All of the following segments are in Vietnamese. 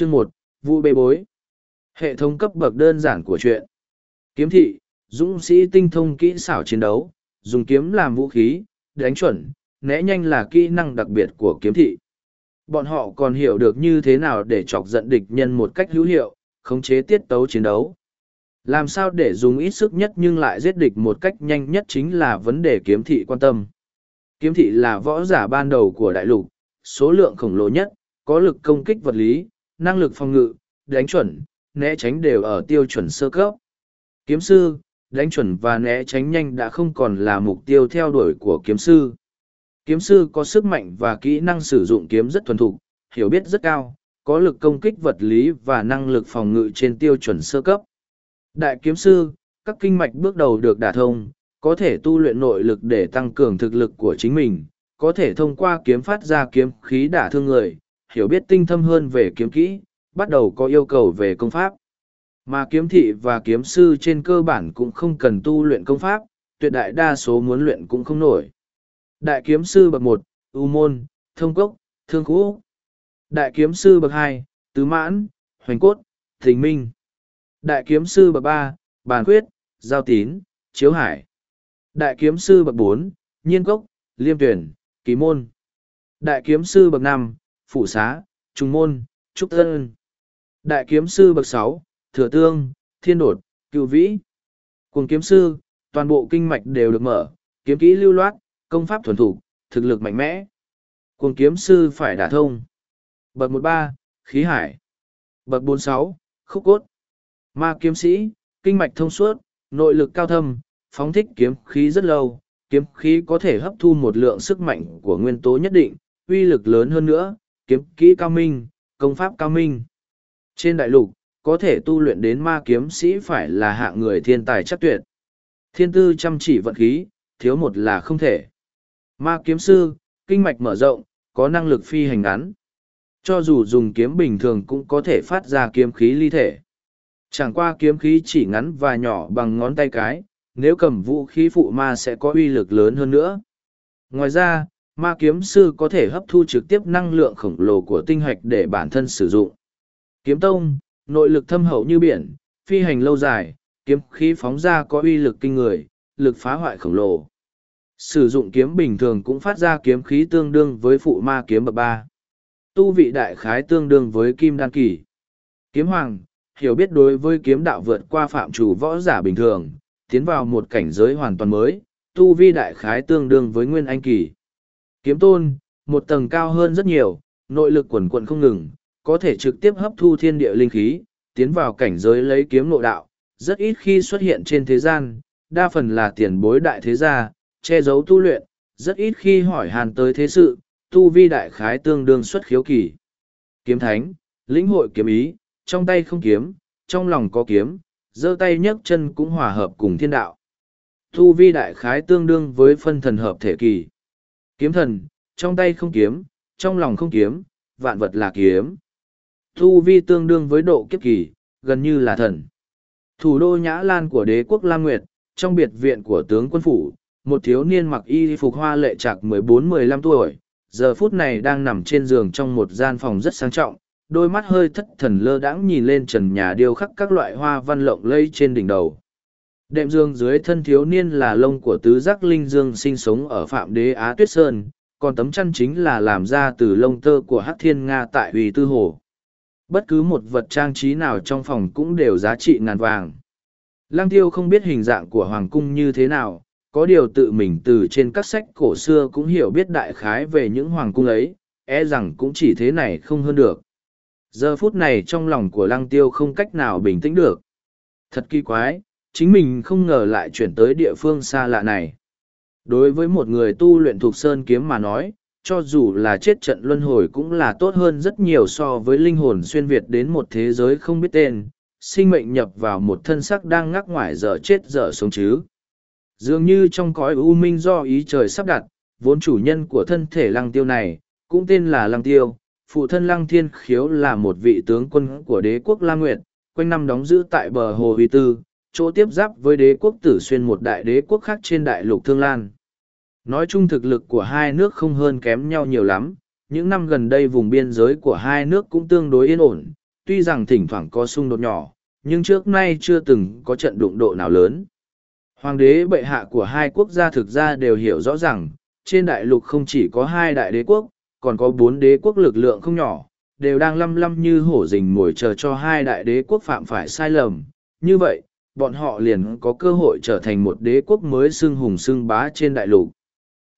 Chương một Vụ bê bối. Hệ thống cấp bậc đơn giản của chuyện. Kiếm thị, dũng sĩ tinh thông kỹ xảo chiến đấu, dùng kiếm làm vũ khí, đánh chuẩn, né nhanh là kỹ năng đặc biệt của kiếm thị. Bọn họ còn hiểu được như thế nào để chọc giận địch nhân một cách hữu hiệu, khống chế tiết tấu chiến đấu. Làm sao để dùng ít sức nhất nhưng lại giết địch một cách nhanh nhất chính là vấn đề kiếm thị quan tâm. Kiếm thị là võ giả ban đầu của đại lục, số lượng khổng lồ nhất, có lực công kích vật lý, năng lực phòng ngự, đánh chuẩn, né tránh đều ở tiêu chuẩn sơ cấp. Kiếm sư, đánh chuẩn và né tránh nhanh đã không còn là mục tiêu theo đuổi của kiếm sư. Kiếm sư có sức mạnh và kỹ năng sử dụng kiếm rất thuần thục, hiểu biết rất cao, có lực công kích vật lý và năng lực phòng ngự trên tiêu chuẩn sơ cấp. Đại kiếm sư, các kinh mạch bước đầu được đả thông, có thể tu luyện nội lực để tăng cường thực lực của chính mình, có thể thông qua kiếm phát ra kiếm khí đả thương người, hiểu biết tinh thâm hơn về kiếm kỹ, bắt đầu có yêu cầu về công pháp. Mà kiếm thị và kiếm sư trên cơ bản cũng không cần tu luyện công pháp, tuyệt đại đa số muốn luyện cũng không nổi. Đại kiếm sư bậc một, U môn, thông cốc, thương Khú. Đại kiếm sư bậc hai, tứ mãn, hoành cốt, thình minh. Đại kiếm sư bậc ba, bàn quyết, giao tín, chiếu hải. Đại kiếm sư bậc bốn, nhiên cốc, liêm tuyển, kỳ môn. Đại kiếm sư bậc năm, phụ xá, trung môn, trúc thân. Đại kiếm sư bậc sáu, thừa tương, thiên đột, cựu vĩ. Cùng kiếm sư, toàn bộ kinh mạch đều được mở, kiếm kỹ lưu loát, công pháp thuần thủ, thực lực mạnh mẽ. Cùng kiếm sư phải đả thông. Bậc một ba, khí hải. Bậc bốn sáu, khúc cốt. Ma kiếm sĩ, kinh mạch thông suốt, nội lực cao thâm, phóng thích kiếm khí rất lâu, kiếm khí có thể hấp thu một lượng sức mạnh của nguyên tố nhất định, uy lực lớn hơn nữa, kiếm kỹ cao minh, công pháp cao minh. Trên đại lục, có thể tu luyện đến ma kiếm sĩ phải là hạng người thiên tài chắc tuyệt. Thiên tư chăm chỉ vận khí, thiếu một là không thể. Ma kiếm sư, kinh mạch mở rộng, có năng lực phi hành ngắn. Cho dù dùng kiếm bình thường cũng có thể phát ra kiếm khí ly thể. Chẳng qua kiếm khí chỉ ngắn và nhỏ bằng ngón tay cái, nếu cầm vũ khí phụ ma sẽ có uy lực lớn hơn nữa. Ngoài ra, ma kiếm sư có thể hấp thu trực tiếp năng lượng khổng lồ của tinh hạch để bản thân sử dụng. Kiếm tông, nội lực thâm hậu như biển, phi hành lâu dài, kiếm khí phóng ra có uy lực kinh người, lực phá hoại khổng lồ. Sử dụng kiếm bình thường cũng phát ra kiếm khí tương đương với phụ ma kiếm bậc ba. Tu vị đại khái tương đương với kim đan kỳ. Kiếm hoàng, hiểu biết đối với kiếm đạo vượt qua phạm chủ võ giả bình thường, tiến vào một cảnh giới hoàn toàn mới, tu vi đại khái tương đương với nguyên anh kỳ. Kiếm tôn, một tầng cao hơn rất nhiều, nội lực quần quận không ngừng, có thể trực tiếp hấp thu thiên địa linh khí, tiến vào cảnh giới lấy kiếm nội đạo, rất ít khi xuất hiện trên thế gian, đa phần là tiền bối đại thế gia, che giấu tu luyện, rất ít khi hỏi hàn tới thế sự, tu vi đại khái tương đương xuất khiếu kỳ. Kiếm thánh, lĩnh hội kiếm ý, trong tay không kiếm, trong lòng có kiếm, giơ tay nhấc chân cũng hòa hợp cùng thiên đạo. Tu vi đại khái tương đương với phân thần hợp thể kỳ. Kiếm thần, trong tay không kiếm, trong lòng không kiếm, vạn vật là kiếm. Tu vi tương đương với độ kiếp kỳ, gần như là thần. Thủ đô Nhã Lan của đế quốc Lam Nguyệt, trong biệt viện của tướng quân phủ, một thiếu niên mặc y phục hoa lệ trạc 14-15 tuổi, giờ phút này đang nằm trên giường trong một gian phòng rất sang trọng, đôi mắt hơi thất thần lơ đãng nhìn lên trần nhà điêu khắc các loại hoa văn lộng lây trên đỉnh đầu. Đệm dương dưới thân thiếu niên là lông của tứ giác linh dương sinh sống ở Phạm Đế Á Tuyết Sơn, còn tấm chăn chính là làm ra từ lông tơ của Hắc Thiên Nga tại Huy Tư Hồ. Bất cứ một vật trang trí nào trong phòng cũng đều giá trị ngàn vàng. Lăng tiêu không biết hình dạng của Hoàng Cung như thế nào, có điều tự mình từ trên các sách cổ xưa cũng hiểu biết đại khái về những Hoàng Cung ấy, e rằng cũng chỉ thế này không hơn được. Giờ phút này trong lòng của lăng tiêu không cách nào bình tĩnh được. Thật kỳ quái, chính mình không ngờ lại chuyển tới địa phương xa lạ này. Đối với một người tu luyện thuộc sơn kiếm mà nói, cho dù là chết trận luân hồi cũng là tốt hơn rất nhiều so với linh hồn xuyên Việt đến một thế giới không biết tên, sinh mệnh nhập vào một thân sắc đang ngắc ngoài giờ chết giờ sống chứ. Dường như trong cõi u minh do ý trời sắp đặt, vốn chủ nhân của thân thể lăng tiêu này, cũng tên là lăng tiêu, phụ thân lăng thiên khiếu là một vị tướng quân của đế quốc La Nguyệt, quanh năm đóng giữ tại bờ hồ Huy Tư, chỗ tiếp giáp với đế quốc tử xuyên một đại đế quốc khác trên đại lục Thương Lan. Nói chung thực lực của hai nước không hơn kém nhau nhiều lắm, những năm gần đây vùng biên giới của hai nước cũng tương đối yên ổn, tuy rằng thỉnh thoảng có xung đột nhỏ, nhưng trước nay chưa từng có trận đụng độ nào lớn. Hoàng đế bệ hạ của hai quốc gia thực ra đều hiểu rõ rằng, trên đại lục không chỉ có hai đại đế quốc, còn có bốn đế quốc lực lượng không nhỏ, đều đang lăm lăm như hổ rình mồi chờ cho hai đại đế quốc phạm phải sai lầm. Như vậy, bọn họ liền có cơ hội trở thành một đế quốc mới xưng hùng xưng bá trên đại lục.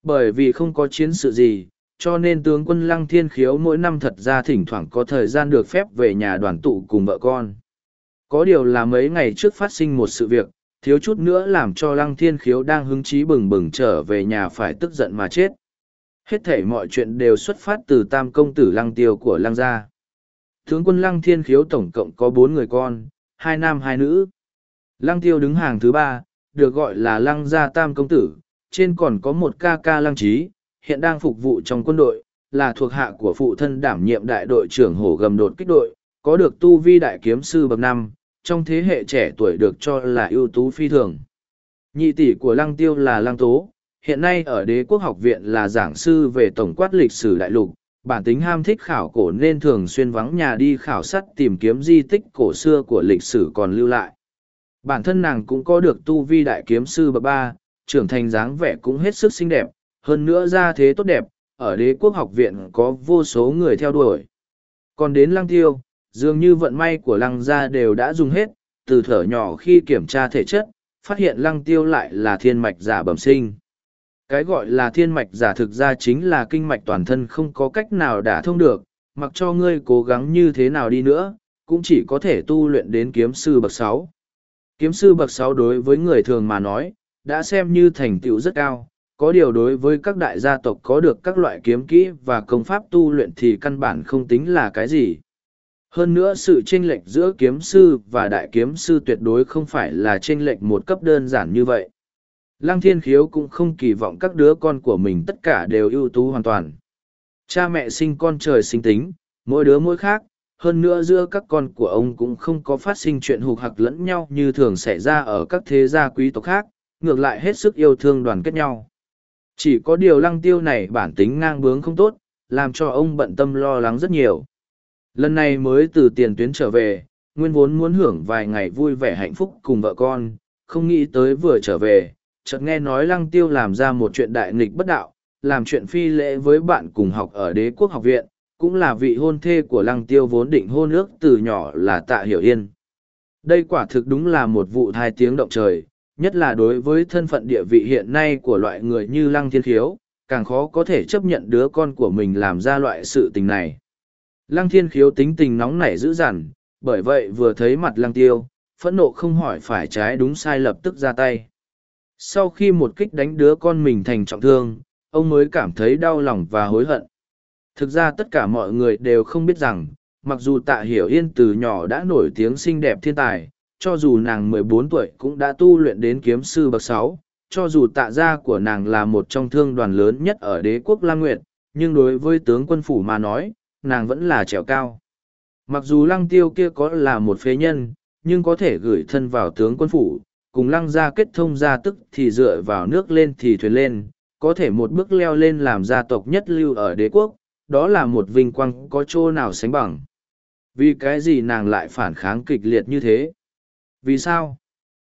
Bởi vì không có chiến sự gì, cho nên tướng quân Lăng Thiên Khiếu mỗi năm thật ra thỉnh thoảng có thời gian được phép về nhà đoàn tụ cùng vợ con. Có điều là mấy ngày trước phát sinh một sự việc, thiếu chút nữa làm cho Lăng Thiên Khiếu đang hứng chí bừng bừng trở về nhà phải tức giận mà chết. Hết thể mọi chuyện đều xuất phát từ tam công tử Lăng Tiêu của Lăng gia. Tướng quân Lăng Thiên Khiếu tổng cộng có bốn người con, hai nam hai nữ. Lăng Tiêu đứng hàng thứ ba, được gọi là Lăng gia tam công tử, trên còn có một ca ca Lăng Trí, hiện đang phục vụ trong quân đội, là thuộc hạ của phụ thân đảm nhiệm đại đội trưởng hổ gầm đột kích đội, có được tu vi đại kiếm sư bậc năm, trong thế hệ trẻ tuổi được cho là ưu tú phi thường. Nhị tỷ của Lăng Tiêu là Lăng Tố, hiện nay ở đế quốc học viện là giảng sư về tổng quát lịch sử đại lục, bản tính ham thích khảo cổ nên thường xuyên vắng nhà đi khảo sát tìm kiếm di tích cổ xưa của lịch sử còn lưu lại. Bản thân nàng cũng có được tu vi đại kiếm sư bậc ba, trưởng thành dáng vẻ cũng hết sức xinh đẹp, hơn nữa ra thế tốt đẹp, ở đế quốc học viện có vô số người theo đuổi. Còn đến lăng tiêu, dường như vận may của lăng gia đều đã dùng hết, từ thở nhỏ khi kiểm tra thể chất, phát hiện lăng tiêu lại là thiên mạch giả bẩm sinh. Cái gọi là thiên mạch giả thực ra chính là kinh mạch toàn thân không có cách nào đả thông được, mặc cho ngươi cố gắng như thế nào đi nữa, cũng chỉ có thể tu luyện đến kiếm sư bậc sáu. Kiếm sư bậc sáu đối với người thường mà nói, đã xem như thành tựu rất cao, có điều đối với các đại gia tộc có được các loại kiếm kỹ và công pháp tu luyện thì căn bản không tính là cái gì. Hơn nữa sự chênh lệch giữa kiếm sư và đại kiếm sư tuyệt đối không phải là chênh lệch một cấp đơn giản như vậy. Lăng Thiên Khiếu cũng không kỳ vọng các đứa con của mình tất cả đều ưu tú hoàn toàn. Cha mẹ sinh con trời sinh tính, mỗi đứa mỗi khác, hơn nữa giữa các con của ông cũng không có phát sinh chuyện hụt hặc lẫn nhau như thường xảy ra ở các thế gia quý tộc khác, ngược lại hết sức yêu thương đoàn kết nhau. Chỉ có điều lăng tiêu này bản tính ngang bướng không tốt, làm cho ông bận tâm lo lắng rất nhiều. Lần này mới từ tiền tuyến trở về, nguyên vốn muốn hưởng vài ngày vui vẻ hạnh phúc cùng vợ con, không nghĩ tới vừa trở về, chợt nghe nói lăng tiêu làm ra một chuyện đại nghịch bất đạo, làm chuyện phi lễ với bạn cùng học ở đế quốc học viện, cũng là vị hôn thê của lăng tiêu vốn định hôn ước từ nhỏ là tạ hiểu yên. Đây quả thực đúng là một vụ thai tiếng động trời, nhất là đối với thân phận địa vị hiện nay của loại người như lăng thiên khiếu, càng khó có thể chấp nhận đứa con của mình làm ra loại sự tình này. Lăng thiên khiếu tính tình nóng nảy dữ dằn, bởi vậy vừa thấy mặt lăng tiêu, phẫn nộ không hỏi phải trái đúng sai lập tức ra tay. Sau khi một kích đánh đứa con mình thành trọng thương, ông mới cảm thấy đau lòng và hối hận. Thực ra tất cả mọi người đều không biết rằng, mặc dù tạ hiểu yên từ nhỏ đã nổi tiếng xinh đẹp thiên tài, cho dù nàng mười bốn tuổi cũng đã tu luyện đến kiếm sư bậc sáu cho dù tạ gia của nàng là một trong thương đoàn lớn nhất ở đế quốc Lam Nguyệt, nhưng đối với tướng quân phủ mà nói, nàng vẫn là trèo cao. Mặc dù lăng tiêu kia có là một phế nhân, nhưng có thể gửi thân vào tướng quân phủ, cùng lăng gia kết thông gia tức thì dựa vào nước lên thì thuyền lên, có thể một bước leo lên làm gia tộc nhất lưu ở đế quốc, đó là một vinh quang có chỗ nào sánh bằng. Vì cái gì nàng lại phản kháng kịch liệt như thế? Vì sao?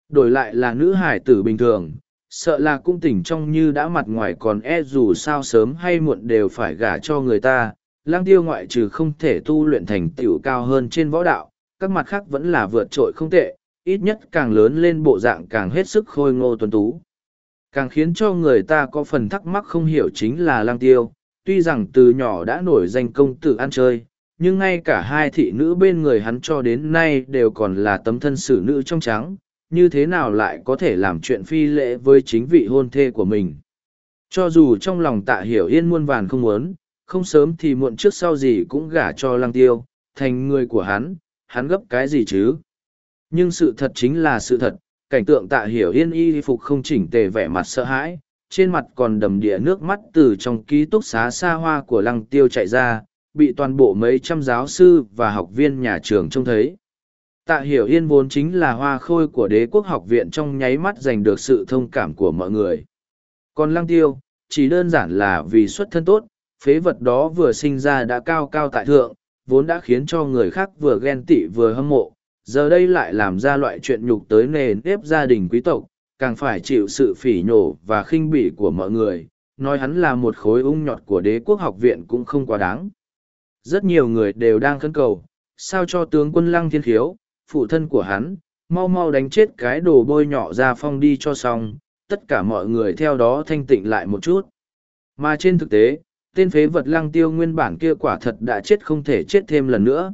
Đổi lại là nữ hải tử bình thường, sợ là cung tỉnh trong như đã mặt ngoài còn e dù sao sớm hay muộn đều phải gả cho người ta. Lang tiêu ngoại trừ không thể tu luyện thành tiểu cao hơn trên võ đạo, các mặt khác vẫn là vượt trội không tệ, ít nhất càng lớn lên bộ dạng càng hết sức khôi ngô tuấn tú. Càng khiến cho người ta có phần thắc mắc không hiểu chính là lang tiêu, tuy rằng từ nhỏ đã nổi danh công tử ăn chơi, nhưng ngay cả hai thị nữ bên người hắn cho đến nay đều còn là tấm thân xử nữ trong trắng, như thế nào lại có thể làm chuyện phi lễ với chính vị hôn thê của mình. Cho dù trong lòng tạ hiểu yên muôn vàn không muốn, không sớm thì muộn trước sau gì cũng gả cho lăng tiêu, thành người của hắn, hắn gấp cái gì chứ. Nhưng sự thật chính là sự thật, cảnh tượng tạ hiểu yên y phục không chỉnh tề vẻ mặt sợ hãi, trên mặt còn đầm đìa nước mắt từ trong ký túc xá xa hoa của lăng tiêu chạy ra, bị toàn bộ mấy trăm giáo sư và học viên nhà trường trông thấy. Tạ Hiểu Yên vốn chính là hoa khôi của đế quốc học viện trong nháy mắt giành được sự thông cảm của mọi người. Còn Lăng Tiêu, chỉ đơn giản là vì xuất thân tốt, phế vật đó vừa sinh ra đã cao cao tại thượng, vốn đã khiến cho người khác vừa ghen tị vừa hâm mộ, giờ đây lại làm ra loại chuyện nhục tới nền nếp gia đình quý tộc, càng phải chịu sự phỉ nhổ và khinh bỉ của mọi người, nói hắn là một khối ung nhọt của đế quốc học viện cũng không quá đáng. Rất nhiều người đều đang khấn cầu, sao cho tướng quân lăng thiên khiếu, phụ thân của hắn, mau mau đánh chết cái đồ bôi nhọ ra phong đi cho xong, tất cả mọi người theo đó thanh tịnh lại một chút. Mà trên thực tế, tên phế vật lăng tiêu nguyên bản kia quả thật đã chết không thể chết thêm lần nữa.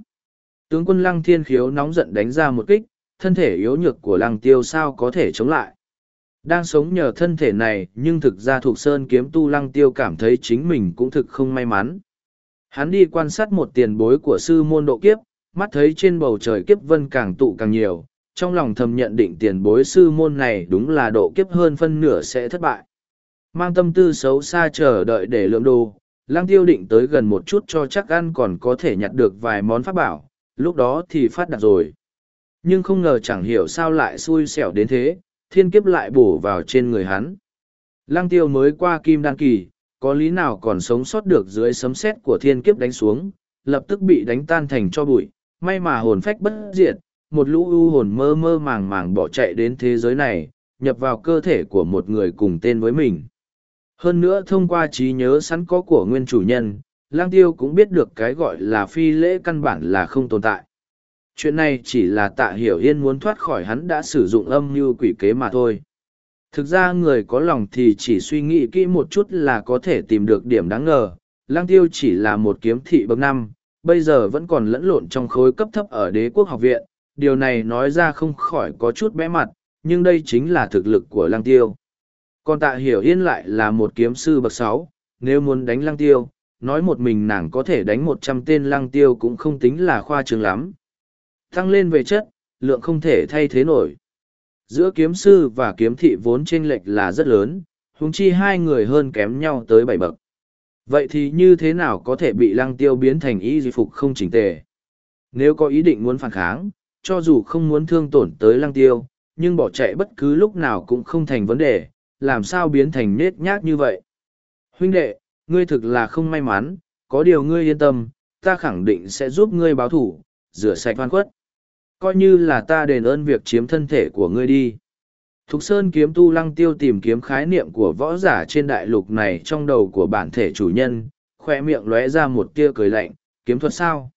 Tướng quân lăng thiên khiếu nóng giận đánh ra một kích, thân thể yếu nhược của lăng tiêu sao có thể chống lại. Đang sống nhờ thân thể này nhưng thực ra thuộc sơn kiếm tu lăng tiêu cảm thấy chính mình cũng thực không may mắn. Hắn đi quan sát một tiền bối của sư môn độ kiếp, mắt thấy trên bầu trời kiếp vân càng tụ càng nhiều, trong lòng thầm nhận định tiền bối sư môn này đúng là độ kiếp hơn phân nửa sẽ thất bại. Mang tâm tư xấu xa chờ đợi để lượng đồ, lăng tiêu định tới gần một chút cho chắc ăn còn có thể nhặt được vài món pháp bảo, lúc đó thì phát đạt rồi. Nhưng không ngờ chẳng hiểu sao lại xui xẻo đến thế, thiên kiếp lại bổ vào trên người hắn. Lăng tiêu mới qua kim đan kỳ, có lý nào còn sống sót được dưới sấm sét của thiên kiếp đánh xuống, lập tức bị đánh tan thành cho bụi, may mà hồn phách bất diệt, một lũ u hồn mơ mơ màng màng bỏ chạy đến thế giới này, nhập vào cơ thể của một người cùng tên với mình. Hơn nữa thông qua trí nhớ sẵn có của nguyên chủ nhân, lang tiêu cũng biết được cái gọi là phi lễ căn bản là không tồn tại. Chuyện này chỉ là tạ hiểu yên muốn thoát khỏi hắn đã sử dụng âm mưu quỷ kế mà thôi. Thực ra người có lòng thì chỉ suy nghĩ kỹ một chút là có thể tìm được điểm đáng ngờ. Lang tiêu chỉ là một kiếm thị bậc năm, bây giờ vẫn còn lẫn lộn trong khối cấp thấp ở đế quốc học viện. Điều này nói ra không khỏi có chút bẽ mặt, nhưng đây chính là thực lực của lang tiêu. Còn tạ hiểu yên lại là một kiếm sư bậc sáu, nếu muốn đánh lang tiêu, nói một mình nàng có thể đánh một trăm tên lang tiêu cũng không tính là khoa trương lắm. Tăng lên về chất, lượng không thể thay thế nổi. Giữa kiếm sư và kiếm thị vốn chênh lệch là rất lớn, huống chi hai người hơn kém nhau tới bảy bậc. Vậy thì như thế nào có thể bị lăng tiêu biến thành y di phục không chỉnh tề? Nếu có ý định muốn phản kháng, cho dù không muốn thương tổn tới lăng tiêu, nhưng bỏ chạy bất cứ lúc nào cũng không thành vấn đề, làm sao biến thành nết nhát như vậy? Huynh đệ, ngươi thực là không may mắn, có điều ngươi yên tâm, ta khẳng định sẽ giúp ngươi báo thủ, rửa sạch oan khuất coi như là ta đền ơn việc chiếm thân thể của ngươi đi. Thục Sơn kiếm tu lăng tiêu tìm kiếm khái niệm của võ giả trên đại lục này trong đầu của bản thể chủ nhân, khoe miệng lóe ra một tia cười lạnh, kiếm thuật sao?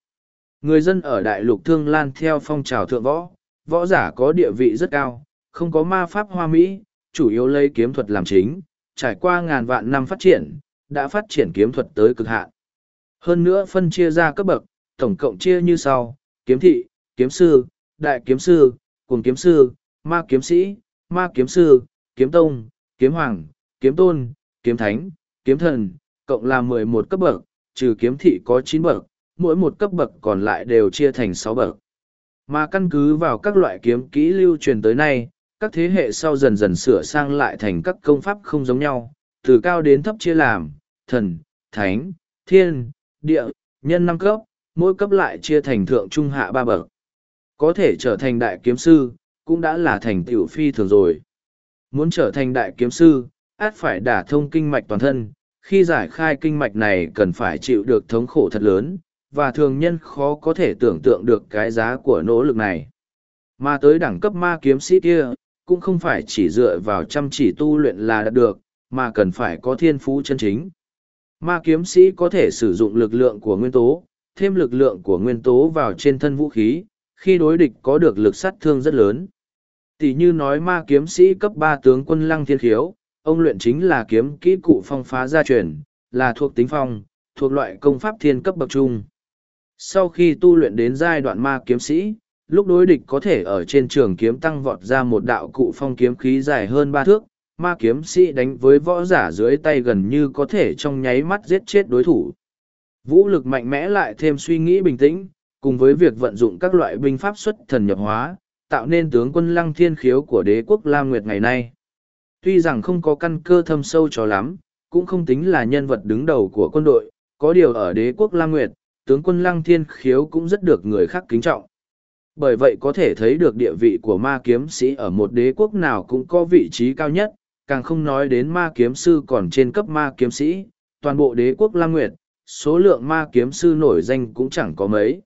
Người dân ở đại lục thương lan theo phong trào thượng võ, võ giả có địa vị rất cao, không có ma pháp hoa mỹ, chủ yếu lấy kiếm thuật làm chính, trải qua ngàn vạn năm phát triển, đã phát triển kiếm thuật tới cực hạn. Hơn nữa phân chia ra cấp bậc, tổng cộng chia như sau, kiếm thị, kiếm sư, đại kiếm sư, cùng kiếm sư, ma kiếm sĩ, ma kiếm sư, kiếm tông, kiếm hoàng, kiếm tôn, kiếm thánh, kiếm thần, cộng là mười một cấp bậc, trừ kiếm thị có chín bậc, mỗi một cấp bậc còn lại đều chia thành sáu bậc. Mà căn cứ vào các loại kiếm kỹ lưu truyền tới nay, các thế hệ sau dần dần sửa sang lại thành các công pháp không giống nhau, từ cao đến thấp chia làm, thần, thánh, thiên, địa, nhân năm cấp, mỗi cấp lại chia thành thượng trung hạ ba bậc. Có thể trở thành đại kiếm sư, cũng đã là thành tựu phi thường rồi. Muốn trở thành đại kiếm sư, át phải đả thông kinh mạch toàn thân, khi giải khai kinh mạch này cần phải chịu được thống khổ thật lớn, và thường nhân khó có thể tưởng tượng được cái giá của nỗ lực này. Mà tới đẳng cấp ma kiếm sĩ kia, cũng không phải chỉ dựa vào chăm chỉ tu luyện là đạt được, mà cần phải có thiên phú chân chính. Ma kiếm sĩ có thể sử dụng lực lượng của nguyên tố, thêm lực lượng của nguyên tố vào trên thân vũ khí, khi đối địch có được lực sát thương rất lớn. Tỷ như nói ma kiếm sĩ cấp ba tướng quân lăng thiên khiếu, ông luyện chính là kiếm kỹ cụ phong phá gia truyền, là thuộc tính phong, thuộc loại công pháp thiên cấp bậc trung. Sau khi tu luyện đến giai đoạn ma kiếm sĩ, lúc đối địch có thể ở trên trường kiếm tăng vọt ra một đạo cụ phong kiếm khí dài hơn ba thước, ma kiếm sĩ đánh với võ giả dưới tay gần như có thể trong nháy mắt giết chết đối thủ. Vũ lực mạnh mẽ lại thêm suy nghĩ bình tĩnh, cùng với việc vận dụng các loại binh pháp xuất thần nhập hóa, tạo nên tướng quân lăng thiên khiếu của đế quốc Lam Nguyệt ngày nay. Tuy rằng không có căn cơ thâm sâu cho lắm, cũng không tính là nhân vật đứng đầu của quân đội, có điều ở đế quốc Lam Nguyệt, tướng quân lăng thiên khiếu cũng rất được người khác kính trọng. Bởi vậy có thể thấy được địa vị của ma kiếm sĩ ở một đế quốc nào cũng có vị trí cao nhất, càng không nói đến ma kiếm sư còn trên cấp ma kiếm sĩ, toàn bộ đế quốc Lam Nguyệt, số lượng ma kiếm sư nổi danh cũng chẳng có mấy.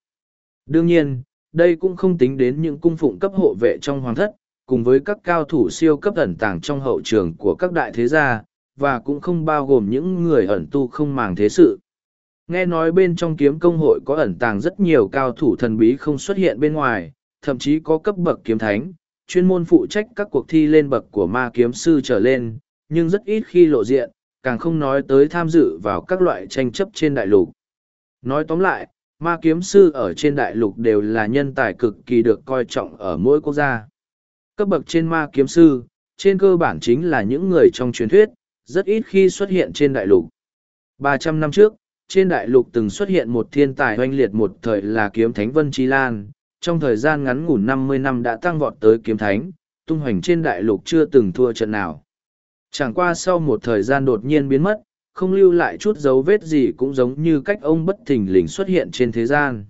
Đương nhiên, đây cũng không tính đến những cung phụng cấp hộ vệ trong hoàng thất, cùng với các cao thủ siêu cấp ẩn tàng trong hậu trường của các đại thế gia, và cũng không bao gồm những người ẩn tu không màng thế sự. Nghe nói bên trong kiếm công hội có ẩn tàng rất nhiều cao thủ thần bí không xuất hiện bên ngoài, thậm chí có cấp bậc kiếm thánh, chuyên môn phụ trách các cuộc thi lên bậc của ma kiếm sư trở lên, nhưng rất ít khi lộ diện, càng không nói tới tham dự vào các loại tranh chấp trên đại lục. Nói tóm lại, ma kiếm sư ở trên đại lục đều là nhân tài cực kỳ được coi trọng ở mỗi quốc gia. Cấp bậc trên ma kiếm sư, trên cơ bản chính là những người trong truyền thuyết, rất ít khi xuất hiện trên đại lục. 300 năm trước, trên đại lục từng xuất hiện một thiên tài oanh liệt một thời là kiếm thánh Vân Chi Lan, trong thời gian ngắn ngủn 50 năm đã tăng vọt tới kiếm thánh, tung hoành trên đại lục chưa từng thua trận nào. Chẳng qua sau một thời gian đột nhiên biến mất, không lưu lại chút dấu vết gì cũng giống như cách ông bất thình lình xuất hiện trên thế gian.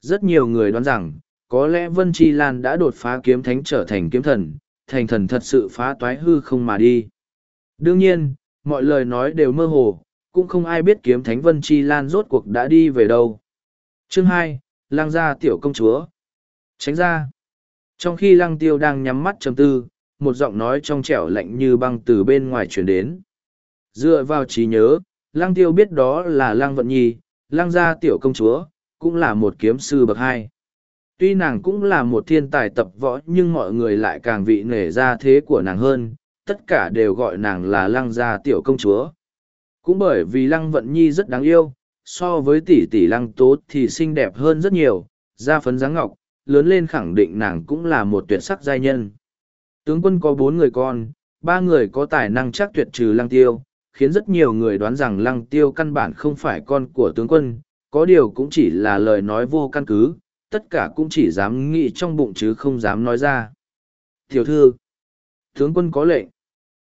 Rất nhiều người đoán rằng, có lẽ Vân Chi Lan đã đột phá kiếm thánh trở thành kiếm thần, thành thần thật sự phá toái hư không mà đi. Đương nhiên, mọi lời nói đều mơ hồ, cũng không ai biết kiếm thánh Vân Chi Lan rốt cuộc đã đi về đâu. Chương hai, Lang gia tiểu công chúa. Tránh ra. Trong khi Lăng Tiêu đang nhắm mắt trầm tư, một giọng nói trong trẻo lạnh như băng từ bên ngoài truyền đến. Dựa vào trí nhớ, Lăng Tiêu biết đó là Lăng Vận Nhi, Lăng gia tiểu công chúa, cũng là một kiếm sư bậc hai. Tuy nàng cũng là một thiên tài tập võ nhưng mọi người lại càng vị nể ra thế của nàng hơn, tất cả đều gọi nàng là Lăng gia tiểu công chúa. Cũng bởi vì Lăng Vận Nhi rất đáng yêu, so với tỷ tỷ Lăng Tố thì xinh đẹp hơn rất nhiều, da phấn dáng ngọc, lớn lên khẳng định nàng cũng là một tuyệt sắc giai nhân. Tướng quân có bốn người con, ba người có tài năng chắc tuyệt trừ Lăng Tiêu, khiến rất nhiều người đoán rằng Lăng Tiêu căn bản không phải con của tướng quân, có điều cũng chỉ là lời nói vô căn cứ, tất cả cũng chỉ dám nghĩ trong bụng chứ không dám nói ra. Tiểu thư, tướng quân có lệnh.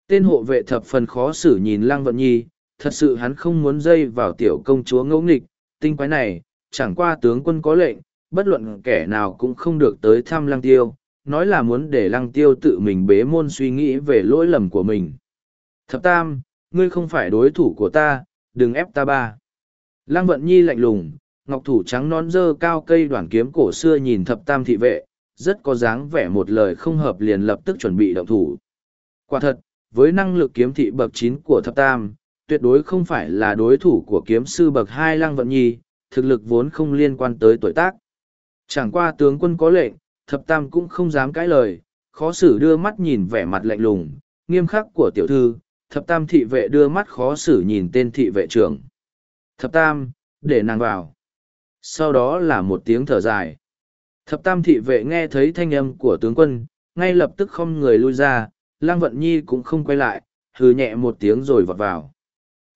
Tên hộ vệ thập phần khó xử nhìn Lăng Vận Nhi, thật sự hắn không muốn dây vào tiểu công chúa ngẫu nghịch, tinh quái này, chẳng qua tướng quân có lệnh, bất luận kẻ nào cũng không được tới thăm Lăng Tiêu, nói là muốn để Lăng Tiêu tự mình bế môn suy nghĩ về lỗi lầm của mình. Thập Tam, ngươi không phải đối thủ của ta, đừng ép ta ba. Lăng Vận Nhi lạnh lùng, ngọc thủ trắng non dơ cao cây đoạn kiếm cổ xưa nhìn thập tam thị vệ, rất có dáng vẻ một lời không hợp liền lập tức chuẩn bị động thủ. Quả thật, với năng lực kiếm thị bậc chín của thập tam, tuyệt đối không phải là đối thủ của kiếm sư bậc hai Lăng Vận Nhi, thực lực vốn không liên quan tới tuổi tác. Chẳng qua tướng quân có lệnh, thập tam cũng không dám cãi lời, khó xử đưa mắt nhìn vẻ mặt lạnh lùng, nghiêm khắc của tiểu thư, thập tam thị vệ đưa mắt khó xử nhìn tên thị vệ trưởng. Thập tam, để nàng vào. Sau đó là một tiếng thở dài. Thập tam thị vệ nghe thấy thanh âm của tướng quân, ngay lập tức không người lui ra, Lăng Vận Nhi cũng không quay lại, hừ nhẹ một tiếng rồi vọt vào.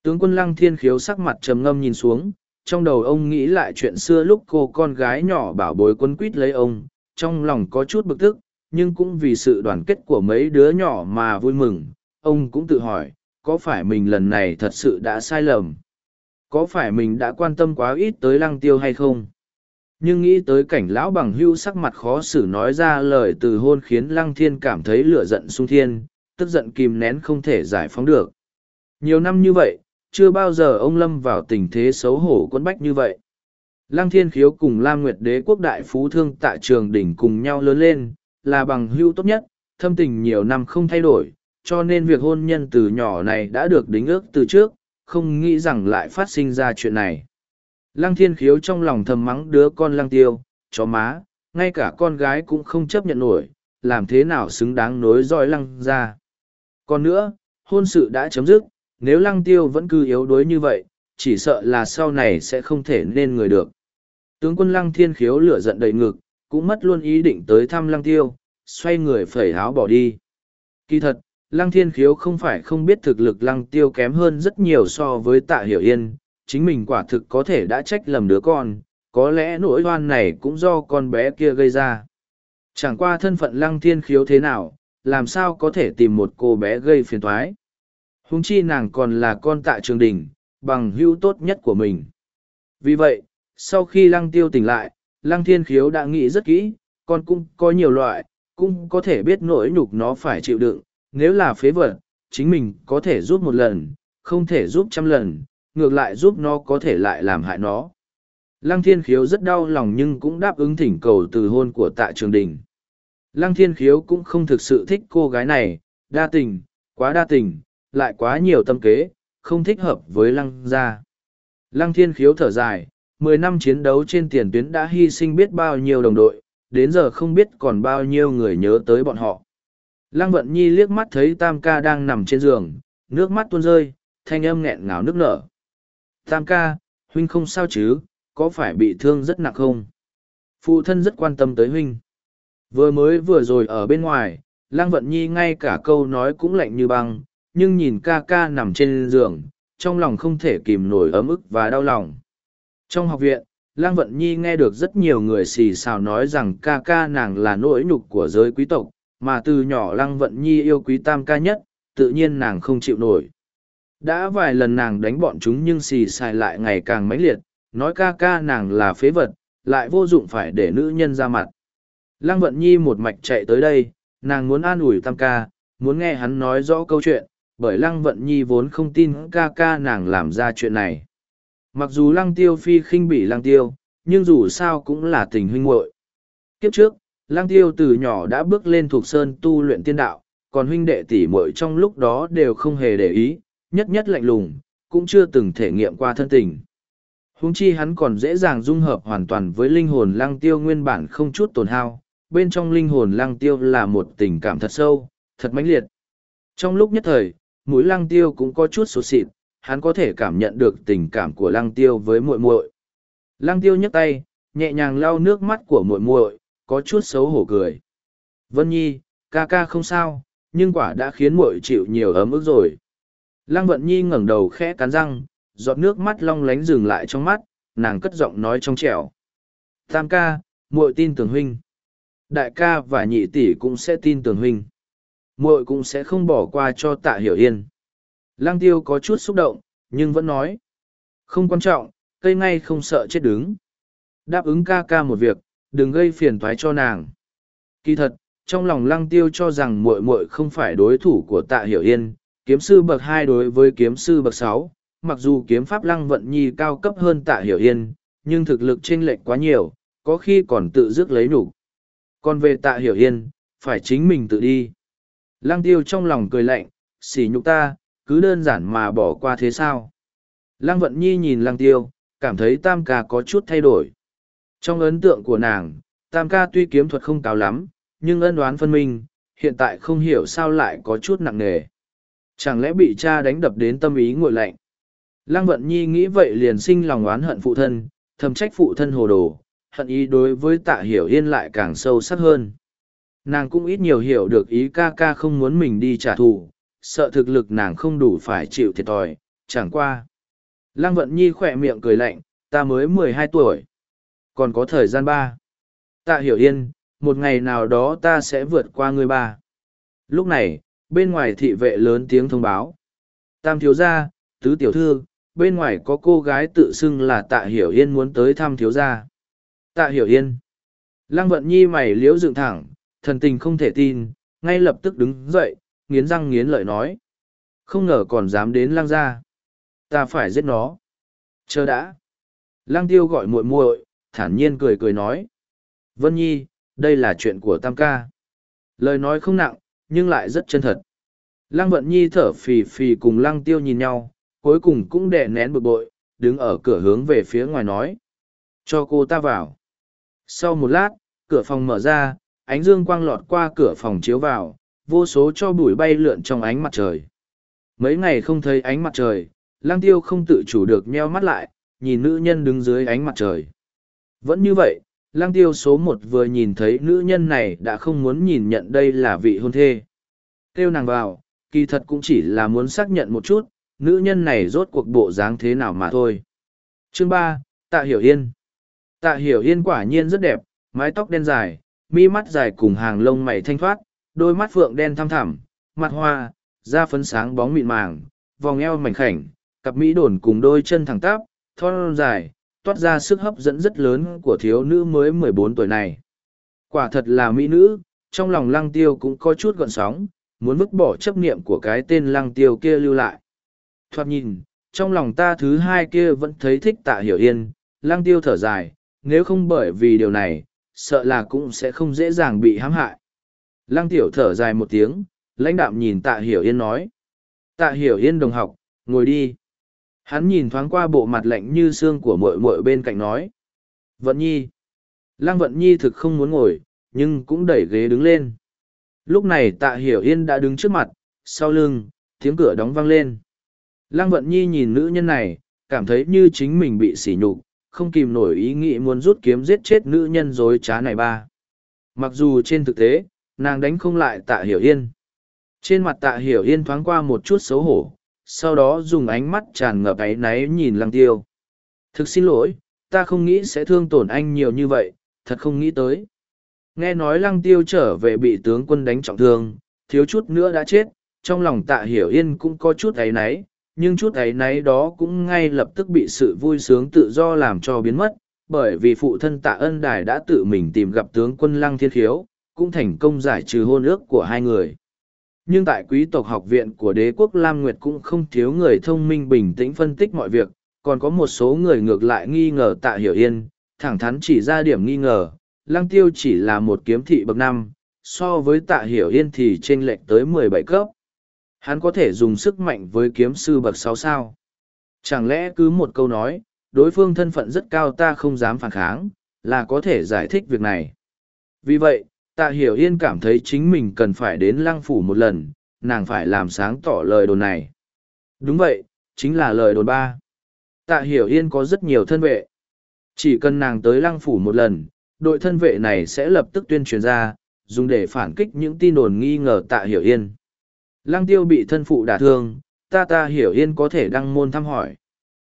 Tướng quân Lăng Thiên Khiếu sắc mặt trầm ngâm nhìn xuống, trong đầu ông nghĩ lại chuyện xưa lúc cô con gái nhỏ bảo bối quân quýt lấy ông, trong lòng có chút bực tức, nhưng cũng vì sự đoàn kết của mấy đứa nhỏ mà vui mừng, ông cũng tự hỏi, có phải mình lần này thật sự đã sai lầm? Có phải mình đã quan tâm quá ít tới lăng tiêu hay không? Nhưng nghĩ tới cảnh lão bằng hưu sắc mặt khó xử nói ra lời từ hôn khiến lăng thiên cảm thấy lửa giận sung thiên, tức giận kìm nén không thể giải phóng được. Nhiều năm như vậy, chưa bao giờ ông lâm vào tình thế xấu hổ quấn bách như vậy. Lăng Thiên Khiếu cùng Lam Nguyệt Đế quốc đại phú thương tại trường đỉnh cùng nhau lớn lên, là bằng hưu tốt nhất, thâm tình nhiều năm không thay đổi, cho nên việc hôn nhân từ nhỏ này đã được đính ước từ trước, không nghĩ rằng lại phát sinh ra chuyện này. Lăng Thiên Khiếu trong lòng thầm mắng đứa con Lăng Tiêu, chó má, ngay cả con gái cũng không chấp nhận nổi, làm thế nào xứng đáng nối dõi Lăng ra. Còn nữa, hôn sự đã chấm dứt, nếu lăng tiêu vẫn cứ yếu đuối như vậy, chỉ sợ là sau này sẽ không thể nên người được. Tướng quân lăng thiên khiếu lửa giận đầy ngực, cũng mất luôn ý định tới thăm lăng tiêu, xoay người phẩy háo bỏ đi. Kỳ thật, lăng thiên khiếu không phải không biết thực lực lăng tiêu kém hơn rất nhiều so với tạ hiểu yên, chính mình quả thực có thể đã trách lầm đứa con, có lẽ nỗi oan này cũng do con bé kia gây ra. Chẳng qua thân phận lăng thiên khiếu thế nào, làm sao có thể tìm một cô bé gây phiền thoái hùng chi nàng còn là con tạ trường đình bằng hữu tốt nhất của mình vì vậy sau khi lăng tiêu tỉnh lại lăng thiên khiếu đã nghĩ rất kỹ con cũng có nhiều loại cũng có thể biết nỗi nhục nó phải chịu đựng nếu là phế vật chính mình có thể giúp một lần không thể giúp trăm lần ngược lại giúp nó có thể lại làm hại nó. Lăng thiên khiếu rất đau lòng nhưng cũng đáp ứng thỉnh cầu từ hôn của tạ trường đình. Lăng thiên khiếu cũng không thực sự thích cô gái này, đa tình, quá đa tình, lại quá nhiều tâm kế, không thích hợp với lăng gia. Lăng thiên khiếu thở dài, mười năm chiến đấu trên tiền tuyến đã hy sinh biết bao nhiêu đồng đội, đến giờ không biết còn bao nhiêu người nhớ tới bọn họ. Lăng vận nhi liếc mắt thấy tam ca đang nằm trên giường, nước mắt tuôn rơi, thanh âm nghẹn ngào nước nở. Tam ca, huynh không sao chứ, có phải bị thương rất nặng không? Phụ thân rất quan tâm tới huynh. Vừa mới vừa rồi ở bên ngoài, Lăng Vận Nhi ngay cả câu nói cũng lạnh như băng, nhưng nhìn ca ca nằm trên giường, trong lòng không thể kìm nổi ấm ức và đau lòng. Trong học viện, Lăng Vận Nhi nghe được rất nhiều người xì xào nói rằng ca ca nàng là nỗi nhục của giới quý tộc, mà từ nhỏ Lăng Vận Nhi yêu quý tam ca nhất, tự nhiên nàng không chịu nổi. Đã vài lần nàng đánh bọn chúng nhưng xì xài lại ngày càng mãnh liệt, nói ca ca nàng là phế vật, lại vô dụng phải để nữ nhân ra mặt. Lăng Vận Nhi một mạch chạy tới đây, nàng muốn an ủi tam ca, muốn nghe hắn nói rõ câu chuyện, bởi Lăng Vận Nhi vốn không tin ca ca nàng làm ra chuyện này. Mặc dù Lăng Tiêu phi khinh bỉ Lăng Tiêu, nhưng dù sao cũng là tình huynh muội. Kiếp trước, Lăng Tiêu từ nhỏ đã bước lên thuộc sơn tu luyện tiên đạo, còn huynh đệ tỷ muội trong lúc đó đều không hề để ý, nhất nhất lạnh lùng, cũng chưa từng thể nghiệm qua thân tình. Húng chi hắn còn dễ dàng dung hợp hoàn toàn với linh hồn lăng tiêu nguyên bản không chút tổn hao, bên trong linh hồn lăng tiêu là một tình cảm thật sâu, thật mãnh liệt. Trong lúc nhất thời, mũi lăng tiêu cũng có chút sốt xịt, hắn có thể cảm nhận được tình cảm của lăng tiêu với muội muội. Lăng tiêu nhấc tay, nhẹ nhàng lau nước mắt của muội muội, có chút xấu hổ cười. Vân Nhi, ca ca không sao, nhưng quả đã khiến muội chịu nhiều ấm ức rồi. Lăng Vận Nhi ngẩng đầu khẽ cắn răng, giọt nước mắt long lánh dừng lại trong mắt, nàng cất giọng nói trong trẻo. Tam ca, muội tin tưởng huynh. Đại ca và nhị tỷ cũng sẽ tin tưởng huynh. muội cũng sẽ không bỏ qua cho tạ hiểu yên. Lăng tiêu có chút xúc động, nhưng vẫn nói. Không quan trọng, cây ngay không sợ chết đứng. Đáp ứng ca ca một việc, đừng gây phiền toái cho nàng. Kỳ thật, trong lòng lăng tiêu cho rằng muội muội không phải đối thủ của tạ hiểu yên, kiếm sư bậc hai đối với kiếm sư bậc sáu mặc dù kiếm pháp lăng vận nhi cao cấp hơn tạ hiểu yên nhưng thực lực chênh lệch quá nhiều có khi còn tự dứt lấy nhục. Còn về tạ hiểu yên phải chính mình tự đi. Lăng tiêu trong lòng cười lạnh xỉ nhục ta cứ đơn giản mà bỏ qua thế sao? Lăng vận nhi nhìn lăng tiêu cảm thấy tam ca có chút thay đổi trong ấn tượng của nàng tam ca tuy kiếm thuật không cao lắm nhưng ân đoán phân minh hiện tại không hiểu sao lại có chút nặng nề Chẳng lẽ bị cha đánh đập đến tâm ý nguội lạnh? Lăng Vận Nhi nghĩ vậy liền sinh lòng oán hận phụ thân, thầm trách phụ thân hồ đồ, hận ý đối với tạ hiểu yên lại càng sâu sắc hơn. Nàng cũng ít nhiều hiểu được ý ca ca không muốn mình đi trả thù, sợ thực lực nàng không đủ phải chịu thiệt thòi, chẳng qua. Lăng Vận Nhi khỏe miệng cười lạnh, ta mới mười hai tuổi, còn có thời gian ba. Tạ hiểu yên, một ngày nào đó ta sẽ vượt qua người ba. Lúc này, bên ngoài thị vệ lớn tiếng thông báo. Tam thiếu gia, tứ tiểu thư, bên ngoài có cô gái tự xưng là tạ hiểu yên muốn tới thăm thiếu gia. Tạ hiểu yên. Lăng vận nhi mày liễu dựng thẳng, thần tình không thể tin, ngay lập tức đứng dậy, nghiến răng nghiến lợi nói. Không ngờ còn dám đến lăng gia. Ta phải giết nó. Chờ đã. Lăng tiêu gọi muội muội, thản nhiên cười cười nói. Vân nhi, đây là chuyện của tam ca. Lời nói không nặng, nhưng lại rất chân thật. Lăng vận nhi thở phì phì cùng lăng tiêu nhìn nhau, cuối cùng cũng đè nén bực bội, đứng ở cửa hướng về phía ngoài nói. Cho cô ta vào. Sau một lát, cửa phòng mở ra, ánh dương quang lọt qua cửa phòng chiếu vào, vô số cho bụi bay lượn trong ánh mặt trời. Mấy ngày không thấy ánh mặt trời, lăng tiêu không tự chủ được nheo mắt lại, nhìn nữ nhân đứng dưới ánh mặt trời. Vẫn như vậy, lang tiêu số một vừa nhìn thấy nữ nhân này đã không muốn nhìn nhận đây là vị hôn thê. Kêu nàng vào, kỳ thật cũng chỉ là muốn xác nhận một chút, nữ nhân này rốt cuộc bộ dáng thế nào mà thôi. Chương ba, Tạ Hiểu Yên Tạ Hiểu Yên quả nhiên rất đẹp, mái tóc đen dài, mi mắt dài cùng hàng lông mày thanh thoát, đôi mắt phượng đen thăm thẳm, mặt hoa, da phấn sáng bóng mịn màng, vòng eo mảnh khảnh, cặp mỹ đồn cùng đôi chân thẳng tắp, thon dài, toát ra sức hấp dẫn rất lớn của thiếu nữ mới mười bốn tuổi này. Quả thật là mỹ nữ, trong lòng lăng tiêu cũng có chút gọn sóng, muốn vứt bỏ chấp niệm của cái tên lăng tiêu kia lưu lại. Thoạt nhìn, trong lòng ta thứ hai kia vẫn thấy thích tạ hiểu yên, lang tiêu thở dài, nếu không bởi vì điều này, sợ là cũng sẽ không dễ dàng bị hãm hại. Lăng tiểu thở dài một tiếng, lãnh đạm nhìn tạ hiểu yên nói. Tạ hiểu yên đồng học, ngồi đi. Hắn nhìn thoáng qua bộ mặt lạnh như xương của mội mội bên cạnh nói. Vận nhi. Lăng vận nhi thực không muốn ngồi, nhưng cũng đẩy ghế đứng lên. Lúc này tạ hiểu yên đã đứng trước mặt, sau lưng, tiếng cửa đóng vang lên. Lăng vận nhi nhìn nữ nhân này, cảm thấy như chính mình bị sỉ nhục, không kìm nổi ý nghĩ muốn rút kiếm giết chết nữ nhân dối trá này ba. Mặc dù trên thực tế, nàng đánh không lại tạ hiểu yên. Trên mặt tạ hiểu yên thoáng qua một chút xấu hổ, sau đó dùng ánh mắt tràn ngập áy náy nhìn lăng tiêu. Thực xin lỗi, ta không nghĩ sẽ thương tổn anh nhiều như vậy, thật không nghĩ tới. Nghe nói lăng tiêu trở về bị tướng quân đánh trọng thương, thiếu chút nữa đã chết, trong lòng tạ hiểu yên cũng có chút áy náy, nhưng chút áy náy đó cũng ngay lập tức bị sự vui sướng tự do làm cho biến mất, bởi vì phụ thân tạ ân đài đã tự mình tìm gặp tướng quân lăng thiên khiếu, cũng thành công giải trừ hôn ước của hai người. Nhưng tại quý tộc học viện của đế quốc Lam Nguyệt cũng không thiếu người thông minh bình tĩnh phân tích mọi việc, còn có một số người ngược lại nghi ngờ tạ hiểu yên, thẳng thắn chỉ ra điểm nghi ngờ, lăng tiêu chỉ là một kiếm thị bậc năm, so với tạ hiểu yên thì chênh lệch tới mười bảy cấp. Hắn có thể dùng sức mạnh với kiếm sư bậc sáu sao. Chẳng lẽ cứ một câu nói, đối phương thân phận rất cao ta không dám phản kháng, là có thể giải thích việc này. Vì vậy, tạ hiểu yên cảm thấy chính mình cần phải đến lăng phủ một lần, nàng phải làm sáng tỏ lời đồn này. Đúng vậy, chính là lời đồn ba. Tạ hiểu yên có rất nhiều thân vệ. Chỉ cần nàng tới lăng phủ một lần, đội thân vệ này sẽ lập tức tuyên truyền ra, dùng để phản kích những tin đồn nghi ngờ tạ hiểu yên. Lăng tiêu bị thân phụ đả thương, ta ta hiểu yên có thể đăng môn thăm hỏi.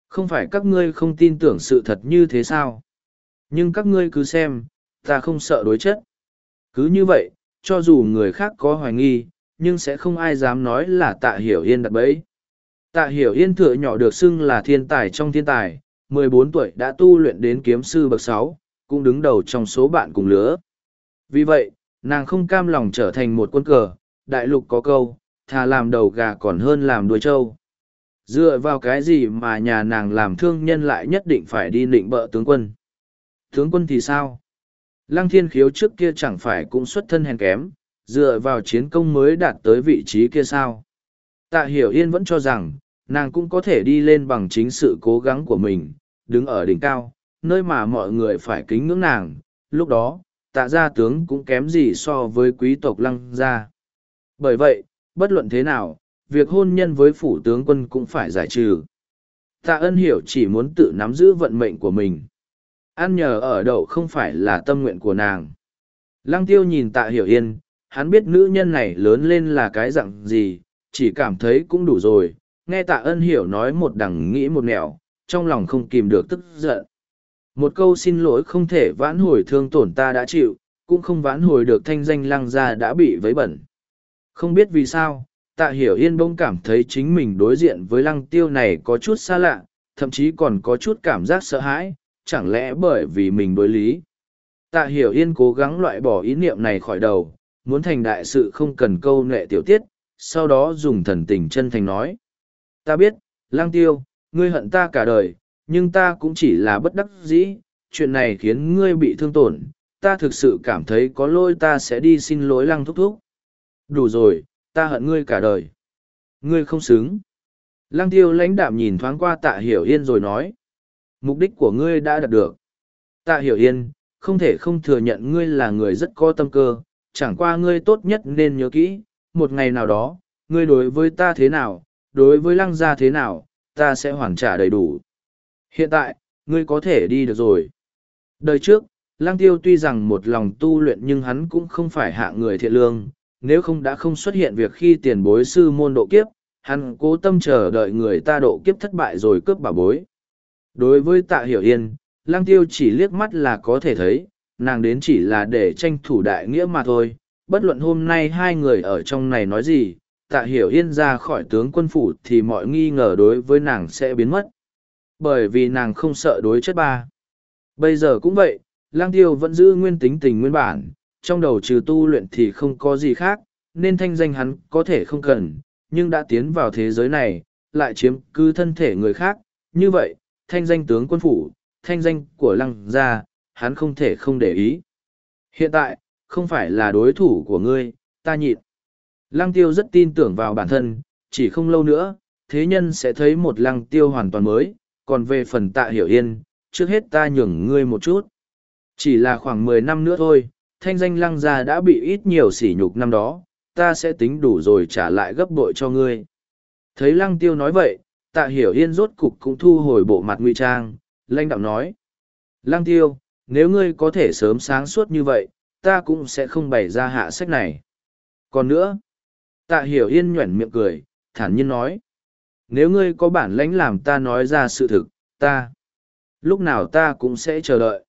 Không phải các ngươi không tin tưởng sự thật như thế sao? Nhưng các ngươi cứ xem, ta không sợ đối chất. Cứ như vậy, cho dù người khác có hoài nghi, nhưng sẽ không ai dám nói là tạ hiểu yên đặt bẫy. Tạ hiểu yên thừa nhỏ được xưng là thiên tài trong thiên tài, 14 tuổi đã tu luyện đến kiếm sư bậc 6, cũng đứng đầu trong số bạn cùng lứa. Vì vậy, nàng không cam lòng trở thành một quân cờ, đại lục có câu, thà làm đầu gà còn hơn làm đuôi trâu. Dựa vào cái gì mà nhà nàng làm thương nhân lại nhất định phải đi nịnh bợ tướng quân? Tướng quân thì sao? Lăng thiên khiếu trước kia chẳng phải cũng xuất thân hèn kém, dựa vào chiến công mới đạt tới vị trí kia sao? Tạ Hiểu Yên vẫn cho rằng, nàng cũng có thể đi lên bằng chính sự cố gắng của mình, đứng ở đỉnh cao, nơi mà mọi người phải kính ngưỡng nàng. Lúc đó, tạ gia tướng cũng kém gì so với quý tộc lăng gia. Bởi vậy, bất luận thế nào, việc hôn nhân với phủ tướng quân cũng phải giải trừ. Tạ ân hiểu chỉ muốn tự nắm giữ vận mệnh của mình. Ăn nhờ ở đậu không phải là tâm nguyện của nàng. Lăng tiêu nhìn tạ hiểu yên, hắn biết nữ nhân này lớn lên là cái dạng gì, chỉ cảm thấy cũng đủ rồi. Nghe tạ ân hiểu nói một đằng nghĩ một nẻo, trong lòng không kìm được tức giận. Một câu xin lỗi không thể vãn hồi thương tổn ta đã chịu, cũng không vãn hồi được thanh danh lăng gia đã bị vấy bẩn. Không biết vì sao, tạ hiểu yên bỗng cảm thấy chính mình đối diện với lăng tiêu này có chút xa lạ, thậm chí còn có chút cảm giác sợ hãi, chẳng lẽ bởi vì mình đối lý. Tạ hiểu yên cố gắng loại bỏ ý niệm này khỏi đầu, muốn thành đại sự không cần câu nệ tiểu tiết, sau đó dùng thần tình chân thành nói. Ta biết, lang tiêu, ngươi hận ta cả đời, nhưng ta cũng chỉ là bất đắc dĩ, chuyện này khiến ngươi bị thương tổn, ta thực sự cảm thấy có lỗi ta sẽ đi xin lỗi lăng thúc thúc. Đủ rồi, ta hận ngươi cả đời. Ngươi không xứng. Lăng tiêu lãnh đạm nhìn thoáng qua tạ hiểu yên rồi nói. Mục đích của ngươi đã đạt được. Tạ hiểu yên, không thể không thừa nhận ngươi là người rất có tâm cơ, chẳng qua ngươi tốt nhất nên nhớ kỹ, một ngày nào đó, ngươi đối với ta thế nào, đối với lăng gia thế nào, ta sẽ hoàn trả đầy đủ. Hiện tại, ngươi có thể đi được rồi. Đời trước, lăng tiêu tuy rằng một lòng tu luyện nhưng hắn cũng không phải hạ người thiện lương, nếu không đã không xuất hiện việc khi tiền bối sư môn độ kiếp, hắn cố tâm chờ đợi người ta độ kiếp thất bại rồi cướp bảo bối. Đối với tạ hiểu yên, lang tiêu chỉ liếc mắt là có thể thấy, nàng đến chỉ là để tranh thủ đại nghĩa mà thôi. Bất luận hôm nay hai người ở trong này nói gì, tạ hiểu yên ra khỏi tướng quân phủ thì mọi nghi ngờ đối với nàng sẽ biến mất. Bởi vì nàng không sợ đối chất ba. Bây giờ cũng vậy, lang tiêu vẫn giữ nguyên tính tình nguyên bản, trong đầu trừ tu luyện thì không có gì khác, nên thanh danh hắn có thể không cần, nhưng đã tiến vào thế giới này, lại chiếm cứ thân thể người khác, như vậy, thanh danh tướng quân phủ, thanh danh của lăng gia, hắn không thể không để ý. Hiện tại, không phải là đối thủ của ngươi, ta nhịn. Lăng tiêu rất tin tưởng vào bản thân, chỉ không lâu nữa, thế nhân sẽ thấy một lăng tiêu hoàn toàn mới, còn về phần tạ hiểu yên, trước hết ta nhường ngươi một chút. Chỉ là khoảng mười năm nữa thôi, thanh danh lăng gia đã bị ít nhiều sỉ nhục năm đó, ta sẽ tính đủ rồi trả lại gấp bội cho ngươi. Thấy lăng tiêu nói vậy, tạ hiểu yên rốt cục cũng thu hồi bộ mặt ngụy trang, lãnh đạo nói. Lăng tiêu, nếu ngươi có thể sớm sáng suốt như vậy, ta cũng sẽ không bày ra hạ sách này. Còn nữa, tạ hiểu yên nhoẻn miệng cười, thản nhiên nói. Nếu ngươi có bản lãnh làm ta nói ra sự thực, ta, lúc nào ta cũng sẽ chờ đợi.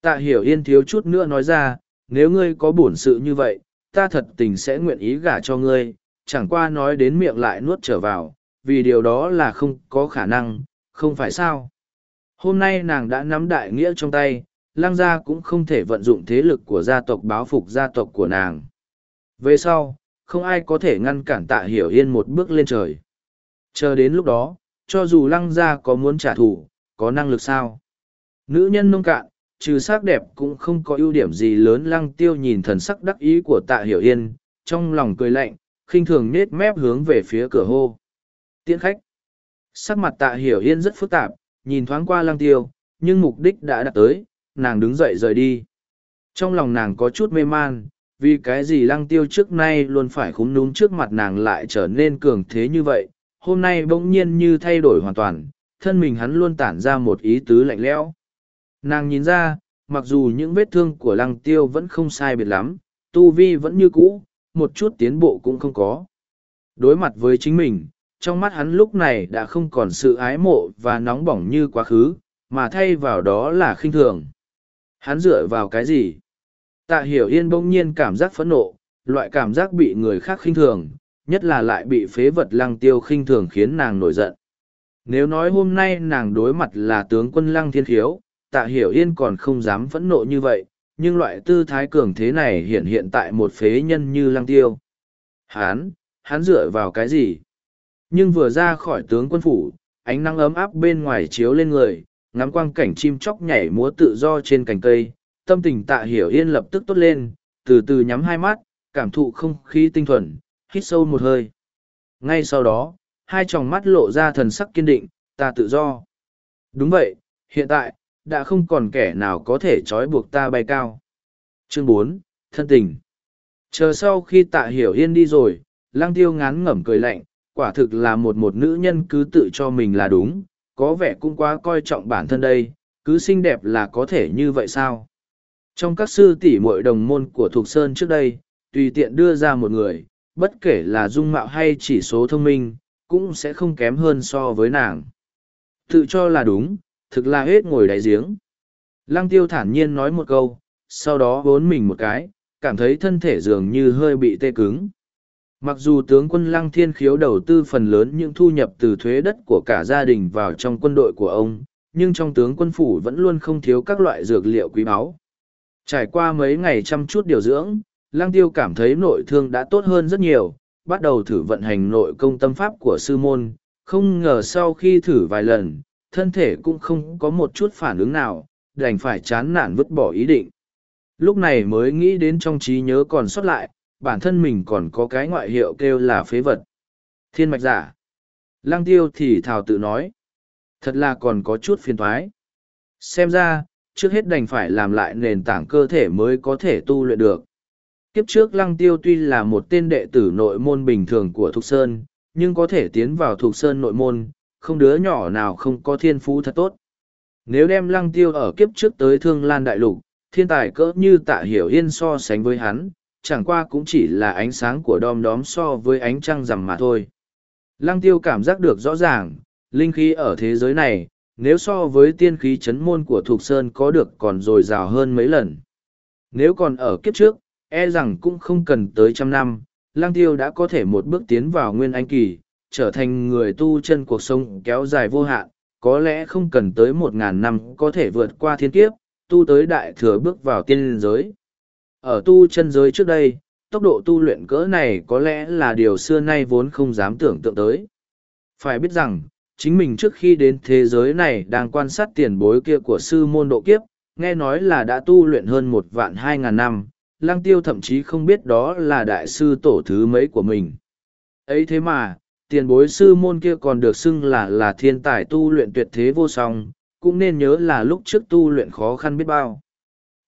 Tạ hiểu yên thiếu chút nữa nói ra, nếu ngươi có bổn sự như vậy, ta thật tình sẽ nguyện ý gả cho ngươi, chẳng qua nói đến miệng lại nuốt trở vào, vì điều đó là không có khả năng, không phải sao. Hôm nay nàng đã nắm đại nghĩa trong tay, lang gia cũng không thể vận dụng thế lực của gia tộc báo phục gia tộc của nàng. Về sau, không ai có thể ngăn cản tạ hiểu yên một bước lên trời. Chờ đến lúc đó, cho dù lăng gia có muốn trả thù, có năng lực sao? Nữ nhân nông cạn, trừ sắc đẹp cũng không có ưu điểm gì lớn lăng tiêu nhìn thần sắc đắc ý của tạ hiểu yên, trong lòng cười lạnh, khinh thường nết mép hướng về phía cửa hô. Tiễn khách. Sắc mặt tạ hiểu yên rất phức tạp, nhìn thoáng qua lăng tiêu, nhưng mục đích đã đạt tới, nàng đứng dậy rời đi. Trong lòng nàng có chút mê man, vì cái gì lăng tiêu trước nay luôn phải khúng núm trước mặt nàng lại trở nên cường thế như vậy, hôm nay bỗng nhiên như thay đổi hoàn toàn, thân mình hắn luôn tản ra một ý tứ lạnh lẽo. Nàng nhìn ra, mặc dù những vết thương của lăng tiêu vẫn không sai biệt lắm, tu vi vẫn như cũ, một chút tiến bộ cũng không có. Đối mặt với chính mình, trong mắt hắn lúc này đã không còn sự ái mộ và nóng bỏng như quá khứ, mà thay vào đó là khinh thường. Hắn dựa vào cái gì? Tạ hiểu yên bỗng nhiên cảm giác phẫn nộ, loại cảm giác bị người khác khinh thường, nhất là lại bị phế vật lăng tiêu khinh thường khiến nàng nổi giận. Nếu nói hôm nay nàng đối mặt là tướng quân lăng thiên khiếu, tạ hiểu yên còn không dám phẫn nộ như vậy, nhưng loại tư thái cường thế này hiện hiện tại một phế nhân như lăng tiêu. Hán, hắn dựa vào cái gì? Nhưng vừa ra khỏi tướng quân phủ, ánh nắng ấm áp bên ngoài chiếu lên người, ngắm quang cảnh chim chóc nhảy múa tự do trên cành cây, tâm tình tạ hiểu yên lập tức tốt lên, từ từ nhắm hai mắt, cảm thụ không khí tinh thuần, hít sâu một hơi. Ngay sau đó, hai tròng mắt lộ ra thần sắc kiên định, ta tự do. Đúng vậy, hiện tại, đã không còn kẻ nào có thể trói buộc ta bay cao. Chương bốn Thân tình Chờ sau khi tạ hiểu yên đi rồi, lăng tiêu ngán ngẩm cười lạnh, quả thực là một một nữ nhân cứ tự cho mình là đúng, có vẻ cũng quá coi trọng bản thân đây, cứ xinh đẹp là có thể như vậy sao? Trong các sư tỷ muội đồng môn của Thục Sơn trước đây, tùy tiện đưa ra một người, bất kể là dung mạo hay chỉ số thông minh, cũng sẽ không kém hơn so với nàng. Tự cho là đúng, thực là hết ngồi đáy giếng. Lăng tiêu thản nhiên nói một câu, sau đó vốn mình một cái, cảm thấy thân thể dường như hơi bị tê cứng. Mặc dù tướng quân Lăng Thiên Khiếu đầu tư phần lớn những thu nhập từ thuế đất của cả gia đình vào trong quân đội của ông, nhưng trong tướng quân phủ vẫn luôn không thiếu các loại dược liệu quý báu. Trải qua mấy ngày chăm chút điều dưỡng, Lăng Tiêu cảm thấy nội thương đã tốt hơn rất nhiều, bắt đầu thử vận hành nội công tâm pháp của sư môn, không ngờ sau khi thử vài lần, thân thể cũng không có một chút phản ứng nào, đành phải chán nản vứt bỏ ý định. Lúc này mới nghĩ đến trong trí nhớ còn sót lại, bản thân mình còn có cái ngoại hiệu kêu là phế vật. Thiên mạch giả. Lăng tiêu thì thào tự nói. Thật là còn có chút phiền thoái. Xem ra, trước hết đành phải làm lại nền tảng cơ thể mới có thể tu luyện được. Kiếp trước Lăng Tiêu tuy là một tên đệ tử nội môn bình thường của Thục Sơn, nhưng có thể tiến vào Thục Sơn nội môn, không đứa nhỏ nào không có thiên phú thật tốt. Nếu đem Lăng Tiêu ở kiếp trước tới Thương Lan Đại Lục, thiên tài cỡ như tạ hiểu yên so sánh với hắn, chẳng qua cũng chỉ là ánh sáng của đom đóm so với ánh trăng rằm mà thôi. Lăng tiêu cảm giác được rõ ràng, linh khí ở thế giới này, nếu so với tiên khí chấn môn của Thục Sơn có được còn dồi dào hơn mấy lần. Nếu còn ở kiếp trước, e rằng cũng không cần tới trăm năm, Lăng tiêu đã có thể một bước tiến vào nguyên anh kỳ, trở thành người tu chân cuộc sống kéo dài vô hạn, có lẽ không cần tới một ngàn năm có thể vượt qua thiên kiếp, tu tới đại thừa bước vào tiên giới. Ở tu chân giới trước đây, tốc độ tu luyện cỡ này có lẽ là điều xưa nay vốn không dám tưởng tượng tới. Phải biết rằng, chính mình trước khi đến thế giới này đang quan sát tiền bối kia của sư môn độ kiếp, nghe nói là đã tu luyện hơn một vạn hai ngàn năm, lăng tiêu thậm chí không biết đó là đại sư tổ thứ mấy của mình. ấy thế mà, tiền bối sư môn kia còn được xưng là là thiên tài tu luyện tuyệt thế vô song, cũng nên nhớ là lúc trước tu luyện khó khăn biết bao.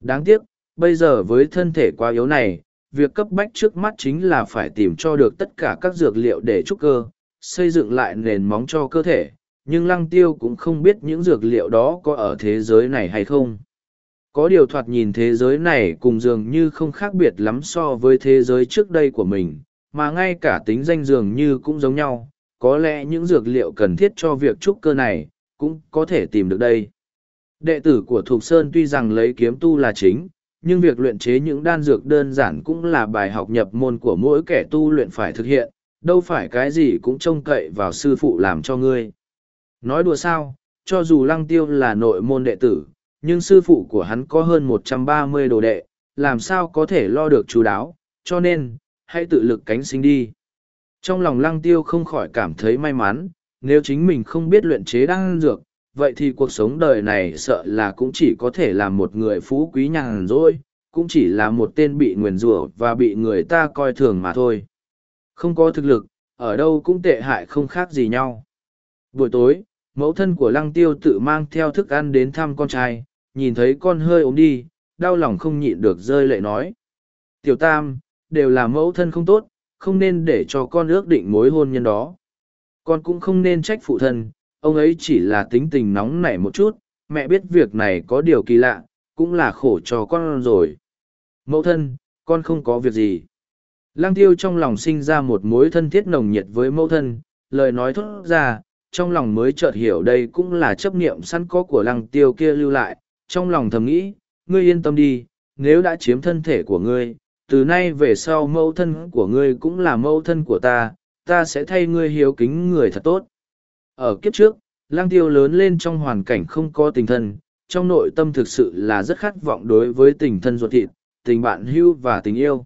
Đáng tiếc, bây giờ với thân thể quá yếu này, việc cấp bách trước mắt chính là phải tìm cho được tất cả các dược liệu để trúc cơ, xây dựng lại nền móng cho cơ thể, nhưng lăng tiêu cũng không biết những dược liệu đó có ở thế giới này hay không. Có điều thoạt nhìn thế giới này cùng dường như không khác biệt lắm so với thế giới trước đây của mình, mà ngay cả tính danh dường như cũng giống nhau, có lẽ những dược liệu cần thiết cho việc trúc cơ này, cũng có thể tìm được đây. Đệ tử của Thục Sơn tuy rằng lấy kiếm tu là chính, nhưng việc luyện chế những đan dược đơn giản cũng là bài học nhập môn của mỗi kẻ tu luyện phải thực hiện, đâu phải cái gì cũng trông cậy vào sư phụ làm cho ngươi. Nói đùa sao, cho dù lăng tiêu là nội môn đệ tử, nhưng sư phụ của hắn có hơn một trăm ba mươi đồ đệ, làm sao có thể lo được chú đáo, cho nên, hãy tự lực cánh sinh đi. Trong lòng lăng tiêu không khỏi cảm thấy may mắn, nếu chính mình không biết luyện chế đan dược, vậy thì cuộc sống đời này sợ là cũng chỉ có thể là một người phú quý nhàn rỗi, cũng chỉ là một tên bị nguyền rủa và bị người ta coi thường mà thôi. Không có thực lực, ở đâu cũng tệ hại không khác gì nhau. Buổi tối, mẫu thân của lăng tiêu tự mang theo thức ăn đến thăm con trai, nhìn thấy con hơi ốm đi, đau lòng không nhịn được rơi lệ nói. Tiểu tam, đều là mẫu thân không tốt, không nên để cho con ước định mối hôn nhân đó. Con cũng không nên trách phụ thân, ông ấy chỉ là tính tình nóng nảy một chút, mẹ biết việc này có điều kỳ lạ, cũng là khổ cho con rồi. Mẫu thân, con không có việc gì. Lang tiêu trong lòng sinh ra một mối thân thiết nồng nhiệt với mẫu thân, lời nói thốt ra, trong lòng mới chợt hiểu đây cũng là chấp niệm sẵn có của lăng tiêu kia lưu lại, trong lòng thầm nghĩ, ngươi yên tâm đi, nếu đã chiếm thân thể của ngươi, từ nay về sau mẫu thân của ngươi cũng là mẫu thân của ta, ta sẽ thay ngươi hiếu kính người thật tốt. Ở kiếp trước, lang tiêu lớn lên trong hoàn cảnh không có tình thân, trong nội tâm thực sự là rất khát vọng đối với tình thân ruột thịt, tình bạn hưu và tình yêu.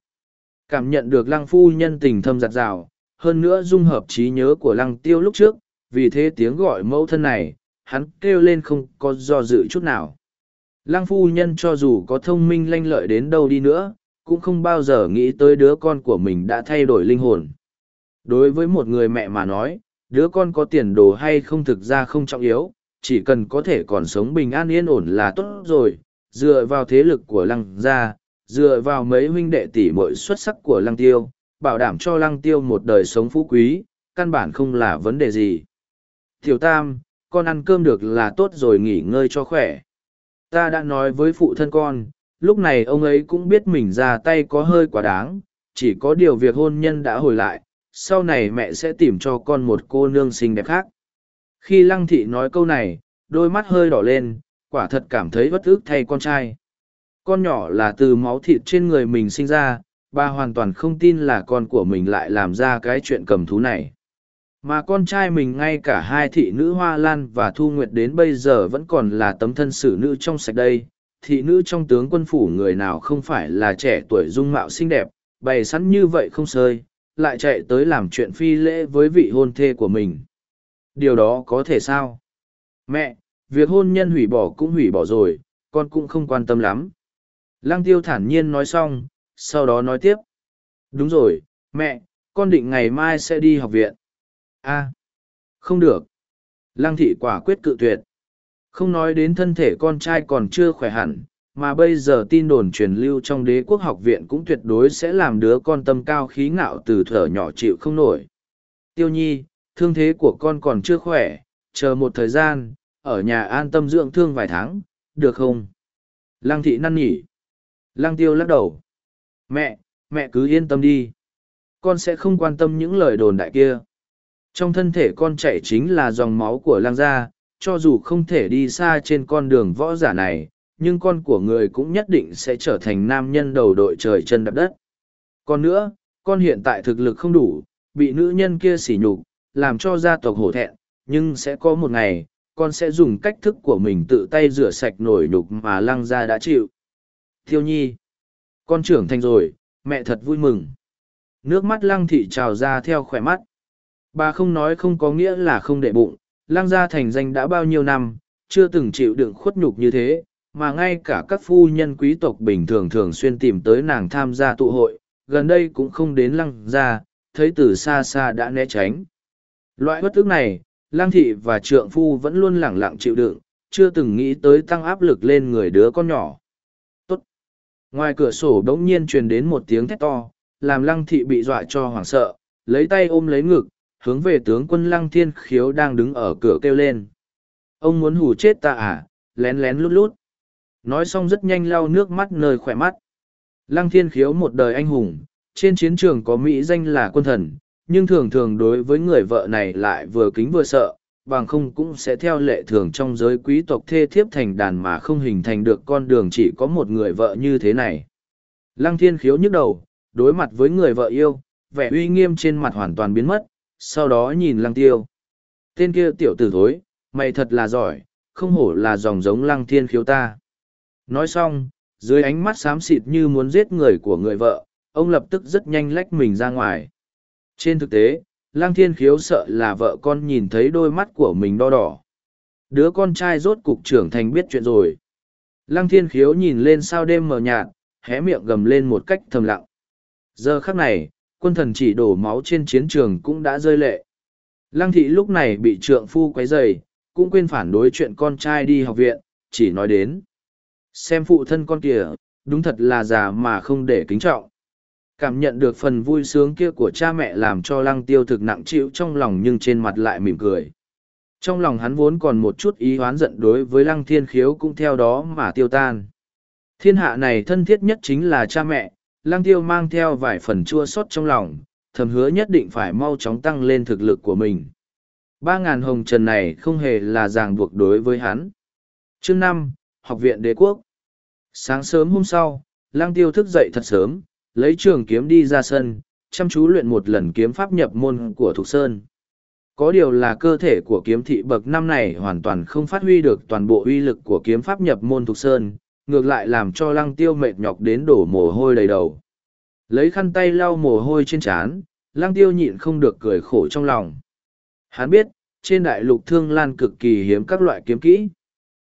Cảm nhận được lăng phu nhân tình thâm giặt rào, hơn nữa dung hợp trí nhớ của lăng tiêu lúc trước, vì thế tiếng gọi mẫu thân này, hắn kêu lên không có do dự chút nào. Lăng phu nhân cho dù có thông minh lanh lợi đến đâu đi nữa, cũng không bao giờ nghĩ tới đứa con của mình đã thay đổi linh hồn. Đối với một người mẹ mà nói, đứa con có tiền đồ hay không thực ra không trọng yếu, chỉ cần có thể còn sống bình an yên ổn là tốt rồi, dựa vào thế lực của lăng gia, dựa vào mấy huynh đệ tỷ muội xuất sắc của lăng tiêu, bảo đảm cho lăng tiêu một đời sống phú quý, căn bản không là vấn đề gì. Tiểu Tam, con ăn cơm được là tốt rồi nghỉ ngơi cho khỏe. Ta đã nói với phụ thân con, lúc này ông ấy cũng biết mình ra tay có hơi quá đáng, chỉ có điều việc hôn nhân đã hồi lại, sau này mẹ sẽ tìm cho con một cô nương xinh đẹp khác. Khi Lăng Thị nói câu này, đôi mắt hơi đỏ lên, quả thật cảm thấy bất ức thay con trai. Con nhỏ là từ máu thịt trên người mình sinh ra, bà hoàn toàn không tin là con của mình lại làm ra cái chuyện cầm thú này. Mà con trai mình ngay cả hai thị nữ Hoa Lan và Thu Nguyệt đến bây giờ vẫn còn là tấm thân xử nữ trong sạch đây. Thị nữ trong tướng quân phủ người nào không phải là trẻ tuổi dung mạo xinh đẹp, bày sẵn như vậy không sơi, lại chạy tới làm chuyện phi lễ với vị hôn thê của mình. Điều đó có thể sao? Mẹ, việc hôn nhân hủy bỏ cũng hủy bỏ rồi, con cũng không quan tâm lắm. Lăng tiêu thản nhiên nói xong, sau đó nói tiếp. Đúng rồi, mẹ, con định ngày mai sẽ đi học viện. a không được. Lăng thị quả quyết cự tuyệt. Không nói đến thân thể con trai còn chưa khỏe hẳn, mà bây giờ tin đồn truyền lưu trong đế quốc học viện cũng tuyệt đối sẽ làm đứa con tâm cao khí ngạo từ thở nhỏ chịu không nổi. Tiêu nhi, thương thế của con còn chưa khỏe, chờ một thời gian, ở nhà an tâm dưỡng thương vài tháng, được không? Lăng thị năn nỉ. Lăng tiêu lắc đầu. Mẹ, mẹ cứ yên tâm đi. Con sẽ không quan tâm những lời đồn đại kia. Trong thân thể con chảy chính là dòng máu của lăng gia, cho dù không thể đi xa trên con đường võ giả này, nhưng con của người cũng nhất định sẽ trở thành nam nhân đầu đội trời chân đạp đất. Còn nữa, con hiện tại thực lực không đủ, bị nữ nhân kia sỉ nhục, làm cho gia tộc hổ thẹn, nhưng sẽ có một ngày, con sẽ dùng cách thức của mình tự tay rửa sạch nổi nhục mà lăng gia đã chịu. Thiêu nhi, con trưởng thành rồi, mẹ thật vui mừng. Nước mắt lăng thị trào ra theo khỏe mắt. Bà không nói không có nghĩa là không để bụng, lang gia thành danh đã bao nhiêu năm, chưa từng chịu đựng khuất nhục như thế, mà ngay cả các phu nhân quý tộc bình thường thường xuyên tìm tới nàng tham gia tụ hội, gần đây cũng không đến lăng gia, thấy từ xa xa đã né tránh. Loại bất tức này, lang thị và trượng phu vẫn luôn lẳng lặng chịu đựng, chưa từng nghĩ tới tăng áp lực lên người đứa con nhỏ. Tốt! Ngoài cửa sổ đống nhiên truyền đến một tiếng thét to, làm lăng thị bị dọa cho hoảng sợ, lấy tay ôm lấy ngực, hướng về tướng quân lăng thiên khiếu đang đứng ở cửa kêu lên. Ông muốn hù chết ta à, lén lén lút lút. Nói xong rất nhanh lau nước mắt nơi khỏe mắt. Lăng thiên khiếu một đời anh hùng, trên chiến trường có mỹ danh là quân thần, nhưng thường thường đối với người vợ này lại vừa kính vừa sợ, bằng không cũng sẽ theo lệ thường trong giới quý tộc thê thiếp thành đàn mà không hình thành được con đường chỉ có một người vợ như thế này. Lăng thiên khiếu nhức đầu, đối mặt với người vợ yêu, vẻ uy nghiêm trên mặt hoàn toàn biến mất, sau đó nhìn lăng tiêu. Tên kia tiểu tử thối, mày thật là giỏi, không hổ là dòng giống lăng thiên khiếu ta. Nói xong, dưới ánh mắt xám xịt như muốn giết người của người vợ, ông lập tức rất nhanh lách mình ra ngoài. Trên thực tế, lăng thiên khiếu sợ là vợ con nhìn thấy đôi mắt của mình đo đỏ. Đứa con trai rốt cục trưởng thành biết chuyện rồi. Lăng thiên khiếu nhìn lên sao đêm mờ nhạt, hé miệng gầm lên một cách thầm lặng. Giờ khắc này, quân thần chỉ đổ máu trên chiến trường cũng đã rơi lệ. Lăng thị lúc này bị trượng phu quấy rầy, cũng quên phản đối chuyện con trai đi học viện, chỉ nói đến. Xem phụ thân con kìa, đúng thật là già mà không để kính trọng. Cảm nhận được phần vui sướng kia của cha mẹ làm cho lăng tiêu thực nặng chịu trong lòng nhưng trên mặt lại mỉm cười. Trong lòng hắn vốn còn một chút ý hoán giận đối với lăng thiên khiếu cũng theo đó mà tiêu tan. Thiên hạ này thân thiết nhất chính là cha mẹ, lăng tiêu mang theo vài phần chua sót trong lòng, thầm hứa nhất định phải mau chóng tăng lên thực lực của mình. Ba ngàn hồng trần này không hề là ràng buộc đối với hắn. Chương năm Học viện đế quốc Sáng sớm hôm sau, lăng tiêu thức dậy thật sớm, lấy trường kiếm đi ra sân, chăm chú luyện một lần kiếm pháp nhập môn của Thục Sơn. Có điều là cơ thể của kiếm thị bậc năm này hoàn toàn không phát huy được toàn bộ uy lực của kiếm pháp nhập môn Thục Sơn, ngược lại làm cho lăng tiêu mệt nhọc đến đổ mồ hôi đầy đầu. Lấy khăn tay lau mồ hôi trên trán, lăng tiêu nhịn không được cười khổ trong lòng. Hắn biết, trên đại lục thương lan cực kỳ hiếm các loại kiếm kỹ.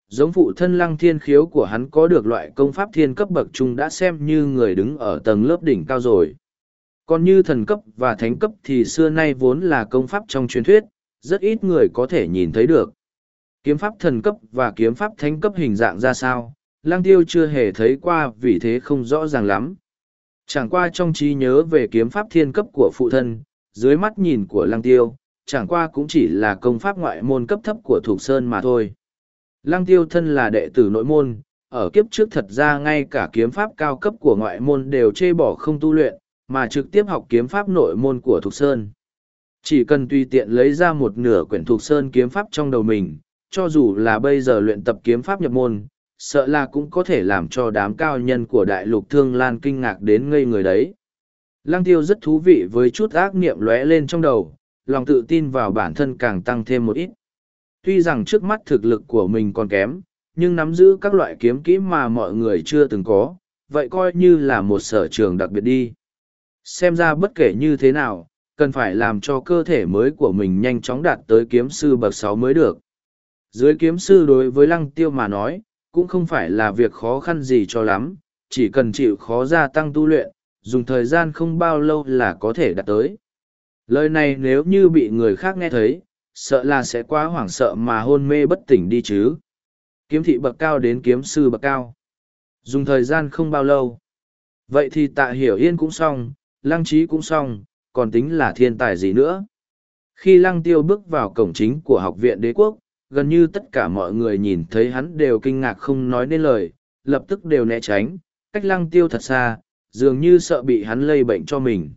Giống phụ thân lăng thiên khiếu của hắn có được loại công pháp thiên cấp bậc trung đã xem như người đứng ở tầng lớp đỉnh cao rồi. Còn như thần cấp và thánh cấp thì xưa nay vốn là công pháp trong truyền thuyết, rất ít người có thể nhìn thấy được. Kiếm pháp thần cấp và kiếm pháp thánh cấp hình dạng ra sao, lang tiêu chưa hề thấy qua vì thế không rõ ràng lắm. Chẳng qua trong trí nhớ về kiếm pháp thiên cấp của phụ thân, dưới mắt nhìn của lang tiêu, chẳng qua cũng chỉ là công pháp ngoại môn cấp thấp của Thục Sơn mà thôi. Lang tiêu thân là đệ tử nội môn, ở kiếp trước thật ra ngay cả kiếm pháp cao cấp của ngoại môn đều chê bỏ không tu luyện, mà trực tiếp học kiếm pháp nội môn của Thục Sơn. Chỉ cần tùy tiện lấy ra một nửa quyển Thục Sơn kiếm pháp trong đầu mình, cho dù là bây giờ luyện tập kiếm pháp nhập môn, sợ là cũng có thể làm cho đám cao nhân của đại lục thương lan kinh ngạc đến ngây người đấy. Lăng tiêu rất thú vị với chút ác niệm lóe lên trong đầu, lòng tự tin vào bản thân càng tăng thêm một ít. Tuy rằng trước mắt thực lực của mình còn kém, nhưng nắm giữ các loại kiếm kỹ mà mọi người chưa từng có, vậy coi như là một sở trường đặc biệt đi. Xem ra bất kể như thế nào, cần phải làm cho cơ thể mới của mình nhanh chóng đạt tới kiếm sư bậc sáu mới được. Dưới kiếm sư đối với lăng tiêu mà nói, cũng không phải là việc khó khăn gì cho lắm, chỉ cần chịu khó gia tăng tu luyện, dùng thời gian không bao lâu là có thể đạt tới. Lời này nếu như bị người khác nghe thấy, sợ là sẽ quá hoảng sợ mà hôn mê bất tỉnh đi chứ. Kiếm thị bậc cao đến kiếm sư bậc cao. Dùng thời gian không bao lâu. Vậy thì tạ hiểu yên cũng xong, lăng trí cũng xong, còn tính là thiên tài gì nữa. Khi lăng tiêu bước vào cổng chính của học viện đế quốc, gần như tất cả mọi người nhìn thấy hắn đều kinh ngạc không nói nên lời, lập tức đều né tránh, cách lăng tiêu thật xa, dường như sợ bị hắn lây bệnh cho mình.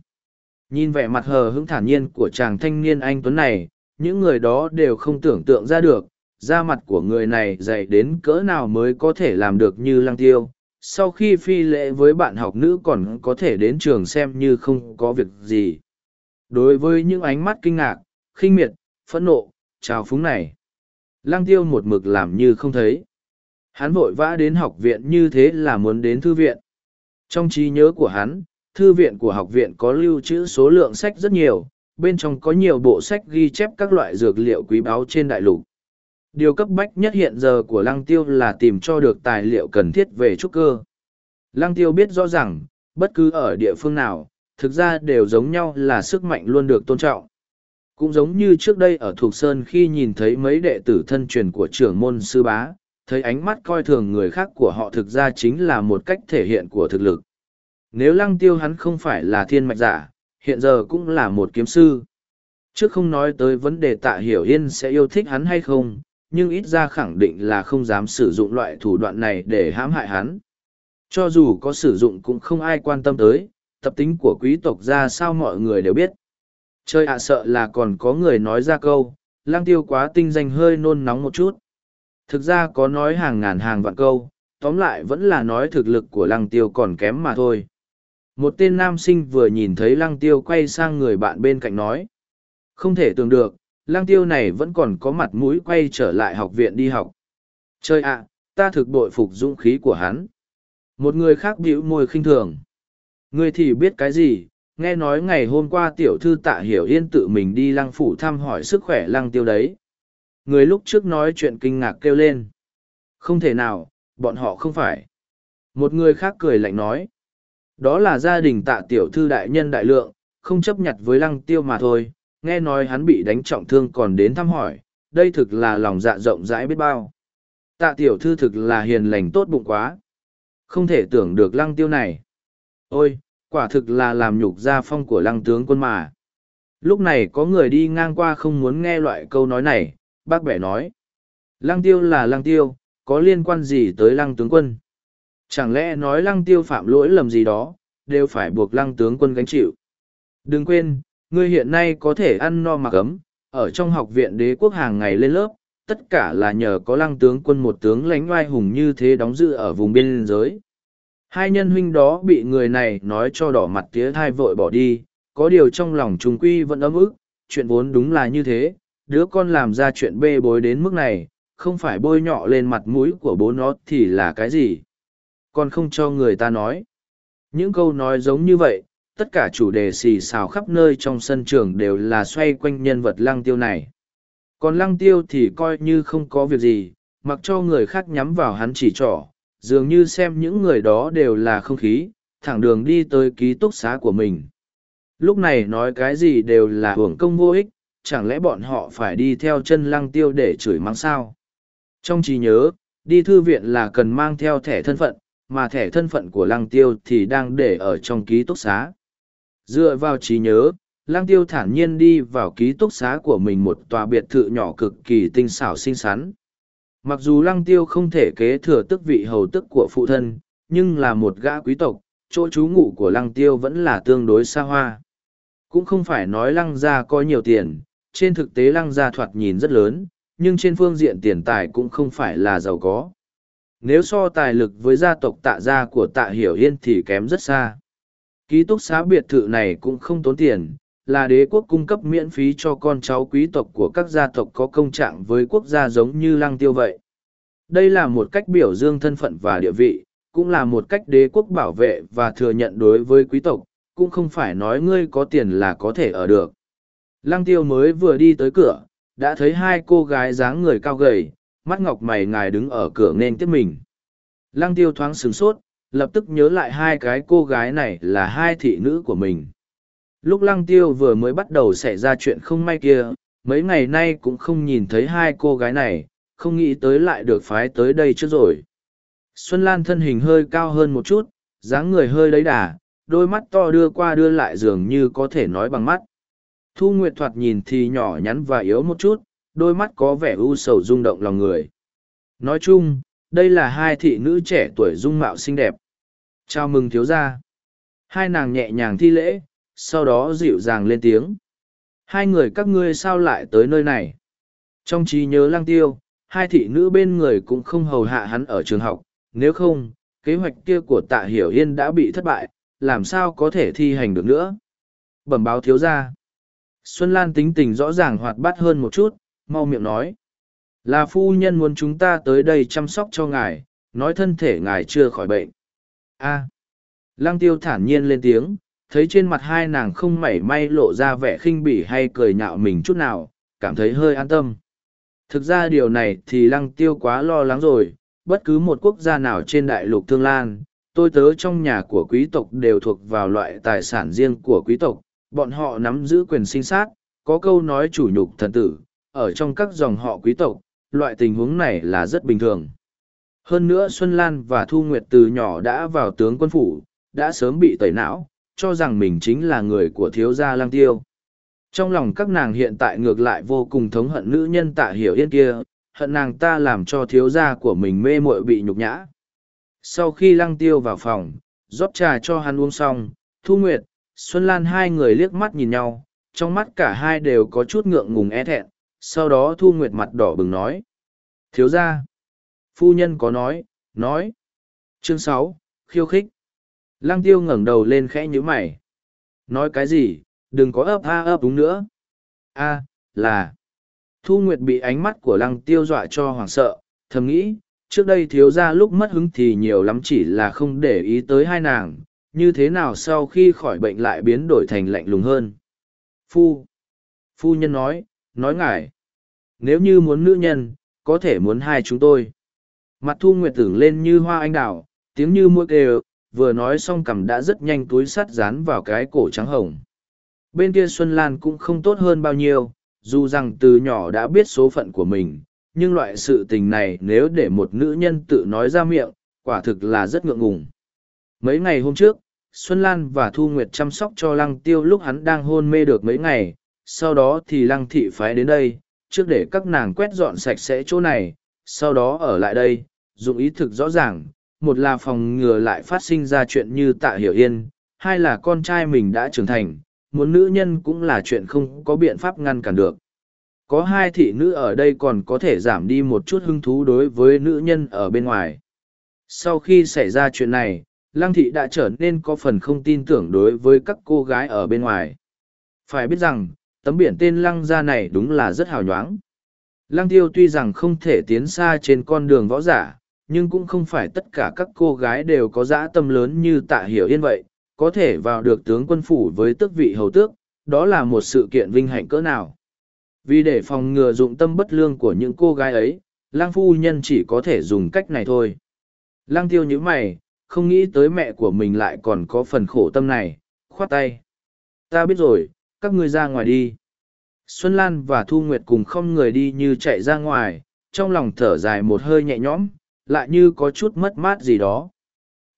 Nhìn vẻ mặt hờ hững thản nhiên của chàng thanh niên anh Tuấn này, những người đó đều không tưởng tượng ra được, da mặt của người này dày đến cỡ nào mới có thể làm được như lăng tiêu. Sau khi phi lễ với bạn học nữ còn có thể đến trường xem như không có việc gì. Đối với những ánh mắt kinh ngạc, khinh miệt, phẫn nộ, trào phúng này, Lăng tiêu một mực làm như không thấy. Hắn vội vã đến học viện như thế là muốn đến thư viện. Trong trí nhớ của hắn, thư viện của học viện có lưu trữ số lượng sách rất nhiều, bên trong có nhiều bộ sách ghi chép các loại dược liệu quý báu trên đại lục. Điều cấp bách nhất hiện giờ của lăng tiêu là tìm cho được tài liệu cần thiết về trúc cơ. Lăng tiêu biết rõ rằng bất cứ ở địa phương nào, thực ra đều giống nhau là sức mạnh luôn được tôn trọng. Cũng giống như trước đây ở Thục Sơn khi nhìn thấy mấy đệ tử thân truyền của trưởng môn sư bá, thấy ánh mắt coi thường người khác của họ thực ra chính là một cách thể hiện của thực lực. Nếu lăng tiêu hắn không phải là thiên mạch giả, hiện giờ cũng là một kiếm sư. Trước không nói tới vấn đề tạ hiểu yên sẽ yêu thích hắn hay không, nhưng ít ra khẳng định là không dám sử dụng loại thủ đoạn này để hãm hại hắn. Cho dù có sử dụng cũng không ai quan tâm tới, tập tính của quý tộc ra sao mọi người đều biết. Chơi ạ sợ là còn có người nói ra câu, lang tiêu quá tinh danh hơi nôn nóng một chút. Thực ra có nói hàng ngàn hàng vạn câu, tóm lại vẫn là nói thực lực của lăng tiêu còn kém mà thôi. Một tên nam sinh vừa nhìn thấy lăng tiêu quay sang người bạn bên cạnh nói. Không thể tưởng được, lăng tiêu này vẫn còn có mặt mũi quay trở lại học viện đi học. Chơi ạ, ta thực bội phục dũng khí của hắn. Một người khác bĩu môi khinh thường. Người thì biết cái gì, nghe nói ngày hôm qua tiểu thư tạ hiểu yên tự mình đi lăng phủ thăm hỏi sức khỏe lăng tiêu đấy. Người lúc trước nói chuyện kinh ngạc kêu lên. Không thể nào, bọn họ không phải. Một người khác cười lạnh nói. Đó là gia đình tạ tiểu thư đại nhân đại lượng, không chấp nhận với lăng tiêu mà thôi, nghe nói hắn bị đánh trọng thương còn đến thăm hỏi, đây thực là lòng dạ rộng rãi biết bao. Tạ tiểu thư thực là hiền lành tốt bụng quá. Không thể tưởng được lăng tiêu này. Ôi, quả thực là làm nhục gia phong của lăng tướng quân mà. Lúc này có người đi ngang qua không muốn nghe loại câu nói này, bác bẻ nói. Lăng tiêu là lăng tiêu, có liên quan gì tới lăng tướng quân? Chẳng lẽ nói lăng tiêu phạm lỗi lầm gì đó, đều phải buộc lăng tướng quân gánh chịu. Đừng quên, ngươi hiện nay có thể ăn no mặc ấm, ở trong học viện đế quốc hàng ngày lên lớp, tất cả là nhờ có lăng tướng quân một tướng lãnh oai hùng như thế đóng giữ ở vùng biên giới. Hai nhân huynh đó bị người này nói cho đỏ mặt tía thai vội bỏ đi, có điều trong lòng trung quy vẫn ấm ức, chuyện vốn đúng là như thế, đứa con làm ra chuyện bê bối đến mức này, không phải bôi nhọ lên mặt mũi của bố nó thì là cái gì còn không cho người ta nói. Những câu nói giống như vậy, tất cả chủ đề xì xào khắp nơi trong sân trường đều là xoay quanh nhân vật lăng tiêu này. Còn lăng tiêu thì coi như không có việc gì, mặc cho người khác nhắm vào hắn chỉ trỏ, dường như xem những người đó đều là không khí, thẳng đường đi tới ký túc xá của mình. Lúc này nói cái gì đều là hưởng công vô ích, chẳng lẽ bọn họ phải đi theo chân lăng tiêu để chửi mắng sao? Trong trí nhớ, đi thư viện là cần mang theo thẻ thân phận, mà thẻ thân phận của lăng tiêu thì đang để ở trong ký túc xá. Dựa vào trí nhớ, lăng tiêu thản nhiên đi vào ký túc xá của mình một tòa biệt thự nhỏ cực kỳ tinh xảo xinh xắn. Mặc dù lăng tiêu không thể kế thừa tức vị hầu tức của phụ thân, nhưng là một gã quý tộc, chỗ trú ngụ của lăng tiêu vẫn là tương đối xa hoa. Cũng không phải nói lăng gia có nhiều tiền, trên thực tế lăng gia thoạt nhìn rất lớn, nhưng trên phương diện tiền tài cũng không phải là giàu có. Nếu so tài lực với gia tộc tạ gia của tạ hiểu yên thì kém rất xa. Ký túc xá biệt thự này cũng không tốn tiền, là đế quốc cung cấp miễn phí cho con cháu quý tộc của các gia tộc có công trạng với quốc gia giống như lăng tiêu vậy. Đây là một cách biểu dương thân phận và địa vị, cũng là một cách đế quốc bảo vệ và thừa nhận đối với quý tộc, cũng không phải nói ngươi có tiền là có thể ở được. Lăng tiêu mới vừa đi tới cửa, đã thấy hai cô gái dáng người cao gầy, mắt ngọc mày ngài đứng ở cửa nên tiếp mình. Lăng tiêu thoáng sừng sốt, lập tức nhớ lại hai cái cô gái này là hai thị nữ của mình. Lúc lăng tiêu vừa mới bắt đầu xảy ra chuyện không may kia, mấy ngày nay cũng không nhìn thấy hai cô gái này, không nghĩ tới lại được phái tới đây trước rồi. Xuân Lan thân hình hơi cao hơn một chút, dáng người hơi lấy đà, đôi mắt to đưa qua đưa lại dường như có thể nói bằng mắt. Thu Nguyệt thoạt nhìn thì nhỏ nhắn và yếu một chút, đôi mắt có vẻ u sầu rung động lòng người. Nói chung, đây là hai thị nữ trẻ tuổi dung mạo xinh đẹp. Chào mừng thiếu gia. Hai nàng nhẹ nhàng thi lễ, sau đó dịu dàng lên tiếng. Hai người các ngươi sao lại tới nơi này? Trong trí nhớ Lang tiêu, hai thị nữ bên người cũng không hầu hạ hắn ở trường học, nếu không, kế hoạch kia của tạ hiểu yên đã bị thất bại, làm sao có thể thi hành được nữa? Bẩm báo thiếu gia. Xuân Lan tính tình rõ ràng hoạt bát hơn một chút, mau miệng nói. Là phu nhân muốn chúng ta tới đây chăm sóc cho ngài, nói thân thể ngài chưa khỏi bệnh. a Lăng tiêu thản nhiên lên tiếng, thấy trên mặt hai nàng không mảy may lộ ra vẻ khinh bỉ hay cười nhạo mình chút nào cảm thấy hơi an tâm thực ra điều này thì lăng tiêu quá lo lắng rồi bất cứ một quốc gia nào trên đại lục thương lan tôi tớ trong nhà của quý tộc đều thuộc vào loại tài sản riêng của quý tộc bọn họ nắm giữ quyền sinh sát có câu nói chủ nhục thần tử ở trong các dòng họ quý tộc loại tình huống này là rất bình thường hơn nữa xuân lan và thu nguyệt từ nhỏ đã vào tướng quân phủ đã sớm bị tẩy não cho rằng mình chính là người của thiếu gia lang tiêu. Trong lòng các nàng hiện tại ngược lại vô cùng thống hận nữ nhân tạ hiểu yên kia, hận nàng ta làm cho thiếu gia của mình mê muội bị nhục nhã. Sau khi lăng tiêu vào phòng, rót trà cho hắn uống xong, Thu Nguyệt, Xuân Lan hai người liếc mắt nhìn nhau, trong mắt cả hai đều có chút ngượng ngùng e thẹn, sau đó Thu Nguyệt mặt đỏ bừng nói. Thiếu gia, phu nhân có nói, nói. Chương sáu khiêu khích. Lăng tiêu ngẩng đầu lên khẽ nhíu mày. Nói cái gì, đừng có ấp a ấp đúng nữa. a là. Thu Nguyệt bị ánh mắt của lăng tiêu dọa cho hoảng sợ, thầm nghĩ, trước đây thiếu ra lúc mất hứng thì nhiều lắm chỉ là không để ý tới hai nàng, như thế nào sau khi khỏi bệnh lại biến đổi thành lạnh lùng hơn. Phu. Phu nhân nói, nói ngài. Nếu như muốn nữ nhân, có thể muốn hai chúng tôi. Mặt thu nguyệt tưởng lên như hoa anh đào, tiếng như mũi kêu, vừa nói xong cằm đã rất nhanh túi sắt dán vào cái cổ trắng hồng. Bên kia Xuân Lan cũng không tốt hơn bao nhiêu, dù rằng từ nhỏ đã biết số phận của mình, nhưng loại sự tình này nếu để một nữ nhân tự nói ra miệng, quả thực là rất ngượng ngùng. Mấy ngày hôm trước, Xuân Lan và Thu Nguyệt chăm sóc cho Lăng Tiêu lúc hắn đang hôn mê được mấy ngày, sau đó thì Lăng Thị phái đến đây, trước để các nàng quét dọn sạch sẽ chỗ này, sau đó ở lại đây, dụng ý thực rõ ràng, một là phòng ngừa lại phát sinh ra chuyện như tạ hiểu yên, hai là con trai mình đã trưởng thành, muốn nữ nhân cũng là chuyện không có biện pháp ngăn cản được. Có hai thị nữ ở đây còn có thể giảm đi một chút hứng thú đối với nữ nhân ở bên ngoài. Sau khi xảy ra chuyện này, Lăng thị đã trở nên có phần không tin tưởng đối với các cô gái ở bên ngoài. Phải biết rằng, tấm biển tên Lăng gia này đúng là rất hào nhoáng. Lăng tiêu tuy rằng không thể tiến xa trên con đường võ giả, nhưng cũng không phải tất cả các cô gái đều có dã tâm lớn như tạ hiểu yên vậy có thể vào được tướng quân phủ với tước vị hầu tước đó là một sự kiện vinh hạnh cỡ nào. Vì để phòng ngừa dụng tâm bất lương của những cô gái ấy lang phu nhân chỉ có thể dùng cách này thôi. Lang tiêu nhíu mày không nghĩ tới mẹ của mình lại còn có phần khổ tâm này khoát tay. Ta biết rồi các ngươi ra ngoài đi xuân lan và thu nguyệt cùng không người đi như chạy ra ngoài trong lòng thở dài một hơi nhẹ nhõm lại như có chút mất mát gì đó.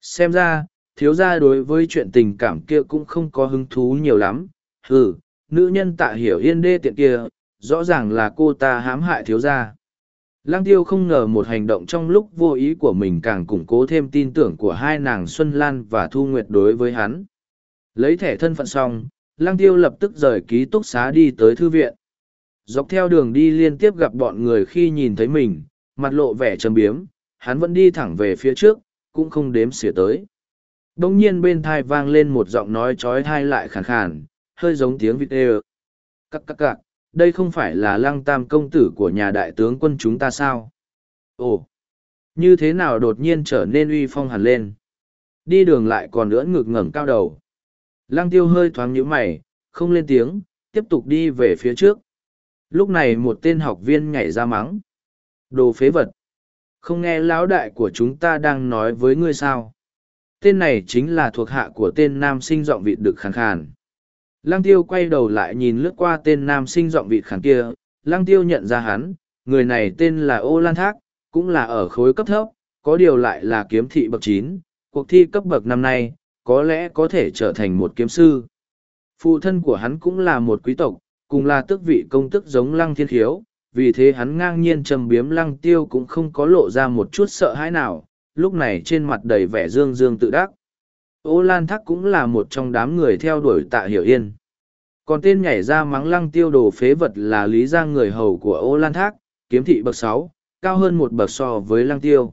Xem ra, thiếu gia đối với chuyện tình cảm kia cũng không có hứng thú nhiều lắm. Hừ, nữ nhân tạ hiểu yên đê tiện kia, rõ ràng là cô ta hãm hại thiếu gia. Lăng tiêu không ngờ một hành động trong lúc vô ý của mình càng củng cố thêm tin tưởng của hai nàng Xuân Lan và Thu Nguyệt đối với hắn. Lấy thẻ thân phận xong, Lăng tiêu lập tức rời ký túc xá đi tới thư viện. Dọc theo đường đi liên tiếp gặp bọn người khi nhìn thấy mình, mặt lộ vẻ trầm biếm, hắn vẫn đi thẳng về phía trước, cũng không đếm xỉa tới. Đông nhiên bên thai vang lên một giọng nói trói thai lại khàn khàn, hơi giống tiếng vịt ê Cắc cắc cạc, đây không phải là lăng tam công tử của nhà đại tướng quân chúng ta sao? Ồ, như thế nào đột nhiên trở nên uy phong hẳn lên? Đi đường lại còn nữa ngực ngẩng cao đầu. Lăng tiêu hơi thoáng nhíu mày, không lên tiếng, tiếp tục đi về phía trước. Lúc này một tên học viên nhảy ra mắng. Đồ phế vật. Không nghe lão đại của chúng ta đang nói với ngươi sao? Tên này chính là thuộc hạ của tên nam sinh giọng vịt được khàn khàn. Lăng tiêu quay đầu lại nhìn lướt qua tên nam sinh giọng vịt khàn kia. Lăng tiêu nhận ra hắn người này tên là ô lan thác cũng là ở khối cấp thấp có điều lại là kiếm thị bậc chín. Cuộc thi cấp bậc năm nay có lẽ có thể trở thành một kiếm sư phụ thân của hắn cũng là một quý tộc cùng là tước vị công tức giống lăng thiên khiếu vì thế hắn ngang nhiên trầm biếm lăng tiêu cũng không có lộ ra một chút sợ hãi nào, lúc này trên mặt đầy vẻ dương dương tự đắc. Ô Lan Thác cũng là một trong đám người theo đuổi tạ hiểu yên. Còn tên nhảy ra mắng lăng tiêu đồ phế vật là lý giang người hầu của ô Lan Thác, kiếm thị bậc sáu, cao hơn một bậc so với lăng tiêu.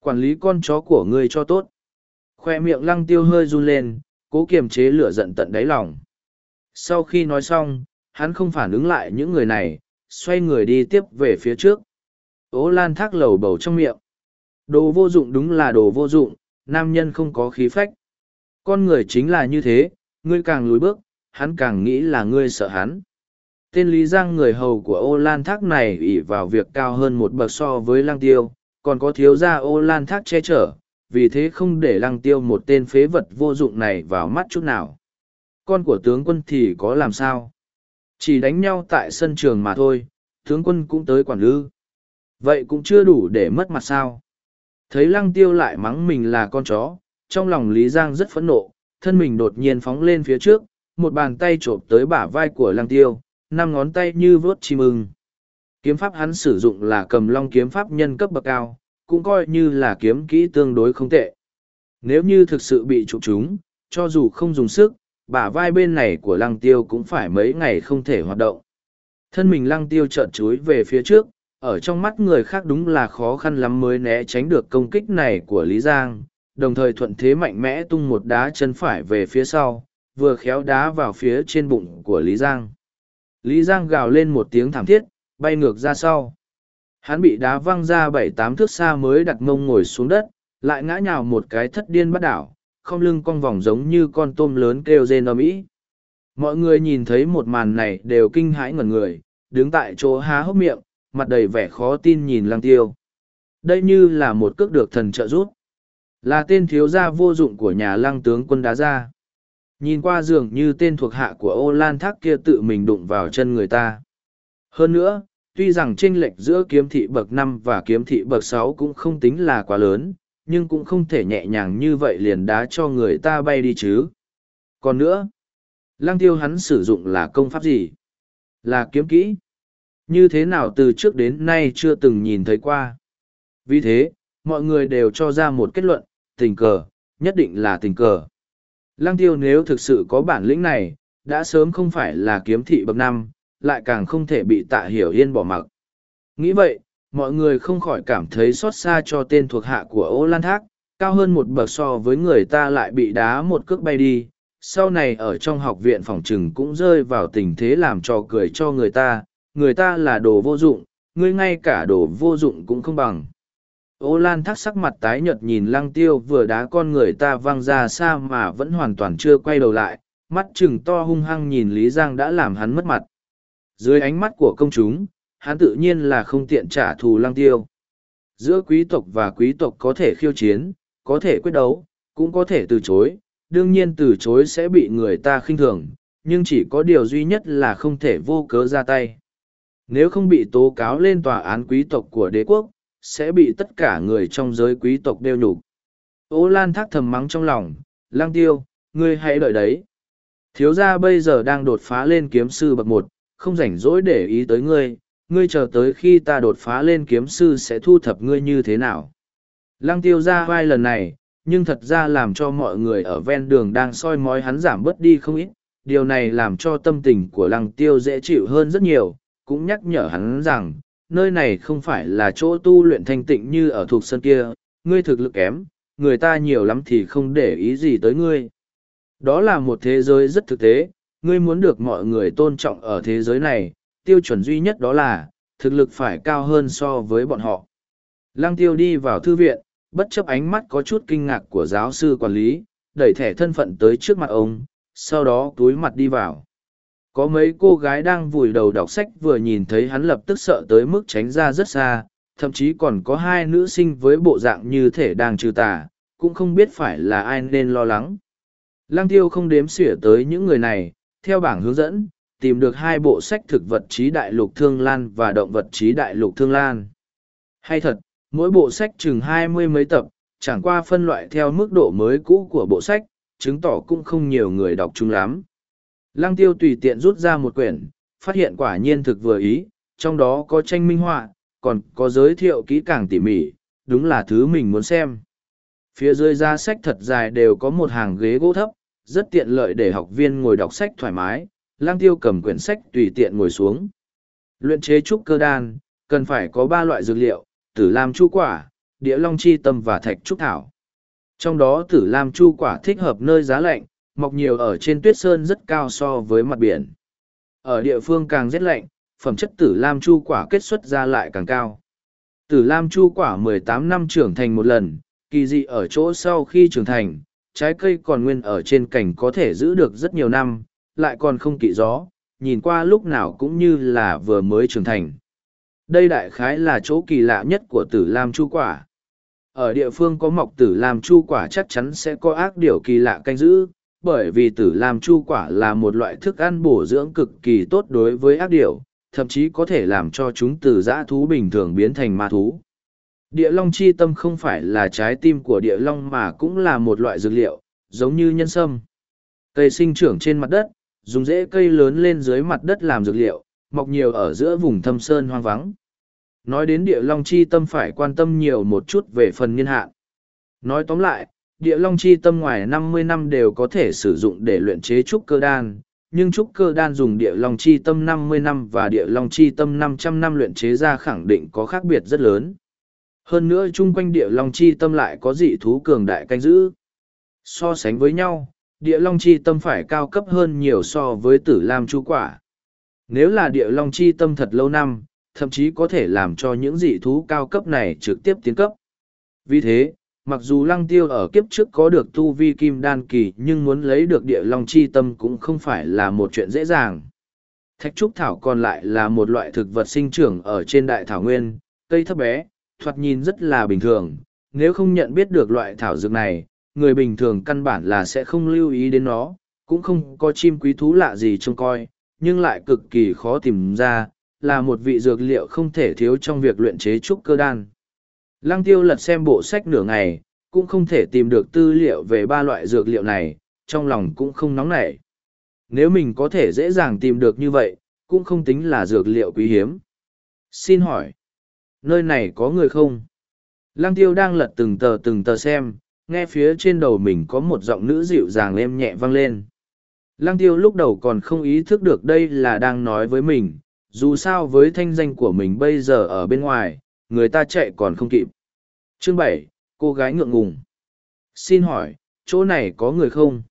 Quản lý con chó của ngươi cho tốt. Khoe miệng lăng tiêu hơi run lên, cố kiềm chế lửa giận tận đáy lòng. Sau khi nói xong, hắn không phản ứng lại những người này, xoay người đi tiếp về phía trước. Ô lan thác lầu bầu trong miệng. Đồ vô dụng đúng là đồ vô dụng, nam nhân không có khí phách. Con người chính là như thế, ngươi càng lùi bước, hắn càng nghĩ là ngươi sợ hắn. Tên Lý Giang người hầu của ô lan thác này ỷ vào việc cao hơn một bậc so với lăng tiêu, còn có thiếu gia ô lan thác che chở, vì thế không để lăng tiêu một tên phế vật vô dụng này vào mắt chút nào. Con của tướng quân thì có làm sao? Chỉ đánh nhau tại sân trường mà thôi, tướng quân cũng tới quản lư. Vậy cũng chưa đủ để mất mặt sao. Thấy lăng tiêu lại mắng mình là con chó, trong lòng Lý Giang rất phẫn nộ, thân mình đột nhiên phóng lên phía trước, một bàn tay trộm tới bả vai của lăng tiêu, năm ngón tay như vớt chim ưng. Kiếm pháp hắn sử dụng là cầm long kiếm pháp nhân cấp bậc cao, cũng coi như là kiếm kỹ tương đối không tệ. Nếu như thực sự bị trục chúng, cho dù không dùng sức, bả vai bên này của lăng tiêu cũng phải mấy ngày không thể hoạt động. Thân mình lăng tiêu trợn chuối về phía trước, ở trong mắt người khác đúng là khó khăn lắm mới né tránh được công kích này của Lý Giang, đồng thời thuận thế mạnh mẽ tung một đá chân phải về phía sau, vừa khéo đá vào phía trên bụng của Lý Giang. Lý Giang gào lên một tiếng thảm thiết, bay ngược ra sau. Hắn bị đá văng ra bảy tám thước xa mới đặt mông ngồi xuống đất, lại ngã nhào một cái thất điên bắt đảo, không lưng cong vòng giống như con tôm lớn kêu rên ầm ĩ. Mọi người nhìn thấy một màn này đều kinh hãi ngẩn người, đứng tại chỗ há hốc miệng, mặt đầy vẻ khó tin nhìn lăng tiêu. Đây như là một cước được thần trợ giúp. Là tên thiếu gia vô dụng của nhà lăng tướng quân đá ra. Nhìn qua dường như tên thuộc hạ của ô lan thác kia tự mình đụng vào chân người ta. Hơn nữa, tuy rằng chênh lệch giữa kiếm thị bậc năm và kiếm thị bậc sáu cũng không tính là quá lớn, nhưng cũng không thể nhẹ nhàng như vậy liền đá cho người ta bay đi chứ. Còn nữa, lăng tiêu hắn sử dụng là công pháp gì? Là kiếm kỹ. Như thế nào từ trước đến nay chưa từng nhìn thấy qua. Vì thế, mọi người đều cho ra một kết luận, tình cờ, nhất định là tình cờ. Lăng tiêu nếu thực sự có bản lĩnh này, đã sớm không phải là kiếm thị bậc năm, lại càng không thể bị tạ hiểu yên bỏ mặc. Nghĩ vậy, mọi người không khỏi cảm thấy xót xa cho tên thuộc hạ của ô lan thác, cao hơn một bậc so với người ta lại bị đá một cước bay đi. Sau này ở trong học viện phòng trừng cũng rơi vào tình thế làm trò cười cho người ta, người ta là đồ vô dụng, ngươi ngay cả đồ vô dụng cũng không bằng. Ô Lan Thác sắc mặt tái nhợt nhìn lăng tiêu vừa đá con người ta văng ra xa mà vẫn hoàn toàn chưa quay đầu lại, mắt chừng to hung hăng nhìn Lý Giang đã làm hắn mất mặt. Dưới ánh mắt của công chúng, hắn tự nhiên là không tiện trả thù lăng tiêu. Giữa quý tộc và quý tộc có thể khiêu chiến, có thể quyết đấu, cũng có thể từ chối, đương nhiên từ chối sẽ bị người ta khinh thường, nhưng chỉ có điều duy nhất là không thể vô cớ ra tay. Nếu không bị tố cáo lên tòa án quý tộc của đế quốc, sẽ bị tất cả người trong giới quý tộc đeo nhục. Ô Lan thác thầm mắng trong lòng, lang tiêu, ngươi hãy đợi đấy. Thiếu gia bây giờ đang đột phá lên kiếm sư bậc một, không rảnh rỗi để ý tới ngươi, ngươi chờ tới khi ta đột phá lên kiếm sư sẽ thu thập ngươi như thế nào. Lăng tiêu ra vai lần này, nhưng thật ra làm cho mọi người ở ven đường đang soi mói hắn giảm bớt đi không ít. Điều này làm cho tâm tình của lăng tiêu dễ chịu hơn rất nhiều, cũng nhắc nhở hắn rằng, nơi này không phải là chỗ tu luyện thanh tịnh như ở thuộc sân kia, ngươi thực lực kém, người ta nhiều lắm thì không để ý gì tới ngươi. Đó là một thế giới rất thực tế, ngươi muốn được mọi người tôn trọng ở thế giới này, tiêu chuẩn duy nhất đó là, thực lực phải cao hơn so với bọn họ. Lăng tiêu đi vào thư viện, bất chấp ánh mắt có chút kinh ngạc của giáo sư quản lý, đẩy thẻ thân phận tới trước mặt ông, sau đó túi mặt đi vào. Có mấy cô gái đang vùi đầu đọc sách vừa nhìn thấy hắn lập tức sợ tới mức tránh ra rất xa, thậm chí còn có hai nữ sinh với bộ dạng như thể đang trừ tà, cũng không biết phải là ai nên lo lắng. Lăng tiêu không đếm xỉa tới những người này, theo bảng hướng dẫn, tìm được hai bộ sách thực vật trí đại lục thương lan và động vật trí đại lục thương lan. Hay thật, mỗi bộ sách chừng hai mươi mấy tập, chẳng qua phân loại theo mức độ mới cũ của bộ sách, chứng tỏ cũng không nhiều người đọc chúng lắm. Lăng tiêu tùy tiện rút ra một quyển, phát hiện quả nhiên thực vừa ý, trong đó có tranh minh họa, còn có giới thiệu kỹ càng tỉ mỉ, đúng là thứ mình muốn xem. Phía dưới ra sách thật dài đều có một hàng ghế gỗ thấp, rất tiện lợi để học viên ngồi đọc sách thoải mái, lang tiêu cầm quyển sách tùy tiện ngồi xuống. Luyện chế trúc cơ đan, cần phải có ba loại dược liệu, tử lam chu quả, địa long chi tâm và thạch trúc thảo. Trong đó tử lam chu quả thích hợp nơi giá lạnh, mọc nhiều ở trên tuyết sơn rất cao so với mặt biển. Ở địa phương càng rét lạnh, phẩm chất tử lam chu quả kết xuất ra lại càng cao. Tử lam chu quả 18 năm trưởng thành một lần, kỳ dị ở chỗ sau khi trưởng thành, trái cây còn nguyên ở trên cành có thể giữ được rất nhiều năm, lại còn không kỵ gió, nhìn qua lúc nào cũng như là vừa mới trưởng thành. Đây đại khái là chỗ kỳ lạ nhất của tử lam chu quả. Ở địa phương có mọc tử lam chu quả chắc chắn sẽ có ác điều kỳ lạ canh giữ, bởi vì tử lam chu quả là một loại thức ăn bổ dưỡng cực kỳ tốt đối với ác điều, thậm chí có thể làm cho chúng từ dã thú bình thường biến thành ma thú. Địa long chi tâm không phải là trái tim của địa long mà cũng là một loại dược liệu, giống như nhân sâm. Cây sinh trưởng trên mặt đất, dùng rễ cây lớn lên dưới mặt đất làm dược liệu, mọc nhiều ở giữa vùng thâm sơn hoang vắng. Nói đến địa long chi tâm phải quan tâm nhiều một chút về phần niên hạn. Nói tóm lại, địa long chi tâm ngoài năm mươi năm đều có thể sử dụng để luyện chế trúc cơ đan, nhưng trúc cơ đan dùng địa long chi tâm năm mươi năm và địa long chi tâm năm trăm năm luyện chế ra khẳng định có khác biệt rất lớn. Hơn nữa chung quanh địa long chi tâm lại có dị thú cường đại canh giữ. So sánh với nhau, địa long chi tâm phải cao cấp hơn nhiều so với tử lam chu quả. Nếu là địa long chi tâm thật lâu năm, thậm chí có thể làm cho những dị thú cao cấp này trực tiếp tiến cấp. Vì thế, mặc dù lăng tiêu ở kiếp trước có được tu vi kim đan kỳ nhưng muốn lấy được địa long chi tâm cũng không phải là một chuyện dễ dàng. Thạch trúc thảo còn lại là một loại thực vật sinh trưởng ở trên đại thảo nguyên, cây thấp bé, thoạt nhìn rất là bình thường. Nếu không nhận biết được loại thảo dược này, người bình thường căn bản là sẽ không lưu ý đến nó, cũng không có chim quý thú lạ gì trông coi, nhưng lại cực kỳ khó tìm ra, là một vị dược liệu không thể thiếu trong việc luyện chế trúc cơ đan. Lăng tiêu lật xem bộ sách nửa ngày, cũng không thể tìm được tư liệu về ba loại dược liệu này, trong lòng cũng không nóng nảy. Nếu mình có thể dễ dàng tìm được như vậy, cũng không tính là dược liệu quý hiếm. Xin hỏi, nơi này có người không? Lăng tiêu đang lật từng tờ từng tờ xem, nghe phía trên đầu mình có một giọng nữ dịu dàng êm nhẹ vang lên. Lăng tiêu lúc đầu còn không ý thức được đây là đang nói với mình, dù sao với thanh danh của mình bây giờ ở bên ngoài, người ta chạy còn không kịp. Chương bảy, cô gái ngượng ngùng. Xin hỏi, chỗ này có người không?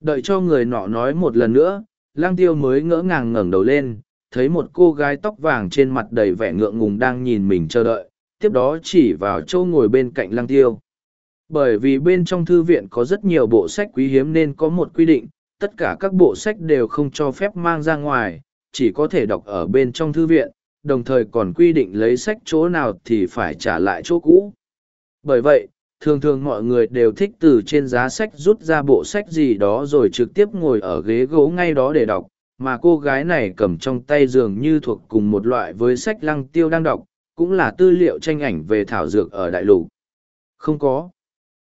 Đợi cho người nọ nói một lần nữa, lang tiêu mới ngỡ ngàng ngẩng đầu lên, thấy một cô gái tóc vàng trên mặt đầy vẻ ngượng ngùng đang nhìn mình chờ đợi, tiếp đó chỉ vào chỗ ngồi bên cạnh lăng tiêu. Bởi vì bên trong thư viện có rất nhiều bộ sách quý hiếm nên có một quy định, tất cả các bộ sách đều không cho phép mang ra ngoài, chỉ có thể đọc ở bên trong thư viện, đồng thời còn quy định lấy sách chỗ nào thì phải trả lại chỗ cũ. Bởi vậy, thường thường mọi người đều thích từ trên giá sách rút ra bộ sách gì đó rồi trực tiếp ngồi ở ghế gỗ ngay đó để đọc, mà cô gái này cầm trong tay dường như thuộc cùng một loại với sách lăng tiêu đang đọc, cũng là tư liệu tranh ảnh về thảo dược ở đại lục. Không có.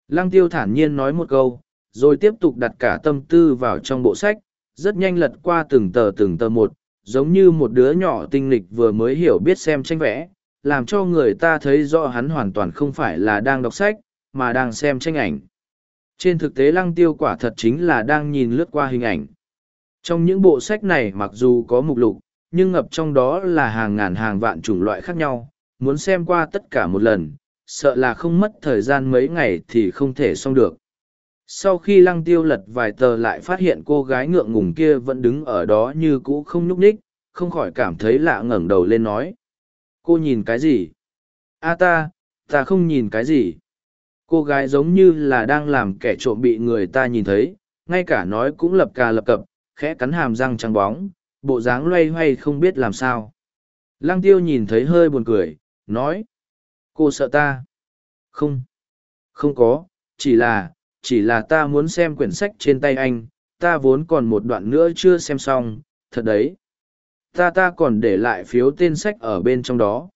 Lăng tiêu thản nhiên nói một câu, rồi tiếp tục đặt cả tâm tư vào trong bộ sách, rất nhanh lật qua từng tờ từng tờ một, giống như một đứa nhỏ tinh lịch vừa mới hiểu biết xem tranh vẽ, làm cho người ta thấy rõ hắn hoàn toàn không phải là đang đọc sách, mà đang xem tranh ảnh. Trên thực tế lăng tiêu quả thật chính là đang nhìn lướt qua hình ảnh. Trong những bộ sách này mặc dù có mục lục, nhưng ngập trong đó là hàng ngàn hàng vạn chủng loại khác nhau, muốn xem qua tất cả một lần, sợ là không mất thời gian mấy ngày thì không thể xong được. Sau khi lăng tiêu lật vài tờ lại phát hiện cô gái ngượng ngùng kia vẫn đứng ở đó như cũ không nhúc nhích, không khỏi cảm thấy lạ ngẩng đầu lên nói. Cô nhìn cái gì? a ta, ta không nhìn cái gì. Cô gái giống như là đang làm kẻ trộm bị người ta nhìn thấy, ngay cả nói cũng lập cà lập cập, khẽ cắn hàm răng trắng bóng, bộ dáng loay hoay không biết làm sao. Lăng tiêu nhìn thấy hơi buồn cười, nói. Cô sợ ta? Không. Không có, chỉ là, chỉ là ta muốn xem quyển sách trên tay anh, ta vốn còn một đoạn nữa chưa xem xong, thật đấy. Ta ta còn để lại phiếu tên sách ở bên trong đó.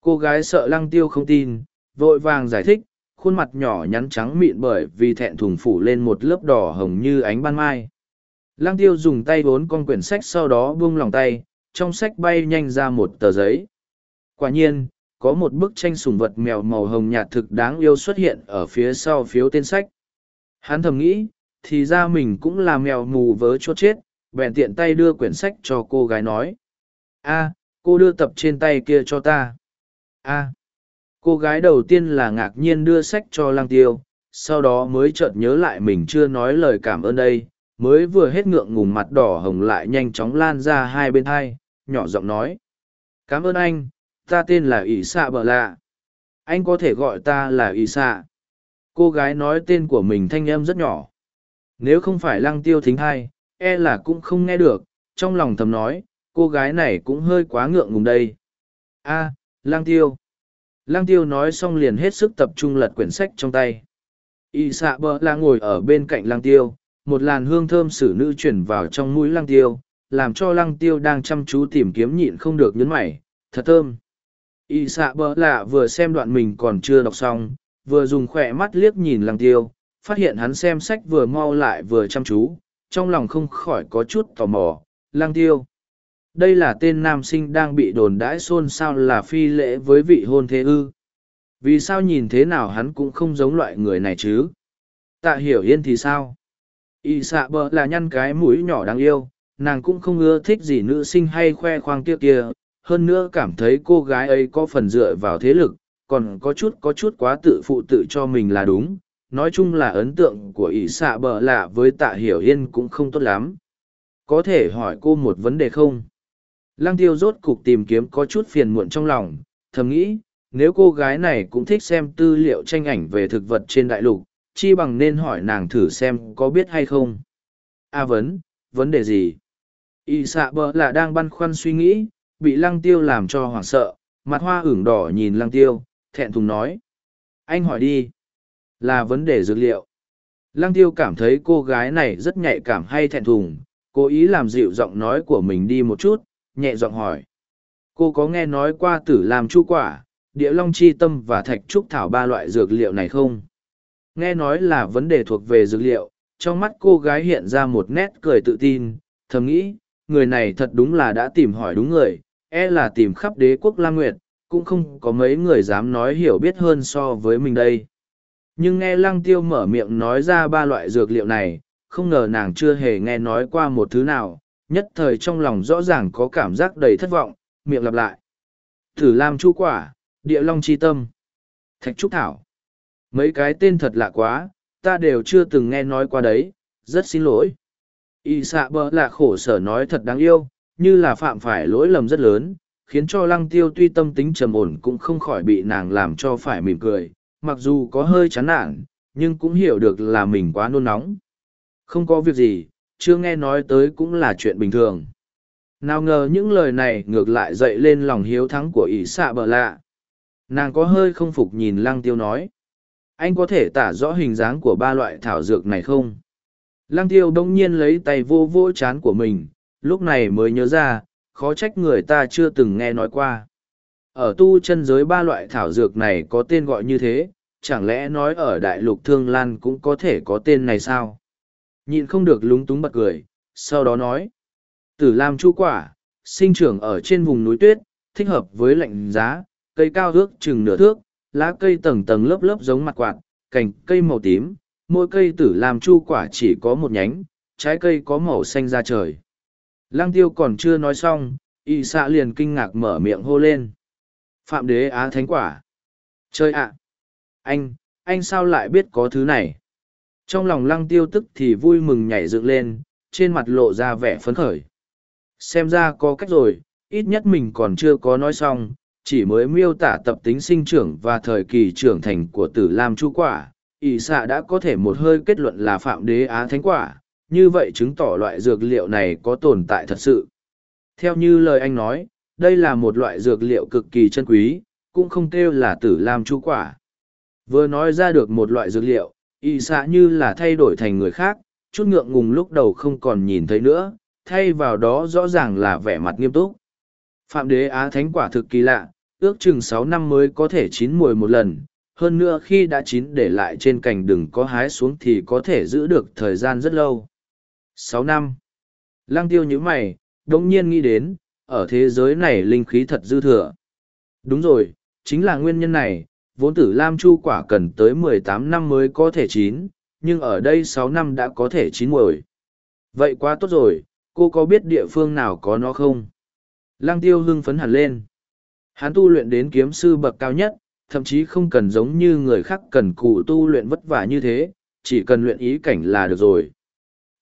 Cô gái sợ lăng tiêu không tin, vội vàng giải thích, khuôn mặt nhỏ nhắn trắng mịn bởi vì thẹn thùng phủ lên một lớp đỏ hồng như ánh ban mai. Lăng tiêu dùng tay vốn con quyển sách sau đó buông lòng tay, trong sách bay nhanh ra một tờ giấy. Quả nhiên, có một bức tranh sùng vật mèo màu hồng nhạt thực đáng yêu xuất hiện ở phía sau phiếu tên sách. Hắn thầm nghĩ, thì ra mình cũng là mèo mù vớ chốt chết, bèn tiện tay đưa quyển sách cho cô gái nói. a cô đưa tập trên tay kia cho ta. a cô gái đầu tiên là ngạc nhiên đưa sách cho lang tiêu, sau đó mới chợt nhớ lại mình chưa nói lời cảm ơn đây, mới vừa hết ngượng ngùng mặt đỏ hồng lại nhanh chóng lan ra hai bên hai, nhỏ giọng nói. Cảm ơn anh, ta tên là ỷ xạ bợ lạ. Anh có thể gọi ta là ỷ xạ. Cô gái nói tên của mình thanh âm rất nhỏ. Nếu không phải lăng tiêu thính hai e là cũng không nghe được trong lòng thầm nói cô gái này cũng hơi quá ngượng ngùng đây. A à, lăng tiêu. Lăng tiêu nói xong liền hết sức tập trung lật quyển sách trong tay. Y xạ bờ la ngồi ở bên cạnh lăng tiêu một làn hương thơm xử nữ chuyển vào trong mũi lăng tiêu, làm cho lăng tiêu đang chăm chú tìm kiếm nhịn không được nhấn mày, thật thơm. Y xạ bỡ lạ vừa xem đoạn mình còn chưa đọc xong, vừa dùng khỏe mắt liếc nhìn lăng tiêu, phát hiện hắn xem sách vừa mau lại vừa chăm chú, trong lòng không khỏi có chút tò mò, lăng tiêu, đây là tên nam sinh đang bị đồn đãi xôn xao là phi lễ với vị hôn thế ư? Vì sao nhìn thế nào hắn cũng không giống loại người này chứ? Tạ hiểu yên thì sao? Y xạ bờ là nhăn cái mũi nhỏ đáng yêu, nàng cũng không ưa thích gì nữ sinh hay khoe khoang kia kia, hơn nữa cảm thấy cô gái ấy có phần dựa vào thế lực, còn có chút có chút quá tự phụ tự cho mình là đúng. Nói chung là ấn tượng của ỷ xạ bờ lạ với tạ hiểu yên cũng không tốt lắm. Có thể hỏi cô một vấn đề không? Lăng tiêu rốt cục tìm kiếm có chút phiền muộn trong lòng, thầm nghĩ, nếu cô gái này cũng thích xem tư liệu tranh ảnh về thực vật trên đại lục chi bằng nên hỏi nàng thử xem có biết hay không. A vấn vấn đề gì? Y xạ bờ là đang băn khoăn suy nghĩ, bị lăng tiêu làm cho hoảng sợ, mặt hoa ửng đỏ nhìn lăng tiêu, thẹn thùng nói. Anh hỏi đi. Là vấn đề dược liệu. Lăng tiêu cảm thấy cô gái này rất nhạy cảm hay thẹn thùng, cố ý làm dịu giọng nói của mình đi một chút, nhẹ giọng hỏi. Cô có nghe nói qua tử làm chu quả, địa long chi tâm và thạch trúc thảo ba loại dược liệu này không? Nghe nói là vấn đề thuộc về dược liệu, trong mắt cô gái hiện ra một nét cười tự tin, thầm nghĩ, người này thật đúng là đã tìm hỏi đúng người e là tìm khắp đế quốc La nguyệt, cũng không có mấy người dám nói hiểu biết hơn so với mình đây. Nhưng nghe lăng tiêu mở miệng nói ra ba loại dược liệu này, không ngờ nàng chưa hề nghe nói qua một thứ nào, nhất thời trong lòng rõ ràng có cảm giác đầy thất vọng, miệng lặp lại. Thử lam chu quả, địa long chi tâm. Thạch trúc thảo mấy cái tên thật lạ quá, ta đều chưa từng nghe nói qua đấy, rất xin lỗi. Y xạ bờ là khổ sở nói thật đáng yêu, như là phạm phải lỗi lầm rất lớn, khiến cho lăng tiêu tuy tâm tính trầm ổn cũng không khỏi bị nàng làm cho phải mỉm cười, mặc dù có hơi chán nản, nhưng cũng hiểu được là mình quá nôn nóng. Không có việc gì, chưa nghe nói tới cũng là chuyện bình thường. Nào ngờ những lời này ngược lại dậy lên lòng hiếu thắng của ỷ xạ bờ lạ. Nàng có hơi không phục nhìn lăng tiêu nói anh có thể tả rõ hình dáng của ba loại thảo dược này không? Lăng tiêu đông nhiên lấy tay vô vô chán của mình, lúc này mới nhớ ra, khó trách người ta chưa từng nghe nói qua. Ở tu chân giới ba loại thảo dược này có tên gọi như thế, chẳng lẽ nói ở đại lục thương lan cũng có thể có tên này sao? Nhịn không được lúng túng bật cười, sau đó nói, tử lam chu quả, sinh trưởng ở trên vùng núi tuyết, thích hợp với lạnh giá, cây cao ước chừng nửa thước lá cây tầng tầng lớp lớp giống mặt quạt, cành cây màu tím, mỗi cây tử làm chu quả chỉ có một nhánh, trái cây có màu xanh ra trời. Lăng tiêu còn chưa nói xong, y xạ liền kinh ngạc mở miệng hô lên. Phạm đế á thánh quả. Chơi ạ! Anh anh sao lại biết có thứ này? Trong lòng lăng tiêu tức thì vui mừng nhảy dựng lên, trên mặt lộ ra vẻ phấn khởi. Xem ra có cách rồi, ít nhất mình còn chưa có nói xong chỉ mới miêu tả tập tính sinh trưởng và thời kỳ trưởng thành của tử lam chu quả, ỷ xạ đã có thể một hơi kết luận là phạm đế á thánh quả, như vậy chứng tỏ loại dược liệu này có tồn tại thật sự. Theo như lời anh nói, đây là một loại dược liệu cực kỳ chân quý, cũng không kêu là tử lam chu quả. Vừa nói ra được một loại dược liệu y xạ như là thay đổi thành người khác, chút ngượng ngùng lúc đầu không còn nhìn thấy nữa, thay vào đó rõ ràng là vẻ mặt nghiêm túc. Phạm đế á thánh quả thực kỳ lạ ước chừng sáu năm mới có thể chín mùi một lần, hơn nữa khi đã chín để lại trên cành đừng có hái xuống thì có thể giữ được thời gian rất lâu. Sáu năm. Lăng tiêu nhíu mày đồng nhiên nghĩ đến, ở thế giới này linh khí thật dư thừa. Đúng rồi, chính là nguyên nhân này, vốn tử lam chu quả cần tới mười tám năm mới có thể chín, nhưng ở đây sáu năm đã có thể chín mùi. vậy quá tốt rồi, cô có biết địa phương nào có nó không? Lăng tiêu hưng phấn hẳn lên hắn tu luyện đến kiếm sư bậc cao nhất thậm chí không cần giống như người khác cần cù tu luyện vất vả như thế chỉ cần luyện ý cảnh là được rồi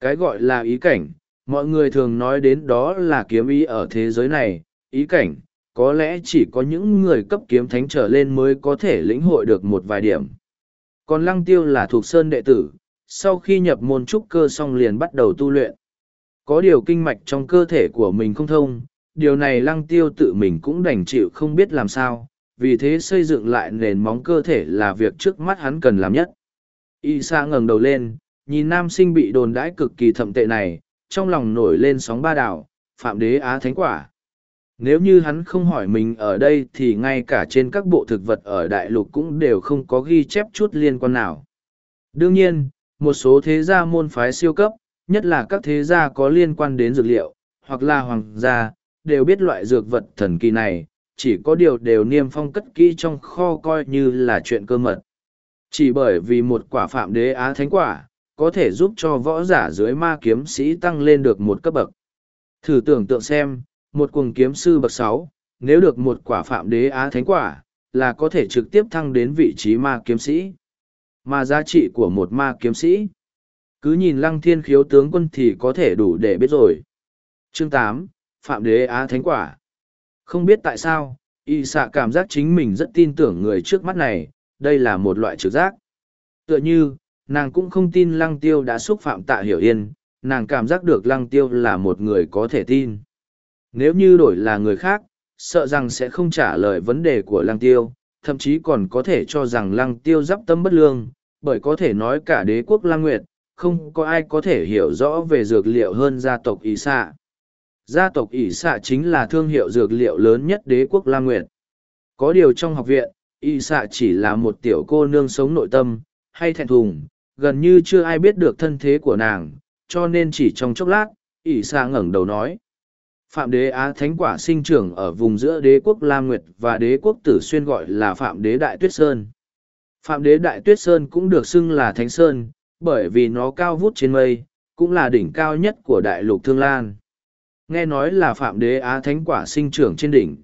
cái gọi là ý cảnh mọi người thường nói đến đó là kiếm ý ở thế giới này ý cảnh có lẽ chỉ có những người cấp kiếm thánh trở lên mới có thể lĩnh hội được một vài điểm. Còn lăng tiêu là thuộc sơn đệ tử, sau khi nhập môn trúc cơ xong liền bắt đầu tu luyện. Có điều kinh mạch trong cơ thể của mình không thông, điều này lăng tiêu tự mình cũng đành chịu không biết làm sao, vì thế xây dựng lại nền móng cơ thể là việc trước mắt hắn cần làm nhất. Y sa ngẩng đầu lên, nhìn nam sinh bị đồn đãi cực kỳ thậm tệ này, trong lòng nổi lên sóng ba đảo, phạm đế á thánh quả. Nếu như hắn không hỏi mình ở đây thì ngay cả trên các bộ thực vật ở đại lục cũng đều không có ghi chép chút liên quan nào. Đương nhiên, một số thế gia môn phái siêu cấp, nhất là các thế gia có liên quan đến dược liệu, hoặc là hoàng gia, đều biết loại dược vật thần kỳ này, chỉ có điều đều niêm phong cất kỹ trong kho coi như là chuyện cơ mật. Chỉ bởi vì một quả phạm đế á thánh quả, có thể giúp cho võ giả dưới ma kiếm sĩ tăng lên được một cấp bậc. Thử tưởng tượng xem, một cuồng kiếm sư bậc sáu, nếu được một quả phạm đế á thánh quả, là có thể trực tiếp thăng đến vị trí ma kiếm sĩ. Mà giá trị của một ma kiếm sĩ, cứ nhìn lăng thiên khiếu tướng quân thì có thể đủ để biết rồi. Chương tám Phạm đế á thánh quả. Không biết tại sao, y xạ cảm giác chính mình rất tin tưởng người trước mắt này, đây là một loại trực giác. Tựa như, nàng cũng không tin lăng tiêu đã xúc phạm tạ hiểu yên, nàng cảm giác được lăng tiêu là một người có thể tin. Nếu như đổi là người khác, sợ rằng sẽ không trả lời vấn đề của lăng tiêu, thậm chí còn có thể cho rằng lăng tiêu giáp tâm bất lương, bởi có thể nói cả đế quốc lăng nguyệt, không có ai có thể hiểu rõ về dược liệu hơn gia tộc Y xạ. Gia tộc ỷ xạ chính là thương hiệu dược liệu lớn nhất đế quốc La nguyệt. Có điều trong học viện, ỷ xạ chỉ là một tiểu cô nương sống nội tâm, hay thẹn thùng, gần như chưa ai biết được thân thế của nàng, cho nên chỉ trong chốc lát, ỷ xạ ngẩng đầu nói. Phạm đế Á Thánh quả sinh trưởng ở vùng giữa đế quốc La Nguyệt và đế quốc Tử Xuyên gọi là Phạm đế Đại Tuyết Sơn. Phạm đế Đại Tuyết Sơn cũng được xưng là Thánh Sơn, bởi vì nó cao vút trên mây, cũng là đỉnh cao nhất của đại lục Thương Lan. Nghe nói là Phạm đế Á Thánh quả sinh trưởng trên đỉnh.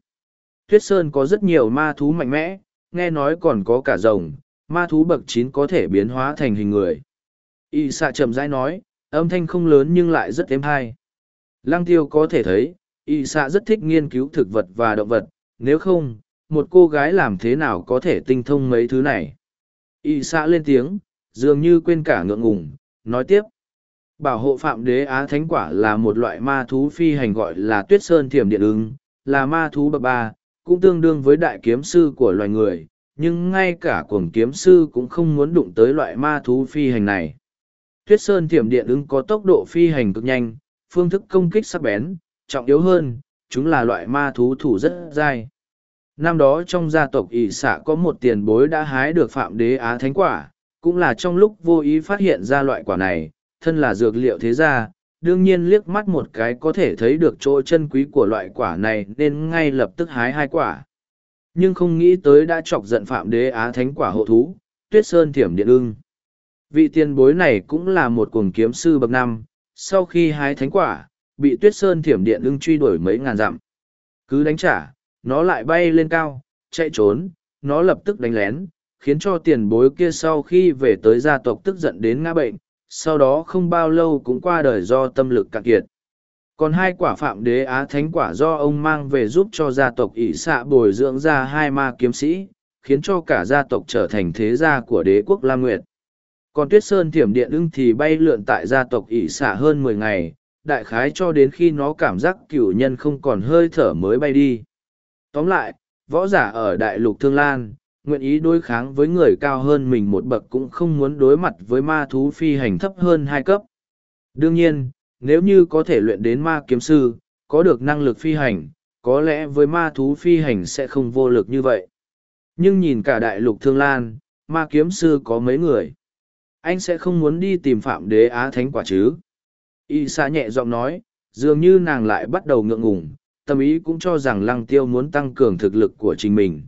Tuyết Sơn có rất nhiều ma thú mạnh mẽ, nghe nói còn có cả rồng, ma thú bậc chín có thể biến hóa thành hình người. Y xạ chậm rãi nói, âm thanh không lớn nhưng lại rất êm hay. Lăng tiêu có thể thấy, y xạ rất thích nghiên cứu thực vật và động vật, nếu không, một cô gái làm thế nào có thể tinh thông mấy thứ này. Y xạ lên tiếng, dường như quên cả ngượng ngùng, nói tiếp. Bảo hộ phạm đế Á Thánh Quả là một loại ma thú phi hành gọi là tuyết sơn thiểm điện ứng, là ma thú bậc ba, cũng tương đương với đại kiếm sư của loài người, nhưng ngay cả cuồng kiếm sư cũng không muốn đụng tới loại ma thú phi hành này. Tuyết sơn thiểm điện ứng có tốc độ phi hành cực nhanh, phương thức công kích sắc bén, trọng yếu hơn, chúng là loại ma thú thủ rất dai. Năm đó trong gia tộc ỷ xạ có một tiền bối đã hái được phạm đế á thánh quả, cũng là trong lúc vô ý phát hiện ra loại quả này, thân là dược liệu thế gia, đương nhiên liếc mắt một cái có thể thấy được chỗ chân quý của loại quả này nên ngay lập tức hái hai quả. Nhưng không nghĩ tới đã chọc giận phạm đế á thánh quả hộ thú, tuyết sơn thiểm điện ưng. Vị tiền bối này cũng là một cuồng kiếm sư bậc năm, sau khi hái thánh quả, bị tuyết sơn thiểm điện ưng truy đuổi mấy ngàn dặm. Cứ đánh trả, nó lại bay lên cao, chạy trốn, nó lập tức đánh lén, khiến cho tiền bối kia sau khi về tới gia tộc tức giận đến ngã bệnh, sau đó không bao lâu cũng qua đời do tâm lực cạn kiệt. Còn hai quả phạm đế á thánh quả do ông mang về giúp cho gia tộc ỷ xạ bồi dưỡng ra hai ma kiếm sĩ, khiến cho cả gia tộc trở thành thế gia của đế quốc Lam Nguyệt. Còn tuyết sơn thiểm điện ưng thì bay lượn tại gia tộc ỷ xạ hơn mười ngày, đại khái cho đến khi nó cảm giác cửu nhân không còn hơi thở mới bay đi. Tóm lại, võ giả ở đại lục Thương Lan, nguyện ý đối kháng với người cao hơn mình một bậc cũng không muốn đối mặt với ma thú phi hành thấp hơn hai cấp. Đương nhiên, nếu như có thể luyện đến ma kiếm sư, có được năng lực phi hành, có lẽ với ma thú phi hành sẽ không vô lực như vậy. Nhưng nhìn cả đại lục Thương Lan, ma kiếm sư có mấy người. Anh sẽ không muốn đi tìm Phạm Đế Á Thánh quả chứ. Y xa nhẹ giọng nói, dường như nàng lại bắt đầu ngượng ngùng, tâm ý cũng cho rằng lăng tiêu muốn tăng cường thực lực của chính mình.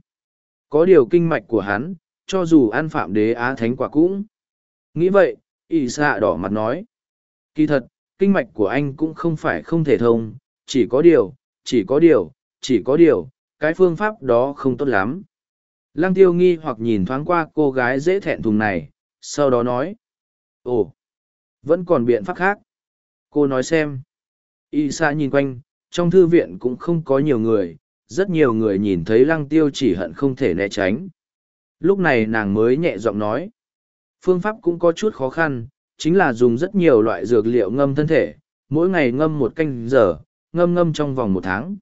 Có điều kinh mạch của hắn, cho dù ăn phạm đế á thánh quả cũng. Nghĩ vậy, ỷ xạ đỏ mặt nói. Kỳ thật, kinh mạch của anh cũng không phải không thể thông, chỉ có điều, chỉ có điều, chỉ có điều, cái phương pháp đó không tốt lắm. Lăng tiêu nghi hoặc nhìn thoáng qua cô gái dễ thẹn thùng này, sau đó nói. Ồ, vẫn còn biện pháp khác. Cô nói xem. Y sa nhìn quanh, trong thư viện cũng không có nhiều người, rất nhiều người nhìn thấy lăng tiêu chỉ hận không thể né tránh. Lúc này nàng mới nhẹ giọng nói. Phương pháp cũng có chút khó khăn, chính là dùng rất nhiều loại dược liệu ngâm thân thể, mỗi ngày ngâm một canh giờ, ngâm ngâm trong vòng một tháng.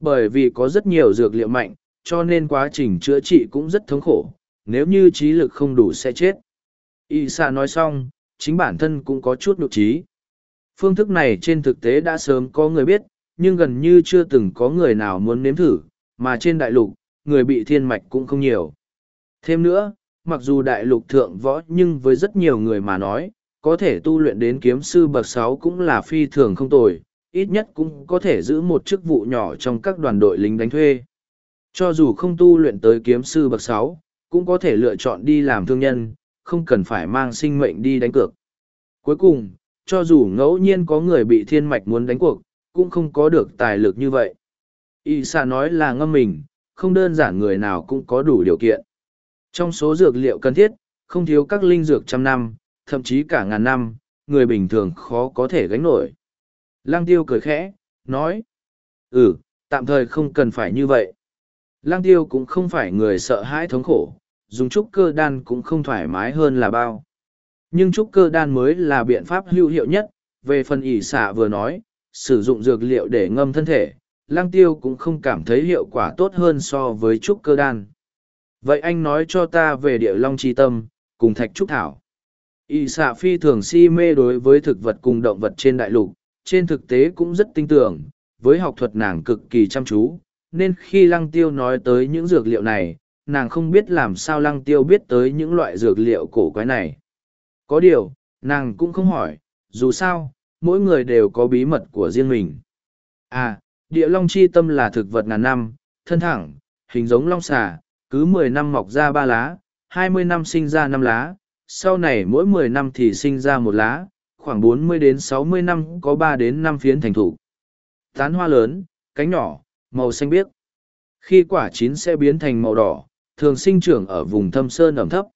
Bởi vì có rất nhiều dược liệu mạnh, cho nên quá trình chữa trị cũng rất thống khổ, nếu như trí lực không đủ sẽ chết. Y xạ nói xong, chính bản thân cũng có chút nụ trí. Phương thức này trên thực tế đã sớm có người biết, nhưng gần như chưa từng có người nào muốn nếm thử, mà trên đại lục, người bị thiên mạch cũng không nhiều. Thêm nữa, mặc dù đại lục thượng võ nhưng với rất nhiều người mà nói, có thể tu luyện đến kiếm sư bậc sáu cũng là phi thường không tồi, ít nhất cũng có thể giữ một chức vụ nhỏ trong các đoàn đội lính đánh thuê. Cho dù không tu luyện tới kiếm sư bậc sáu, cũng có thể lựa chọn đi làm thương nhân, không cần phải mang sinh mệnh đi đánh cược. Cuối cùng, cho dù ngẫu nhiên có người bị thiên mạch muốn đánh cuộc, cũng không có được tài lực như vậy. Y xạ nói là ngâm mình, không đơn giản người nào cũng có đủ điều kiện. Trong số dược liệu cần thiết, không thiếu các linh dược trăm năm, thậm chí cả ngàn năm, người bình thường khó có thể gánh nổi. Lăng tiêu cười khẽ, nói. Ừ, tạm thời không cần phải như vậy. Lăng tiêu cũng không phải người sợ hãi thống khổ, dùng trúc cơ đan cũng không thoải mái hơn là bao. Nhưng trúc cơ đan mới là biện pháp hữu hiệu nhất, về phần ỉ xạ vừa nói, sử dụng dược liệu để ngâm thân thể, Lang tiêu cũng không cảm thấy hiệu quả tốt hơn so với trúc cơ đan. Vậy anh nói cho ta về địa long chi tâm, cùng thạch trúc thảo. Y xạ phi thường si mê đối với thực vật cùng động vật trên đại lục, trên thực tế cũng rất tinh tưởng, với học thuật nàng cực kỳ chăm chú, nên khi lăng tiêu nói tới những dược liệu này, nàng không biết làm sao lăng tiêu biết tới những loại dược liệu cổ quái này. Có điều, nàng cũng không hỏi, dù sao, mỗi người đều có bí mật của riêng mình. À, địa long chi tâm là thực vật ngàn năm, thân thẳng, hình giống long xà, cứ mười năm mọc ra ba lá, hai mươi năm sinh ra năm lá, sau này mỗi mười năm thì sinh ra một lá, khoảng bốn mươi đến sáu mươi năm có ba đến năm phiến thành thủ. Tán hoa lớn, cánh nhỏ, màu xanh biếc. Khi quả chín sẽ biến thành màu đỏ, thường sinh trưởng ở vùng thâm sơn ẩm thấp.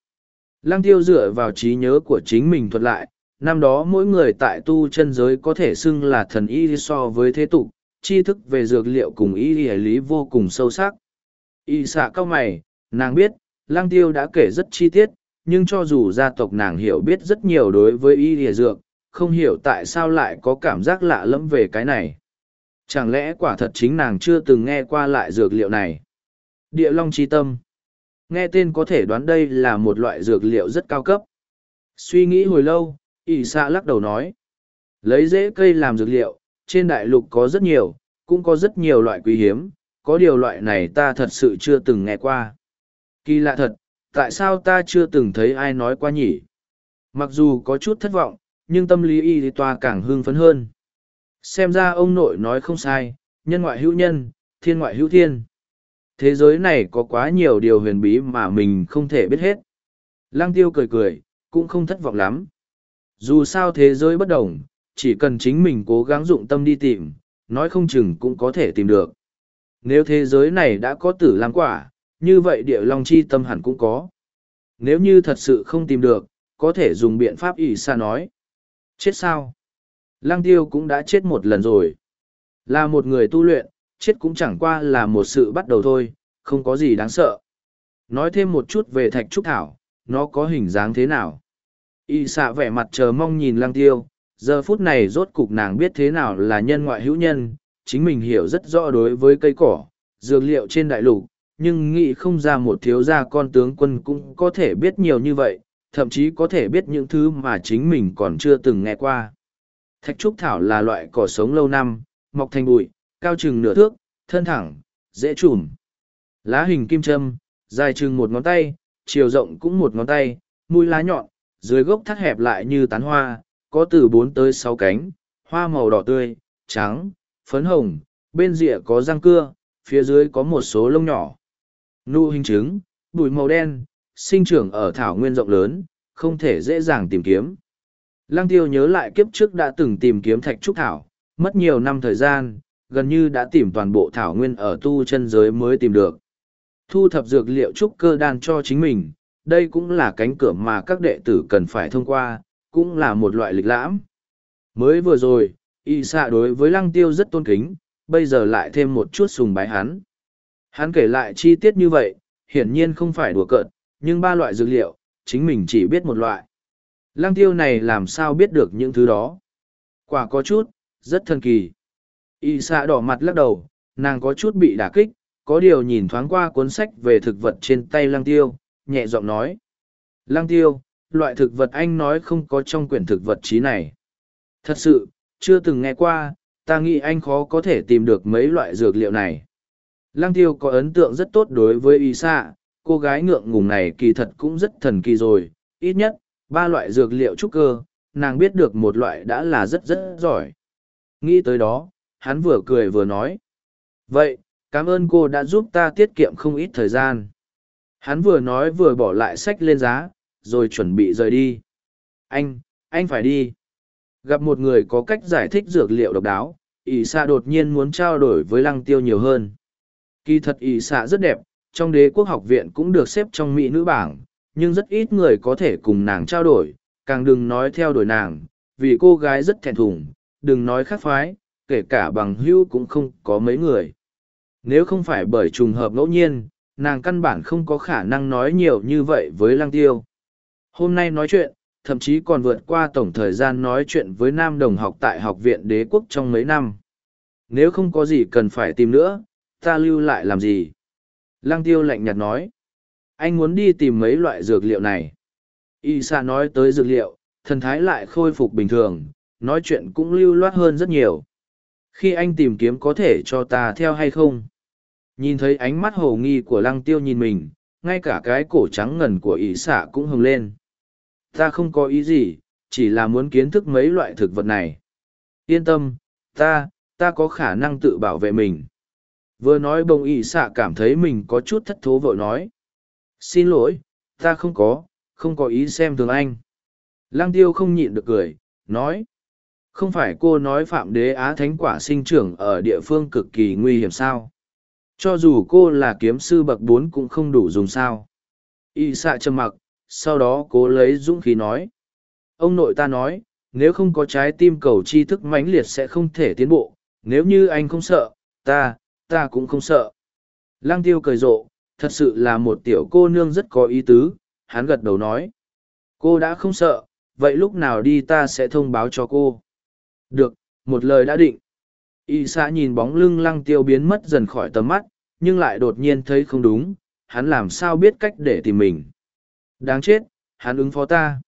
Lăng tiêu dựa vào trí nhớ của chính mình thuật lại, năm đó mỗi người tại tu chân giới có thể xưng là thần y so với thế tục, tri thức về dược liệu cùng y lý vô cùng sâu sắc. Y xạ cao mày, nàng biết, Lang tiêu đã kể rất chi tiết, nhưng cho dù gia tộc nàng hiểu biết rất nhiều đối với y lìa dược, không hiểu tại sao lại có cảm giác lạ lẫm về cái này. Chẳng lẽ quả thật chính nàng chưa từng nghe qua lại dược liệu này? Địa long chi tâm. Nghe tên có thể đoán đây là một loại dược liệu rất cao cấp. Suy nghĩ hồi lâu, ỷ xạ lắc đầu nói. Lấy rễ cây làm dược liệu, trên đại lục có rất nhiều, cũng có rất nhiều loại quý hiếm, có điều loại này ta thật sự chưa từng nghe qua. Kỳ lạ thật, tại sao ta chưa từng thấy ai nói qua nhỉ? Mặc dù có chút thất vọng, nhưng tâm lý y thì toa càng hưng phấn hơn. Xem ra ông nội nói không sai, nhân ngoại hữu nhân, thiên ngoại hữu thiên. Thế giới này có quá nhiều điều huyền bí mà mình không thể biết hết. Lăng tiêu cười cười, cũng không thất vọng lắm. Dù sao thế giới bất đồng, chỉ cần chính mình cố gắng dụng tâm đi tìm, nói không chừng cũng có thể tìm được. Nếu thế giới này đã có tử lam quả, như vậy địa long chi tâm hẳn cũng có. Nếu như thật sự không tìm được, có thể dùng biện pháp ỷ xa nói. Chết sao? Lăng tiêu cũng đã chết một lần rồi. Là một người tu luyện, chết cũng chẳng qua là một sự bắt đầu thôi, không có gì đáng sợ. Nói thêm một chút về thạch trúc thảo, nó có hình dáng thế nào? Y xạ vẻ mặt chờ mong nhìn lăng tiêu, giờ phút này rốt cục nàng biết thế nào là nhân ngoại hữu nhân, chính mình hiểu rất rõ đối với cây cỏ, dược liệu trên đại lục, nhưng nghĩ không ra một thiếu gia con tướng quân cũng có thể biết nhiều như vậy, thậm chí có thể biết những thứ mà chính mình còn chưa từng nghe qua. Thạch trúc thảo là loại cỏ sống lâu năm, mọc thành bụi, cao chừng nửa thước, thân thẳng, dễ trùm. Lá hình kim châm, dài chừng một ngón tay, chiều rộng cũng một ngón tay, mũi lá nhọn, dưới gốc thắt hẹp lại như tán hoa, có từ bốn tới sáu cánh, hoa màu đỏ tươi, trắng, phấn hồng, bên rìa có răng cưa, phía dưới có một số lông nhỏ. Nụ hình trứng, bụi màu đen, sinh trưởng ở thảo nguyên rộng lớn, không thể dễ dàng tìm kiếm. Lăng tiêu nhớ lại kiếp trước đã từng tìm kiếm thạch trúc thảo, mất nhiều năm thời gian, gần như đã tìm toàn bộ thảo nguyên ở tu chân giới mới tìm được. Thu thập dược liệu trúc cơ đan cho chính mình, đây cũng là cánh cửa mà các đệ tử cần phải thông qua, cũng là một loại lịch lãm. Mới vừa rồi, y xạ đối với lăng tiêu rất tôn kính, bây giờ lại thêm một chút sùng bái hắn. Hắn kể lại chi tiết như vậy, hiển nhiên không phải đùa cợt, nhưng ba loại dược liệu, chính mình chỉ biết một loại. Lăng tiêu này làm sao biết được những thứ đó? Quả có chút, rất thần kỳ. Y xạ đỏ mặt lắc đầu, nàng có chút bị đả kích, có điều nhìn thoáng qua cuốn sách về thực vật trên tay lăng tiêu, nhẹ giọng nói. Lăng tiêu, loại thực vật anh nói không có trong quyển thực vật trí này. Thật sự, chưa từng nghe qua, ta nghĩ anh khó có thể tìm được mấy loại dược liệu này. Lăng tiêu có ấn tượng rất tốt đối với y xạ, cô gái ngượng ngùng này kỳ thật cũng rất thần kỳ rồi, ít nhất, ba loại dược liệu trúc cơ, nàng biết được một loại đã là rất rất giỏi. Nghĩ tới đó, hắn vừa cười vừa nói. Vậy, cảm ơn cô đã giúp ta tiết kiệm không ít thời gian. Hắn vừa nói vừa bỏ lại sách lên giá, rồi chuẩn bị rời đi. Anh, anh phải đi. Gặp một người có cách giải thích dược liệu độc đáo, ỷ xạ đột nhiên muốn trao đổi với lăng tiêu nhiều hơn. Kỳ thật ỷ xạ rất đẹp, trong đế quốc học viện cũng được xếp trong mỹ nữ bảng, nhưng rất ít người có thể cùng nàng trao đổi, càng đừng nói theo đuổi nàng, vì cô gái rất thẹn thùng, đừng nói khác phái, kể cả bằng hưu cũng không có mấy người. Nếu không phải bởi trùng hợp ngẫu nhiên, nàng căn bản không có khả năng nói nhiều như vậy với lăng tiêu. Hôm nay nói chuyện, thậm chí còn vượt qua tổng thời gian nói chuyện với nam đồng học tại học viện đế quốc trong mấy năm. Nếu không có gì cần phải tìm nữa, ta lưu lại làm gì? Lăng tiêu lạnh nhạt nói. Anh muốn đi tìm mấy loại dược liệu này. Y sa nói tới dược liệu, thần thái lại khôi phục bình thường, nói chuyện cũng lưu loát hơn rất nhiều. Khi anh tìm kiếm có thể cho ta theo hay không? Nhìn thấy ánh mắt hồ nghi của lăng tiêu nhìn mình, ngay cả cái cổ trắng ngần của ỷ xạ cũng hừng lên. Ta không có ý gì, chỉ là muốn kiến thức mấy loại thực vật này. Yên tâm, ta, ta có khả năng tự bảo vệ mình. Vừa nói bông ỷ xạ cảm thấy mình có chút thất thố vội nói. Xin lỗi, ta không có, không có ý xem thường anh. Lăng tiêu không nhịn được cười, nói. Không phải cô nói Phạm Đế Á Thánh Quả sinh trưởng ở địa phương cực kỳ nguy hiểm sao? Cho dù cô là kiếm sư bậc bốn cũng không đủ dùng sao. Y xạ trầm mặc, sau đó cố lấy dũng khí nói. Ông nội ta nói, nếu không có trái tim cầu tri thức mãnh liệt sẽ không thể tiến bộ, nếu như anh không sợ, ta, ta cũng không sợ. Lang tiêu cười rộ, thật sự là một tiểu cô nương rất có ý tứ, hắn gật đầu nói. Cô đã không sợ, vậy lúc nào đi ta sẽ thông báo cho cô. Được, một lời đã định. Y xã nhìn bóng lưng lăng tiêu biến mất dần khỏi tầm mắt, nhưng lại đột nhiên thấy không đúng, hắn làm sao biết cách để tìm mình. Đáng chết, hắn ứng phó ta.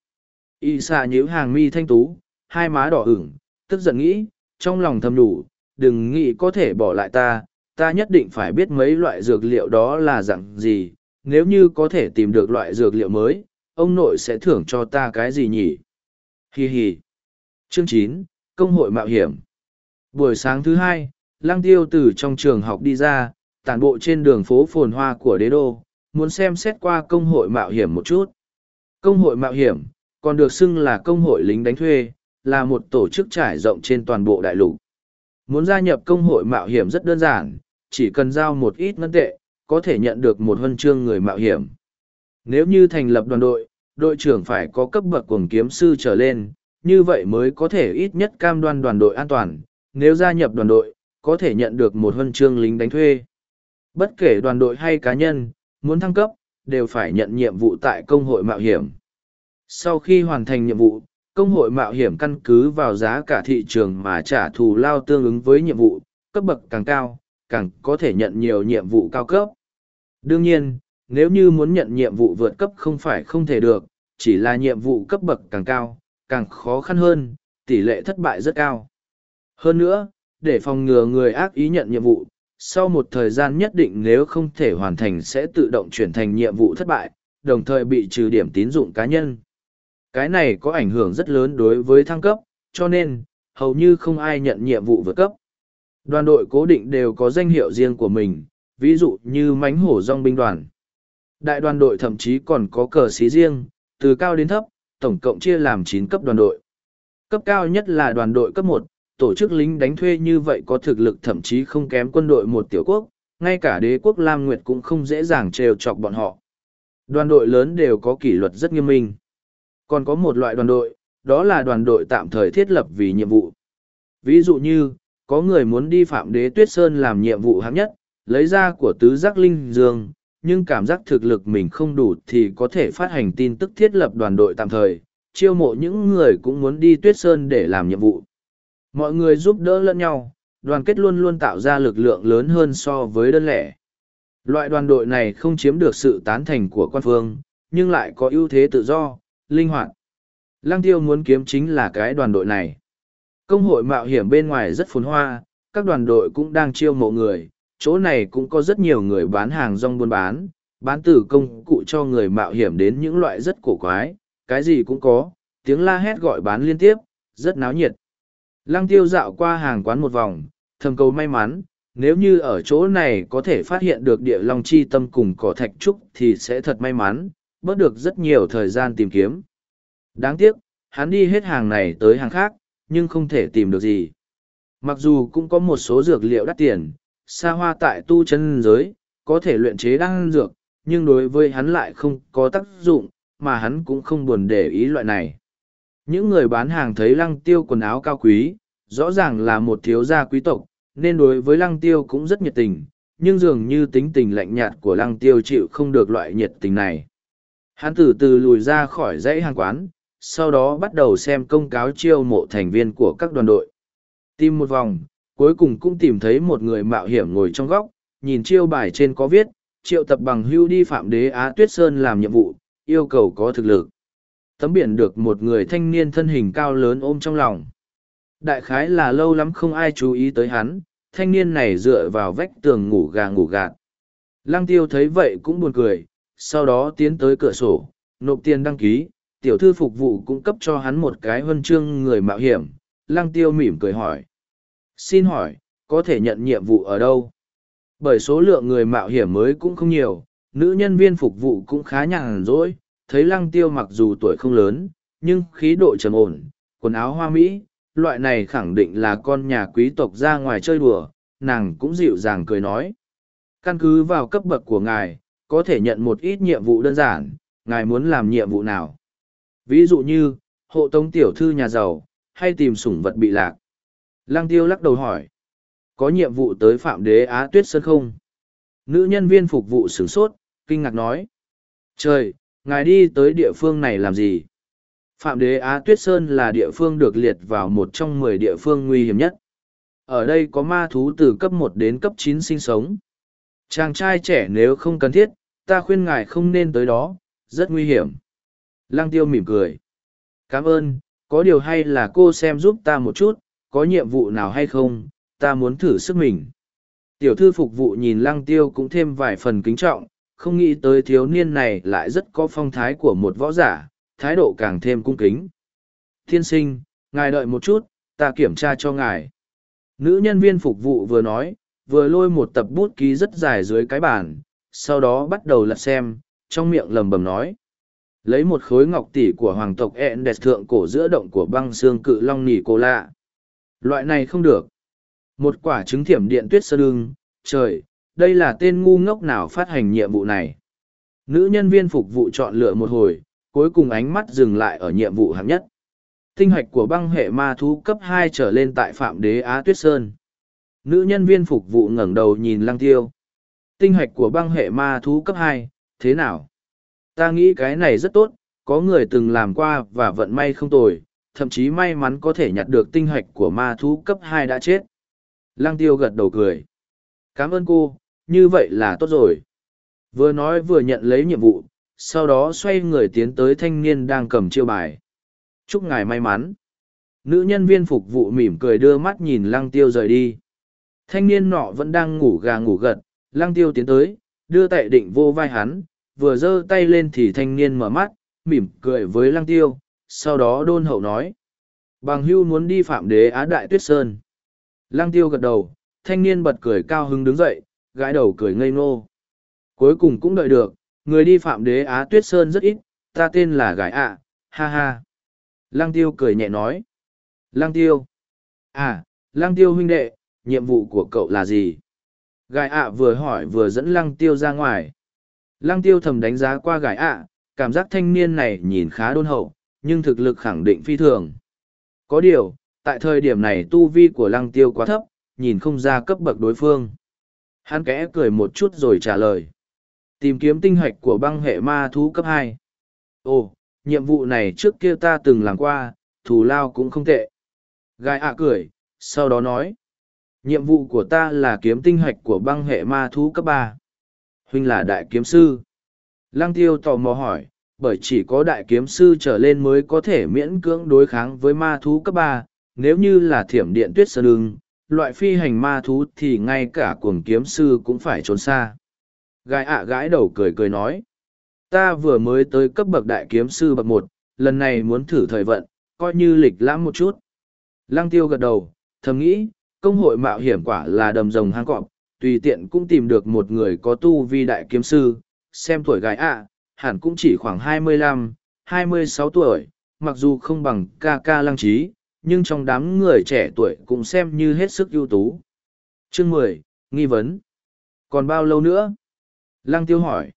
Y xã nhíu hàng mi thanh tú, hai má đỏ ửng, tức giận nghĩ, trong lòng thầm đủ, đừng nghĩ có thể bỏ lại ta, ta nhất định phải biết mấy loại dược liệu đó là dạng gì, nếu như có thể tìm được loại dược liệu mới, ông nội sẽ thưởng cho ta cái gì nhỉ? Hi hi. Chương chín Công hội mạo hiểm Buổi sáng thứ hai, Lăng Tiêu từ trong trường học đi ra, tản bộ trên đường phố phồn hoa của đế đô, muốn xem xét qua công hội mạo hiểm một chút. Công hội mạo hiểm, còn được xưng là công hội lính đánh thuê, là một tổ chức trải rộng trên toàn bộ đại lục. Muốn gia nhập công hội mạo hiểm rất đơn giản, chỉ cần giao một ít ngân tệ, có thể nhận được một huân chương người mạo hiểm. Nếu như thành lập đoàn đội, đội trưởng phải có cấp bậc cuồng kiếm sư trở lên, như vậy mới có thể ít nhất cam đoan đoàn đội an toàn, nếu gia nhập đoàn đội, có thể nhận được một huân chương lính đánh thuê. Bất kể đoàn đội hay cá nhân, muốn thăng cấp, đều phải nhận nhiệm vụ tại công hội mạo hiểm. Sau khi hoàn thành nhiệm vụ, công hội mạo hiểm căn cứ vào giá cả thị trường mà trả thù lao tương ứng với nhiệm vụ, cấp bậc càng cao, càng có thể nhận nhiều nhiệm vụ cao cấp. Đương nhiên, nếu như muốn nhận nhiệm vụ vượt cấp không phải không thể được, chỉ là nhiệm vụ cấp bậc càng cao, càng khó khăn hơn, tỷ lệ thất bại rất cao. Hơn nữa, để phòng ngừa người ác ý nhận nhiệm vụ, sau một thời gian nhất định nếu không thể hoàn thành sẽ tự động chuyển thành nhiệm vụ thất bại, đồng thời bị trừ điểm tín dụng cá nhân. Cái này có ảnh hưởng rất lớn đối với thăng cấp, cho nên, hầu như không ai nhận nhiệm vụ vượt cấp. Đoàn đội cố định đều có danh hiệu riêng của mình, ví dụ như mánh hổ rong binh đoàn. Đại đoàn đội thậm chí còn có cờ xí riêng, từ cao đến thấp, tổng cộng chia làm chín cấp đoàn đội. Cấp cao nhất là đoàn đội cấp một, tổ chức lính đánh thuê như vậy có thực lực thậm chí không kém quân đội một tiểu quốc, ngay cả đế quốc Lam Nguyệt cũng không dễ dàng trêu chọc bọn họ. Đoàn đội lớn đều có kỷ luật rất nghiêm minh. Còn có một loại đoàn đội, đó là đoàn đội tạm thời thiết lập vì nhiệm vụ. Ví dụ như, có người muốn đi Phạm Đế Tuyết Sơn làm nhiệm vụ hạng nhất, lấy ra của tứ giác linh dương, nhưng cảm giác thực lực mình không đủ thì có thể phát hành tin tức thiết lập đoàn đội tạm thời, chiêu mộ những người cũng muốn đi tuyết sơn để làm nhiệm vụ. Mọi người giúp đỡ lẫn nhau, đoàn kết luôn luôn tạo ra lực lượng lớn hơn so với đơn lẻ. Loại đoàn đội này không chiếm được sự tán thành của quan phương, nhưng lại có ưu thế tự do, linh hoạt. Lăng tiêu muốn kiếm chính là cái đoàn đội này. Công hội mạo hiểm bên ngoài rất phồn hoa, các đoàn đội cũng đang chiêu mộ người, chỗ này cũng có rất nhiều người bán hàng rong buôn bán, bán từ công cụ cho người mạo hiểm đến những loại rất cổ quái, cái gì cũng có, tiếng la hét gọi bán liên tiếp, rất náo nhiệt. Lăng tiêu dạo qua hàng quán một vòng, thầm cầu may mắn, nếu như ở chỗ này có thể phát hiện được địa long chi tâm cùng cỏ thạch trúc thì sẽ thật may mắn, bớt được rất nhiều thời gian tìm kiếm. Đáng tiếc, hắn đi hết hàng này tới hàng khác, nhưng không thể tìm được gì. Mặc dù cũng có một số dược liệu đắt tiền, xa hoa tại tu chân giới, có thể luyện chế đan dược, nhưng đối với hắn lại không có tác dụng, mà hắn cũng không buồn để ý loại này. Những người bán hàng thấy lăng tiêu quần áo cao quý, rõ ràng là một thiếu gia quý tộc, nên đối với lăng tiêu cũng rất nhiệt tình, nhưng dường như tính tình lạnh nhạt của lăng tiêu chịu không được loại nhiệt tình này. Hắn từ từ lùi ra khỏi dãy hàng quán, sau đó bắt đầu xem công cáo chiêu mộ thành viên của các đoàn đội. Tìm một vòng, cuối cùng cũng tìm thấy một người mạo hiểm ngồi trong góc, nhìn chiêu bài trên có viết, triệu tập bằng hưu đi phạm đế Á Tuyết Sơn làm nhiệm vụ, yêu cầu có thực lực. Tấm biển được một người thanh niên thân hình cao lớn ôm trong lòng. Đại khái là lâu lắm không ai chú ý tới hắn, thanh niên này dựa vào vách tường ngủ gà ngủ gạt. Lăng tiêu thấy vậy cũng buồn cười, sau đó tiến tới cửa sổ, nộp tiền đăng ký, tiểu thư phục vụ cũng cấp cho hắn một cái huân chương người mạo hiểm. Lăng tiêu mỉm cười hỏi. Xin hỏi, có thể nhận nhiệm vụ ở đâu? Bởi số lượng người mạo hiểm mới cũng không nhiều, nữ nhân viên phục vụ cũng khá nhàn rỗi, thấy lăng tiêu mặc dù tuổi không lớn, nhưng khí độ trầm ổn, quần áo hoa mỹ, loại này khẳng định là con nhà quý tộc ra ngoài chơi đùa, nàng cũng dịu dàng cười nói. Căn cứ vào cấp bậc của ngài, có thể nhận một ít nhiệm vụ đơn giản, ngài muốn làm nhiệm vụ nào. Ví dụ như, hộ tống tiểu thư nhà giàu, hay tìm sủng vật bị lạc. Lăng tiêu lắc đầu hỏi. Có nhiệm vụ tới Phạm Đế Á Tuyết Sơn không? Nữ nhân viên phục vụ sửng sốt, kinh ngạc nói. Trời, ngài đi tới địa phương này làm gì? Phạm Đế Á Tuyết Sơn là địa phương được liệt vào một trong mười địa phương nguy hiểm nhất. Ở đây có ma thú từ cấp một đến cấp chín sinh sống. Chàng trai trẻ nếu không cần thiết, ta khuyên ngài không nên tới đó, rất nguy hiểm. Lăng tiêu mỉm cười. Cảm ơn, có điều hay là cô xem giúp ta một chút, có nhiệm vụ nào hay không, ta muốn thử sức mình. Tiểu thư phục vụ nhìn lăng tiêu cũng thêm vài phần kính trọng, không nghĩ tới thiếu niên này lại rất có phong thái của một võ giả, thái độ càng thêm cung kính. Thiên sinh, ngài đợi một chút, ta kiểm tra cho ngài. Nữ nhân viên phục vụ vừa nói, vừa lôi một tập bút ký rất dài dưới cái bàn, sau đó bắt đầu lật xem, trong miệng lầm bầm nói. Lấy một khối ngọc tỷ của hoàng tộc Endes thượng cổ giữa động của băng xương cự long nỉ cô lạ. Loại này không được. Một quả trứng thiểm điện tuyết sơ đương, trời, đây là tên ngu ngốc nào phát hành nhiệm vụ này. Nữ nhân viên phục vụ chọn lựa một hồi, cuối cùng ánh mắt dừng lại ở nhiệm vụ hạng nhất. Tinh hoạch của băng hệ ma thú cấp hai trở lên tại Phạm Đế Á Tuyết Sơn. Nữ nhân viên phục vụ ngẩng đầu nhìn lăng tiêu. Tinh hoạch của băng hệ ma thú cấp hai, thế nào? Ta nghĩ cái này rất tốt, có người từng làm qua và vận may không tồi, thậm chí may mắn có thể nhặt được tinh hoạch của ma thú cấp hai đã chết. Lăng tiêu gật đầu cười. Cảm ơn cô, như vậy là tốt rồi. Vừa nói vừa nhận lấy nhiệm vụ, sau đó xoay người tiến tới thanh niên đang cầm chiêu bài. Chúc ngài may mắn. Nữ nhân viên phục vụ mỉm cười đưa mắt nhìn lăng tiêu rời đi. Thanh niên nọ vẫn đang ngủ gà ngủ gật, lăng tiêu tiến tới, đưa tay định vô vai hắn, vừa giơ tay lên thì thanh niên mở mắt, mỉm cười với lăng tiêu, sau đó đôn hậu nói. Bằng hưu muốn đi phạm đế Á Đại Tuyết Sơn. Lăng tiêu gật đầu, thanh niên bật cười cao hứng đứng dậy, gãi đầu cười ngây ngô. Cuối cùng cũng đợi được, người đi phạm đế Á Tuyết Sơn rất ít, ta tên là Gái ạ, ha ha. Lăng tiêu cười nhẹ nói. Lăng tiêu. À, lăng tiêu huynh đệ, nhiệm vụ của cậu là gì? Gái ạ vừa hỏi vừa dẫn lăng tiêu ra ngoài. Lăng tiêu thầm đánh giá qua gái ạ, cảm giác thanh niên này nhìn khá đôn hậu, nhưng thực lực khẳng định phi thường. Có điều, tại thời điểm này tu vi của lăng tiêu quá thấp, nhìn không ra cấp bậc đối phương. Hắn kẽ cười một chút rồi trả lời. Tìm kiếm tinh hạch của băng hệ ma thú cấp hai. Ồ, nhiệm vụ này trước kia ta từng làm qua, thù lao cũng không tệ. Gai ạ cười, sau đó nói. Nhiệm vụ của ta là kiếm tinh hạch của băng hệ ma thú cấp ba. Huynh là đại kiếm sư. Lăng tiêu tò mò hỏi, bởi chỉ có đại kiếm sư trở lên mới có thể miễn cưỡng đối kháng với ma thú cấp ba. nếu như là thiểm điện tuyết sơn ưng, loại phi hành ma thú thì ngay cả cuồng kiếm sư cũng phải trốn xa gái ạ gái đầu cười cười nói. Ta vừa mới tới cấp bậc đại kiếm sư bậc một, lần này muốn thử thời vận, coi như lịch lãm một chút. Lăng tiêu gật đầu, thầm nghĩ, công hội mạo hiểm quả là đầm rồng hang cọp, tùy tiện cũng tìm được một người có tu vi đại kiếm sư, xem tuổi gái ạ, hẳn cũng chỉ khoảng hai mươi lăm, hai mươi sáu tuổi, mặc dù không bằng ca ca lăng trí, nhưng trong đám người trẻ tuổi cũng xem như hết sức ưu tú. Chương mười nghi vấn. Còn bao lâu nữa? Lăng tiêu hỏi.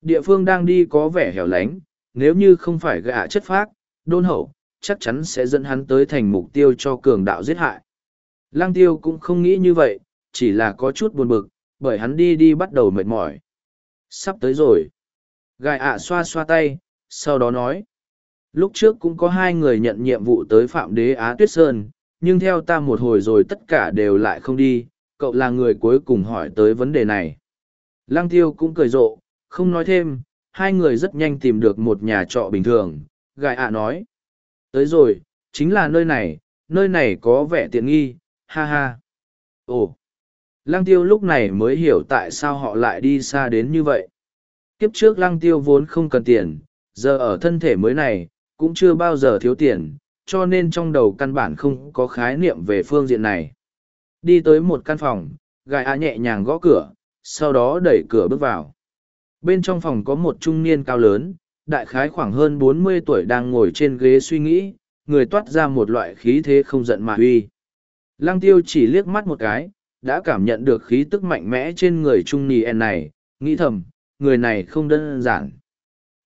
Địa phương đang đi có vẻ hẻo lánh, nếu như không phải gạ chất phác, đôn hậu, chắc chắn sẽ dẫn hắn tới thành mục tiêu cho cường đạo giết hại. Lăng tiêu cũng không nghĩ như vậy, chỉ là có chút buồn bực, bởi hắn đi đi bắt đầu mệt mỏi. Sắp tới rồi. Gài ạ xoa xoa tay, sau đó nói. Lúc trước cũng có hai người nhận nhiệm vụ tới Phạm Đế Á Tuyết Sơn, nhưng theo ta một hồi rồi tất cả đều lại không đi, cậu là người cuối cùng hỏi tới vấn đề này. Lăng tiêu cũng cười rộ, không nói thêm, hai người rất nhanh tìm được một nhà trọ bình thường, gài ạ nói. Tới rồi, chính là nơi này, nơi này có vẻ tiện nghi, ha ha. Ồ, lăng tiêu lúc này mới hiểu tại sao họ lại đi xa đến như vậy. Kiếp trước lăng tiêu vốn không cần tiền, giờ ở thân thể mới này, cũng chưa bao giờ thiếu tiền, cho nên trong đầu căn bản không có khái niệm về phương diện này. Đi tới một căn phòng, gài ạ nhẹ nhàng gõ cửa, sau đó đẩy cửa bước vào. Bên trong phòng có một trung niên cao lớn, đại khái khoảng hơn bốn mươi tuổi đang ngồi trên ghế suy nghĩ, người toát ra một loại khí thế không giận mà uy. Lăng tiêu chỉ liếc mắt một cái, đã cảm nhận được khí tức mạnh mẽ trên người trung niên này, nghĩ thầm, người này không đơn giản.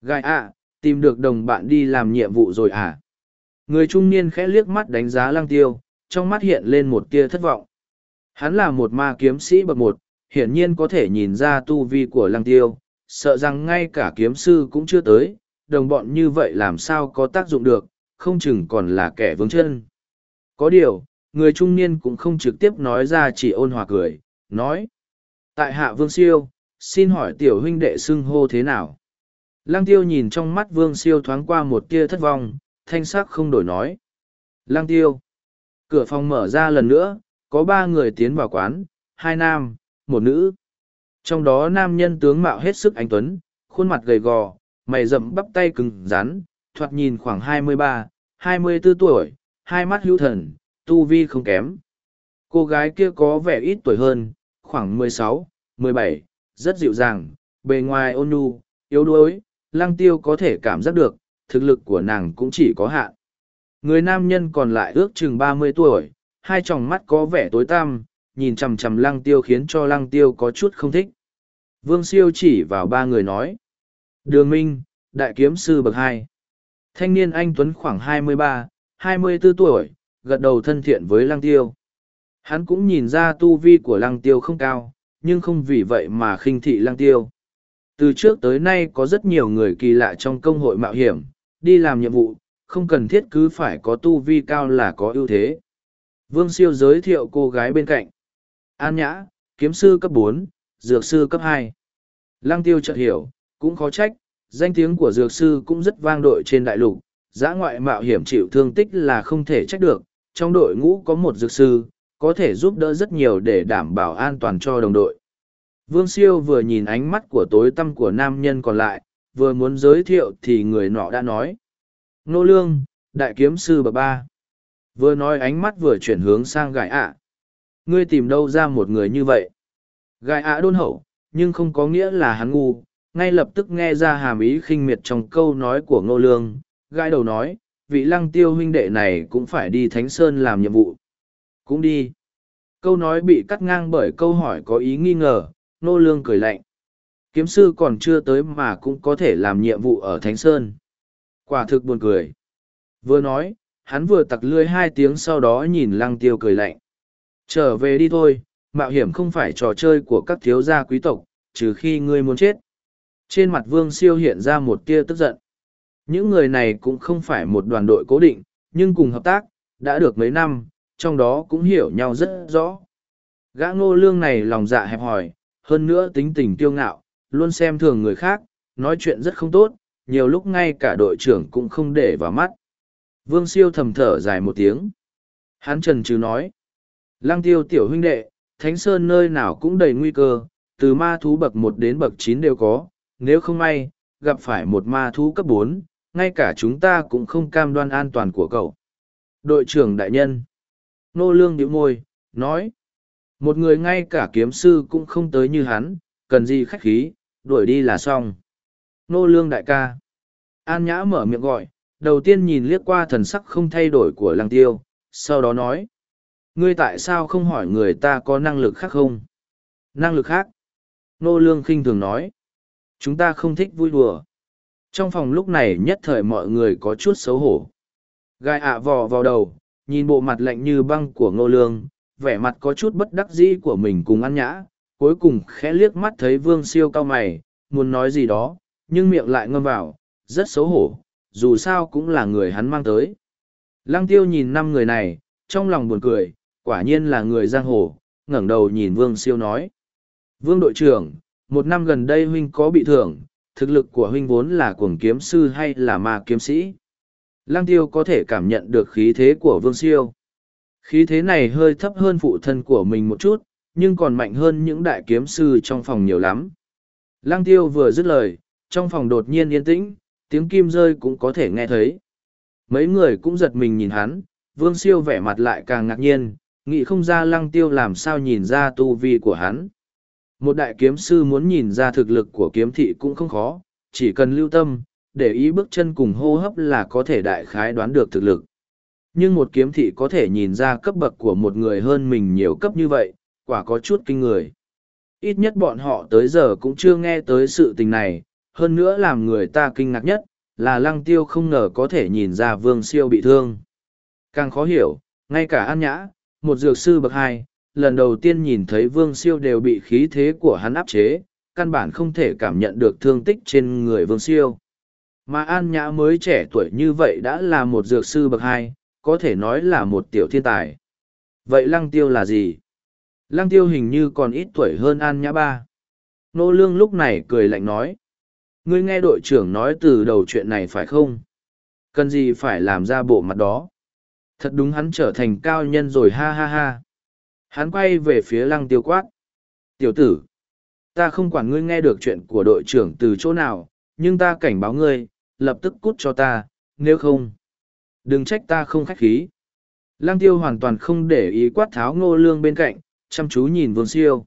Gai ạ, tìm được đồng bạn đi làm nhiệm vụ rồi à? Người trung niên khẽ liếc mắt đánh giá lăng tiêu, trong mắt hiện lên một tia thất vọng. Hắn là một ma kiếm sĩ bậc một, hiển nhiên có thể nhìn ra tu vi của lăng tiêu, sợ rằng ngay cả kiếm sư cũng chưa tới, đồng bọn như vậy làm sao có tác dụng được, không chừng còn là kẻ vướng chân. Có điều, người trung niên cũng không trực tiếp nói ra chỉ ôn hòa cười, nói. Tại hạ vương siêu, xin hỏi tiểu huynh đệ xưng hô thế nào? Lăng tiêu nhìn trong mắt vương siêu thoáng qua một tia thất vọng, thanh sắc không đổi nói. Lăng tiêu. Cửa phòng mở ra lần nữa, có ba người tiến vào quán, hai nam, một nữ. Trong đó nam nhân tướng mạo hết sức anh tuấn, khuôn mặt gầy gò, mày rậm bắp tay cứng rắn, thoạt nhìn khoảng hai mươi ba, hai mươi 24 tuổi, hai mắt hữu thần, tu vi không kém. Cô gái kia có vẻ ít tuổi hơn, khoảng mười sáu, mười bảy, rất dịu dàng, bề ngoài ôn nhu, yếu đuối, lăng tiêu có thể cảm giác được, thực lực của nàng cũng chỉ có hạn. Người nam nhân còn lại ước chừng ba mươi tuổi, hai tròng mắt có vẻ tối tăm, nhìn chằm chằm lăng tiêu khiến cho lăng tiêu có chút không thích. Vương siêu chỉ vào ba người nói. Đường Minh, đại kiếm sư bậc hai. Thanh niên anh Tuấn khoảng hai mươi ba, hai mươi 24 tuổi, gật đầu thân thiện với lăng tiêu. Hắn cũng nhìn ra tu vi của lăng tiêu không cao, nhưng không vì vậy mà khinh thị lăng tiêu. Từ trước tới nay có rất nhiều người kỳ lạ trong công hội mạo hiểm, đi làm nhiệm vụ, không cần thiết cứ phải có tu vi cao là có ưu thế. Vương siêu giới thiệu cô gái bên cạnh. An Nhã, kiếm sư cấp bốn, dược sư cấp hai. Lăng tiêu chợt hiểu, cũng khó trách, danh tiếng của dược sư cũng rất vang đội trên đại lục, giã ngoại mạo hiểm chịu thương tích là không thể trách được, trong đội ngũ có một dược sư, có thể giúp đỡ rất nhiều để đảm bảo an toàn cho đồng đội. Vương Siêu vừa nhìn ánh mắt của tối tâm của nam nhân còn lại, vừa muốn giới thiệu thì người nọ đã nói. Nô Lương, đại kiếm sư bà ba. Vừa nói ánh mắt vừa chuyển hướng sang gãi ạ. Ngươi tìm đâu ra một người như vậy? Gai ạ đôn hậu, nhưng không có nghĩa là hắn ngu, ngay lập tức nghe ra hàm ý khinh miệt trong câu nói của ngô lương. Gai đầu nói, vị lăng tiêu huynh đệ này cũng phải đi Thánh Sơn làm nhiệm vụ. Cũng đi. Câu nói bị cắt ngang bởi câu hỏi có ý nghi ngờ, ngô lương cười lạnh. Kiếm sư còn chưa tới mà cũng có thể làm nhiệm vụ ở Thánh Sơn. Quả thực buồn cười. Vừa nói, hắn vừa tặc lưới hai tiếng sau đó nhìn lăng tiêu cười lạnh. Trở về đi thôi, mạo hiểm không phải trò chơi của các thiếu gia quý tộc, trừ khi ngươi muốn chết. Trên mặt Vương Siêu hiện ra một tia tức giận. Những người này cũng không phải một đoàn đội cố định, nhưng cùng hợp tác, đã được mấy năm, trong đó cũng hiểu nhau rất rõ. Gã ngô lương này lòng dạ hẹp hòi, hơn nữa tính tình kiêu ngạo, luôn xem thường người khác, nói chuyện rất không tốt, nhiều lúc ngay cả đội trưởng cũng không để vào mắt. Vương siêu thầm thở dài một tiếng. Hắn trần trừ nói. Lăng tiêu tiểu huynh đệ, Thánh Sơn nơi nào cũng đầy nguy cơ, từ ma thú bậc một đến bậc chín đều có, nếu không may, gặp phải một ma thú cấp bốn, ngay cả chúng ta cũng không cam đoan an toàn của cậu. Đội trưởng đại nhân. Nô lương điệu môi, nói. Một người ngay cả kiếm sư cũng không tới như hắn, cần gì khách khí, đuổi đi là xong. Nô lương đại ca. An nhã mở miệng gọi, đầu tiên nhìn liếc qua thần sắc không thay đổi của lăng tiêu, sau đó nói. Ngươi tại sao không hỏi người ta có năng lực khác không? Năng lực khác? Nô lương khinh thường nói. Chúng ta không thích vui đùa. Trong phòng lúc này nhất thời mọi người có chút xấu hổ. Gai ạ vò vào đầu, nhìn bộ mặt lạnh như băng của ngô lương, vẻ mặt có chút bất đắc dĩ của mình cùng ăn nhã, cuối cùng khẽ liếc mắt thấy vương siêu cao mày, muốn nói gì đó, nhưng miệng lại ngâm vào, rất xấu hổ, dù sao cũng là người hắn mang tới. Lăng tiêu nhìn năm người này, trong lòng buồn cười, quả nhiên là người giang hồ, ngẩng đầu nhìn vương siêu nói. Vương đội trưởng, một năm gần đây huynh có bị thưởng, thực lực của huynh vốn là cuồng kiếm sư hay là ma kiếm sĩ. Lăng tiêu có thể cảm nhận được khí thế của vương siêu. Khí thế này hơi thấp hơn phụ thân của mình một chút, nhưng còn mạnh hơn những đại kiếm sư trong phòng nhiều lắm. Lăng tiêu vừa dứt lời, trong phòng đột nhiên yên tĩnh, tiếng kim rơi cũng có thể nghe thấy. Mấy người cũng giật mình nhìn hắn, vương siêu vẻ mặt lại càng ngạc nhiên, nghĩ không ra lăng tiêu làm sao nhìn ra tu vi của hắn. Một đại kiếm sư muốn nhìn ra thực lực của kiếm thị cũng không khó, chỉ cần lưu tâm, để ý bước chân cùng hô hấp là có thể đại khái đoán được thực lực. Nhưng một kiếm thị có thể nhìn ra cấp bậc của một người hơn mình nhiều cấp như vậy, quả có chút kinh người. Ít nhất bọn họ tới giờ cũng chưa nghe tới sự tình này, hơn nữa làm người ta kinh ngạc nhất, là lăng tiêu không ngờ có thể nhìn ra vương siêu bị thương. Càng khó hiểu, ngay cả an nhã, một dược sư bậc hai, lần đầu tiên nhìn thấy vương siêu đều bị khí thế của hắn áp chế, căn bản không thể cảm nhận được thương tích trên người vương siêu. Mà An Nhã mới trẻ tuổi như vậy đã là một dược sư bậc hai, có thể nói là một tiểu thiên tài. Vậy Lăng Tiêu là gì? Lăng Tiêu hình như còn ít tuổi hơn An Nhã ba. Nô Lương lúc này cười lạnh nói. Ngươi nghe đội trưởng nói từ đầu chuyện này phải không? Cần gì phải làm ra bộ mặt đó? Thật đúng hắn trở thành cao nhân rồi ha ha ha. Hắn quay về phía lăng tiêu quát. Tiểu tử, ta không quản ngươi nghe được chuyện của đội trưởng từ chỗ nào, nhưng ta cảnh báo ngươi, lập tức cút cho ta, nếu không. Đừng trách ta không khách khí. Lăng tiêu hoàn toàn không để ý quát tháo ngô lương bên cạnh, chăm chú nhìn vương siêu.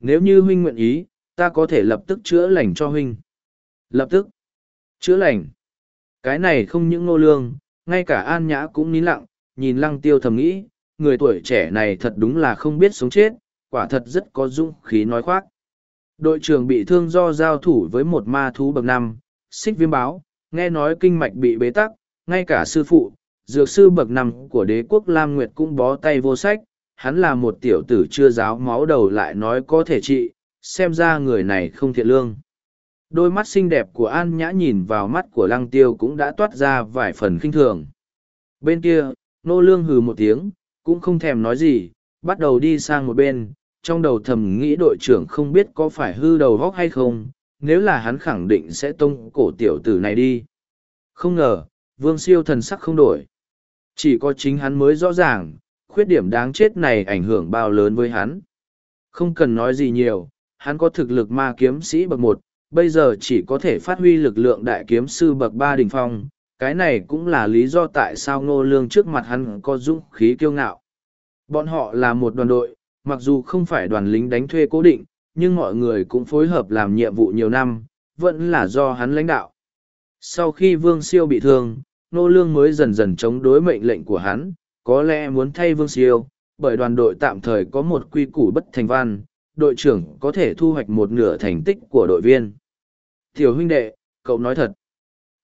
Nếu như huynh nguyện ý, ta có thể lập tức chữa lành cho huynh. Lập tức. Chữa lành. Cái này không những ngô lương, ngay cả an nhã cũng nín lặng, nhìn lăng tiêu thầm nghĩ, người tuổi trẻ này thật đúng là không biết sống chết, quả thật rất có dũng khí nói khoác. Đội trưởng bị thương do giao thủ với một ma thú bậc năm, xích viêm báo, nghe nói kinh mạch bị bế tắc, ngay cả sư phụ, dược sư bậc năm của đế quốc Lam Nguyệt cũng bó tay vô sách, hắn là một tiểu tử chưa giáo máu đầu lại nói có thể trị, xem ra người này không thiện lương. Đôi mắt xinh đẹp của An Nhã nhìn vào mắt của Lăng Tiêu cũng đã toát ra vài phần khinh thường. Bên kia, Nô Lương hừ một tiếng, cũng không thèm nói gì, bắt đầu đi sang một bên, trong đầu thầm nghĩ đội trưởng không biết có phải hư đầu góc hay không, nếu là hắn khẳng định sẽ tông cổ tiểu tử này đi. Không ngờ, vương siêu thần sắc không đổi. Chỉ có chính hắn mới rõ ràng, khuyết điểm đáng chết này ảnh hưởng bao lớn với hắn. Không cần nói gì nhiều, hắn có thực lực ma kiếm sĩ bậc một, bây giờ chỉ có thể phát huy lực lượng đại kiếm sư bậc ba đỉnh phong, cái này cũng là lý do tại sao ngô lương trước mặt hắn có dũng khí kiêu ngạo. Bọn họ là một đoàn đội, mặc dù không phải đoàn lính đánh thuê cố định, nhưng mọi người cũng phối hợp làm nhiệm vụ nhiều năm, vẫn là do hắn lãnh đạo. Sau khi Vương Siêu bị thương, Nô Lương mới dần dần chống đối mệnh lệnh của hắn, có lẽ muốn thay Vương Siêu, bởi đoàn đội tạm thời có một quy củ bất thành văn, đội trưởng có thể thu hoạch một nửa thành tích của đội viên. Tiểu huynh đệ, cậu nói thật.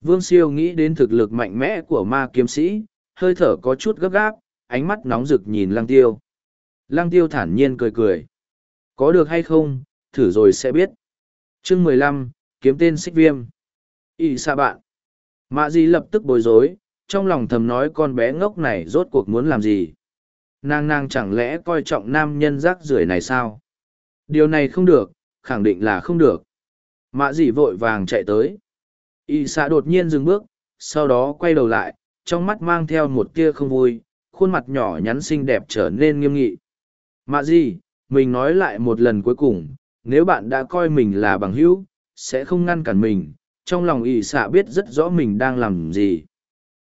Vương Siêu nghĩ đến thực lực mạnh mẽ của ma kiếm sĩ, hơi thở có chút gấp gáp, ánh mắt nóng rực nhìn Lăng Tiêu. Lăng Tiêu thản nhiên cười cười. Có được hay không, thử rồi sẽ biết. chương mười lăm, kiếm tên xích viêm. Ý xa bạn. Mạ Di lập tức bối rối, trong lòng thầm nói con bé ngốc này rốt cuộc muốn làm gì. Nàng nàng chẳng lẽ coi trọng nam nhân rác rưởi này sao? Điều này không được, khẳng định là không được. Mạ Di vội vàng chạy tới. Y xạ đột nhiên dừng bước, sau đó quay đầu lại, trong mắt mang theo một tia không vui, khuôn mặt nhỏ nhắn xinh đẹp trở nên nghiêm nghị. Mạ gì, mình nói lại một lần cuối cùng, nếu bạn đã coi mình là bằng hữu, sẽ không ngăn cản mình, trong lòng Y xạ biết rất rõ mình đang làm gì.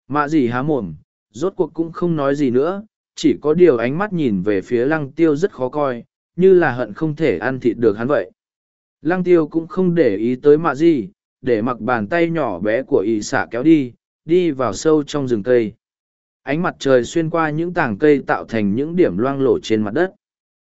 Mạ gì há mồm, rốt cuộc cũng không nói gì nữa, chỉ có điều ánh mắt nhìn về phía lăng tiêu rất khó coi, như là hận không thể ăn thịt được hắn vậy. Lăng tiêu cũng không để ý tới mạ gì, để mặc bàn tay nhỏ bé của ỵ xạ kéo đi, đi vào sâu trong rừng cây. Ánh mặt trời xuyên qua những tảng cây tạo thành những điểm loang lổ trên mặt đất.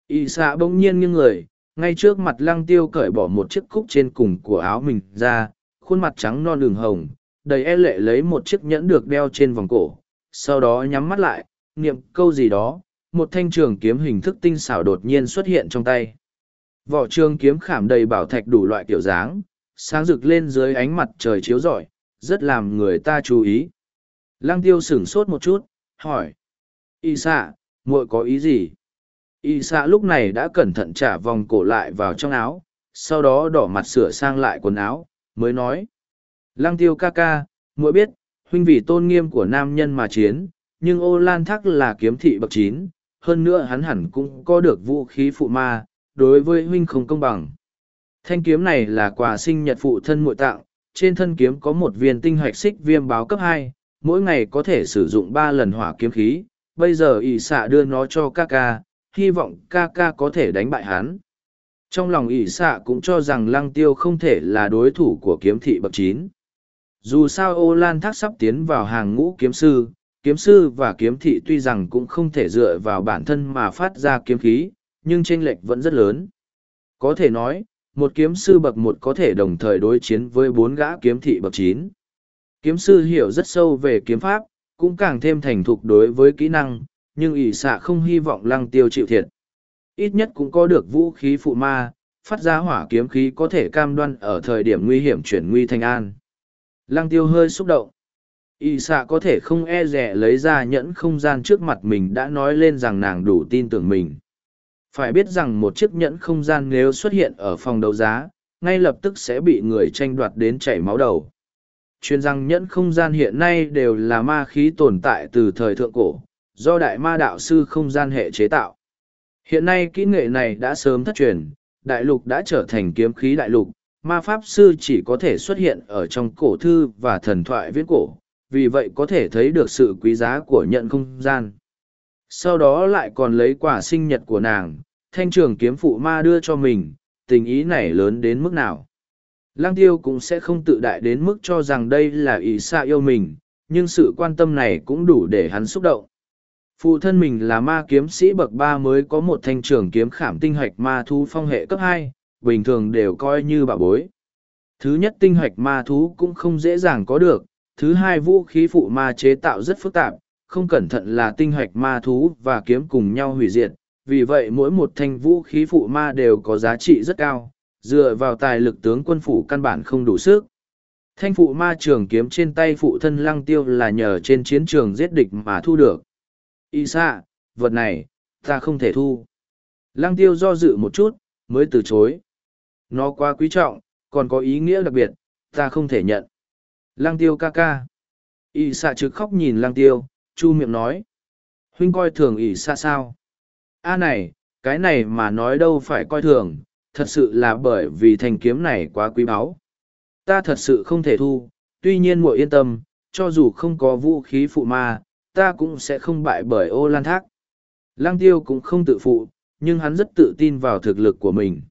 ỵ xạ bỗng nhiên nghiêng người, ngay trước mặt lăng tiêu cởi bỏ một chiếc cúc trên cùng của áo mình ra, khuôn mặt trắng non đường hồng, đầy e lệ lấy một chiếc nhẫn được đeo trên vòng cổ, sau đó nhắm mắt lại, niệm câu gì đó, một thanh trường kiếm hình thức tinh xảo đột nhiên xuất hiện trong tay. Vỏ trường kiếm khảm đầy bảo thạch đủ loại kiểu dáng, sáng rực lên dưới ánh mặt trời chiếu rọi, rất làm người ta chú ý. Lăng tiêu sửng sốt một chút, hỏi. Y xạ, muội có ý gì? Y xạ lúc này đã cẩn thận trả vòng cổ lại vào trong áo, sau đó đỏ mặt sửa sang lại quần áo, mới nói. Lăng tiêu ca ca, muội biết, huynh vì tôn nghiêm của nam nhân mà chiến, nhưng ô lan thắc là kiếm thị bậc chín, hơn nữa hắn hẳn cũng có được vũ khí phụ ma, đối với huynh không công bằng. Thanh kiếm này là quà sinh nhật phụ thân muội tặng, trên thân kiếm có một viên tinh hoạch xích viêm báo cấp hai, mỗi ngày có thể sử dụng ba lần hỏa kiếm khí, bây giờ ỷ xạ đưa nó cho ca ca, hy vọng ca ca có thể đánh bại hắn. Trong lòng ỷ xạ cũng cho rằng lăng tiêu không thể là đối thủ của kiếm thị bậc chín. Dù sao ô lan thác sắp tiến vào hàng ngũ kiếm sư kiếm sư và kiếm thị tuy rằng cũng không thể dựa vào bản thân mà phát ra kiếm khí nhưng chênh lệch vẫn rất lớn. Có thể nói một kiếm sư bậc một có thể đồng thời đối chiến với bốn gã kiếm thị bậc chín kiếm sư hiểu rất sâu về kiếm pháp cũng càng thêm thành thục đối với kỹ năng nhưng ỷ xạ không hy vọng lăng tiêu chịu thiệt Ít nhất cũng có được vũ khí phụ ma, phát ra hỏa kiếm khí có thể cam đoan ở thời điểm nguy hiểm chuyển nguy thành an. Lăng tiêu hơi xúc động. Y xạ có thể không e rẻ lấy ra nhẫn không gian trước mặt mình đã nói lên rằng nàng đủ tin tưởng mình. Phải biết rằng một chiếc nhẫn không gian nếu xuất hiện ở phòng đấu giá, ngay lập tức sẽ bị người tranh đoạt đến chảy máu đầu. Chuyên rằng nhẫn không gian hiện nay đều là ma khí tồn tại từ thời thượng cổ, do đại ma đạo sư không gian hệ chế tạo. Hiện nay kỹ nghệ này đã sớm thất truyền, đại lục đã trở thành kiếm khí đại lục, ma pháp sư chỉ có thể xuất hiện ở trong cổ thư và thần thoại viễn cổ, vì vậy có thể thấy được sự quý giá của nhận không gian. Sau đó lại còn lấy quả sinh nhật của nàng, thanh trường kiếm phụ ma đưa cho mình, tình ý này lớn đến mức nào. Lang tiêu cũng sẽ không tự đại đến mức cho rằng đây là ý xa yêu mình, nhưng sự quan tâm này cũng đủ để hắn xúc động. Phụ thân mình là ma kiếm sĩ bậc ba mới có một thanh trường kiếm khảm tinh hoạch ma thú phong hệ cấp hai, bình thường đều coi như bà bối. Thứ nhất tinh hoạch ma thú cũng không dễ dàng có được, thứ hai vũ khí phụ ma chế tạo rất phức tạp, không cẩn thận là tinh hoạch ma thú và kiếm cùng nhau hủy diệt, vì vậy mỗi một thanh vũ khí phụ ma đều có giá trị rất cao, dựa vào tài lực tướng quân phủ căn bản không đủ sức. Thanh phụ ma trường kiếm trên tay phụ thân lăng tiêu là nhờ trên chiến trường giết địch mà thu được. Y xạ, vật này, ta không thể thu. Lăng tiêu do dự một chút, mới từ chối. Nó quá quý trọng, còn có ý nghĩa đặc biệt, ta không thể nhận. Lăng tiêu ca ca. Y xạ trực khóc nhìn lăng tiêu, chu miệng nói. Huynh coi thường Y xa sao? A này, cái này mà nói đâu phải coi thường, thật sự là bởi vì thanh kiếm này quá quý báu. Ta thật sự không thể thu, tuy nhiên muội yên tâm, cho dù không có vũ khí phụ ma, ta cũng sẽ không bại bởi ô lan thác. Lang tiêu cũng không tự phụ, nhưng hắn rất tự tin vào thực lực của mình.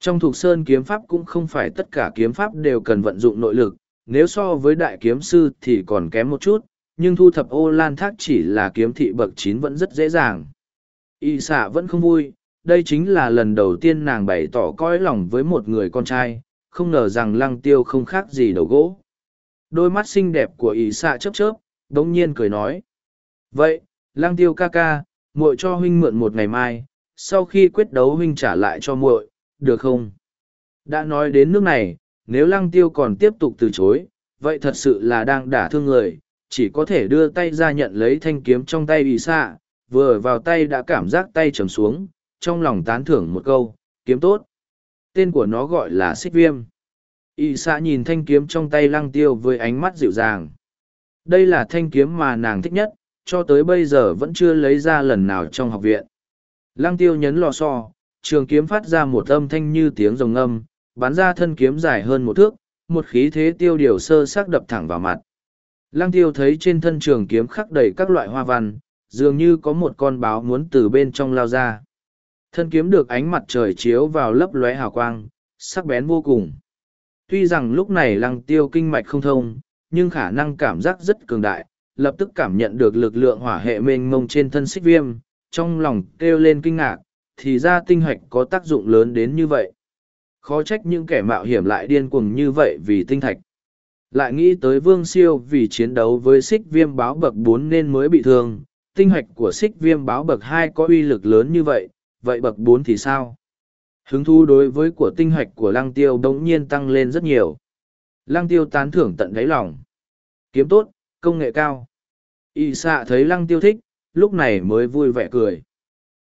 Trong thuộc sơn kiếm pháp cũng không phải tất cả kiếm pháp đều cần vận dụng nội lực, nếu so với đại kiếm sư thì còn kém một chút, nhưng thu thập ô lan thác chỉ là kiếm thị bậc chín vẫn rất dễ dàng. Y xạ vẫn không vui, đây chính là lần đầu tiên nàng bày tỏ coi lòng với một người con trai, không ngờ rằng lăng tiêu không khác gì đầu gỗ. Đôi mắt xinh đẹp của Y xạ chớp chớp, đống nhiên cười nói. Vậy, lang tiêu ca ca, muội cho huynh mượn một ngày mai, sau khi quyết đấu huynh trả lại cho muội, được không? Đã nói đến nước này, nếu lăng tiêu còn tiếp tục từ chối, vậy thật sự là đang đả thương người, chỉ có thể đưa tay ra nhận lấy thanh kiếm trong tay ỷ xạ, vừa vào tay đã cảm giác tay trầm xuống, trong lòng tán thưởng một câu, kiếm tốt. Tên của nó gọi là xích viêm. ỷ xạ nhìn thanh kiếm trong tay lăng tiêu với ánh mắt dịu dàng. Đây là thanh kiếm mà nàng thích nhất, cho tới bây giờ vẫn chưa lấy ra lần nào trong học viện. Lăng tiêu nhấn lò xo, trường kiếm phát ra một âm thanh như tiếng rồng âm, bắn ra thân kiếm dài hơn một thước, một khí thế tiêu điều sơ sắc đập thẳng vào mặt. Lăng tiêu thấy trên thân trường kiếm khắc đầy các loại hoa văn, dường như có một con báo muốn từ bên trong lao ra. Thân kiếm được ánh mặt trời chiếu vào lấp lóe hào quang, sắc bén vô cùng. Tuy rằng lúc này lăng tiêu kinh mạch không thông, nhưng khả năng cảm giác rất cường đại, lập tức cảm nhận được lực lượng hỏa hệ mênh mông trên thân xích viêm, trong lòng kêu lên kinh ngạc, thì ra tinh hoạch có tác dụng lớn đến như vậy. Khó trách những kẻ mạo hiểm lại điên cuồng như vậy vì tinh thạch. Lại nghĩ tới vương siêu vì chiến đấu với xích viêm báo bậc bốn nên mới bị thương, tinh hoạch của xích viêm báo bậc hai có uy lực lớn như vậy, vậy bậc bốn thì sao? Hứng thu đối với của tinh hoạch của lăng tiêu đống nhiên tăng lên rất nhiều. Lăng tiêu tán thưởng tận đáy lòng. Kiếm tốt, công nghệ cao. Y xạ thấy lăng tiêu thích, lúc này mới vui vẻ cười.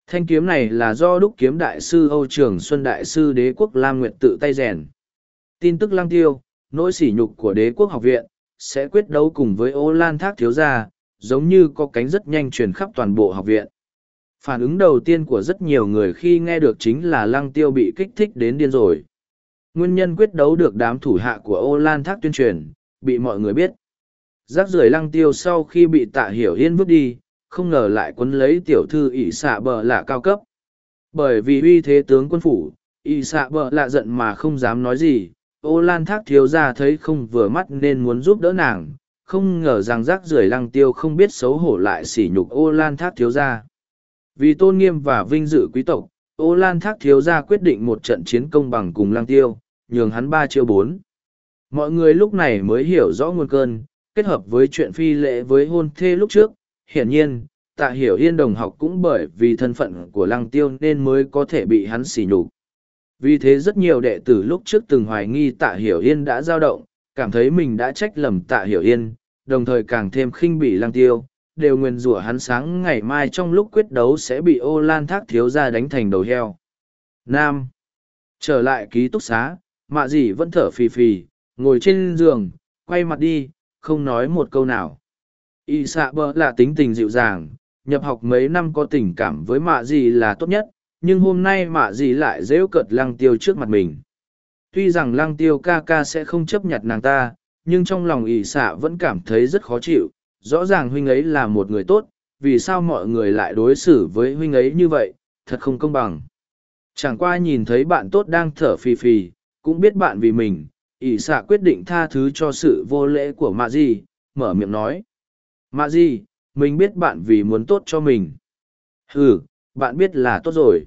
Thanh kiếm này là do đúc kiếm đại sư Âu Trường Xuân Đại sư đế quốc Lam Nguyệt tự tay rèn. Tin tức lăng tiêu, nỗi sỉ nhục của đế quốc học viện, sẽ quyết đấu cùng với ô lan thác thiếu gia, giống như có cánh rất nhanh truyền khắp toàn bộ học viện. Phản ứng đầu tiên của rất nhiều người khi nghe được chính là lăng tiêu bị kích thích đến điên rồi. Nguyên nhân quyết đấu được đám thủ hạ của ô lan thác tuyên truyền, bị mọi người biết. Giác rưởi lăng tiêu sau khi bị tạ hiểu yên vứt đi, không ngờ lại quấn lấy tiểu thư ỷ xạ bờ lạ cao cấp. Bởi vì uy thế tướng quân phủ, ỷ xạ bờ lạ giận mà không dám nói gì, ô lan thác thiếu ra thấy không vừa mắt nên muốn giúp đỡ nàng, không ngờ rằng rác rưởi lăng tiêu không biết xấu hổ lại sỉ nhục ô lan thác thiếu ra. Vì tôn nghiêm và vinh dự quý tộc, ô lan thác thiếu ra quyết định một trận chiến công bằng cùng lăng tiêu, nhường hắn ba triệu bốn. Mọi người lúc này mới hiểu rõ nguồn cơn, kết hợp với chuyện phi lễ với hôn thê lúc trước, hiển nhiên, tạ hiểu yên đồng học cũng bởi vì thân phận của lăng tiêu nên mới có thể bị hắn xỉ nhục. Vì thế rất nhiều đệ tử lúc trước từng hoài nghi tạ hiểu yên đã dao động, cảm thấy mình đã trách lầm tạ hiểu yên, đồng thời càng thêm khinh bỉ Lang tiêu, đều nguyền rủa hắn sáng ngày mai trong lúc quyết đấu sẽ bị ô lan thác thiếu ra đánh thành đầu heo. Nam. Trở lại ký túc xá, mạ dì vẫn thở phì phì, ngồi trên giường, quay mặt đi, không nói một câu nào. Y xạ bơ là tính tình dịu dàng, nhập học mấy năm có tình cảm với mạ dì là tốt nhất, nhưng hôm nay mạ dì lại dễu cợt lăng tiêu trước mặt mình. Tuy rằng lăng tiêu ca ca sẽ không chấp nhận nàng ta, nhưng trong lòng ỷ xạ vẫn cảm thấy rất khó chịu, rõ ràng huynh ấy là một người tốt, vì sao mọi người lại đối xử với huynh ấy như vậy, thật không công bằng. Chẳng qua nhìn thấy bạn tốt đang thở phì phì, cũng biết bạn vì mình, ỷ xạ quyết định tha thứ cho sự vô lễ của mạ Dì, mở miệng nói. Mạ Dì, mình biết bạn vì muốn tốt cho mình. Ừ, bạn biết là tốt rồi.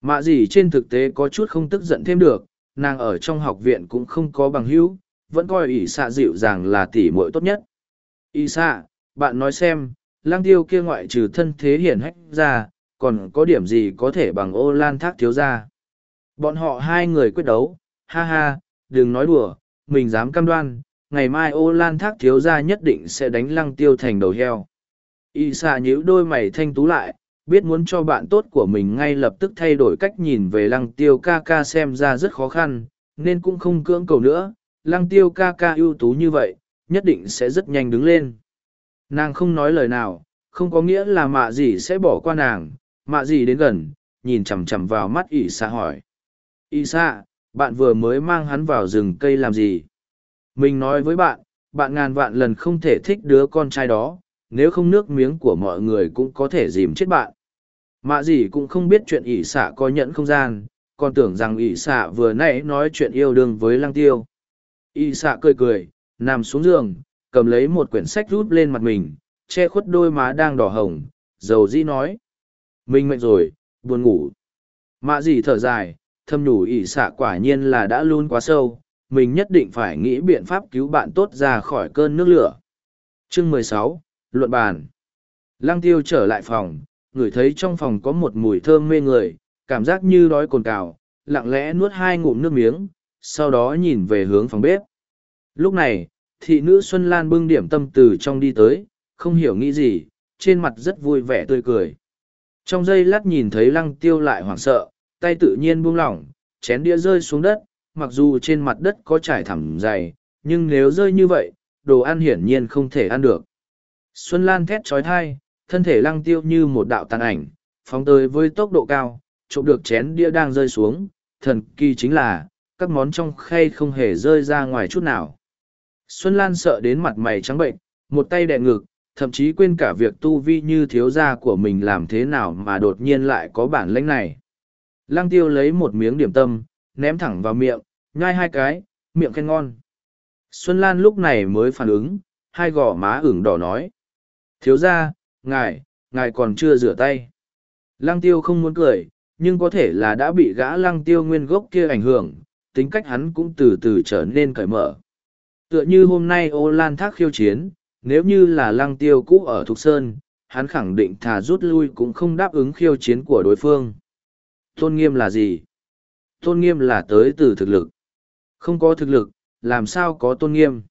Mạ gì trên thực tế có chút không tức giận thêm được, nàng ở trong học viện cũng không có bằng hữu, vẫn coi ỷ xạ dịu dàng là tỷ muội tốt nhất. ỷ xạ, bạn nói xem, lang tiêu kia ngoại trừ thân thế hiển hách ra, còn có điểm gì có thể bằng ô lan thác thiếu ra. Bọn họ hai người quyết đấu, ha ha, đừng nói đùa, mình dám cam đoan, ngày mai ô lan thác thiếu gia nhất định sẽ đánh lăng tiêu thành đầu heo. Y xạ nhíu đôi mày thanh tú lại, biết muốn cho bạn tốt của mình ngay lập tức thay đổi cách nhìn về lăng tiêu ca ca xem ra rất khó khăn, nên cũng không cưỡng cầu nữa, lăng tiêu ca ca ưu tú như vậy, nhất định sẽ rất nhanh đứng lên. Nàng không nói lời nào, không có nghĩa là mạ gì sẽ bỏ qua nàng, mạ gì đến gần, nhìn chằm chằm vào mắt ỷ xạ hỏi. ỷ xạ, bạn vừa mới mang hắn vào rừng cây làm gì? Mình nói với bạn, bạn ngàn vạn lần không thể thích đứa con trai đó, nếu không nước miếng của mọi người cũng có thể dìm chết bạn. Mạ gì cũng không biết chuyện ỷ xạ có nhẫn không gian, còn tưởng rằng ỷ xạ vừa nãy nói chuyện yêu đương với lăng tiêu. ỷ xạ cười cười, nằm xuống giường, cầm lấy một quyển sách rút lên mặt mình, che khuất đôi má đang đỏ hồng, dầu dĩ nói. Mình mệt rồi, buồn ngủ. Mạ gì thở dài, thâm nhủ ỷ xạ quả nhiên là đã luôn quá sâu, mình nhất định phải nghĩ biện pháp cứu bạn tốt ra khỏi cơn nước lửa. Chương mười sáu Luận bàn Lăng tiêu trở lại phòng, ngửi thấy trong phòng có một mùi thơm mê người, cảm giác như đói cồn cào, lặng lẽ nuốt hai ngụm nước miếng, sau đó nhìn về hướng phòng bếp. Lúc này, thị nữ Xuân Lan bưng điểm tâm từ trong đi tới, không hiểu nghĩ gì, trên mặt rất vui vẻ tươi cười. Trong giây lát nhìn thấy lăng tiêu lại hoảng sợ, tay tự nhiên buông lỏng, chén đĩa rơi xuống đất, mặc dù trên mặt đất có trải thẳm dày, nhưng nếu rơi như vậy, đồ ăn hiển nhiên không thể ăn được. Xuân Lan thét trói thai, thân thể lăng tiêu như một đạo tàn ảnh, phóng tới với tốc độ cao, trộm được chén đĩa đang rơi xuống, thần kỳ chính là, các món trong khay không hề rơi ra ngoài chút nào. Xuân Lan sợ đến mặt mày trắng bệnh, một tay đè ngực, thậm chí quên cả việc tu vi như thiếu gia của mình làm thế nào mà đột nhiên lại có bản lĩnh này. Lăng tiêu lấy một miếng điểm tâm, ném thẳng vào miệng, nhai hai cái, miệng khen ngon. Xuân Lan lúc này mới phản ứng, hai gò má ửng đỏ nói. Thiếu gia, ngài, ngài còn chưa rửa tay. Lăng tiêu không muốn cười, nhưng có thể là đã bị gã lăng tiêu nguyên gốc kia ảnh hưởng, tính cách hắn cũng từ từ trở nên cởi mở. Tựa như hôm nay ô lan thác khiêu chiến, nếu như là lăng tiêu cũ ở Thục Sơn, hắn khẳng định thà rút lui cũng không đáp ứng khiêu chiến của đối phương. Tôn nghiêm là gì? Tôn nghiêm là tới từ thực lực. Không có thực lực, làm sao có tôn nghiêm?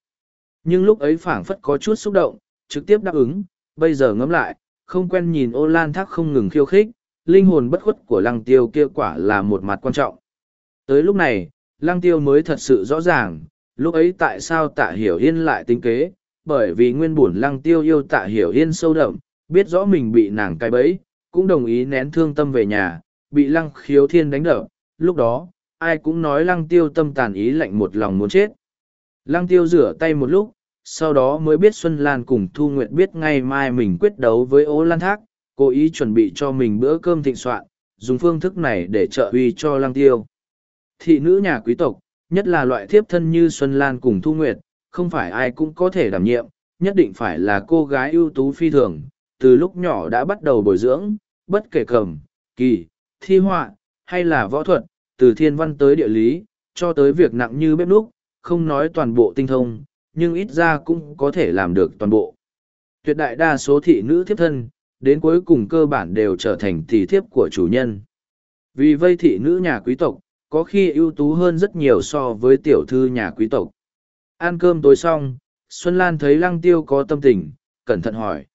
Nhưng lúc ấy phảng phất có chút xúc động, trực tiếp đáp ứng, bây giờ ngẫm lại, không quen nhìn ô lan thác không ngừng khiêu khích, linh hồn bất khuất của lăng tiêu kia quả là một mặt quan trọng. Tới lúc này, lăng tiêu mới thật sự rõ ràng, lúc ấy tại sao tạ hiểu yên lại tính kế, bởi vì nguyên bổn lăng tiêu yêu tạ hiểu yên sâu đậm, biết rõ mình bị nàng cai bẫy, cũng đồng ý nén thương tâm về nhà, bị lăng khiếu thiên đánh đập, lúc đó, ai cũng nói lăng tiêu tâm tàn ý lạnh một lòng muốn chết. Lăng tiêu rửa tay một lúc, sau đó mới biết Xuân Lan cùng Thu Nguyệt biết ngay mai mình quyết đấu với Ô lan thác, cố ý chuẩn bị cho mình bữa cơm thịnh soạn, dùng phương thức này để trợ uy cho lăng tiêu. Thị nữ nhà quý tộc, nhất là loại thiếp thân như Xuân Lan cùng Thu Nguyệt, không phải ai cũng có thể đảm nhiệm, nhất định phải là cô gái ưu tú phi thường, từ lúc nhỏ đã bắt đầu bồi dưỡng, bất kể cầm, kỳ, thi họa, hay là võ thuật, từ thiên văn tới địa lý, cho tới việc nặng như bếp núc, không nói toàn bộ tinh thông, nhưng ít ra cũng có thể làm được toàn bộ. Tuyệt đại đa số thị nữ thiếp thân, đến cuối cùng cơ bản đều trở thành thị thiếp của chủ nhân. Vì vây thị nữ nhà quý tộc, có khi ưu tú hơn rất nhiều so với tiểu thư nhà quý tộc. Ăn cơm tối xong, Xuân Lan thấy Lăng Tiêu có tâm tình, cẩn thận hỏi.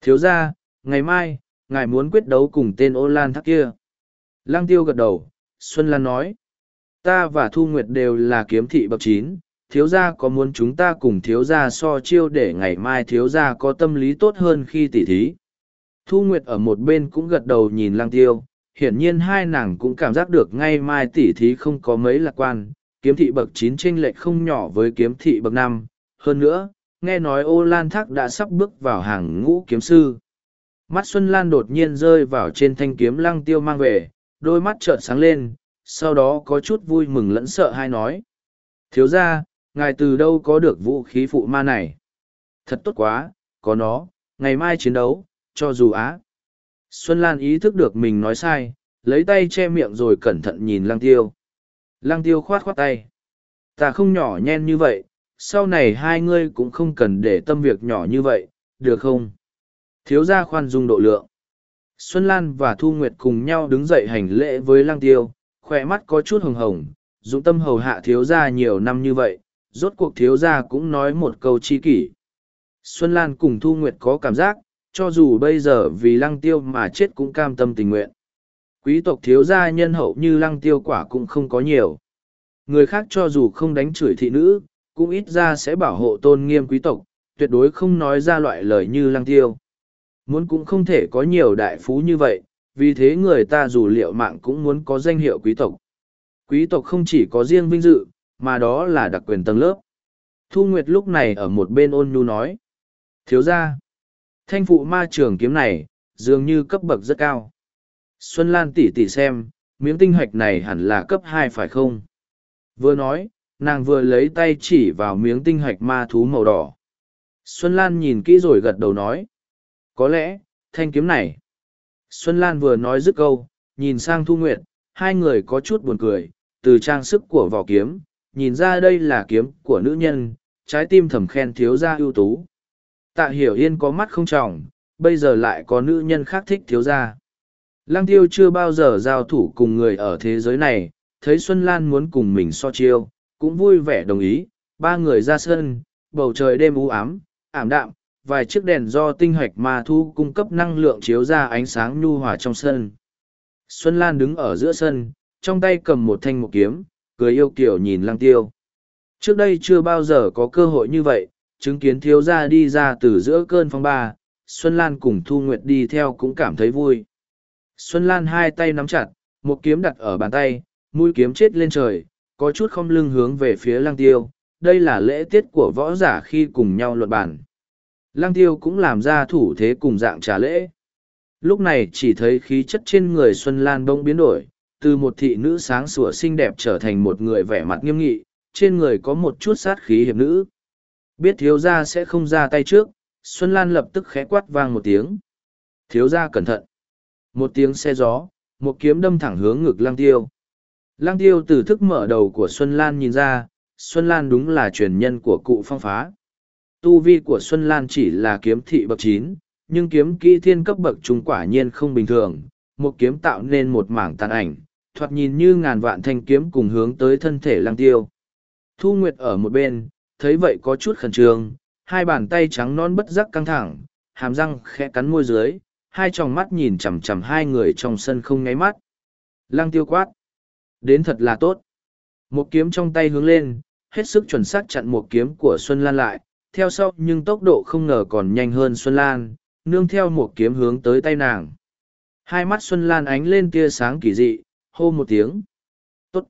Thiếu ra, ngày mai, ngài muốn quyết đấu cùng tên ô lan thắc kia. Lăng Tiêu gật đầu, Xuân Lan nói. Ta và Thu Nguyệt đều là kiếm thị bậc chín, thiếu gia có muốn chúng ta cùng thiếu gia so chiêu để ngày mai thiếu gia có tâm lý tốt hơn khi tỉ thí. Thu Nguyệt ở một bên cũng gật đầu nhìn Lăng Tiêu, hiển nhiên hai nàng cũng cảm giác được ngay mai tỉ thí không có mấy lạc quan, kiếm thị bậc chín chênh lệch không nhỏ với kiếm thị bậc năm. Hơn nữa, nghe nói ô lan thác đã sắp bước vào hàng ngũ kiếm sư. Mắt Xuân Lan đột nhiên rơi vào trên thanh kiếm lăng tiêu mang về, đôi mắt trợn sáng lên, sau đó có chút vui mừng lẫn sợ hay nói. Thiếu ra, ngài từ đâu có được vũ khí phụ ma này? Thật tốt quá, có nó, ngày mai chiến đấu, cho dù á. Xuân Lan ý thức được mình nói sai, lấy tay che miệng rồi cẩn thận nhìn lăng tiêu. Lăng tiêu khoát khoát tay. Ta không nhỏ nhen như vậy, sau này hai ngươi cũng không cần để tâm việc nhỏ như vậy, được không? Thiếu gia khoan dung độ lượng. Xuân Lan và Thu Nguyệt cùng nhau đứng dậy hành lễ với lăng tiêu, khoe mắt có chút hồng hồng, dũng tâm hầu hạ thiếu gia nhiều năm như vậy, rốt cuộc thiếu gia cũng nói một câu chi kỷ. Xuân Lan cùng Thu Nguyệt có cảm giác, cho dù bây giờ vì lăng tiêu mà chết cũng cam tâm tình nguyện. Quý tộc thiếu gia nhân hậu như lăng tiêu quả cũng không có nhiều. Người khác cho dù không đánh chửi thị nữ, cũng ít ra sẽ bảo hộ tôn nghiêm quý tộc, tuyệt đối không nói ra loại lời như lăng tiêu. Muốn cũng không thể có nhiều đại phú như vậy, vì thế người ta dù liệu mạng cũng muốn có danh hiệu quý tộc. Quý tộc không chỉ có riêng vinh dự, mà đó là đặc quyền tầng lớp. Thu Nguyệt lúc này ở một bên ôn nhu nói. Thiếu ra, thanh phụ ma trường kiếm này, dường như cấp bậc rất cao. Xuân Lan tỉ tỉ xem, miếng tinh hoạch này hẳn là cấp hai phải không? Vừa nói, nàng vừa lấy tay chỉ vào miếng tinh hoạch ma thú màu đỏ. Xuân Lan nhìn kỹ rồi gật đầu nói. Có lẽ, thanh kiếm này. Xuân Lan vừa nói dứt câu, nhìn sang Thu Nguyệt, hai người có chút buồn cười, từ trang sức của vỏ kiếm, nhìn ra đây là kiếm của nữ nhân, trái tim thầm khen thiếu gia ưu tú. Tạ Hiểu Yên có mắt không tròng bây giờ lại có nữ nhân khác thích thiếu gia. Lăng tiêu chưa bao giờ giao thủ cùng người ở thế giới này, thấy Xuân Lan muốn cùng mình so chiêu, cũng vui vẻ đồng ý, ba người ra sân, bầu trời đêm u ám, ảm đạm, vài chiếc đèn do tinh hoạch ma thu cung cấp năng lượng chiếu ra ánh sáng nhu hòa trong sân. Xuân Lan đứng ở giữa sân, trong tay cầm một thanh một kiếm, cười yêu kiểu nhìn lăng tiêu. Trước đây chưa bao giờ có cơ hội như vậy, chứng kiến thiếu gia đi ra từ giữa cơn phong ba, Xuân Lan cùng Thu Nguyệt đi theo cũng cảm thấy vui. Xuân Lan hai tay nắm chặt, một kiếm đặt ở bàn tay, mũi kiếm chết lên trời, có chút không lưng hướng về phía lăng tiêu. Đây là lễ tiết của võ giả khi cùng nhau luận bản. Lăng tiêu cũng làm ra thủ thế cùng dạng trả lễ. Lúc này chỉ thấy khí chất trên người Xuân Lan bỗng biến đổi, từ một thị nữ sáng sủa xinh đẹp trở thành một người vẻ mặt nghiêm nghị, trên người có một chút sát khí hiệp nữ. Biết thiếu gia sẽ không ra tay trước, Xuân Lan lập tức khẽ quát vang một tiếng. Thiếu gia cẩn thận. Một tiếng xe gió, một kiếm đâm thẳng hướng ngực lang tiêu. Lang tiêu từ thức mở đầu của Xuân Lan nhìn ra, Xuân Lan đúng là truyền nhân của cụ phong phá. Tu vi của Xuân Lan chỉ là kiếm thị bậc chín, nhưng kiếm kỹ thiên cấp bậc trung quả nhiên không bình thường. Một kiếm tạo nên một mảng tàn ảnh, thoạt nhìn như ngàn vạn thanh kiếm cùng hướng tới thân thể lang tiêu. Thu Nguyệt ở một bên, thấy vậy có chút khẩn trương, hai bàn tay trắng non bất giác căng thẳng, hàm răng khẽ cắn môi dưới, hai tròng mắt nhìn chằm chằm hai người trong sân không ngáy mắt. Lăng tiêu quát. Đến thật là tốt. Một kiếm trong tay hướng lên, hết sức chuẩn xác chặn một kiếm của Xuân Lan lại, theo sau nhưng tốc độ không ngờ còn nhanh hơn Xuân Lan, nương theo một kiếm hướng tới tay nàng. Hai mắt Xuân Lan ánh lên tia sáng kỳ dị, hô một tiếng. Tốt.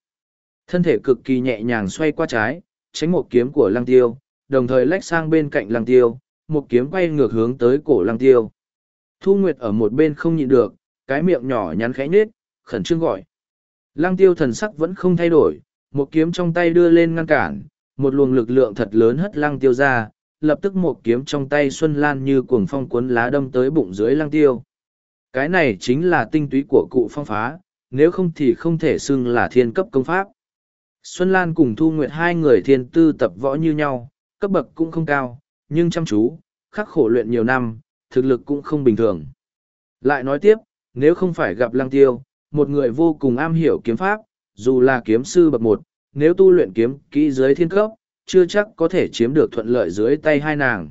Thân thể cực kỳ nhẹ nhàng xoay qua trái, tránh một kiếm của lăng tiêu, đồng thời lách sang bên cạnh lăng tiêu, một kiếm quay ngược hướng tới cổ lăng tiêu. Thu Nguyệt ở một bên không nhịn được, cái miệng nhỏ nhắn khẽ nết, khẩn trương gọi. Lăng tiêu thần sắc vẫn không thay đổi, một kiếm trong tay đưa lên ngăn cản, một luồng lực lượng thật lớn hất lăng tiêu ra, lập tức một kiếm trong tay Xuân Lan như cuồng phong cuốn lá đâm tới bụng dưới lăng tiêu. Cái này chính là tinh túy của cụ phong phá, nếu không thì không thể xưng là thiên cấp công pháp. Xuân Lan cùng Thu Nguyệt hai người thiên tư tập võ như nhau, cấp bậc cũng không cao, nhưng chăm chú, khắc khổ luyện nhiều năm, thực lực cũng không bình thường. Lại nói tiếp, nếu không phải gặp Lăng Tiêu, một người vô cùng am hiểu kiếm pháp, dù là kiếm sư bậc một, nếu tu luyện kiếm kỹ dưới thiên cấp, chưa chắc có thể chiếm được thuận lợi dưới tay hai nàng.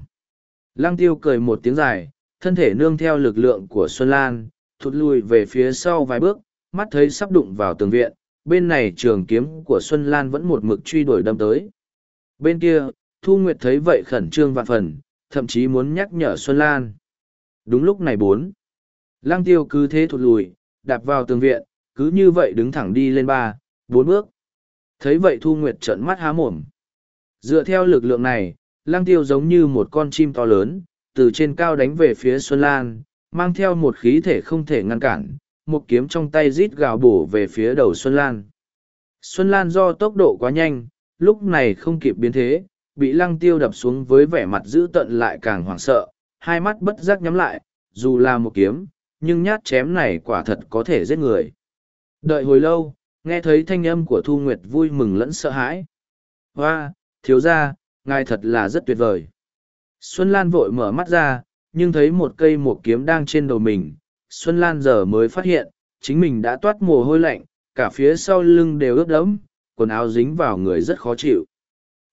Lăng Tiêu cười một tiếng dài, thân thể nương theo lực lượng của Xuân Lan, thụt lùi về phía sau vài bước, mắt thấy sắp đụng vào tường viện, bên này trường kiếm của Xuân Lan vẫn một mực truy đuổi đâm tới. Bên kia, Thu Nguyệt thấy vậy khẩn trương vạn phần, thậm chí muốn nhắc nhở Xuân Lan. Đúng lúc này bốn. Lăng tiêu cứ thế thụt lùi, đạp vào tường viện, cứ như vậy đứng thẳng đi lên ba, bốn bước. Thấy vậy Thu Nguyệt trợn mắt há mồm. Dựa theo lực lượng này, lăng tiêu giống như một con chim to lớn, từ trên cao đánh về phía Xuân Lan, mang theo một khí thể không thể ngăn cản, một kiếm trong tay rít gào bổ về phía đầu Xuân Lan. Xuân Lan do tốc độ quá nhanh, lúc này không kịp biến thế, bị lăng tiêu đập xuống với vẻ mặt dữ tận lại càng hoảng sợ, hai mắt bất giác nhắm lại, dù là một kiếm, nhưng nhát chém này quả thật có thể giết người. Đợi hồi lâu, nghe thấy thanh âm của Thu Nguyệt vui mừng lẫn sợ hãi. Hoa, thiếu ra, ngài thật là rất tuyệt vời. Xuân Lan vội mở mắt ra, nhưng thấy một cây một kiếm đang trên đầu mình. Xuân Lan giờ mới phát hiện, chính mình đã toát mồ hôi lạnh, cả phía sau lưng đều ướt đẫm, quần áo dính vào người rất khó chịu.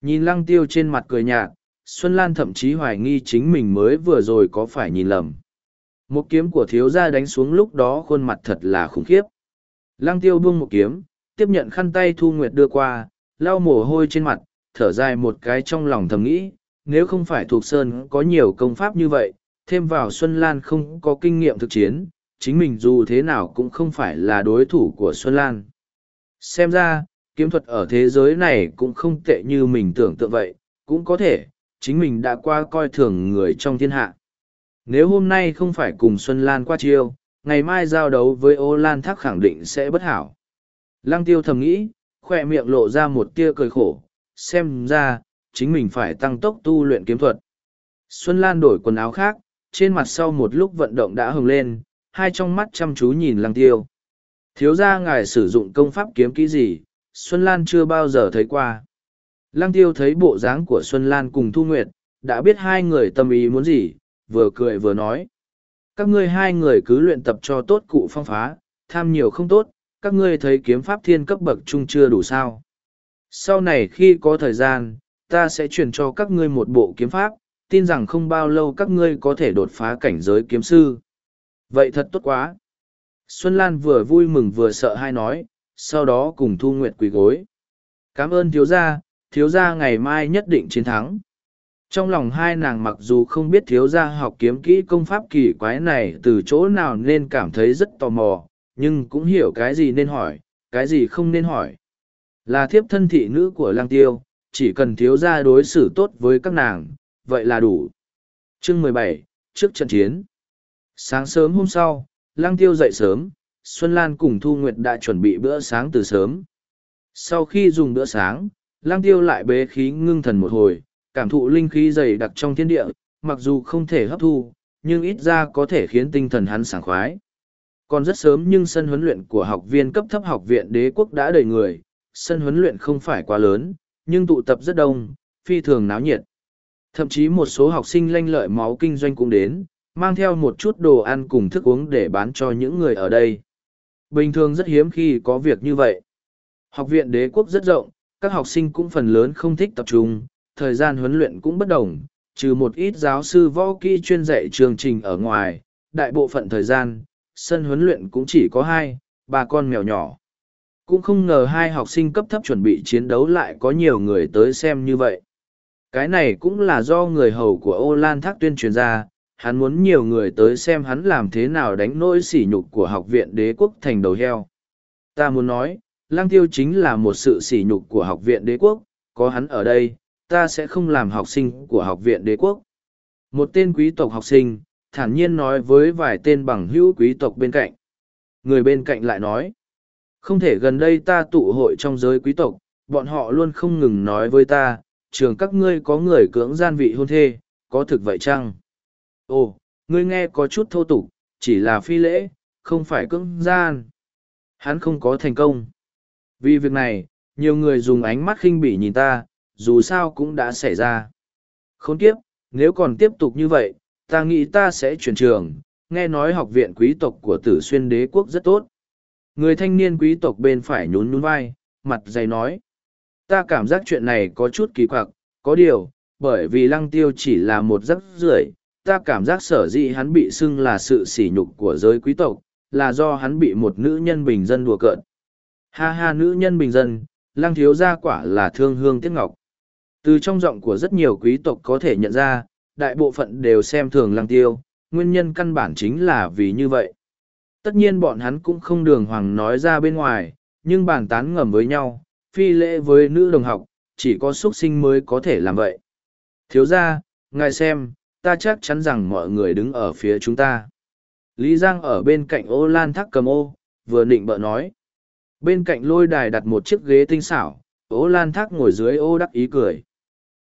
Nhìn lăng tiêu trên mặt cười nhạt, Xuân Lan thậm chí hoài nghi chính mình mới vừa rồi có phải nhìn lầm. Một kiếm của thiếu gia đánh xuống lúc đó khuôn mặt thật là khủng khiếp. Lăng tiêu buông một kiếm, tiếp nhận khăn tay Thu Nguyệt đưa qua, lau mồ hôi trên mặt, thở dài một cái trong lòng thầm nghĩ, nếu không phải thuộc sơn có nhiều công pháp như vậy, thêm vào Xuân Lan không có kinh nghiệm thực chiến, chính mình dù thế nào cũng không phải là đối thủ của Xuân Lan. Xem ra, kiếm thuật ở thế giới này cũng không tệ như mình tưởng tượng vậy, cũng có thể, chính mình đã qua coi thường người trong thiên hạ. Nếu hôm nay không phải cùng Xuân Lan qua chiêu, ngày mai giao đấu với ô Lan Thác khẳng định sẽ bất hảo. Lăng tiêu thầm nghĩ, khỏe miệng lộ ra một tia cười khổ, xem ra, chính mình phải tăng tốc tu luyện kiếm thuật. Xuân Lan đổi quần áo khác, trên mặt sau một lúc vận động đã hừng lên, hai trong mắt chăm chú nhìn lăng tiêu. Thiếu ra ngài sử dụng công pháp kiếm kỹ gì, Xuân Lan chưa bao giờ thấy qua. Lăng tiêu thấy bộ dáng của Xuân Lan cùng Thu Nguyệt, đã biết hai người tâm ý muốn gì, vừa cười vừa nói. Các ngươi hai người cứ luyện tập cho tốt cụ phong phá, tham nhiều không tốt, các ngươi thấy kiếm pháp thiên cấp bậc trung chưa đủ sao. Sau này khi có thời gian, ta sẽ truyền cho các ngươi một bộ kiếm pháp, tin rằng không bao lâu các ngươi có thể đột phá cảnh giới kiếm sư. Vậy thật tốt quá. Xuân Lan vừa vui mừng vừa sợ hai nói, sau đó cùng Thu Nguyệt quỳ gối. Cảm ơn thiếu gia, thiếu gia ngày mai nhất định chiến thắng. Trong lòng hai nàng mặc dù không biết thiếu gia học kiếm kỹ công pháp kỳ quái này từ chỗ nào nên cảm thấy rất tò mò, nhưng cũng hiểu cái gì nên hỏi, cái gì không nên hỏi. Là thiếp thân thị nữ của lang tiêu, chỉ cần thiếu gia đối xử tốt với các nàng, vậy là đủ. Chương mười bảy trước trận chiến. Sáng sớm hôm sau, lang tiêu dậy sớm, Xuân Lan cùng Thu Nguyệt đã chuẩn bị bữa sáng từ sớm. Sau khi dùng bữa sáng, lang tiêu lại bế khí ngưng thần một hồi, cảm thụ linh khí dày đặc trong thiên địa, mặc dù không thể hấp thu, nhưng ít ra có thể khiến tinh thần hắn sảng khoái. Còn rất sớm nhưng sân huấn luyện của học viên cấp thấp học viện đế quốc đã đầy người, sân huấn luyện không phải quá lớn, nhưng tụ tập rất đông, phi thường náo nhiệt. Thậm chí một số học sinh lanh lợi máu kinh doanh cũng đến, mang theo một chút đồ ăn cùng thức uống để bán cho những người ở đây. Bình thường rất hiếm khi có việc như vậy. Học viện đế quốc rất rộng, các học sinh cũng phần lớn không thích tập trung, thời gian huấn luyện cũng bất đồng, trừ một ít giáo sư võ kỹ chuyên dạy chương trình ở ngoài, đại bộ phận thời gian, sân huấn luyện cũng chỉ có hai, ba con mèo nhỏ. Cũng không ngờ hai học sinh cấp thấp chuẩn bị chiến đấu lại có nhiều người tới xem như vậy. Cái này cũng là do người hầu của ô lan thác tuyên truyền ra, hắn muốn nhiều người tới xem hắn làm thế nào đánh nỗi sỉ nhục của học viện đế quốc thành đầu heo. Ta muốn nói, lang tiêu chính là một sự sỉ nhục của học viện đế quốc, có hắn ở đây, ta sẽ không làm học sinh của học viện đế quốc. Một tên quý tộc học sinh, thản nhiên nói với vài tên bằng hữu quý tộc bên cạnh. Người bên cạnh lại nói, không thể gần đây ta tụ hội trong giới quý tộc, bọn họ luôn không ngừng nói với ta, trường các ngươi có người cưỡng gian vị hôn thê, có thực vậy chăng? Ồ, ngươi nghe có chút thô tục, chỉ là phi lễ, không phải cưỡng gian. Hắn không có thành công. Vì việc này, nhiều người dùng ánh mắt khinh bỉ nhìn ta, dù sao cũng đã xảy ra. Khốn kiếp, nếu còn tiếp tục như vậy, ta nghĩ ta sẽ chuyển trường, nghe nói học viện quý tộc của tử xuyên đế quốc rất tốt. Người thanh niên quý tộc bên phải nhún nhún vai, mặt dày nói. Ta cảm giác chuyện này có chút kỳ quặc, có điều, bởi vì lăng tiêu chỉ là một giấc rưởi ta cảm giác sở dĩ hắn bị xưng là sự sỉ nhục của giới quý tộc, là do hắn bị một nữ nhân bình dân đùa cợt. Ha ha nữ nhân bình dân, lăng thiếu gia quả là thương hương tiếc ngọc. Từ trong giọng của rất nhiều quý tộc có thể nhận ra, đại bộ phận đều xem thường lăng tiêu, nguyên nhân căn bản chính là vì như vậy. Tất nhiên bọn hắn cũng không đường hoàng nói ra bên ngoài, nhưng bàn tán ngầm với nhau, phi lễ với nữ đồng học, chỉ có xuất sinh mới có thể làm vậy. Thiếu ra, ngài xem, ta chắc chắn rằng mọi người đứng ở phía chúng ta. Lý Giang ở bên cạnh ô lan thác cầm ô, vừa nịnh bợ nói. Bên cạnh lôi đài đặt một chiếc ghế tinh xảo, ô lan thác ngồi dưới ô đắc ý cười.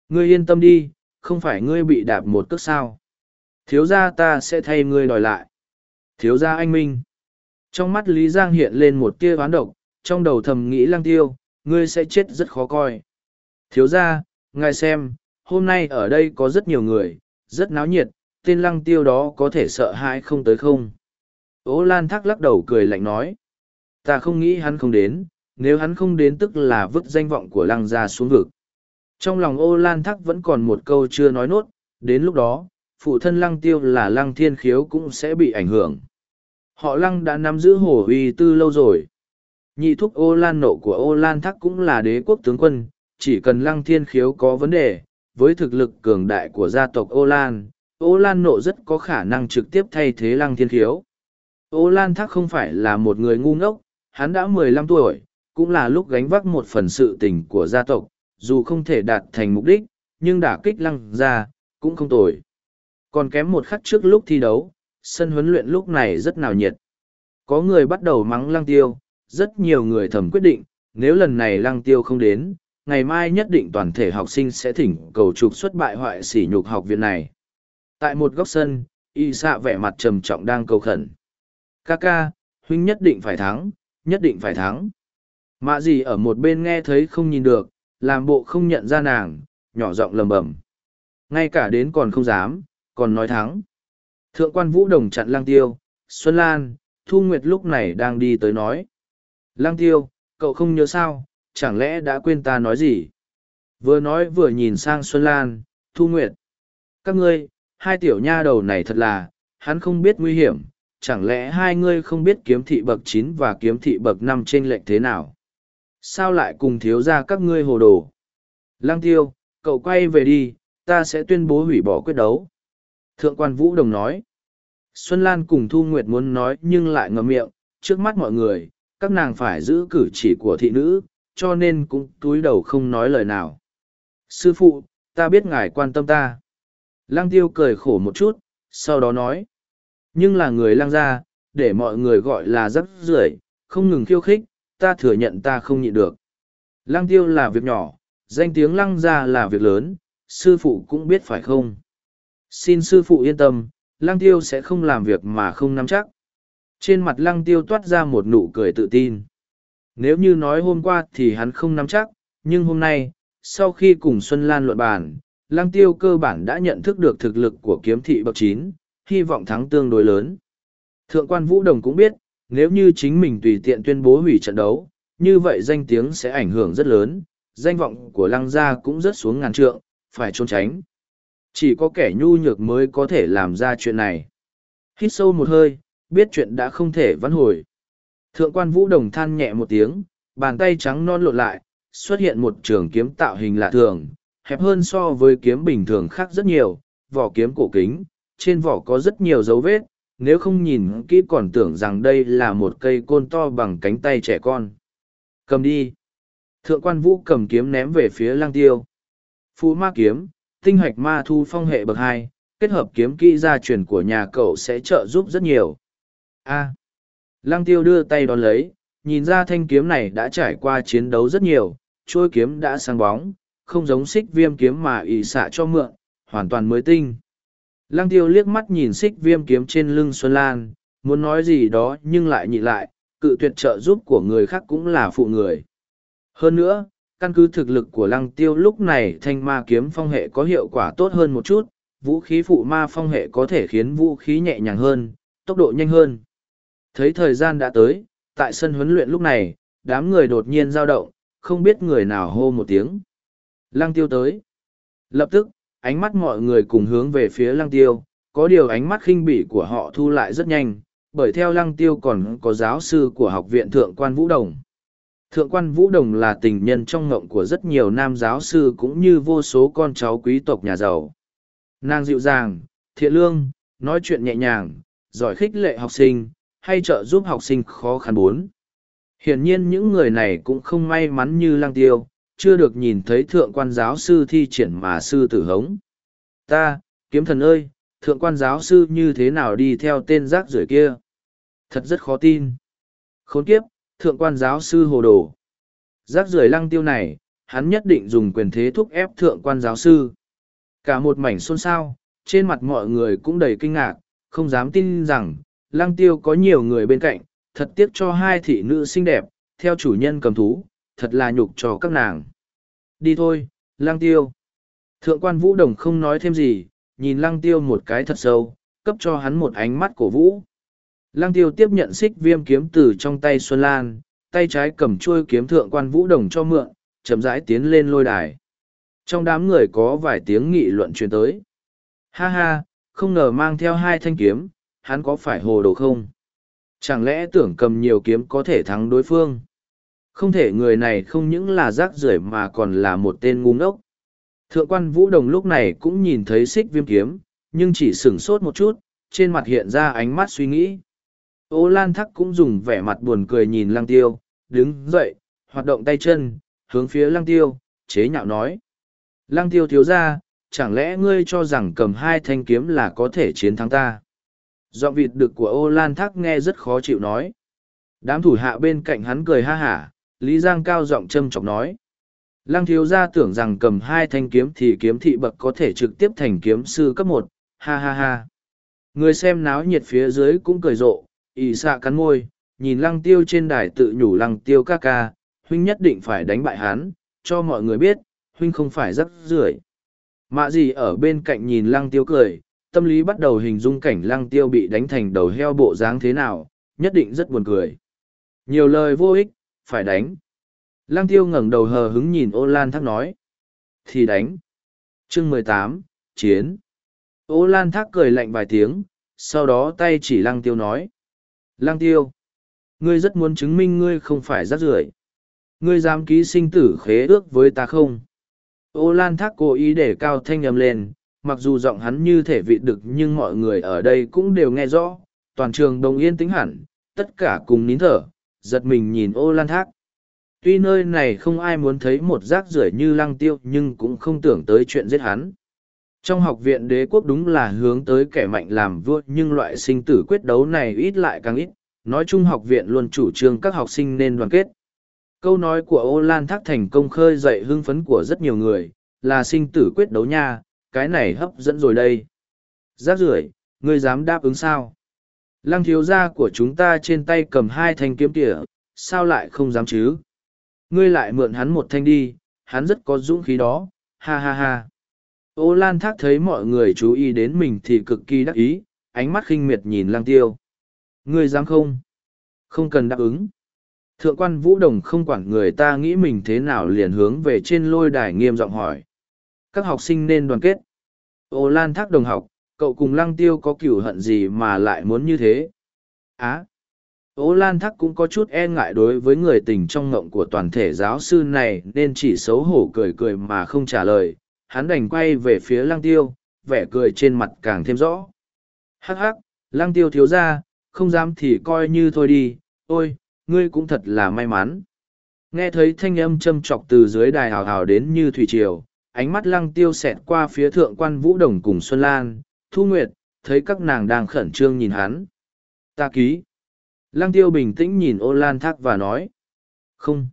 Ngươi yên tâm đi, không phải ngươi bị đạp một cước sao. Thiếu gia ta sẽ thay ngươi đòi lại. Thiếu gia anh Minh. Trong mắt Lý Giang hiện lên một tia ván độc, trong đầu thầm nghĩ lăng tiêu, ngươi sẽ chết rất khó coi. Thiếu gia, ngài xem, hôm nay ở đây có rất nhiều người, rất náo nhiệt, tên lăng tiêu đó có thể sợ hãi không tới không. Ô Lan Thác lắc đầu cười lạnh nói. Ta không nghĩ hắn không đến, nếu hắn không đến tức là vứt danh vọng của lăng gia xuống vực. Trong lòng ô lan Thác vẫn còn một câu chưa nói nốt, đến lúc đó, phụ thân lăng tiêu là lăng thiên khiếu cũng sẽ bị ảnh hưởng. Họ lăng đã nắm giữ hổ uy tư lâu rồi. Nhị thúc ô lan nộ của ô lan thắc cũng là đế quốc tướng quân, chỉ cần lăng thiên khiếu có vấn đề, với thực lực cường đại của gia tộc ô lan, ô lan nộ rất có khả năng trực tiếp thay thế lăng thiên khiếu. Ô lan thắc không phải là một người ngu ngốc, hắn đã mười lăm tuổi, cũng là lúc gánh vác một phần sự tình của gia tộc, dù không thể đạt thành mục đích, nhưng đả kích lăng ra, cũng không tồi. Còn kém một khắc trước lúc thi đấu, sân huấn luyện lúc này rất nào nhiệt. Có người bắt đầu mắng lăng tiêu, rất nhiều người thầm quyết định, nếu lần này lăng tiêu không đến, ngày mai nhất định toàn thể học sinh sẽ thỉnh cầu trục xuất bại hoại sỉ nhục học viện này. Tại một góc sân, y xạ vẻ mặt trầm trọng đang cầu khẩn. Ca ca, huynh nhất định phải thắng, nhất định phải thắng. Mạ gì ở một bên nghe thấy không nhìn được, làm bộ không nhận ra nàng, nhỏ giọng lầm bầm. Ngay cả đến còn không dám, còn nói thắng. Thượng quan Vũ Đồng chặn lang tiêu, Xuân Lan, Thu Nguyệt lúc này đang đi tới nói. Lăng tiêu, cậu không nhớ sao, chẳng lẽ đã quên ta nói gì? Vừa nói vừa nhìn sang Xuân Lan, Thu Nguyệt. Các ngươi, hai tiểu nha đầu này thật là, hắn không biết nguy hiểm, chẳng lẽ hai ngươi không biết kiếm thị bậc chín và kiếm thị bậc năm trên lệnh thế nào? Sao lại cùng thiếu ra các ngươi hồ đồ? Lăng tiêu, cậu quay về đi, ta sẽ tuyên bố hủy bỏ quyết đấu. Thượng quan Vũ Đồng nói. Xuân Lan cùng Thu Nguyệt muốn nói nhưng lại ngậm miệng, trước mắt mọi người, các nàng phải giữ cử chỉ của thị nữ, cho nên cũng túi đầu không nói lời nào. Sư phụ, ta biết ngài quan tâm ta. Lăng tiêu cười khổ một chút, sau đó nói. Nhưng là người lăng gia, để mọi người gọi là rất rưởi, không ngừng khiêu khích, ta thừa nhận ta không nhịn được. Lăng tiêu là việc nhỏ, danh tiếng lăng gia là việc lớn, sư phụ cũng biết phải không? Xin sư phụ yên tâm, lăng tiêu sẽ không làm việc mà không nắm chắc. Trên mặt lăng tiêu toát ra một nụ cười tự tin. Nếu như nói hôm qua thì hắn không nắm chắc, nhưng hôm nay, sau khi cùng Xuân Lan luận bàn, lăng tiêu cơ bản đã nhận thức được thực lực của kiếm thị bậc chín, hy vọng thắng tương đối lớn. Thượng quan Vũ Đồng cũng biết, nếu như chính mình tùy tiện tuyên bố hủy trận đấu, như vậy danh tiếng sẽ ảnh hưởng rất lớn, danh vọng của lăng gia cũng rất xuống ngàn trượng, phải trốn tránh. Chỉ có kẻ nhu nhược mới có thể làm ra chuyện này. Hít sâu một hơi, biết chuyện đã không thể vãn hồi. Thượng quan Vũ Đồng than nhẹ một tiếng, bàn tay trắng non lộn lại, xuất hiện một trường kiếm tạo hình lạ thường, hẹp hơn so với kiếm bình thường khác rất nhiều, vỏ kiếm cổ kính, trên vỏ có rất nhiều dấu vết, nếu không nhìn kỹ còn tưởng rằng đây là một cây côn to bằng cánh tay trẻ con. Cầm đi. Thượng quan vũ cầm kiếm ném về phía lang tiêu. Phú ma kiếm, tinh hoạch ma thu phong hệ bậc hai, kết hợp kiếm kỹ gia truyền của nhà cậu sẽ trợ giúp rất nhiều. A. À. Lăng tiêu đưa tay đón lấy, nhìn ra thanh kiếm này đã trải qua chiến đấu rất nhiều, trôi kiếm đã sáng bóng, không giống xích viêm kiếm mà ỉ xạ cho mượn, hoàn toàn mới tinh. Lăng tiêu liếc mắt nhìn xích viêm kiếm trên lưng Xuân Lan, muốn nói gì đó nhưng lại nhịn lại, cự tuyệt trợ giúp của người khác cũng là phụ người. Hơn nữa, căn cứ thực lực của lăng tiêu lúc này thanh ma kiếm phong hệ có hiệu quả tốt hơn một chút, vũ khí phụ ma phong hệ có thể khiến vũ khí nhẹ nhàng hơn, tốc độ nhanh hơn. Thấy thời gian đã tới, tại sân huấn luyện lúc này, đám người đột nhiên dao động, không biết người nào hô một tiếng. Lăng tiêu tới. Lập tức, ánh mắt mọi người cùng hướng về phía lăng tiêu, có điều ánh mắt khinh bỉ của họ thu lại rất nhanh, bởi theo lăng tiêu còn có giáo sư của học viện Thượng quan Vũ Đồng. Thượng quan Vũ Đồng là tình nhân trong ngộng của rất nhiều nam giáo sư cũng như vô số con cháu quý tộc nhà giàu. Nàng dịu dàng, thiện lương, nói chuyện nhẹ nhàng, giỏi khích lệ học sinh, hay trợ giúp học sinh khó khăn bốn. Hiển nhiên những người này cũng không may mắn như lăng tiêu, chưa được nhìn thấy thượng quan giáo sư thi triển mà sư tử hống. Ta, kiếm thần ơi, thượng quan giáo sư như thế nào đi theo tên rác rưởi kia? Thật rất khó tin. Khốn kiếp, thượng quan giáo sư hồ đồ. Rác rưởi lăng tiêu này, hắn nhất định dùng quyền thế thúc ép thượng quan giáo sư. Cả một mảnh xôn xao, trên mặt mọi người cũng đầy kinh ngạc, không dám tin rằng, lăng tiêu có nhiều người bên cạnh, thật tiếc cho hai thị nữ xinh đẹp, theo chủ nhân cầm thú, thật là nhục cho các nàng. Đi thôi, lăng tiêu. Thượng quan vũ đồng không nói thêm gì, nhìn lăng tiêu một cái thật sâu, cấp cho hắn một ánh mắt cổ vũ. Lăng tiêu tiếp nhận xích viêm kiếm từ trong tay Xuân Lan, tay trái cầm chuôi kiếm thượng quan vũ đồng cho mượn, chậm rãi tiến lên lôi đài. Trong đám người có vài tiếng nghị luận truyền tới. Ha ha, không ngờ mang theo hai thanh kiếm, hắn có phải hồ đồ không? Chẳng lẽ tưởng cầm nhiều kiếm có thể thắng đối phương? Không thể người này không những là rác rưởi mà còn là một tên ngu ngốc. Thượng quan Vũ Đồng lúc này cũng nhìn thấy xích viêm kiếm, nhưng chỉ sửng sốt một chút, trên mặt hiện ra ánh mắt suy nghĩ. Ô Lan Thắc cũng dùng vẻ mặt buồn cười nhìn Lăng Tiêu, đứng dậy, hoạt động tay chân, hướng phía Lăng Tiêu, chế nhạo nói. Lăng Tiêu thiếu ra, chẳng lẽ ngươi cho rằng cầm hai thanh kiếm là có thể chiến thắng ta? Giọng vịt đực của ô lan thác nghe rất khó chịu nói. Đám thủ hạ bên cạnh hắn cười ha hả, Lý Giang cao giọng châm chọc nói. Lăng thiếu gia tưởng rằng cầm hai thanh kiếm thì kiếm thị bậc có thể trực tiếp thành kiếm sư cấp một, ha ha ha. Người xem náo nhiệt phía dưới cũng cười rộ, ỉ xạ cắn môi, nhìn lăng tiêu trên đài tự nhủ lăng tiêu ca ca, huynh nhất định phải đánh bại hắn, cho mọi người biết, huynh không phải rắc rưởi. Mạ gì ở bên cạnh nhìn lăng tiêu cười, tâm lý bắt đầu hình dung cảnh lăng tiêu bị đánh thành đầu heo bộ dáng thế nào, nhất định rất buồn cười. Nhiều lời vô ích, phải đánh. Lăng tiêu ngẩng đầu hờ hứng nhìn ô lan thác nói. Thì đánh. chương mười tám Chiến. Ô lan thác cười lạnh vài tiếng, sau đó tay chỉ lăng tiêu nói. Lăng tiêu. Ngươi rất muốn chứng minh ngươi không phải rác rưởi Ngươi dám ký sinh tử khế ước với ta không? Ô lan thác cố ý để cao thanh âm lên, mặc dù giọng hắn như thể vị đực nhưng mọi người ở đây cũng đều nghe rõ, toàn trường đồng yên tĩnh hẳn, tất cả cùng nín thở, giật mình nhìn ô lan thác. Tuy nơi này không ai muốn thấy một rác rưởi như lăng tiêu nhưng cũng không tưởng tới chuyện giết hắn. Trong học viện đế quốc đúng là hướng tới kẻ mạnh làm vua nhưng loại sinh tử quyết đấu này ít lại càng ít, nói chung học viện luôn chủ trương các học sinh nên đoàn kết. Câu nói của ô lan thác thành công khơi dậy hưng phấn của rất nhiều người, là sinh tử quyết đấu nha, cái này hấp dẫn rồi đây. Giác rưởi, ngươi dám đáp ứng sao? Lăng thiếu gia của chúng ta trên tay cầm hai thanh kiếm tỉa, sao lại không dám chứ? Ngươi lại mượn hắn một thanh đi, hắn rất có dũng khí đó, ha ha ha. Ô Lan Thác thấy mọi người chú ý đến mình thì cực kỳ đắc ý, ánh mắt khinh miệt nhìn Lăng Tiêu. Ngươi dám không? Không cần đáp ứng. Thượng quan Vũ Đồng không quản người ta nghĩ mình thế nào liền hướng về trên lôi đài nghiêm giọng hỏi. Các học sinh nên đoàn kết. Ô Lan Thác đồng học, cậu cùng Lăng Tiêu có cửu hận gì mà lại muốn như thế? Á! Ô Lan Thác cũng có chút e ngại đối với người tình trong ngộng của toàn thể giáo sư này nên chỉ xấu hổ cười cười mà không trả lời. Hắn đành quay về phía Lăng Tiêu, vẻ cười trên mặt càng thêm rõ. Hắc hắc, Lăng Tiêu thiếu ra, không dám thì coi như thôi đi, ôi, ngươi cũng thật là may mắn. Nghe thấy thanh âm châm trọc từ dưới đài hào hào đến như thủy triều, ánh mắt lăng tiêu xẹt qua phía thượng quan Vũ Đồng cùng Xuân Lan, Thu Nguyệt, thấy các nàng đang khẩn trương nhìn hắn. Ta ký. Lăng tiêu bình tĩnh nhìn ô lan thác và nói. Không.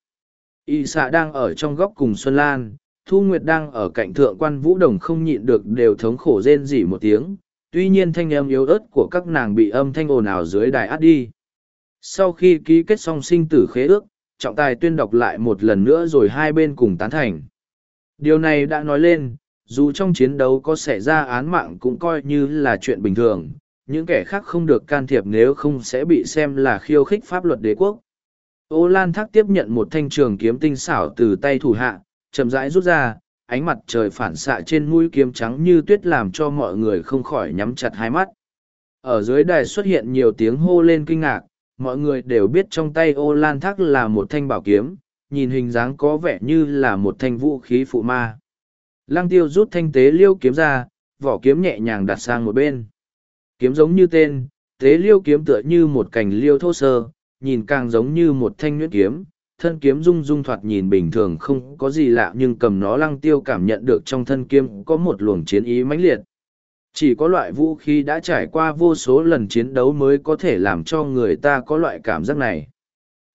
Y xạ đang ở trong góc cùng Xuân Lan, Thu Nguyệt đang ở cạnh thượng quan Vũ Đồng không nhịn được đều thống khổ rên rỉ một tiếng. Tuy nhiên thanh âm yếu ớt của các nàng bị âm thanh ồn ào dưới đài át đi. Sau khi ký kết xong sinh tử khế ước, trọng tài tuyên đọc lại một lần nữa rồi hai bên cùng tán thành. Điều này đã nói lên, dù trong chiến đấu có xảy ra án mạng cũng coi như là chuyện bình thường, những kẻ khác không được can thiệp nếu không sẽ bị xem là khiêu khích pháp luật đế quốc. Ô Lan Thác tiếp nhận một thanh trường kiếm tinh xảo từ tay thủ hạ, chậm rãi rút ra, ánh mặt trời phản xạ trên mũi kiếm trắng như tuyết làm cho mọi người không khỏi nhắm chặt hai mắt. Ở dưới đài xuất hiện nhiều tiếng hô lên kinh ngạc, mọi người đều biết trong tay ô lan thác là một thanh bảo kiếm, nhìn hình dáng có vẻ như là một thanh vũ khí phụ ma. Lăng tiêu rút thanh tế liêu kiếm ra, vỏ kiếm nhẹ nhàng đặt sang một bên. Kiếm giống như tên, tế liêu kiếm tựa như một cành liêu thô sơ, nhìn càng giống như một thanh nhuyễn kiếm. Thân kiếm rung rung thoạt nhìn bình thường không có gì lạ nhưng cầm nó lăng tiêu cảm nhận được trong thân kiếm có một luồng chiến ý mãnh liệt. Chỉ có loại vũ khí đã trải qua vô số lần chiến đấu mới có thể làm cho người ta có loại cảm giác này.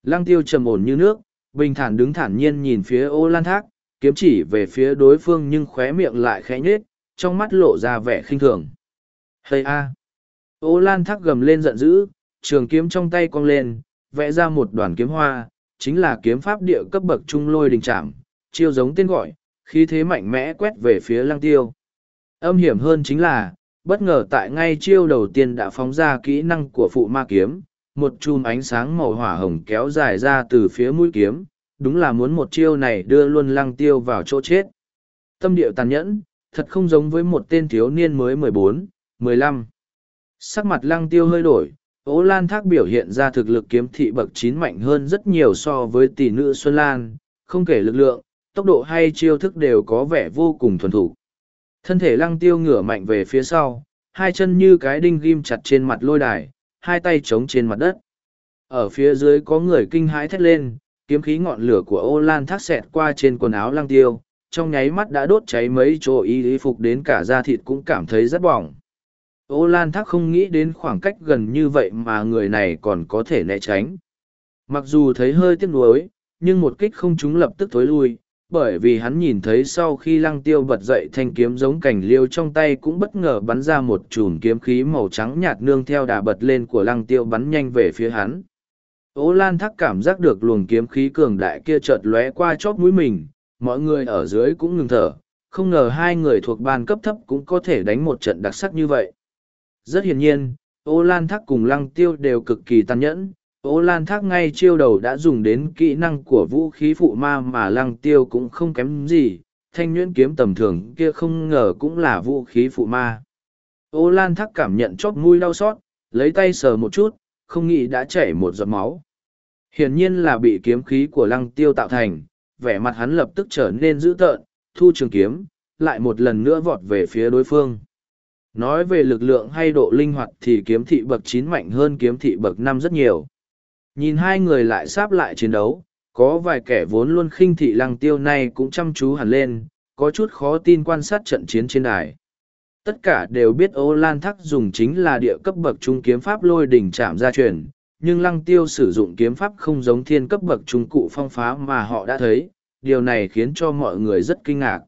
Lăng tiêu trầm ổn như nước, bình thản đứng thản nhiên nhìn phía ô lan thác, kiếm chỉ về phía đối phương nhưng khóe miệng lại khẽ nhết, trong mắt lộ ra vẻ khinh thường. Hây a! Ô lan thác gầm lên giận dữ, trường kiếm trong tay cong lên, vẽ ra một đoàn kiếm hoa, chính là kiếm pháp địa cấp bậc trung lôi đình trảm, chiêu giống tên gọi, khí thế mạnh mẽ quét về phía lăng tiêu. Âm hiểm hơn chính là, bất ngờ tại ngay chiêu đầu tiên đã phóng ra kỹ năng của phụ ma kiếm, một chùm ánh sáng màu hỏa hồng kéo dài ra từ phía mũi kiếm, đúng là muốn một chiêu này đưa luôn lăng tiêu vào chỗ chết. Tâm điệu tàn nhẫn, thật không giống với một tên thiếu niên mới mười bốn, mười lăm. Sắc mặt lăng tiêu hơi đổi, ố lan thác biểu hiện ra thực lực kiếm thị bậc chín mạnh hơn rất nhiều so với tỷ nữ Xuân Lan, không kể lực lượng, tốc độ hay chiêu thức đều có vẻ vô cùng thuần thủ. Thân thể lăng tiêu ngửa mạnh về phía sau, hai chân như cái đinh ghim chặt trên mặt lôi đài, hai tay trống trên mặt đất. Ở phía dưới có người kinh hãi thét lên, kiếm khí ngọn lửa của ô lan thác xẹt qua trên quần áo lăng tiêu, trong nháy mắt đã đốt cháy mấy chỗ y y phục đến cả da thịt cũng cảm thấy rất bỏng. Ô lan thác không nghĩ đến khoảng cách gần như vậy mà người này còn có thể né tránh. Mặc dù thấy hơi tiếc nuối, nhưng một kích không chúng lập tức thối lui, bởi vì hắn nhìn thấy sau khi lăng tiêu bật dậy thanh kiếm giống cảnh liêu trong tay cũng bất ngờ bắn ra một chùm kiếm khí màu trắng nhạt nương theo đà bật lên của lăng tiêu bắn nhanh về phía hắn. Ô Lan Thác cảm giác được luồng kiếm khí cường đại kia chợt lóe qua chóp mũi mình, mọi người ở dưới cũng ngừng thở, không ngờ hai người thuộc ban cấp thấp cũng có thể đánh một trận đặc sắc như vậy. Rất hiển nhiên, Ô Lan Thác cùng Lăng Tiêu đều cực kỳ tàn nhẫn, Ô Lan Thác ngay chiêu đầu đã dùng đến kỹ năng của vũ khí phụ ma mà lăng tiêu cũng không kém gì, thanh nhuyễn kiếm tầm thường kia không ngờ cũng là vũ khí phụ ma. Ô Lan Thác cảm nhận chót mũi đau xót, lấy tay sờ một chút, không nghĩ đã chảy một giọt máu. Hiển nhiên là bị kiếm khí của lăng tiêu tạo thành, vẻ mặt hắn lập tức trở nên dữ tợn, thu trường kiếm, lại một lần nữa vọt về phía đối phương. Nói về lực lượng hay độ linh hoạt thì kiếm thị bậc chín mạnh hơn kiếm thị bậc năm rất nhiều. Nhìn hai người lại sáp lại chiến đấu, có vài kẻ vốn luôn khinh thị lăng tiêu này cũng chăm chú hẳn lên, có chút khó tin quan sát trận chiến trên đài. Tất cả đều biết ô lan thắc dùng chính là địa cấp bậc trung kiếm pháp lôi đỉnh chạm gia truyền, nhưng lăng tiêu sử dụng kiếm pháp không giống thiên cấp bậc trung cụ phong phá mà họ đã thấy, điều này khiến cho mọi người rất kinh ngạc.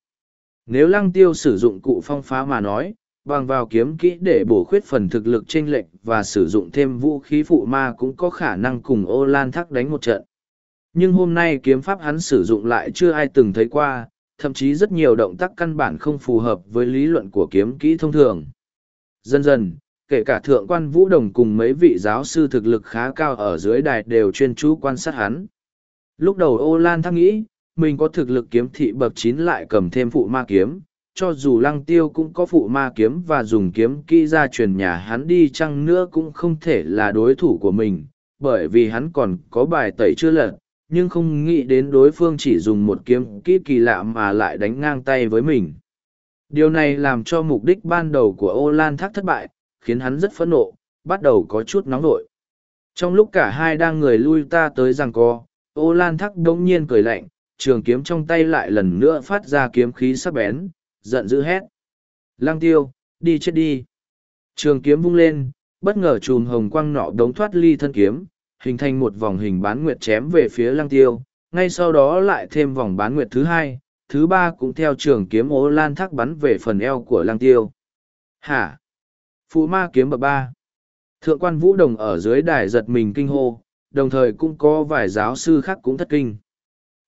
Nếu lăng tiêu sử dụng cụ phong phá mà nói, bằng vào kiếm kỹ để bổ khuyết phần thực lực chênh lệch và sử dụng thêm vũ khí phụ ma cũng có khả năng cùng ô lan thác đánh một trận. Nhưng hôm nay kiếm pháp hắn sử dụng lại chưa ai từng thấy qua, thậm chí rất nhiều động tác căn bản không phù hợp với lý luận của kiếm kỹ thông thường. Dần dần, kể cả thượng quan vũ đồng cùng mấy vị giáo sư thực lực khá cao ở dưới đài đều chuyên chú quan sát hắn. Lúc đầu ô lan thắc nghĩ, mình có thực lực kiếm thị bậc chín lại cầm thêm phụ ma kiếm, cho dù lăng tiêu cũng có phụ ma kiếm và dùng kiếm kỹ ra truyền nhà hắn đi chăng nữa cũng không thể là đối thủ của mình, bởi vì hắn còn có bài tẩy chưa lật, nhưng không nghĩ đến đối phương chỉ dùng một kiếm kỹ kỳ lạ mà lại đánh ngang tay với mình. Điều này làm cho mục đích ban đầu của ô lan thác thất bại, khiến hắn rất phẫn nộ, bắt đầu có chút nóng nổi. Trong lúc cả hai đang người lui ta tới rằng co, ô lan thác đống nhiên cười lạnh, trường kiếm trong tay lại lần nữa phát ra kiếm khí sắc bén, giận dữ hét. Lang tiêu, đi chết đi. Trường kiếm vung lên, bất ngờ chùm hồng quang nọ đống thoát ly thân kiếm, hình thành một vòng hình bán nguyệt chém về phía lang tiêu, ngay sau đó lại thêm vòng bán nguyệt thứ hai, thứ ba cũng theo trường kiếm ố lan thác bắn về phần eo của lang tiêu. Hả? Phụ ma kiếm bậc ba. Thượng quan vũ đồng ở dưới đài giật mình kinh hô, đồng thời cũng có vài giáo sư khác cũng thất kinh.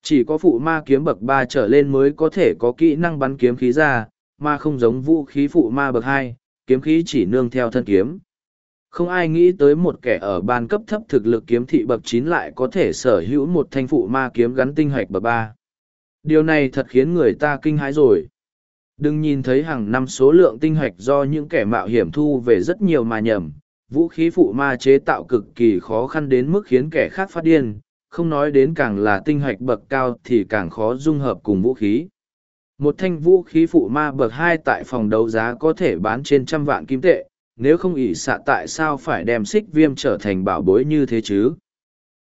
Chỉ có phụ ma kiếm bậc ba trở lên mới có thể có kỹ năng bắn kiếm khí ra, mà không giống vũ khí phụ ma bậc hai, kiếm khí chỉ nương theo thân kiếm. Không ai nghĩ tới một kẻ ở ban cấp thấp thực lực kiếm thị bậc chín lại có thể sở hữu một thanh phụ ma kiếm gắn tinh hoạch bậc ba. Điều này thật khiến người ta kinh hãi rồi. Đừng nhìn thấy hàng năm số lượng tinh hoạch do những kẻ mạo hiểm thu về rất nhiều mà nhầm, vũ khí phụ ma chế tạo cực kỳ khó khăn đến mức khiến kẻ khác phát điên, không nói đến càng là tinh hoạch bậc cao thì càng khó dung hợp cùng vũ khí. Một thanh vũ khí phụ ma bậc hai tại phòng đấu giá có thể bán trên trăm vạn kim tệ, nếu không ỷ xạ tại sao phải đem xích viêm trở thành bảo bối như thế chứ?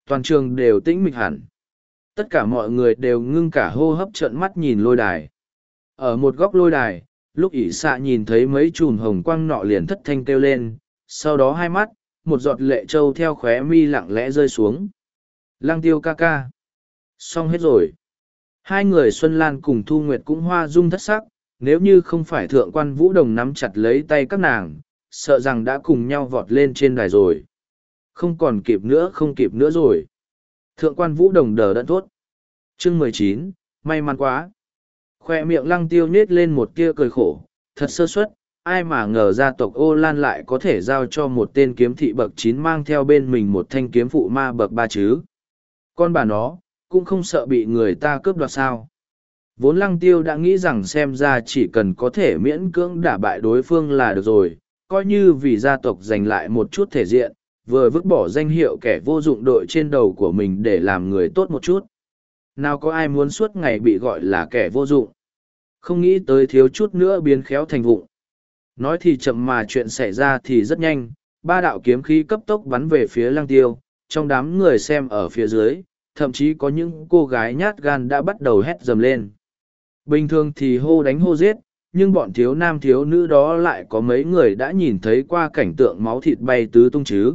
Toàn trường đều tĩnh mịch hẳn. Tất cả mọi người đều ngưng cả hô hấp trợn mắt nhìn lôi đài. Ở một góc lôi đài, lúc ỷ xạ nhìn thấy mấy chùm hồng quang nọ liền thất thanh kêu lên, sau đó hai mắt, một giọt lệ trâu theo khóe mi lặng lẽ rơi xuống. Lăng tiêu ca ca. Xong hết rồi. Hai người Xuân Lan cùng Thu Nguyệt cũng hoa dung thất sắc, nếu như không phải thượng quan vũ đồng nắm chặt lấy tay các nàng, sợ rằng đã cùng nhau vọt lên trên đài rồi. Không còn kịp nữa không kịp nữa rồi. Thượng quan vũ đồng đờ đẫn thốt. Chương mười chín, may mắn quá. Khoe miệng lăng tiêu nết lên một tia cười khổ, thật sơ suất, ai mà ngờ gia tộc ô lan lại có thể giao cho một tên kiếm thị bậc chín mang theo bên mình một thanh kiếm phụ ma bậc ba chứ con bà nó, cũng không sợ bị người ta cướp đoạt sao. Vốn lăng tiêu đã nghĩ rằng xem ra chỉ cần có thể miễn cưỡng đả bại đối phương là được rồi, coi như vì gia tộc giành lại một chút thể diện, vừa vứt bỏ danh hiệu kẻ vô dụng đội trên đầu của mình để làm người tốt một chút. Nào có ai muốn suốt ngày bị gọi là kẻ vô dụng? Không nghĩ tới thiếu chút nữa biến khéo thành vụng. Nói thì chậm mà chuyện xảy ra thì rất nhanh, ba đạo kiếm khí cấp tốc bắn về phía lăng tiêu trong đám người xem ở phía dưới, thậm chí có những cô gái nhát gan đã bắt đầu hét dầm lên. Bình thường thì hô đánh hô giết, nhưng bọn thiếu nam thiếu nữ đó lại có mấy người đã nhìn thấy qua cảnh tượng máu thịt bay tứ tung chứ.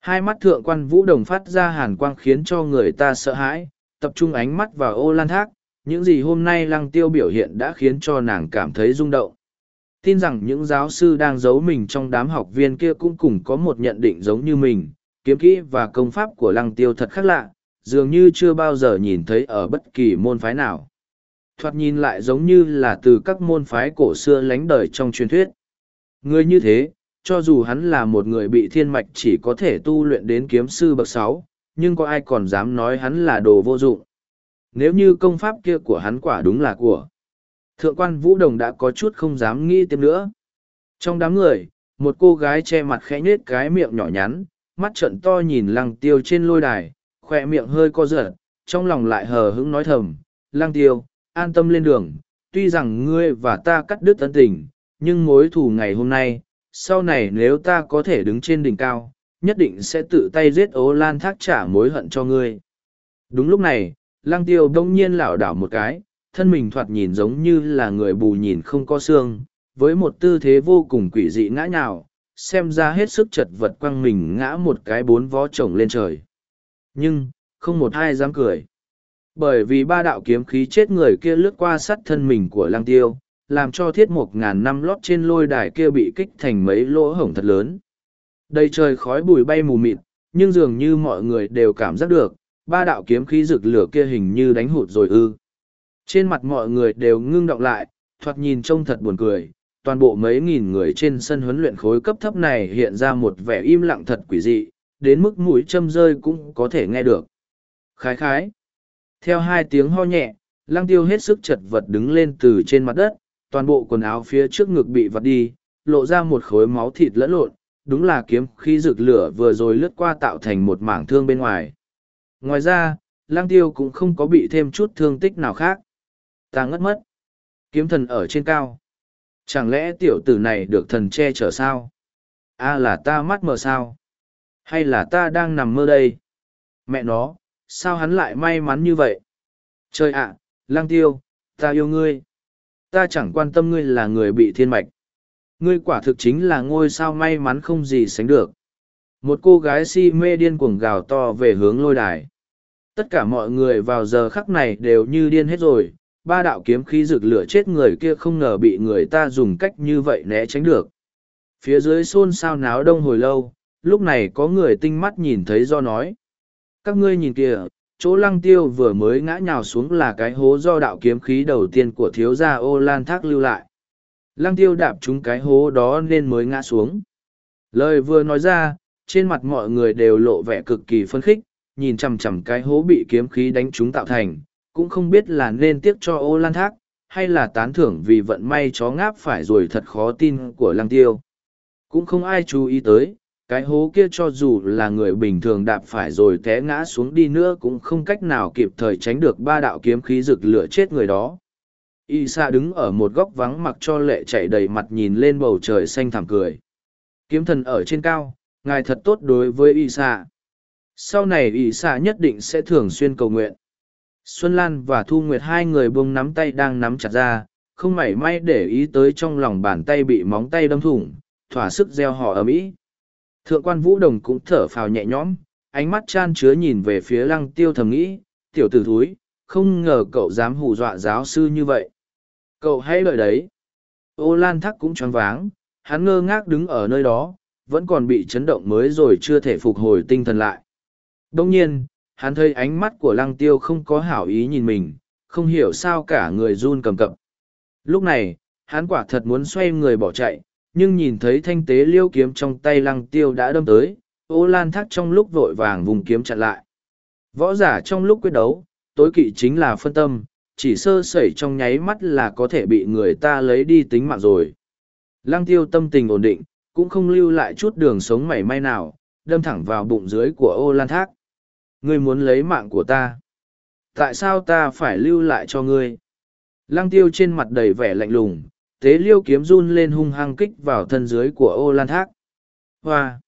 Hai mắt thượng quan vũ đồng phát ra hàn quang khiến cho người ta sợ hãi, tập trung ánh mắt vào ô lan thác, những gì hôm nay lăng tiêu biểu hiện đã khiến cho nàng cảm thấy rung động. Tin rằng những giáo sư đang giấu mình trong đám học viên kia cũng cùng có một nhận định giống như mình, kiếm kỹ và công pháp của lăng tiêu thật khác lạ, dường như chưa bao giờ nhìn thấy ở bất kỳ môn phái nào. Thoạt nhìn lại giống như là từ các môn phái cổ xưa lánh đời trong truyền thuyết. Người như thế, cho dù hắn là một người bị thiên mạch chỉ có thể tu luyện đến kiếm sư bậc sáu, nhưng có ai còn dám nói hắn là đồ vô dụng. Nếu như công pháp kia của hắn quả đúng là của. Thượng quan Vũ Đồng đã có chút không dám nghĩ tiếp nữa. Trong đám người, một cô gái che mặt khẽ nhết cái miệng nhỏ nhắn, mắt trận to nhìn lăng tiêu trên lôi đài, khỏe miệng hơi co giật, trong lòng lại hờ hững nói thầm, lăng tiêu, an tâm lên đường, tuy rằng ngươi và ta cắt đứt ân tình, nhưng mối thù ngày hôm nay, sau này nếu ta có thể đứng trên đỉnh cao, nhất định sẽ tự tay giết ố lan thác trả mối hận cho ngươi. Đúng lúc này, lăng tiêu đông nhiên lảo đảo một cái, thân mình thoạt nhìn giống như là người bù nhìn không có xương, với một tư thế vô cùng quỷ dị ngã nhào, xem ra hết sức chật vật quăng mình ngã một cái bốn vó chồng lên trời. Nhưng, không một ai dám cười. Bởi vì ba đạo kiếm khí chết người kia lướt qua sát thân mình của Lang tiêu, làm cho thiết một ngàn năm lót trên lôi đài kia bị kích thành mấy lỗ hổng thật lớn. Đầy trời khói bụi bay mù mịt, nhưng dường như mọi người đều cảm giác được, ba đạo kiếm khí rực lửa kia hình như đánh hụt rồi ư. Trên mặt mọi người đều ngưng động lại, thoạt nhìn trông thật buồn cười, toàn bộ mấy nghìn người trên sân huấn luyện khối cấp thấp này hiện ra một vẻ im lặng thật quỷ dị, đến mức mũi châm rơi cũng có thể nghe được. Khái khái. Theo hai tiếng ho nhẹ, lăng tiêu hết sức chật vật đứng lên từ trên mặt đất, toàn bộ quần áo phía trước ngực bị vặt đi, lộ ra một khối máu thịt lẫn lộn, đúng là kiếm khí rực lửa vừa rồi lướt qua tạo thành một mảng thương bên ngoài. Ngoài ra, lang tiêu cũng không có bị thêm chút thương tích nào khác. Ta ngất mất. Kiếm thần ở trên cao. Chẳng lẽ tiểu tử này được thần che chở sao? A là ta mắt mờ sao? Hay là ta đang nằm mơ đây? Mẹ nó, sao hắn lại may mắn như vậy? Trời ạ, lang tiêu, ta yêu ngươi. Ta chẳng quan tâm ngươi là người bị thiên mạch. Ngươi quả thực chính là ngôi sao may mắn không gì sánh được. Một cô gái si mê điên cuồng gào to về hướng lôi đài. Tất cả mọi người vào giờ khắc này đều như điên hết rồi, ba đạo kiếm khí rực lửa chết người kia không ngờ bị người ta dùng cách như vậy né tránh được. Phía dưới xôn xao náo đông hồi lâu, lúc này có người tinh mắt nhìn thấy do nói. Các ngươi nhìn kìa, chỗ lăng tiêu vừa mới ngã nhào xuống là cái hố do đạo kiếm khí đầu tiên của thiếu gia ô lan thác lưu lại. Lăng tiêu đạp trúng cái hố đó nên mới ngã xuống. Lời vừa nói ra, trên mặt mọi người đều lộ vẻ cực kỳ phấn khích, nhìn chằm chằm cái hố bị kiếm khí đánh trúng tạo thành, cũng không biết là nên tiếc cho ô lan thác, hay là tán thưởng vì vận may chó ngáp phải rồi thật khó tin của lăng tiêu. Cũng không ai chú ý tới, cái hố kia cho dù là người bình thường đạp phải rồi té ngã xuống đi nữa cũng không cách nào kịp thời tránh được ba đạo kiếm khí rực lửa chết người đó. Y Sa đứng ở một góc vắng mặc cho lệ chảy đầy mặt nhìn lên bầu trời xanh thảm cười. Kiếm thần ở trên cao, ngài thật tốt đối với Y Sa. Sau này Y Sa nhất định sẽ thường xuyên cầu nguyện. Xuân Lan và Thu Nguyệt hai người buông nắm tay đang nắm chặt ra, không mảy may để ý tới trong lòng bàn tay bị móng tay đâm thủng, thỏa sức gieo họ ở mỹ. Thượng quan Vũ Đồng cũng thở phào nhẹ nhõm, ánh mắt chan chứa nhìn về phía lăng tiêu thầm nghĩ, tiểu tử thúi, không ngờ cậu dám hù dọa giáo sư như vậy. Cậu hãy lợi đấy. Ô Lan Thắc cũng choáng váng, hắn ngơ ngác đứng ở nơi đó, vẫn còn bị chấn động mới rồi chưa thể phục hồi tinh thần lại. Đông nhiên, hắn thấy ánh mắt của lăng tiêu không có hảo ý nhìn mình, không hiểu sao cả người run cầm cập. Lúc này, hắn quả thật muốn xoay người bỏ chạy, nhưng nhìn thấy thanh tế liêu kiếm trong tay lăng tiêu đã đâm tới, ô lan thác trong lúc vội vàng vùng kiếm chặn lại. Võ giả trong lúc quyết đấu, tối kỵ chính là phân tâm, chỉ sơ sẩy trong nháy mắt là có thể bị người ta lấy đi tính mạng rồi. Lăng tiêu tâm tình ổn định, cũng không lưu lại chút đường sống mảy may nào, đâm thẳng vào bụng dưới của ô lan thác. Ngươi muốn lấy mạng của ta. Tại sao ta phải lưu lại cho ngươi? Lăng tiêu trên mặt đầy vẻ lạnh lùng, tế liêu kiếm run lên hung hăng kích vào thân dưới của ô lan thác. Hoa!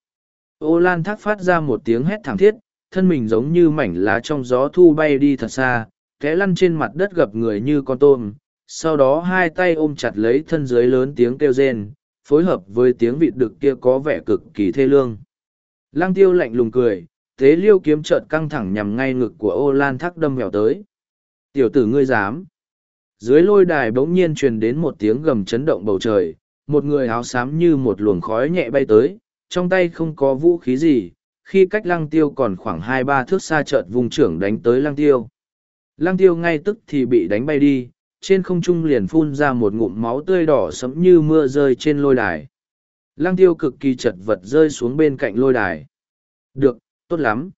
Ô lan thác phát ra một tiếng hét thảm thiết, thân mình giống như mảnh lá trong gió thu bay đi thật xa, té lăn trên mặt đất gập người như con tôm. Sau đó hai tay ôm chặt lấy thân dưới lớn tiếng kêu rên, phối hợp với tiếng vịt đực kia có vẻ cực kỳ thê lương. Lăng tiêu lạnh lùng cười, tế liêu kiếm trợt căng thẳng nhằm ngay ngực của ô lan thác đâm vèo tới. Tiểu tử ngươi dám! dưới lôi đài bỗng nhiên truyền đến một tiếng gầm chấn động bầu trời một người áo xám như một luồng khói nhẹ bay tới trong tay không có vũ khí gì khi cách lăng tiêu còn khoảng hai ba thước xa chợt vùng trưởng đánh tới lăng tiêu lăng tiêu ngay tức thì bị đánh bay đi trên không trung liền phun ra một ngụm máu tươi đỏ sẫm như mưa rơi trên lôi đài Lăng tiêu cực kỳ chật vật rơi xuống bên cạnh lôi đài. Được, tốt lắm.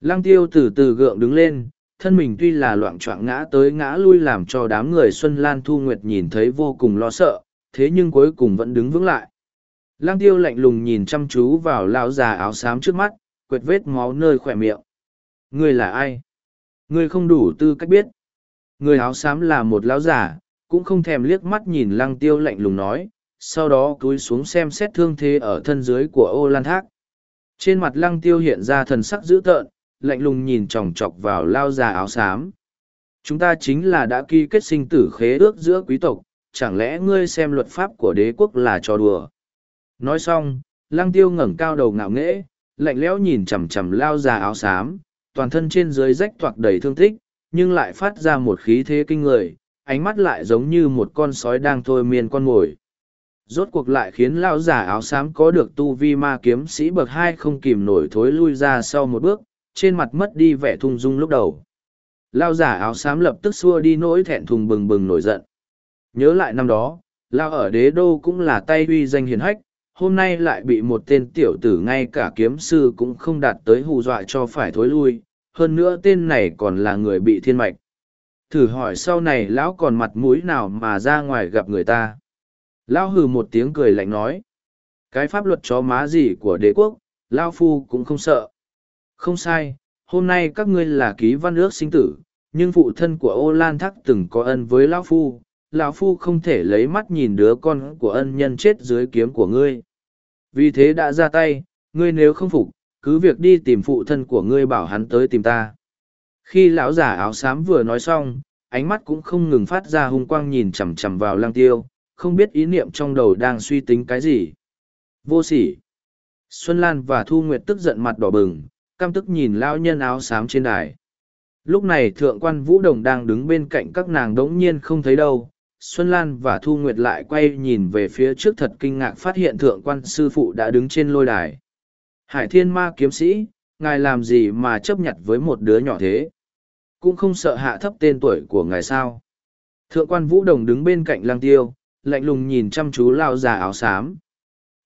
Lăng tiêu từ từ gượng đứng lên, thân mình tuy là loạn choạng ngã tới ngã lui làm cho đám người Xuân Lan Thu Nguyệt nhìn thấy vô cùng lo sợ, thế nhưng cuối cùng vẫn đứng vững lại. Lăng tiêu lạnh lùng nhìn chăm chú vào lão già áo xám trước mắt, quệt vết máu nơi khỏe miệng. Ngươi là ai? Ngươi không đủ tư cách biết. Người áo xám là một lão già, cũng không thèm liếc mắt nhìn lăng tiêu lạnh lùng nói, sau đó cúi xuống xem xét thương thế ở thân dưới của ô lan thác. Trên mặt lăng tiêu hiện ra thần sắc dữ tợn, lạnh lùng nhìn chòng chọc vào lao già áo xám. Chúng ta chính là đã ký kết sinh tử khế ước giữa quý tộc, chẳng lẽ ngươi xem luật pháp của đế quốc là trò đùa? Nói xong, lăng tiêu ngẩng cao đầu ngạo nghễ, lạnh lẽo nhìn chằm chằm lao già áo xám, toàn thân trên dưới rách toạc đầy thương tích, nhưng lại phát ra một khí thế kinh người, ánh mắt lại giống như một con sói đang thôi miên con mồi. Rốt cuộc lại khiến lao giả áo xám có được tu vi ma kiếm sĩ bậc hai không kìm nổi thối lui ra sau một bước, trên mặt mất đi vẻ thung dung lúc đầu. Lao giả áo xám lập tức xua đi nỗi thẹn thùng bừng bừng nổi giận. Nhớ lại năm đó, Lao ở đế đô cũng là tay uy danh hiền hách, hôm nay lại bị một tên tiểu tử ngay cả kiếm sư cũng không đạt tới hù dọa cho phải thối lui, hơn nữa tên này còn là người bị thiên mạch. Thử hỏi sau này lão còn mặt mũi nào mà ra ngoài gặp người ta. Lão hừ một tiếng cười lạnh nói. Cái pháp luật chó má gì của đế quốc, Lao Phu cũng không sợ. Không sai, hôm nay các ngươi là ký văn ước sinh tử, nhưng phụ thân của ô lan thắc từng có ân với lão phu lão phu không thể lấy mắt nhìn đứa con của ân nhân chết dưới kiếm của ngươi vì thế đã ra tay ngươi nếu không phục cứ việc đi tìm phụ thân của ngươi bảo hắn tới tìm ta khi lão giả áo xám vừa nói xong ánh mắt cũng không ngừng phát ra hung quang nhìn chằm chằm vào lang tiêu không biết ý niệm trong đầu đang suy tính cái gì vô sỉ xuân lan và thu nguyệt tức giận mặt đỏ bừng căm tức nhìn lão nhân áo xám trên đài. Lúc này thượng quan Vũ Đồng đang đứng bên cạnh các nàng đống nhiên không thấy đâu. Xuân Lan và Thu Nguyệt lại quay nhìn về phía trước thật kinh ngạc phát hiện thượng quan sư phụ đã đứng trên lôi đài. Hải thiên ma kiếm sĩ, ngài làm gì mà chấp nhận với một đứa nhỏ thế? Cũng không sợ hạ thấp tên tuổi của ngài sao? Thượng quan Vũ Đồng đứng bên cạnh lang tiêu, lạnh lùng nhìn chăm chú lao già áo xám.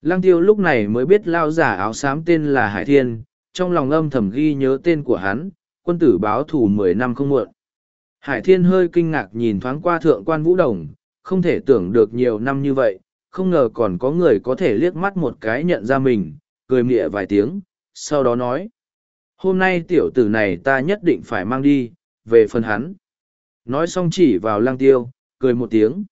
Lăng tiêu lúc này mới biết lao giả áo xám tên là Hải Thiên, trong lòng âm thầm ghi nhớ tên của hắn, quân tử báo thù mười năm không muộn. Hải Thiên hơi kinh ngạc nhìn thoáng qua thượng quan Vũ Đồng, không thể tưởng được nhiều năm như vậy, không ngờ còn có người có thể liếc mắt một cái nhận ra mình, cười mịa vài tiếng, sau đó nói. Hôm nay tiểu tử này ta nhất định phải mang đi, về phần hắn. Nói xong chỉ vào lang tiêu, cười một tiếng.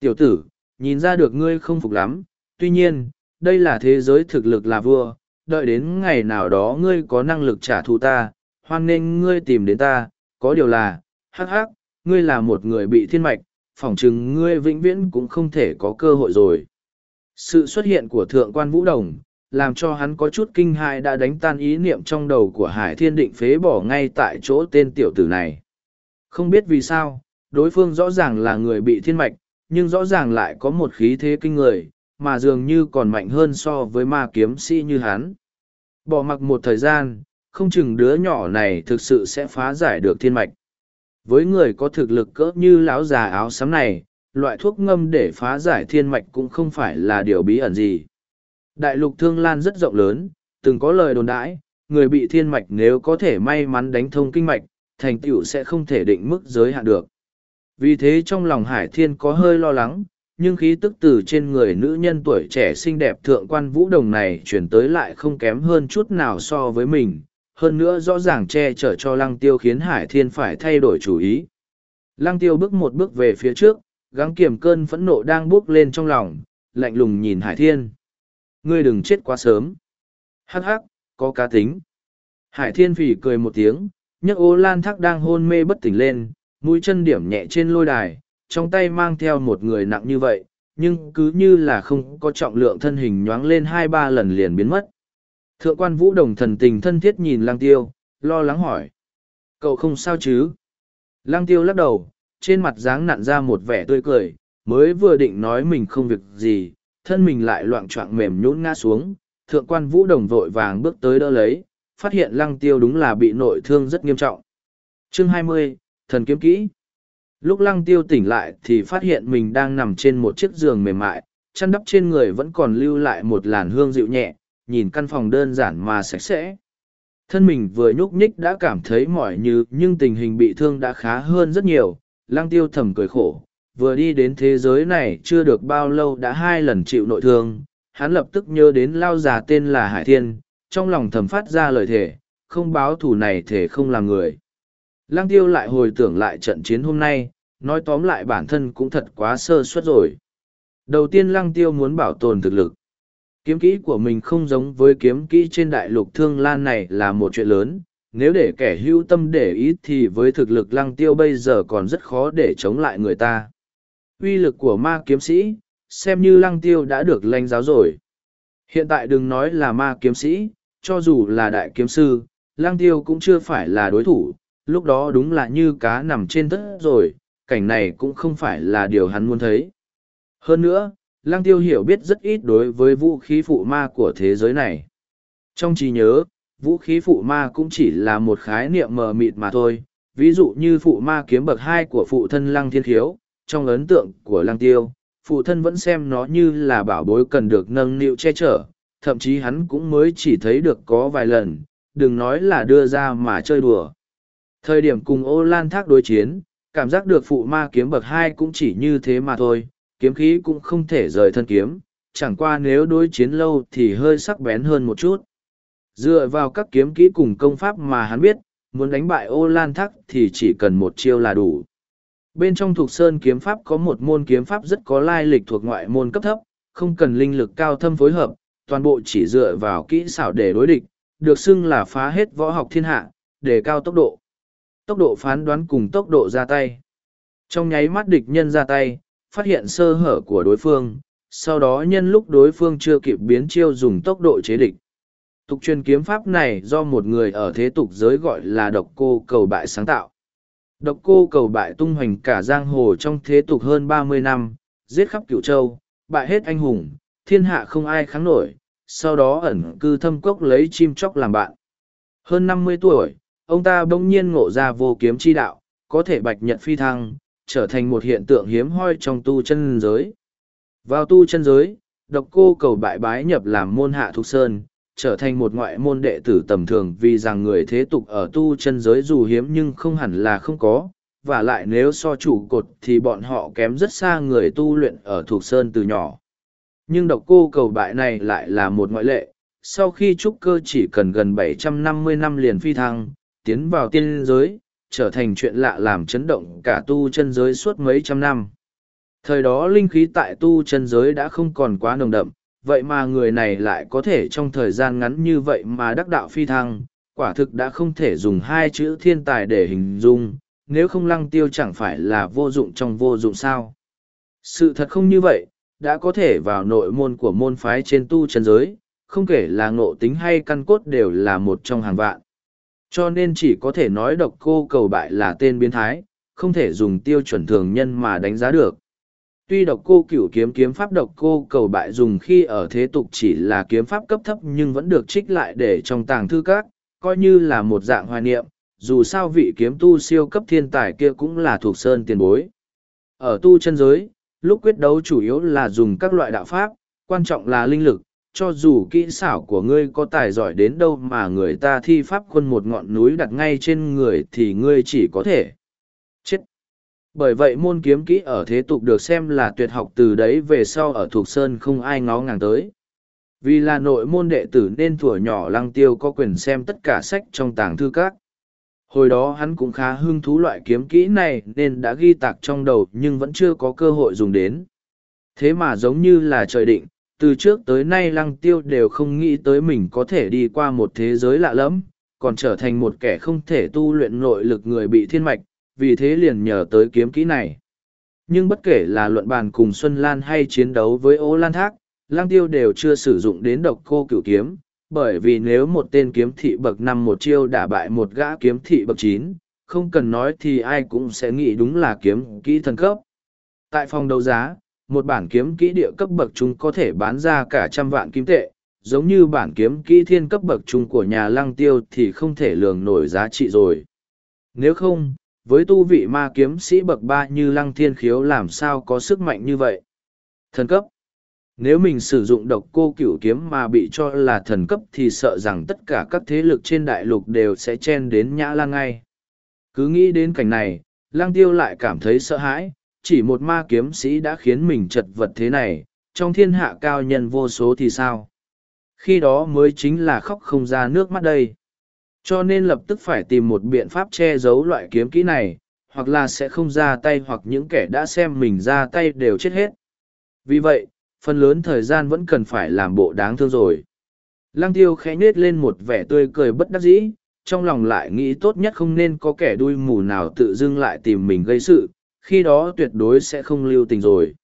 Tiểu tử, nhìn ra được ngươi không phục lắm, tuy nhiên, đây là thế giới thực lực là vua, đợi đến ngày nào đó ngươi có năng lực trả thù ta, hoan nên ngươi tìm đến ta, có điều là, hắc hắc, ngươi là một người bị thiên mạch, phỏng chừng ngươi vĩnh viễn cũng không thể có cơ hội rồi. Sự xuất hiện của thượng quan Vũ Đồng, làm cho hắn có chút kinh hại đã đánh tan ý niệm trong đầu của Hải Thiên Định phế bỏ ngay tại chỗ tên tiểu tử này. Không biết vì sao, đối phương rõ ràng là người bị thiên mạch, nhưng rõ ràng lại có một khí thế kinh người, mà dường như còn mạnh hơn so với ma kiếm sĩ như hắn. Bỏ mặc một thời gian, không chừng đứa nhỏ này thực sự sẽ phá giải được thiên mạch. Với người có thực lực cỡ như lão già áo xám này, loại thuốc ngâm để phá giải thiên mạch cũng không phải là điều bí ẩn gì. Đại lục thương lan rất rộng lớn, từng có lời đồn đãi, người bị thiên mạch nếu có thể may mắn đánh thông kinh mạch, thành tựu sẽ không thể định mức giới hạn được. Vì thế trong lòng Hải Thiên có hơi lo lắng, nhưng khí tức từ trên người nữ nhân tuổi trẻ xinh đẹp thượng quan vũ đồng này chuyển tới lại không kém hơn chút nào so với mình. Hơn nữa rõ ràng che chở cho lăng tiêu khiến hải thiên phải thay đổi chủ ý. Lăng tiêu bước một bước về phía trước gắng kiềm cơn phẫn nộ đang buốc lên trong lòng lạnh lùng nhìn hải thiên. Ngươi đừng chết quá sớm. Hắc hắc có cá tính. Hải thiên phỉ cười một tiếng nhấc ô lan thác đang hôn mê bất tỉnh lên mũi chân điểm nhẹ trên lôi đài trong tay mang theo một người nặng như vậy, nhưng cứ như là không có trọng lượng thân hình nhoáng lên hai ba lần liền biến mất. Thượng quan vũ đồng thần tình thân thiết nhìn lang tiêu, lo lắng hỏi. Cậu không sao chứ? Lang tiêu lắc đầu, trên mặt dáng nặn ra một vẻ tươi cười, mới vừa định nói mình không việc gì, thân mình lại loạn trọng mềm nhũn ngã xuống. Thượng quan vũ đồng vội vàng bước tới đỡ lấy, phát hiện lăng tiêu đúng là bị nội thương rất nghiêm trọng. Chương hai mươi Thần kiếm kỹ Lúc lăng tiêu tỉnh lại thì phát hiện mình đang nằm trên một chiếc giường mềm mại, chăn đắp trên người vẫn còn lưu lại một làn hương dịu nhẹ, nhìn căn phòng đơn giản mà sạch sẽ. Thân mình vừa nhúc nhích đã cảm thấy mỏi như nhưng tình hình bị thương đã khá hơn rất nhiều, lăng tiêu thầm cười khổ, vừa đi đến thế giới này chưa được bao lâu đã hai lần chịu nội thương, hắn lập tức nhớ đến lao già tên là Hải Thiên, trong lòng thầm phát ra lời thề, không báo thù này thể không làm người. Lăng tiêu lại hồi tưởng lại trận chiến hôm nay, nói tóm lại bản thân cũng thật quá sơ suất rồi. Đầu tiên lăng tiêu muốn bảo tồn thực lực. Kiếm kỹ của mình không giống với kiếm kỹ trên đại lục thương lan này là một chuyện lớn, nếu để kẻ hữu tâm để ý thì với thực lực lăng tiêu bây giờ còn rất khó để chống lại người ta. Uy lực của ma kiếm sĩ, xem như lăng tiêu đã được lanh giáo rồi. Hiện tại đừng nói là ma kiếm sĩ, cho dù là đại kiếm sư, lăng tiêu cũng chưa phải là đối thủ, lúc đó đúng là như cá nằm trên tất rồi, cảnh này cũng không phải là điều hắn muốn thấy. Hơn nữa, lăng tiêu hiểu biết rất ít đối với vũ khí phụ ma của thế giới này. Trong trí nhớ, vũ khí phụ ma cũng chỉ là một khái niệm mờ mịt mà thôi, ví dụ như phụ ma kiếm bậc hai của phụ thân lăng thiên khiếu, trong ấn tượng của lăng tiêu, phụ thân vẫn xem nó như là bảo bối cần được nâng niu che chở, thậm chí hắn cũng mới chỉ thấy được có vài lần, đừng nói là đưa ra mà chơi đùa. Thời điểm cùng ô lan thác đối chiến, cảm giác được phụ ma kiếm bậc hai cũng chỉ như thế mà thôi, kiếm khí cũng không thể rời thân kiếm, chẳng qua nếu đối chiến lâu thì hơi sắc bén hơn một chút. Dựa vào các kiếm kỹ cùng công pháp mà hắn biết, muốn đánh bại ô lan thác thì chỉ cần một chiêu là đủ. Bên trong thuộc sơn kiếm pháp có một môn kiếm pháp rất có lai lịch thuộc ngoại môn cấp thấp, không cần linh lực cao thâm phối hợp, toàn bộ chỉ dựa vào kỹ xảo để đối địch, được xưng là phá hết võ học thiên hạ, để cao tốc độ. Tốc độ phán đoán cùng tốc độ ra tay. Trong nháy mắt địch nhân ra tay, phát hiện sơ hở của đối phương, sau đó nhân lúc đối phương chưa kịp biến chiêu dùng tốc độ chế địch. Tục truyền kiếm pháp này do một người ở thế tục giới gọi là độc cô cầu bại sáng tạo. Độc cô cầu bại tung hoành cả giang hồ trong thế tục hơn ba mươi năm, giết khắp cửu châu, bại hết anh hùng, thiên hạ không ai kháng nổi, sau đó ẩn cư thâm cốc lấy chim chóc làm bạn. Hơn năm mươi tuổi, ông ta bỗng nhiên ngộ ra vô kiếm chi đạo, có thể bạch nhật phi thăng, trở thành một hiện tượng hiếm hoi trong tu chân giới. Vào tu chân giới, độc cô cầu bại bái nhập làm môn hạ thục sơn, trở thành một ngoại môn đệ tử tầm thường vì rằng người thế tục ở tu chân giới dù hiếm nhưng không hẳn là không có, và lại nếu so chủ cột thì bọn họ kém rất xa người tu luyện ở thuộc sơn từ nhỏ. Nhưng độc cô cầu bại này lại là một ngoại lệ, sau khi trúc cơ chỉ cần gần 750 năm liền phi thăng, tiến vào tiên giới, trở thành chuyện lạ làm chấn động cả tu chân giới suốt mấy trăm năm. Thời đó linh khí tại tu chân giới đã không còn quá nồng đậm, vậy mà người này lại có thể trong thời gian ngắn như vậy mà đắc đạo phi thăng, quả thực đã không thể dùng hai chữ thiên tài để hình dung, nếu không lăng tiêu chẳng phải là vô dụng trong vô dụng sao. Sự thật không như vậy, đã có thể vào nội môn của môn phái trên tu chân giới, không kể là ngộ tính hay căn cốt đều là một trong hàng vạn. Cho nên chỉ có thể nói độc cô cầu bại là tên biến thái, không thể dùng tiêu chuẩn thường nhân mà đánh giá được. Tuy độc cô cửu kiếm kiếm pháp độc cô cầu bại dùng khi ở thế tục chỉ là kiếm pháp cấp thấp nhưng vẫn được trích lại để trong tàng thư các, coi như là một dạng hoài niệm, dù sao vị kiếm tu siêu cấp thiên tài kia cũng là thuộc sơn tiền bối. Ở tu chân giới, lúc quyết đấu chủ yếu là dùng các loại đạo pháp, quan trọng là linh lực, cho dù kỹ xảo của ngươi có tài giỏi đến đâu mà người ta thi pháp quân một ngọn núi đặt ngay trên người thì ngươi chỉ có thể chết. Bởi vậy môn kiếm kỹ ở thế tục được xem là tuyệt học từ đấy về sau ở Thục Sơn không ai ngó ngàng tới. Vì là nội môn đệ tử nên thuở nhỏ lăng tiêu có quyền xem tất cả sách trong tàng thư các. Hồi đó hắn cũng khá hứng thú loại kiếm kỹ này nên đã ghi tạc trong đầu nhưng vẫn chưa có cơ hội dùng đến. Thế mà giống như là trời định, từ trước tới nay lăng tiêu đều không nghĩ tới mình có thể đi qua một thế giới lạ lẫm, còn trở thành một kẻ không thể tu luyện nội lực người bị thiên mạch, vì thế liền nhờ tới kiếm kỹ này. Nhưng bất kể là luận bàn cùng Xuân Lan hay chiến đấu với Ô Lan Thác, Lăng Tiêu đều chưa sử dụng đến độc cô cửu kiếm, bởi vì nếu một tên kiếm thị bậc năm một chiêu đả bại một gã kiếm thị bậc chín, không cần nói thì ai cũng sẽ nghĩ đúng là kiếm kỹ thần cấp. Tại phòng đấu giá, một bản kiếm kỹ địa cấp bậc trung có thể bán ra cả trăm vạn kim tệ, giống như bản kiếm kỹ thiên cấp bậc trung của nhà lăng tiêu thì không thể lường nổi giá trị rồi. Nếu không, với tu vị ma kiếm sĩ bậc ba như lăng thiên khiếu làm sao có sức mạnh như vậy. Thần cấp. Nếu mình sử dụng độc cô cửu kiếm mà bị cho là thần cấp thì sợ rằng tất cả các thế lực trên đại lục đều sẽ chen đến Nhã Lan ngay. Cứ nghĩ đến cảnh này, Lang Tiêu lại cảm thấy sợ hãi, chỉ một ma kiếm sĩ đã khiến mình chật vật thế này, trong thiên hạ cao nhân vô số thì sao? Khi đó mới chính là khóc không ra nước mắt đây. Cho nên lập tức phải tìm một biện pháp che giấu loại kiếm kỹ này, hoặc là sẽ không ra tay hoặc những kẻ đã xem mình ra tay đều chết hết. Vì vậy, phần lớn thời gian vẫn cần phải làm bộ đáng thương rồi. Lăng tiêu khẽ nết lên một vẻ tươi cười bất đắc dĩ, trong lòng lại nghĩ tốt nhất không nên có kẻ đuôi mù nào tự dưng lại tìm mình gây sự, khi đó tuyệt đối sẽ không lưu tình rồi.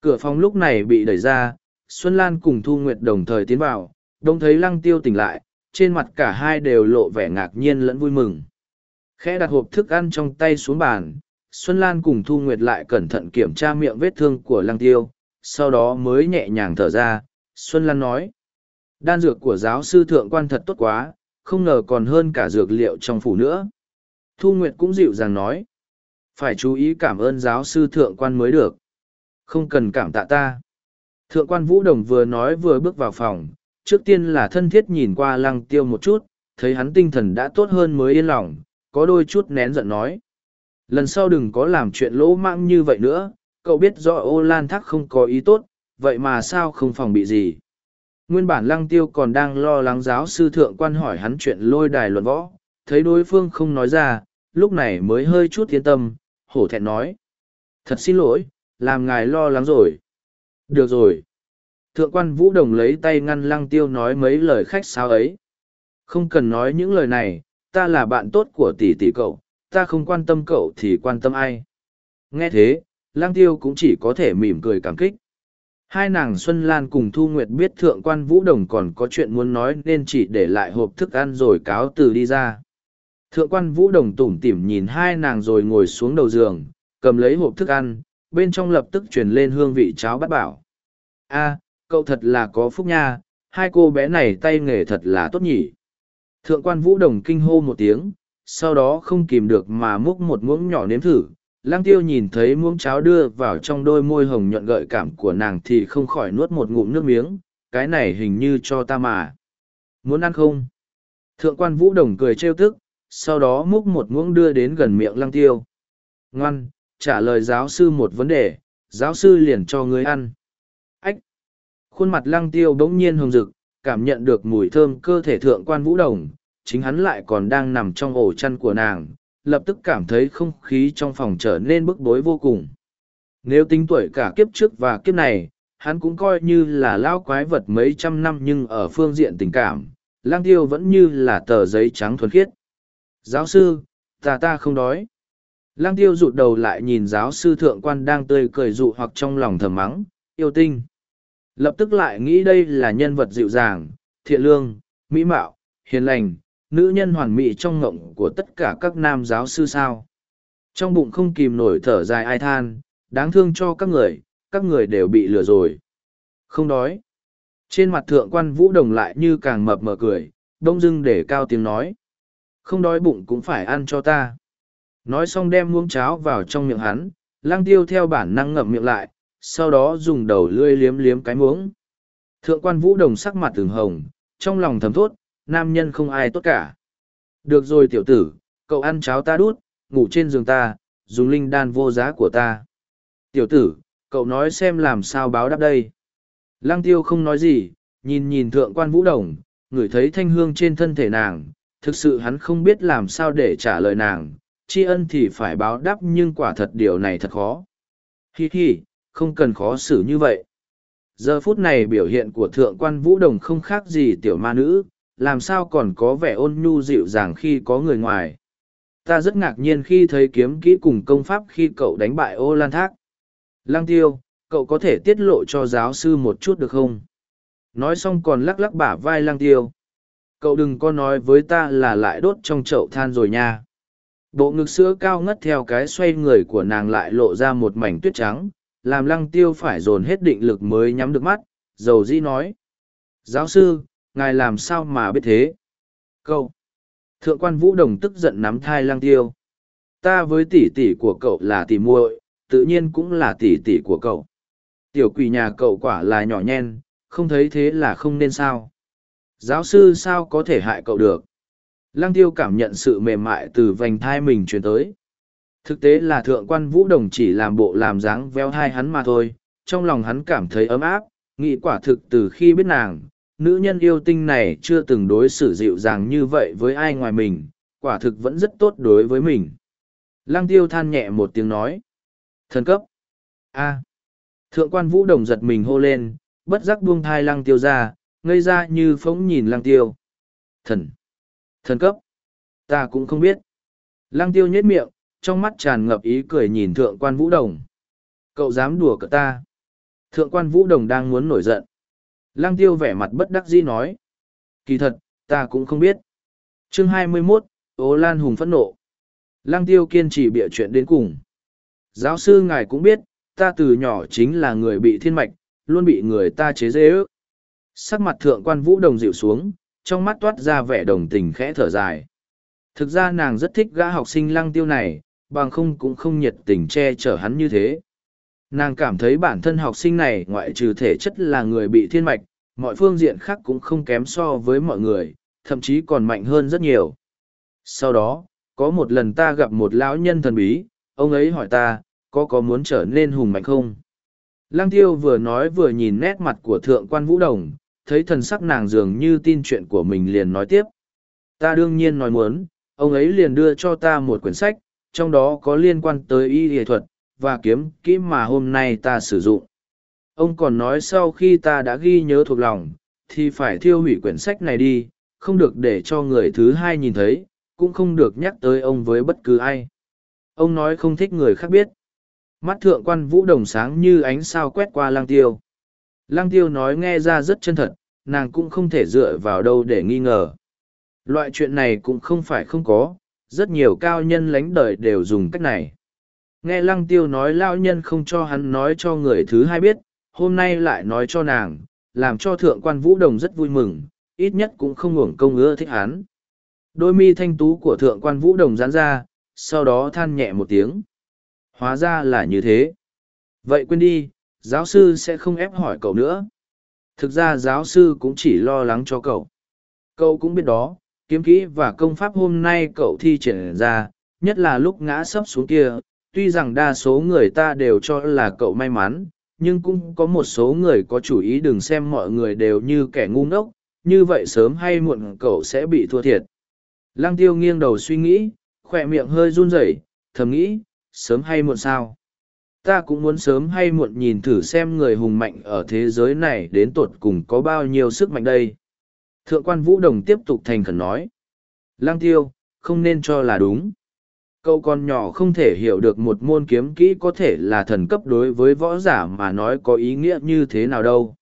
Cửa phòng lúc này bị đẩy ra, Xuân Lan cùng Thu Nguyệt đồng thời tiến vào, đông thấy lăng tiêu tỉnh lại, trên mặt cả hai đều lộ vẻ ngạc nhiên lẫn vui mừng. Khẽ đặt hộp thức ăn trong tay xuống bàn, Xuân Lan cùng Thu Nguyệt lại cẩn thận kiểm tra miệng vết thương của lăng tiêu, sau đó mới nhẹ nhàng thở ra, Xuân Lan nói. Đan dược của giáo sư thượng quan thật tốt quá, không ngờ còn hơn cả dược liệu trong phủ nữa. Thu Nguyệt cũng dịu dàng nói. Phải chú ý cảm ơn giáo sư thượng quan mới được. Không cần cảm tạ ta. Thượng quan Vũ Đồng vừa nói vừa bước vào phòng, trước tiên là thân thiết nhìn qua lăng tiêu một chút, thấy hắn tinh thần đã tốt hơn mới yên lòng, có đôi chút nén giận nói. Lần sau đừng có làm chuyện lỗ mãng như vậy nữa, cậu biết rõ ô lan thác không có ý tốt, vậy mà sao không phòng bị gì. Nguyên bản lăng tiêu còn đang lo lắng giáo sư thượng quan hỏi hắn chuyện lôi đài luận võ, thấy đối phương không nói ra, lúc này mới hơi chút yên tâm, hổ thẹn nói. Thật xin lỗi, làm ngài lo lắng rồi. Được rồi. Thượng quan Vũ Đồng lấy tay ngăn lăng tiêu nói mấy lời khách sao ấy. Không cần nói những lời này, ta là bạn tốt của tỷ tỷ cậu, ta không quan tâm cậu thì quan tâm ai. Nghe thế, lăng tiêu cũng chỉ có thể mỉm cười cảm kích. Hai nàng Xuân Lan cùng Thu Nguyệt biết thượng quan Vũ Đồng còn có chuyện muốn nói nên chỉ để lại hộp thức ăn rồi cáo từ đi ra. Thượng quan Vũ Đồng tủm tỉm nhìn hai nàng rồi ngồi xuống đầu giường, cầm lấy hộp thức ăn, bên trong lập tức truyền lên hương vị cháo bắt bảo. a cậu thật là có phúc nha, hai cô bé này tay nghề thật là tốt nhỉ. Thượng quan Vũ Đồng kinh hô một tiếng, sau đó không kìm được mà múc một muỗng nhỏ nếm thử. Lăng tiêu nhìn thấy muỗng cháo đưa vào trong đôi môi hồng nhuận gợi cảm của nàng thì không khỏi nuốt một ngụm nước miếng, cái này hình như cho ta mà. Muốn ăn không? Thượng quan Vũ Đồng cười trêu tức, sau đó múc một muỗng đưa đến gần miệng lăng tiêu. Ngoan, trả lời giáo sư một vấn đề, giáo sư liền cho người ăn. Ách! Khuôn mặt lăng tiêu bỗng nhiên hồng rực, cảm nhận được mùi thơm cơ thể thượng quan vũ đồng, chính hắn lại còn đang nằm trong ổ chăn của nàng, lập tức cảm thấy không khí trong phòng trở nên bức bối vô cùng. Nếu tính tuổi cả kiếp trước và kiếp này, hắn cũng coi như là lao quái vật mấy trăm năm nhưng ở phương diện tình cảm, lang tiêu vẫn như là tờ giấy trắng thuần khiết. Giáo sư, ta ta không đói. Lang tiêu rụt đầu lại nhìn giáo sư thượng quan đang tươi cười dụ hoặc trong lòng thầm mắng, yêu tinh. Lập tức lại nghĩ đây là nhân vật dịu dàng, thiện lương, mỹ mạo, hiền lành, nữ nhân hoàn mỹ trong ngộng của tất cả các nam giáo sư sao. Trong bụng không kìm nổi thở dài ai than, đáng thương cho các người, các người đều bị lừa rồi. Không đói. Trên mặt thượng quan vũ đồng lại như càng mập mờ cười, đông dưng để cao tiếng nói. Không đói bụng cũng phải ăn cho ta. Nói xong đem muỗng cháo vào trong miệng hắn, lang tiêu theo bản năng ngậm miệng lại, sau đó dùng đầu lươi liếm liếm cái muỗng. Thượng quan vũ đồng sắc mặt từng hồng, trong lòng thầm thốt, nam nhân không ai tốt cả. Được rồi tiểu tử, cậu ăn cháo ta đút, ngủ trên giường ta, dùng linh đan vô giá của ta. Tiểu tử, cậu nói xem làm sao báo đáp đây. Lăng tiêu không nói gì, nhìn nhìn thượng quan vũ đồng, ngửi thấy thanh hương trên thân thể nàng, thực sự hắn không biết làm sao để trả lời nàng, tri ân thì phải báo đáp nhưng quả thật điều này thật khó. Hi hi, không cần khó xử như vậy. Giờ phút này biểu hiện của thượng quan vũ đồng không khác gì tiểu ma nữ, làm sao còn có vẻ ôn nhu dịu dàng khi có người ngoài. Ta rất ngạc nhiên khi thấy kiếm kỹ cùng công pháp khi cậu đánh bại ô lan thác. Lang tiêu, cậu có thể tiết lộ cho giáo sư một chút được không? Nói xong còn lắc lắc bả vai lang tiêu. Cậu đừng có nói với ta là lại đốt trong chậu than rồi nha. Bộ ngực sữa cao ngất theo cái xoay người của nàng lại lộ ra một mảnh tuyết trắng, làm lăng tiêu phải dồn hết định lực mới nhắm được mắt, dầu di nói. Giáo sư, ngài làm sao mà biết thế? cậu Thượng quan vũ đồng tức giận nắm thai lăng tiêu. Ta với tỷ tỷ của cậu là tỷ muội, tự nhiên cũng là tỷ tỷ của cậu. Tiểu quỷ nhà cậu quả là nhỏ nhen, không thấy thế là không nên sao. Giáo sư sao có thể hại cậu được? Lăng tiêu cảm nhận sự mềm mại từ vành thai mình truyền tới. Thực tế là thượng quan vũ đồng chỉ làm bộ làm dáng véo hai hắn mà thôi, trong lòng hắn cảm thấy ấm áp, nghĩ quả thực từ khi biết nàng, nữ nhân yêu tinh này chưa từng đối xử dịu dàng như vậy với ai ngoài mình, quả thực vẫn rất tốt đối với mình. Lăng tiêu than nhẹ một tiếng nói. Thần cấp. A. Thượng quan vũ đồng giật mình hô lên, bất giác buông thai lăng tiêu ra, ngây ra như phóng nhìn lăng tiêu. Thần. Thần cấp. Ta cũng không biết. Lăng tiêu nhếch miệng, trong mắt tràn ngập ý cười nhìn thượng quan vũ đồng. Cậu dám đùa cỡ ta. Thượng quan vũ đồng đang muốn nổi giận. Lăng tiêu vẻ mặt bất đắc dĩ nói. Kỳ thật, ta cũng không biết. chương hai mươi 21, Ô Lan Hùng phẫn nộ. Lăng tiêu kiên trì bịa chuyện đến cùng. Giáo sư ngài cũng biết, ta từ nhỏ chính là người bị thiên mạch, luôn bị người ta chế dễ ước. Sắc mặt thượng quan vũ đồng dịu xuống, trong mắt toát ra vẻ đồng tình khẽ thở dài. Thực ra nàng rất thích gã học sinh lăng tiêu này, bằng không cũng không nhiệt tình che chở hắn như thế. Nàng cảm thấy bản thân học sinh này ngoại trừ thể chất là người bị thiên mạch, mọi phương diện khác cũng không kém so với mọi người, thậm chí còn mạnh hơn rất nhiều. Sau đó, có một lần ta gặp một lão nhân thần bí, ông ấy hỏi ta, có có muốn trở nên hùng mạnh không? Lăng tiêu vừa nói vừa nhìn nét mặt của thượng quan vũ đồng, thấy thần sắc nàng dường như tin chuyện của mình liền nói tiếp. Ta đương nhiên nói muốn, ông ấy liền đưa cho ta một quyển sách, trong đó có liên quan tới y y thuật, và kiếm kỹ mà hôm nay ta sử dụng. Ông còn nói sau khi ta đã ghi nhớ thuộc lòng, thì phải thiêu hủy quyển sách này đi, không được để cho người thứ hai nhìn thấy, cũng không được nhắc tới ông với bất cứ ai. Ông nói không thích người khác biết. Mắt thượng quan vũ đồng sáng như ánh sao quét qua lang tiêu. Lang tiêu nói nghe ra rất chân thật, nàng cũng không thể dựa vào đâu để nghi ngờ. Loại chuyện này cũng không phải không có, rất nhiều cao nhân lánh đời đều dùng cách này. Nghe lăng tiêu nói lao nhân không cho hắn nói cho người thứ hai biết, hôm nay lại nói cho nàng, làm cho thượng quan vũ đồng rất vui mừng, ít nhất cũng không ngủng công ưa thích hắn. Đôi mi thanh tú của thượng quan vũ đồng giãn ra, sau đó than nhẹ một tiếng. Hóa ra là như thế. Vậy quên đi, giáo sư sẽ không ép hỏi cậu nữa. Thực ra giáo sư cũng chỉ lo lắng cho cậu. Cậu cũng biết đó, kiếm kỹ và công pháp hôm nay cậu thi triển ra, nhất là lúc ngã sấp xuống kia, tuy rằng đa số người ta đều cho là cậu may mắn, nhưng cũng có một số người có chủ ý đừng xem mọi người đều như kẻ ngu ngốc, như vậy sớm hay muộn cậu sẽ bị thua thiệt. Lăng tiêu nghiêng đầu suy nghĩ, khoe miệng hơi run rẩy, thầm nghĩ, sớm hay muộn sao? Ta cũng muốn sớm hay muộn nhìn thử xem người hùng mạnh ở thế giới này đến tột cùng có bao nhiêu sức mạnh đây. Thượng quan Vũ Đồng tiếp tục thành khẩn nói. Lang tiêu, không nên cho là đúng. Cậu con nhỏ không thể hiểu được một môn kiếm kỹ có thể là thần cấp đối với võ giả mà nói có ý nghĩa như thế nào đâu.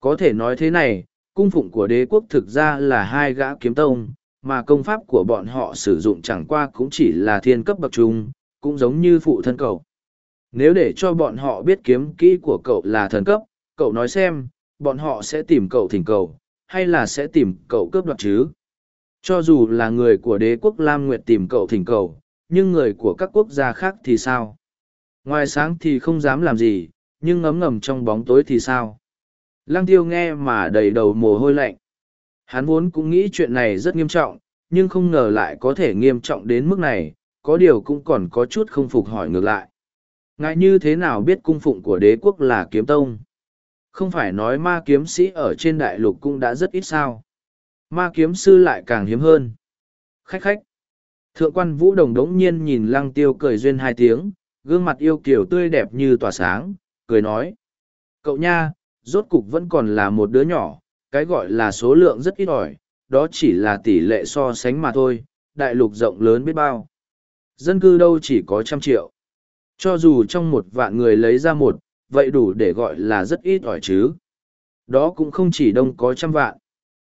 Có thể nói thế này, cung phụng của đế quốc thực ra là hai gã kiếm tông, mà công pháp của bọn họ sử dụng chẳng qua cũng chỉ là thiên cấp bậc trung, cũng giống như phụ thân cậu. Nếu để cho bọn họ biết kiếm kỹ của cậu là thần cấp, cậu nói xem, bọn họ sẽ tìm cậu thỉnh cầu, hay là sẽ tìm cậu cướp đoạt chứ? Cho dù là người của đế quốc Lam Nguyệt tìm cậu thỉnh cầu, nhưng người của các quốc gia khác thì sao? Ngoài sáng thì không dám làm gì, nhưng ngấm ngầm trong bóng tối thì sao? Lăng tiêu nghe mà đầy đầu mồ hôi lạnh. Hắn vốn cũng nghĩ chuyện này rất nghiêm trọng, nhưng không ngờ lại có thể nghiêm trọng đến mức này, có điều cũng còn có chút không phục hỏi ngược lại. Ngài như thế nào biết cung phụng của đế quốc là kiếm tông? Không phải nói ma kiếm sĩ ở trên đại lục cũng đã rất ít sao. Ma kiếm sư lại càng hiếm hơn. Khách khách. Thượng quan vũ đồng đống nhiên nhìn lăng tiêu cười duyên hai tiếng, gương mặt yêu kiểu tươi đẹp như tỏa sáng, cười nói. Cậu nha, rốt cục vẫn còn là một đứa nhỏ, cái gọi là số lượng rất ít ỏi, đó chỉ là tỷ lệ so sánh mà thôi, đại lục rộng lớn biết bao. Dân cư đâu chỉ có trăm triệu. Cho dù trong một vạn người lấy ra một, vậy đủ để gọi là rất ít ỏi chứ. Đó cũng không chỉ đông có trăm vạn.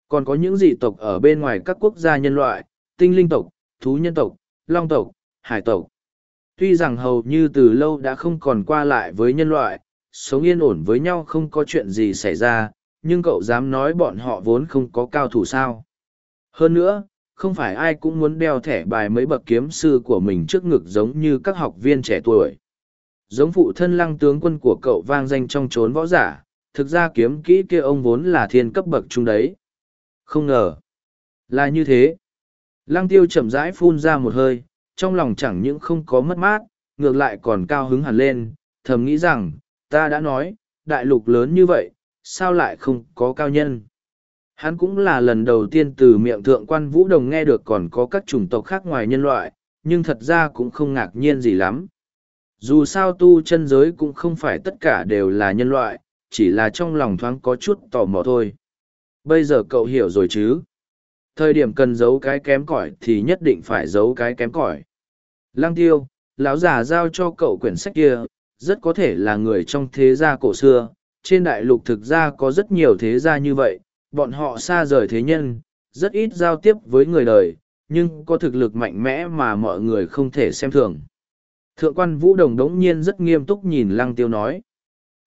Còn có những dị tộc ở bên ngoài các quốc gia nhân loại, tinh linh tộc, thú nhân tộc, long tộc, hải tộc. Tuy rằng hầu như từ lâu đã không còn qua lại với nhân loại, sống yên ổn với nhau không có chuyện gì xảy ra, nhưng cậu dám nói bọn họ vốn không có cao thủ sao. Hơn nữa, không phải ai cũng muốn đeo thẻ bài mấy bậc kiếm sư của mình trước ngực giống như các học viên trẻ tuổi. giống phụ thân lăng tướng quân của cậu vang danh trong trốn võ giả, thực ra kiếm kỹ kia ông vốn là thiên cấp bậc trung đấy. Không ngờ, là như thế. Lăng tiêu chậm rãi phun ra một hơi, trong lòng chẳng những không có mất mát, ngược lại còn cao hứng hẳn lên, thầm nghĩ rằng, ta đã nói, đại lục lớn như vậy, sao lại không có cao nhân. Hắn cũng là lần đầu tiên từ miệng thượng quan Vũ Đồng nghe được còn có các chủng tộc khác ngoài nhân loại, nhưng thật ra cũng không ngạc nhiên gì lắm. Dù sao tu chân giới cũng không phải tất cả đều là nhân loại, chỉ là trong lòng thoáng có chút tò mò thôi. Bây giờ cậu hiểu rồi chứ? Thời điểm cần giấu cái kém cỏi thì nhất định phải giấu cái kém cỏi. Lang tiêu, lão già giao cho cậu quyển sách kia, rất có thể là người trong thế gia cổ xưa. Trên đại lục thực ra có rất nhiều thế gia như vậy, bọn họ xa rời thế nhân, rất ít giao tiếp với người đời, nhưng có thực lực mạnh mẽ mà mọi người không thể xem thường. Thượng quan Vũ Đồng đống nhiên rất nghiêm túc nhìn Lăng Tiêu nói.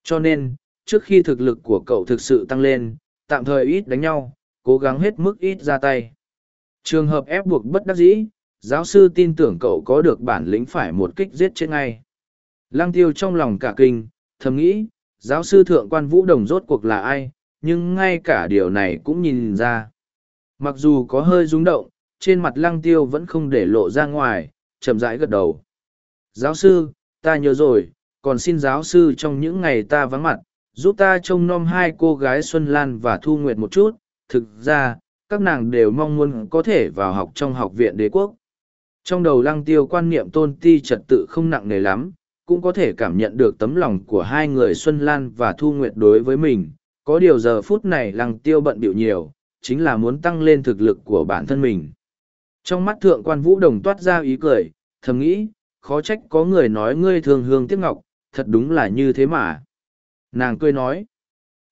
Cho nên, trước khi thực lực của cậu thực sự tăng lên, tạm thời ít đánh nhau, cố gắng hết mức ít ra tay. Trường hợp ép buộc bất đắc dĩ, giáo sư tin tưởng cậu có được bản lĩnh phải một kích giết chết ngay. Lăng tiêu trong lòng cả kinh, thầm nghĩ, giáo sư thượng quan vũ đồng rốt cuộc là ai, nhưng ngay cả điều này cũng nhìn ra. Mặc dù có hơi rung động, trên mặt lăng tiêu vẫn không để lộ ra ngoài, chậm rãi gật đầu. Giáo sư, ta nhớ rồi, còn xin giáo sư trong những ngày ta vắng mặt, giúp ta trông nom hai cô gái Xuân Lan và Thu Nguyệt một chút. Thực ra, các nàng đều mong muốn có thể vào học trong học viện đế quốc. Trong đầu lăng tiêu quan niệm tôn ti trật tự không nặng nề lắm, cũng có thể cảm nhận được tấm lòng của hai người Xuân Lan và Thu Nguyệt đối với mình. Có điều giờ phút này lăng tiêu bận biểu nhiều, chính là muốn tăng lên thực lực của bản thân mình. Trong mắt thượng quan vũ đồng toát ra ý cười, thầm nghĩ, khó trách có người nói ngươi thường hương tiếc ngọc, thật đúng là như thế mà. Nàng cười nói,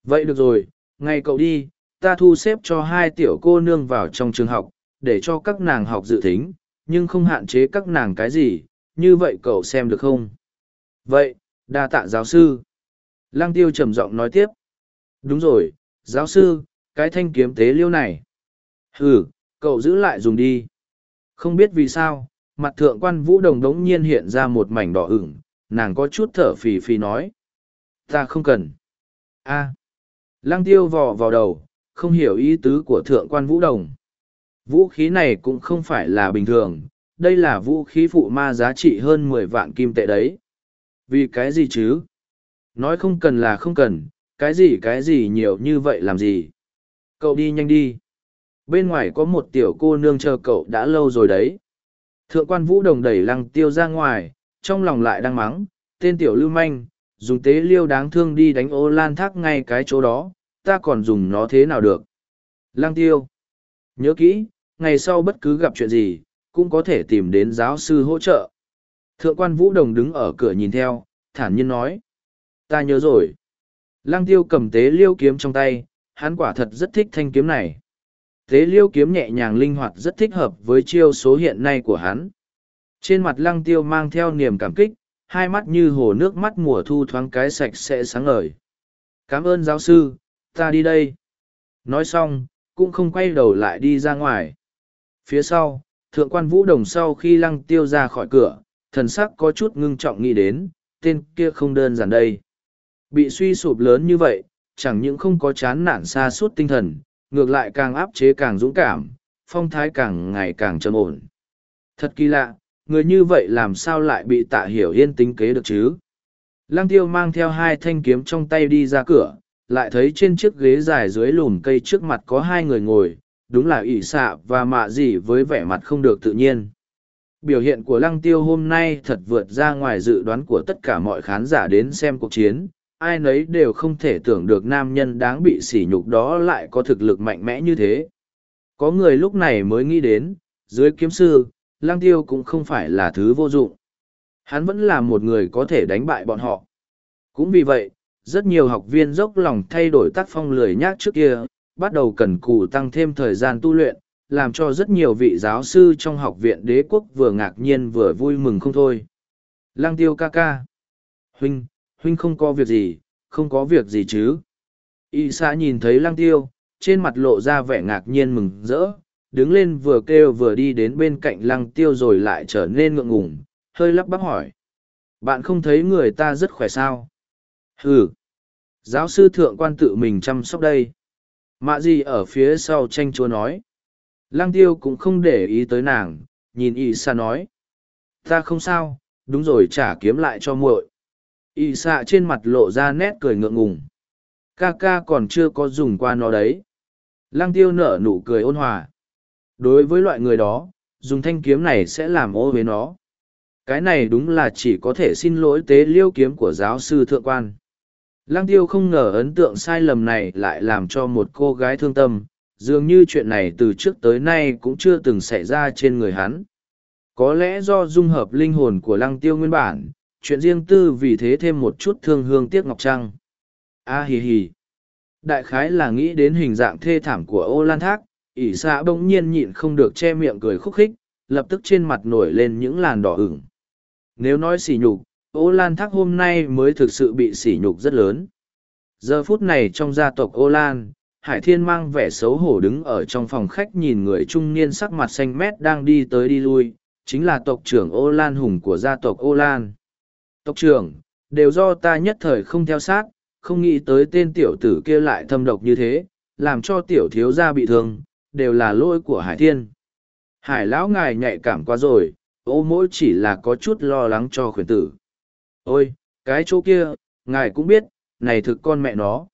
vậy được rồi, ngay cậu đi, ta thu xếp cho hai tiểu cô nương vào trong trường học, để cho các nàng học dự thính, nhưng không hạn chế các nàng cái gì, như vậy cậu xem được không? Vậy, đa tạ giáo sư. Lăng tiêu trầm giọng nói tiếp. Đúng rồi, giáo sư, cái thanh kiếm tế liêu này. Ừ, cậu giữ lại dùng đi. Không biết vì sao, mặt thượng quan vũ đồng đống nhiên hiện ra một mảnh đỏ ửng, nàng có chút thở phì phì nói. Ta không cần. a Lăng tiêu vò vào đầu, không hiểu ý tứ của thượng quan vũ đồng. Vũ khí này cũng không phải là bình thường, đây là vũ khí phụ ma giá trị hơn mười vạn kim tệ đấy. Vì cái gì chứ? Nói không cần là không cần, cái gì cái gì nhiều như vậy làm gì? Cậu đi nhanh đi. Bên ngoài có một tiểu cô nương chờ cậu đã lâu rồi đấy. Thượng quan vũ đồng đẩy lăng tiêu ra ngoài, trong lòng lại đang mắng, tên tiểu lưu manh, dùng tế liêu đáng thương đi đánh ô lan thác ngay cái chỗ đó, ta còn dùng nó thế nào được. Lăng tiêu. Nhớ kỹ, ngày sau bất cứ gặp chuyện gì, cũng có thể tìm đến giáo sư hỗ trợ. Thượng quan Vũ Đồng đứng ở cửa nhìn theo, thản nhiên nói. Ta nhớ rồi. Lăng tiêu cầm tế liêu kiếm trong tay, hắn quả thật rất thích thanh kiếm này. Tế liêu kiếm nhẹ nhàng linh hoạt rất thích hợp với chiêu số hiện nay của hắn. Trên mặt lăng tiêu mang theo niềm cảm kích, hai mắt như hồ nước mắt mùa thu thoáng cái sạch sẽ sáng ngời. Cảm ơn giáo sư, ta đi đây. Nói xong, cũng không quay đầu lại đi ra ngoài. Phía sau, thượng quan vũ đồng sau khi lăng tiêu ra khỏi cửa, thần sắc có chút ngưng trọng nghĩ đến, tên kia không đơn giản đây. Bị suy sụp lớn như vậy, chẳng những không có chán nản xa suốt tinh thần, ngược lại càng áp chế càng dũng cảm, phong thái càng ngày càng trầm ổn. Thật kỳ lạ, người như vậy làm sao lại bị tạ hiểu yên tính kế được chứ? Lăng tiêu mang theo hai thanh kiếm trong tay đi ra cửa, lại thấy trên chiếc ghế dài dưới lùm cây trước mặt có hai người ngồi, đúng là ỷ xạ và mạ gì với vẻ mặt không được tự nhiên. Biểu hiện của lăng tiêu hôm nay thật vượt ra ngoài dự đoán của tất cả mọi khán giả đến xem cuộc chiến, ai nấy đều không thể tưởng được nam nhân đáng bị sỉ nhục đó lại có thực lực mạnh mẽ như thế. Có người lúc này mới nghĩ đến, dưới kiếm sư, lăng tiêu cũng không phải là thứ vô dụng. Hắn vẫn là một người có thể đánh bại bọn họ. Cũng vì vậy, rất nhiều học viên dốc lòng thay đổi tác phong lười nhác trước kia, bắt đầu cần cù tăng thêm thời gian tu luyện, làm cho rất nhiều vị giáo sư trong học viện đế quốc vừa ngạc nhiên vừa vui mừng không thôi. Lăng tiêu ca ca. Huynh, huynh không có việc gì, không có việc gì chứ. Y xã nhìn thấy lăng tiêu, trên mặt lộ ra vẻ ngạc nhiên mừng rỡ, đứng lên vừa kêu vừa đi đến bên cạnh lăng tiêu rồi lại trở nên ngượng ngùng, hơi lắp bắp hỏi. Bạn không thấy người ta rất khỏe sao? Ừ. Giáo sư thượng quan tự mình chăm sóc đây. Mạ gì ở phía sau tranh chúa nói. Lăng tiêu cũng không để ý tới nàng, nhìn y sa nói. Ta không sao, đúng rồi trả kiếm lại cho muội. Y xạ trên mặt lộ ra nét cười ngượng ngùng. Ca ca còn chưa có dùng qua nó đấy. Lăng tiêu nở nụ cười ôn hòa. Đối với loại người đó, dùng thanh kiếm này sẽ làm ô với nó. Cái này đúng là chỉ có thể xin lỗi tế liêu kiếm của giáo sư thượng quan. Lăng tiêu không ngờ ấn tượng sai lầm này lại làm cho một cô gái thương tâm, dường như chuyện này từ trước tới nay cũng chưa từng xảy ra trên người hắn. Có lẽ do dung hợp linh hồn của lăng tiêu nguyên bản, chuyện riêng tư vì thế thêm một chút thương hương tiếc ngọc trăng. A à, hì hì. Đại khái là nghĩ đến hình dạng thê thảm của ô lan thác, ỷ xạ bỗng nhiên nhịn không được che miệng cười khúc khích, lập tức trên mặt nổi lên những làn đỏ ửng. Nếu nói sỉ nhục, ô lan thác hôm nay mới thực sự bị sỉ nhục rất lớn. Giờ phút này trong gia tộc ô lan, Hải Thiên mang vẻ xấu hổ đứng ở trong phòng khách nhìn người trung niên sắc mặt xanh mét đang đi tới đi lui, chính là tộc trưởng ô lan hùng của gia tộc ô lan. Tộc trưởng, đều do ta nhất thời không theo sát, không nghĩ tới tên tiểu tử kia lại thâm độc như thế, làm cho tiểu thiếu gia bị thương, đều là lỗi của Hải Thiên. Hải lão ngài nhạy cảm quá rồi, ô mỗi chỉ là có chút lo lắng cho khuyển tử. Ôi, cái chỗ kia, ngài cũng biết, này thực con mẹ nó.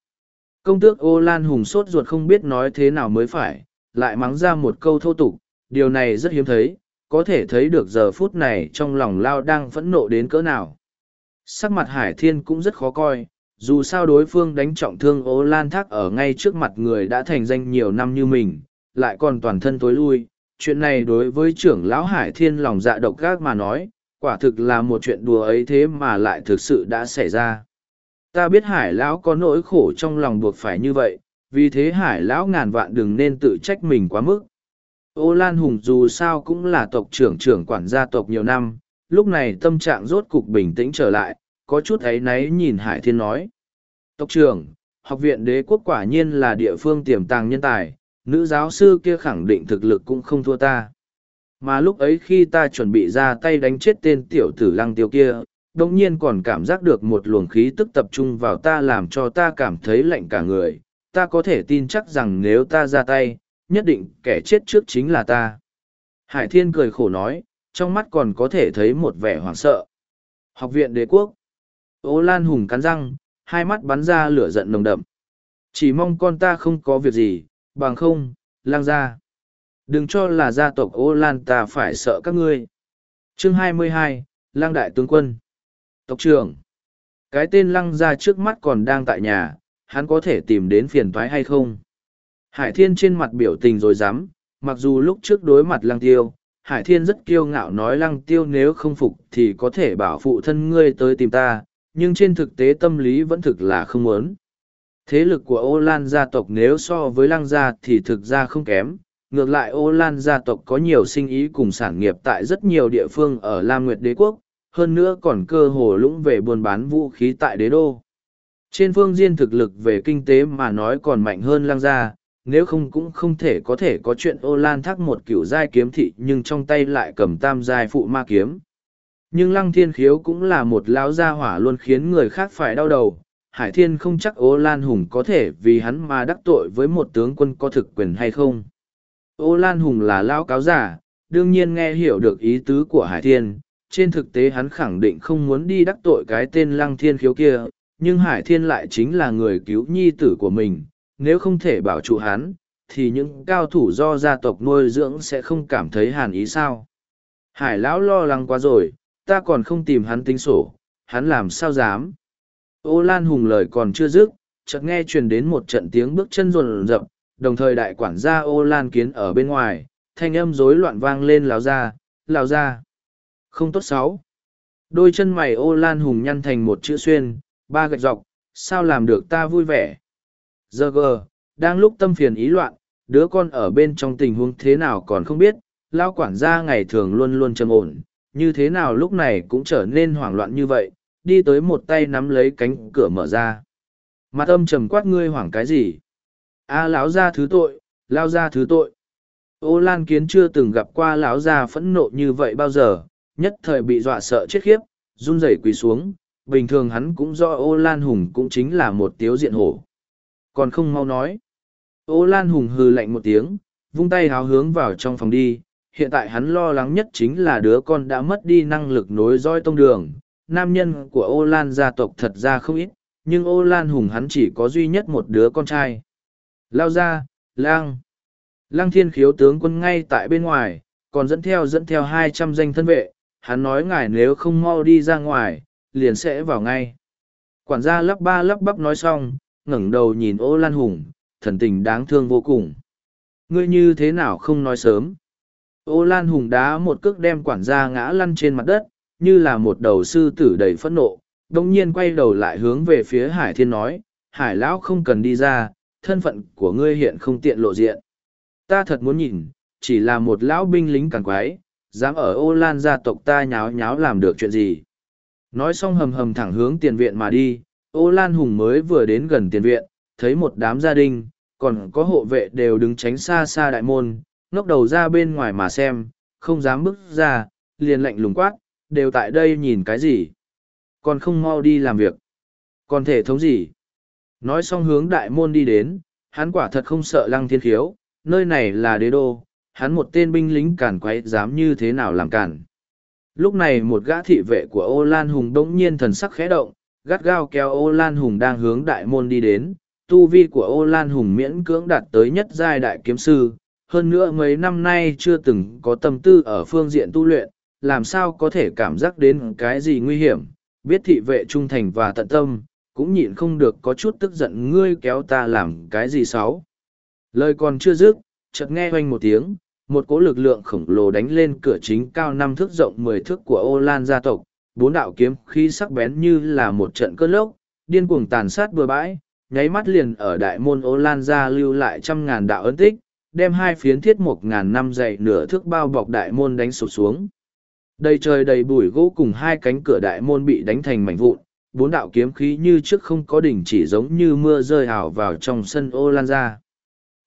Công tước ô lan hùng sốt ruột không biết nói thế nào mới phải, lại mắng ra một câu thô tục, điều này rất hiếm thấy, có thể thấy được giờ phút này trong lòng lao đang phẫn nộ đến cỡ nào. Sắc mặt hải thiên cũng rất khó coi, dù sao đối phương đánh trọng thương ô lan thác ở ngay trước mặt người đã thành danh nhiều năm như mình, lại còn toàn thân tối lui. Chuyện này đối với trưởng lão hải thiên lòng dạ độc gác mà nói, quả thực là một chuyện đùa ấy thế mà lại thực sự đã xảy ra ta biết hải lão có nỗi khổ trong lòng buộc phải như vậy vì thế hải lão ngàn vạn đừng nên tự trách mình quá mức ô lan hùng dù sao cũng là tộc trưởng trưởng quản gia tộc nhiều năm lúc này tâm trạng rốt cục bình tĩnh trở lại, có chút ấy náy nhìn hải thiên nói. Tộc trưởng, học viện đế quốc quả nhiên là địa phương tiềm tàng nhân tài, nữ giáo sư kia khẳng định thực lực cũng không thua ta. Mà lúc ấy khi ta chuẩn bị ra tay đánh chết tên tiểu tử lăng tiêu kia đồng nhiên còn cảm giác được một luồng khí tức tập trung vào ta làm cho ta cảm thấy lạnh cả người. Ta có thể tin chắc rằng nếu ta ra tay, nhất định kẻ chết trước chính là ta. Hải thiên cười khổ nói trong mắt còn có thể thấy một vẻ hoảng sợ. Học viện đế quốc. Ô lan hùng cắn răng hai mắt bắn ra lửa giận nồng đậm. Chỉ mong con ta không có việc gì bằng không lang ra đừng cho là gia tộc ô lan ta phải sợ các ngươi. Chương 22, lang đại tướng quân. Tộc trưởng, cái tên lăng ra trước mắt còn đang tại nhà, hắn có thể tìm đến phiền toái hay không? Hải Thiên trên mặt biểu tình rồi dám, mặc dù lúc trước đối mặt lăng tiêu, Hải Thiên rất kiêu ngạo nói lăng tiêu nếu không phục thì có thể bảo phụ thân ngươi tới tìm ta, nhưng trên thực tế tâm lý vẫn thực là không muốn. Thế lực của ô lan gia tộc nếu so với lăng gia thì thực ra không kém, ngược lại ô lan gia tộc có nhiều sinh ý cùng sản nghiệp tại rất nhiều địa phương ở Lam Nguyệt Đế Quốc, hơn nữa còn cơ hồ lũng về buôn bán vũ khí tại đế đô. Trên phương diện thực lực về kinh tế mà nói còn mạnh hơn Lăng gia, nếu không cũng không thể có thể có chuyện ô lan thác một kiểu giai kiếm thị nhưng trong tay lại cầm tam giai phụ ma kiếm. Nhưng lăng thiên khiếu cũng là một lão gia hỏa luôn khiến người khác phải đau đầu. Hải thiên không chắc ô lan hùng có thể vì hắn mà đắc tội với một tướng quân có thực quyền hay không. Ô lan hùng là lão cáo giả, đương nhiên nghe hiểu được ý tứ của hải thiên, trên thực tế hắn khẳng định không muốn đi đắc tội cái tên lăng thiên khiếu kia, nhưng Hải Thiên lại chính là người cứu nhi tử của mình, nếu không thể bảo trụ hắn, thì những cao thủ do gia tộc nuôi dưỡng sẽ không cảm thấy hàn ý sao. Hải lão lo lắng quá rồi, ta còn không tìm hắn tính sổ, hắn làm sao dám. Ô Lan Hùng lời còn chưa dứt, chợt nghe truyền đến một trận tiếng bước chân rồn rập, đồng thời đại quản gia Ô Lan Kiến ở bên ngoài, thanh âm rối loạn vang lên lào ra, lào ra. Không tốt sáu. Đôi chân mày ô lan hùng nhăn thành một chữ xuyên, ba gạch dọc, sao làm được ta vui vẻ. Giờ gờ, đang lúc tâm phiền ý loạn, đứa con ở bên trong tình huống thế nào còn không biết, lao quản gia ngày thường luôn luôn trầm ổn, như thế nào lúc này cũng trở nên hoảng loạn như vậy, đi tới một tay nắm lấy cánh cửa mở ra. Mặt âm trầm quát ngươi hoảng cái gì? A à, lão gia thứ tội, lao gia thứ tội. Ô Lan Kiến chưa từng gặp qua lão gia phẫn nộ như vậy bao giờ, nhất thời bị dọa sợ chết khiếp, run rẩy quỳ xuống, bình thường hắn cũng do ô lan hùng cũng chính là một tiếu diện hổ. Còn không mau nói. Ô lan hùng hừ lạnh một tiếng, vung tay háo hướng vào trong phòng đi. Hiện tại hắn lo lắng nhất chính là đứa con đã mất đi năng lực nối roi tông đường. Nam nhân của ô lan gia tộc thật ra không ít, nhưng ô lan hùng hắn chỉ có duy nhất một đứa con trai. Lao ra, lang. Lang thiên khiếu tướng quân ngay tại bên ngoài, còn dẫn theo dẫn theo hai trăm danh thân vệ, hắn nói ngài nếu không mau đi ra ngoài, liền sẽ vào ngay. Quản gia lắp ba lắp bắp nói xong, ngẩng đầu nhìn ô lan hùng, thần tình đáng thương vô cùng. Ngươi như thế nào không nói sớm? Ô lan hùng đá một cước đem quản gia ngã lăn trên mặt đất, như là một đầu sư tử đầy phẫn nộ, đồng nhiên quay đầu lại hướng về phía hải thiên nói, hải lão không cần đi ra, thân phận của ngươi hiện không tiện lộ diện. Ta thật muốn nhìn, chỉ là một lão binh lính càng quái, dám ở ô lan gia tộc ta nháo nháo làm được chuyện gì. Nói xong hầm hầm thẳng hướng tiền viện mà đi, ô lan hùng mới vừa đến gần tiền viện, thấy một đám gia đình, còn có hộ vệ đều đứng tránh xa xa đại môn, ngóc đầu ra bên ngoài mà xem, không dám bước ra, liền lạnh lùng quát, đều tại đây nhìn cái gì. Còn không mau đi làm việc. Còn thể thống gì? Nói xong hướng đại môn đi đến, hắn quả thật không sợ lăng thiên khiếu, nơi này là đế đô, hắn một tên binh lính cản quấy dám như thế nào làm cản. Lúc này một gã thị vệ của ô Lan Hùng đống nhiên thần sắc khẽ động, gắt gao kéo ô Lan Hùng đang hướng đại môn đi đến. Tu vi của ô Lan Hùng miễn cưỡng đạt tới nhất giai đại kiếm sư, hơn nữa mấy năm nay chưa từng có tâm tư ở phương diện tu luyện, làm sao có thể cảm giác đến cái gì nguy hiểm, biết thị vệ trung thành và tận tâm, cũng nhịn không được có chút tức giận ngươi kéo ta làm cái gì xấu. Lời còn chưa dứt, chợt nghe oanh một tiếng, một cỗ lực lượng khổng lồ đánh lên cửa chính cao năm thước rộng mười thước của ô lan gia tộc bốn đạo kiếm khí sắc bén như là một trận cơn lốc, điên cuồng tàn sát bừa bãi, nháy mắt liền ở đại môn ô lan gia lưu lại trăm ngàn đạo ấn tích, đem hai phiến thiết một ngàn năm dày nửa thước bao bọc đại môn đánh sụp xuống. Đầy trời đầy bụi gỗ cùng hai cánh cửa đại môn bị đánh thành mảnh vụn, bốn đạo kiếm khí như trước không có đỉnh chỉ giống như mưa rơi ảo vào trong sân ô lan gia.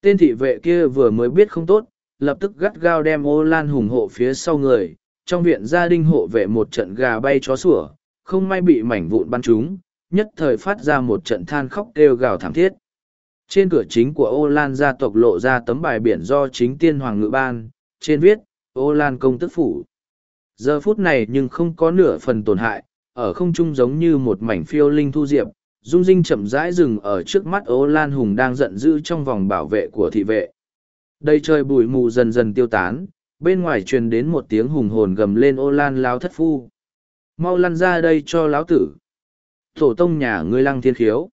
Tên thị vệ kia vừa mới biết không tốt, lập tức gắt gao đem ô lan hùng hộ phía sau người trong viện gia đình hộ vệ một trận gà bay chó sủa không may bị mảnh vụn bắn trúng, nhất thời phát ra một trận than khóc kêu gào thảm thiết. Trên cửa chính của ô lan gia tộc lộ ra tấm bài biển do chính tiên hoàng ngự ban trên viết ô lan công tức phủ. Giờ phút này nhưng không có nửa phần tổn hại ở không trung giống như một mảnh phiêu linh thu diệp dung dinh chậm rãi rừng ở trước mắt ô lan hùng đang giận dữ trong vòng bảo vệ của thị vệ. Đây trời bụi mù dần dần tiêu tán, bên ngoài truyền đến một tiếng hùng hồn gầm lên ô lan lao thất phu. Mau lăn ra đây cho lão tử. Tổ tông nhà ngươi lăng thiên khiếu.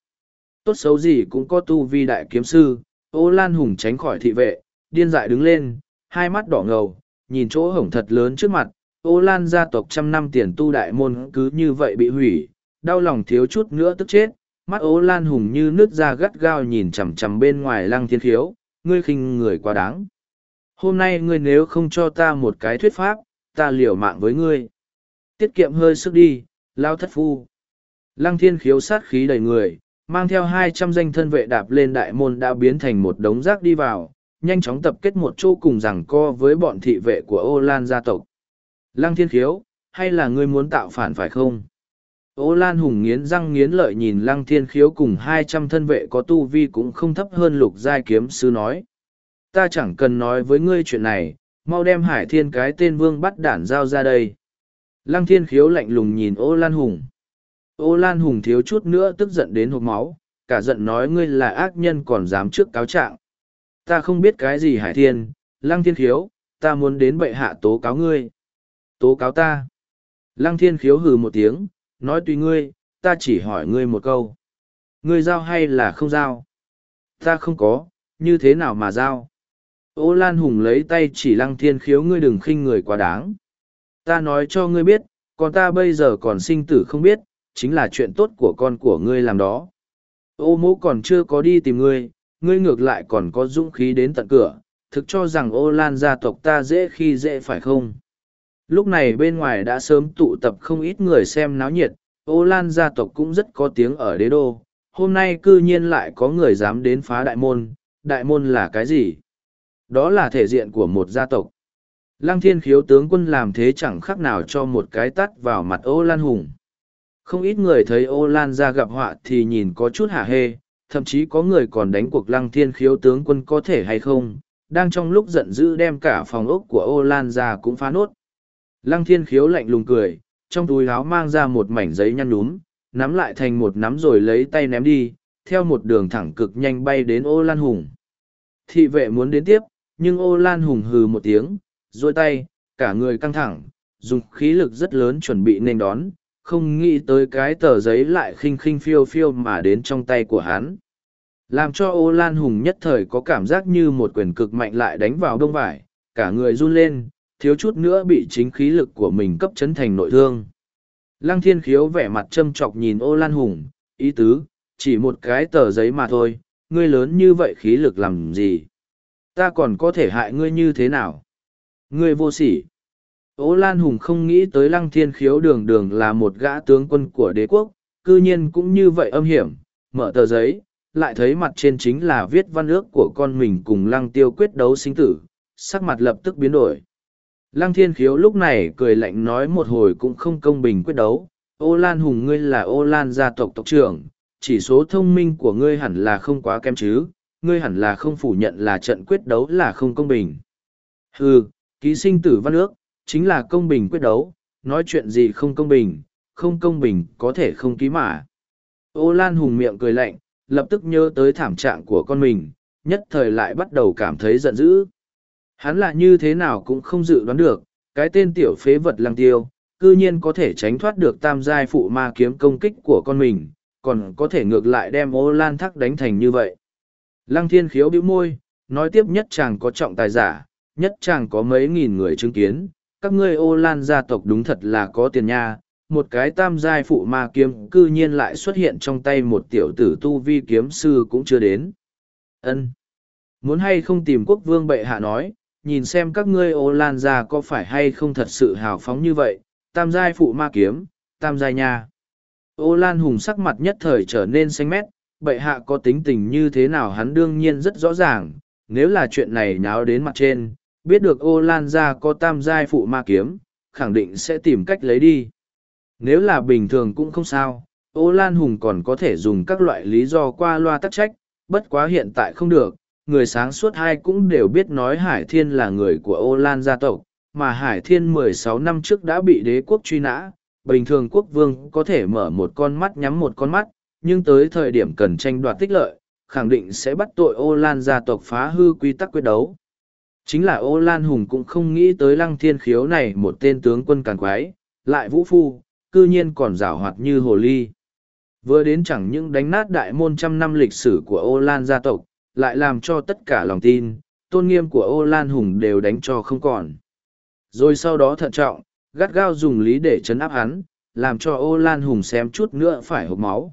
Tốt xấu gì cũng có tu vi đại kiếm sư, ô lan hùng tránh khỏi thị vệ, điên dại đứng lên, hai mắt đỏ ngầu, nhìn chỗ hổng thật lớn trước mặt, ô lan gia tộc trăm năm tiền tu đại môn cứ như vậy bị hủy, đau lòng thiếu chút nữa tức chết, mắt ô lan hùng như nước da gắt gao nhìn chằm chằm bên ngoài lăng thiên khiếu, ngươi khinh người quá đáng. Hôm nay ngươi nếu không cho ta một cái thuyết pháp, ta liều mạng với ngươi. Tiết kiệm hơi sức đi, lao thất phu. Lăng thiên khiếu sát khí đầy người, mang theo hai trăm danh thân vệ đạp lên đại môn đã biến thành một đống rác đi vào, nhanh chóng tập kết một chỗ cùng rằng co với bọn thị vệ của ô lan gia tộc. Lăng thiên khiếu, hay là ngươi muốn tạo phản phải không? Ô Lan Hùng nghiến răng nghiến lợi nhìn Lăng Thiên Khiếu cùng hai trăm thân vệ có tu vi cũng không thấp hơn lục giai kiếm sư nói. Ta chẳng cần nói với ngươi chuyện này, mau đem Hải Thiên cái tên vương bắt đản giao ra đây. Lăng Thiên Khiếu lạnh lùng nhìn Ô Lan Hùng. Ô Lan Hùng thiếu chút nữa tức giận đến hộp máu, cả giận nói ngươi là ác nhân còn dám trước cáo trạng. Ta không biết cái gì Hải Thiên, Lăng Thiên Khiếu, ta muốn đến bệ hạ tố cáo ngươi. Tố cáo ta. Lăng Thiên Khiếu hừ một tiếng, nói tùy ngươi, ta chỉ hỏi ngươi một câu. Ngươi giao hay là không giao? Ta không có, như thế nào mà giao? Ô Lan Hùng lấy tay chỉ lăng thiên khiếu ngươi đừng khinh người quá đáng. Ta nói cho ngươi biết, còn ta bây giờ còn sinh tử không biết, chính là chuyện tốt của con của ngươi làm đó. Ô mẫu còn chưa có đi tìm ngươi, ngươi ngược lại còn có dũng khí đến tận cửa, thực cho rằng ô lan gia tộc ta dễ khi dễ phải không? Lúc này bên ngoài đã sớm tụ tập không ít người xem náo nhiệt, ô lan gia tộc cũng rất có tiếng ở đế đô. Hôm nay cư nhiên lại có người dám đến phá đại môn, đại môn là cái gì? Đó là thể diện của một gia tộc. Lăng thiên khiếu tướng quân làm thế chẳng khác nào cho một cái tắt vào mặt ô lan hùng. Không ít người thấy ô lan ra gặp họa thì nhìn có chút hả hê, thậm chí có người còn đánh cuộc lăng thiên khiếu tướng quân có thể hay không, đang trong lúc giận dữ đem cả phòng ốc của ô lan ra cũng phá nốt. Lăng thiên khiếu lạnh lùng cười, trong túi áo mang ra một mảnh giấy nhăn núm, nắm lại thành một nắm rồi lấy tay ném đi, theo một đường thẳng cực nhanh bay đến ô lan hùng. Thị vệ muốn đến tiếp, nhưng ô lan hùng hừ một tiếng, dôi tay, cả người căng thẳng, dùng khí lực rất lớn chuẩn bị nên đón, không nghĩ tới cái tờ giấy lại khinh khinh phiêu phiêu mà đến trong tay của hắn. Làm cho ô lan hùng nhất thời có cảm giác như một quyền cực mạnh lại đánh vào đông vải, cả người run lên, thiếu chút nữa bị chính khí lực của mình cấp chấn thành nội thương. Lăng thiên khiếu vẻ mặt châm chọc nhìn ô lan hùng, ý tứ, chỉ một cái tờ giấy mà thôi, ngươi lớn như vậy khí lực làm gì? Ta còn có thể hại ngươi như thế nào? Ngươi vô sỉ. Ô Lan Hùng không nghĩ tới lăng thiên khiếu đường đường là một gã tướng quân của đế quốc, cư nhiên cũng như vậy âm hiểm, mở tờ giấy, lại thấy mặt trên chính là viết văn ước của con mình cùng lăng tiêu quyết đấu sinh tử, sắc mặt lập tức biến đổi. Lăng thiên khiếu lúc này cười lạnh nói một hồi cũng không công bình quyết đấu, ô Lan Hùng ngươi là ô Lan gia tộc tộc trưởng, chỉ số thông minh của ngươi hẳn là không quá kém chứ, ngươi hẳn là không phủ nhận là trận quyết đấu là không công bình. Hừ, ký sinh tử văn ước, chính là công bình quyết đấu, nói chuyện gì không công bình, không công bình có thể không ký mà. Ô Lan hùng miệng cười lạnh, lập tức nhớ tới thảm trạng của con mình, nhất thời lại bắt đầu cảm thấy giận dữ. Hắn là như thế nào cũng không dự đoán được, cái tên tiểu phế vật lăng tiêu, cư nhiên có thể tránh thoát được tam giai phụ ma kiếm công kích của con mình, còn có thể ngược lại đem ô lan thắc đánh thành như vậy. Lăng thiên khiếu bĩu môi, nói tiếp nhất chàng có trọng tài giả, nhất chàng có mấy nghìn người chứng kiến, các ngươi ô lan gia tộc đúng thật là có tiền nha. Một cái tam giai phụ ma kiếm cư nhiên lại xuất hiện trong tay một tiểu tử tu vi kiếm sư cũng chưa đến. Ân. Muốn hay không tìm quốc vương bệ hạ nói nhìn xem các ngươi ô lan gia có phải hay không thật sự hào phóng như vậy. Tam giai phụ ma kiếm tam giai nha. Ô lan hùng sắc mặt nhất thời trở nên xanh mét bệ hạ có tính tình như thế nào hắn đương nhiên rất rõ ràng nếu là chuyện này nháo đến mặt trên biết được ô lan gia có tam giai phụ ma kiếm, khẳng định sẽ tìm cách lấy đi. Nếu là bình thường cũng không sao, ô lan hùng còn có thể dùng các loại lý do qua loa tắc trách, bất quá hiện tại không được, người sáng suốt hai cũng đều biết nói Hải Thiên là người của ô lan gia tộc, mà Hải Thiên mười sáu năm trước đã bị đế quốc truy nã, bình thường quốc vương có thể mở một con mắt nhắm một con mắt, nhưng tới thời điểm cần tranh đoạt tích lợi, khẳng định sẽ bắt tội ô lan gia tộc phá hư quy tắc quyết đấu. Chính là ô lan hùng cũng không nghĩ tới lăng thiên khiếu này một tên tướng quân càn quái lại vũ phu cư nhiên còn rảo hoạt như hồ ly. Vừa đến chẳng những đánh nát đại môn trăm năm lịch sử của ô lan gia tộc lại làm cho tất cả lòng tin tôn nghiêm của ô lan hùng đều đánh cho không còn. Rồi sau đó thận trọng gắt gao dùng lý để chấn áp hắn làm cho ô lan hùng xém chút nữa phải hộp máu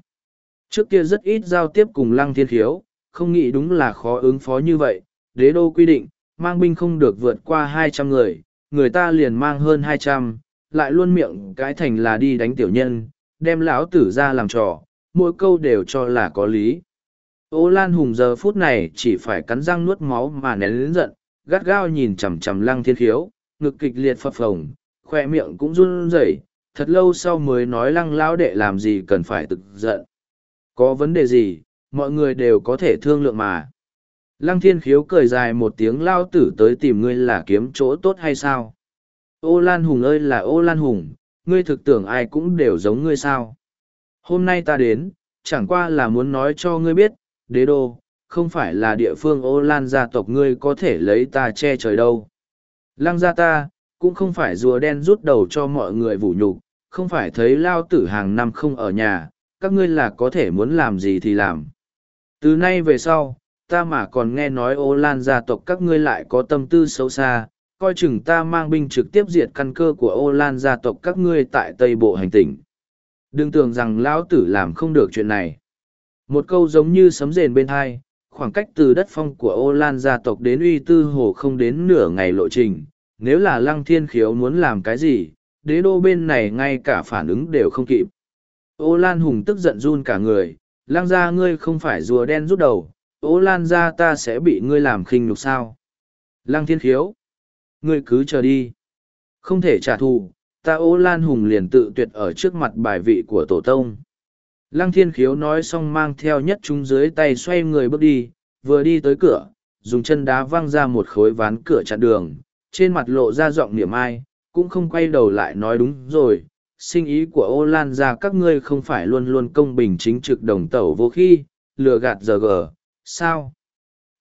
trước kia rất ít giao tiếp cùng lăng thiên khiếu không nghĩ đúng là khó ứng phó như vậy đế đô quy định mang binh không được vượt qua hai trăm người, người ta liền mang hơn hai trăm, lại luôn miệng cái thành là đi đánh tiểu nhân, đem lão tử ra làm trò, mỗi câu đều cho là có lý. Ô Lan Hùng giờ phút này chỉ phải cắn răng nuốt máu mà nén lớn giận, gắt gao nhìn chằm chằm lăng thiên khiếu, ngực kịch liệt phập phồng, khoe miệng cũng run rẩy, thật lâu sau mới nói lăng lão đệ làm gì cần phải tức giận. Có vấn đề gì, mọi người đều có thể thương lượng mà. Lăng thiên khiếu cười dài một tiếng lao tử tới tìm ngươi là kiếm chỗ tốt hay sao? Ô Lan Hùng ơi là ô Lan Hùng, ngươi thực tưởng ai cũng đều giống ngươi sao? Hôm nay ta đến, chẳng qua là muốn nói cho ngươi biết, đế đô, không phải là địa phương ô Lan gia tộc ngươi có thể lấy ta che trời đâu. Lăng gia ta, cũng không phải rùa đen rút đầu cho mọi người vũ nhục, không phải thấy lao tử hàng năm không ở nhà, các ngươi là có thể muốn làm gì thì làm. Từ nay về sau, ta mà còn nghe nói ô lan gia tộc các ngươi lại có tâm tư xấu xa coi chừng ta mang binh trực tiếp diệt căn cơ của ô lan gia tộc các ngươi tại tây bộ hành tỉnh. Đừng tưởng rằng lão tử làm không được chuyện này. Một câu giống như sấm rền bên hai khoảng cách từ đất phong của ô lan gia tộc đến uy tư hồ không đến nửa ngày lộ trình. Nếu là lăng thiên khiếu muốn làm cái gì đế đô bên này ngay cả phản ứng đều không kịp ô lan hùng tức giận run cả người Lang gia ngươi không phải rùa đen rút đầu Ô lan ra ta sẽ bị ngươi làm khinh nhục sao lăng thiên khiếu ngươi cứ chờ đi. Không thể trả thù, ta ô lan hùng liền tự tuyệt ở trước mặt bài vị của tổ tông. Lăng thiên khiếu nói xong mang theo nhất chúng dưới tay xoay người bước đi, vừa đi tới cửa, dùng chân đá văng ra một khối ván cửa chặn đường, trên mặt lộ ra giọng niệm ai, cũng không quay đầu lại nói đúng rồi, sinh ý của ô lan ra các ngươi không phải luôn luôn công bình chính trực đồng tẩu vô khi, lừa gạt giờ gờ, sao?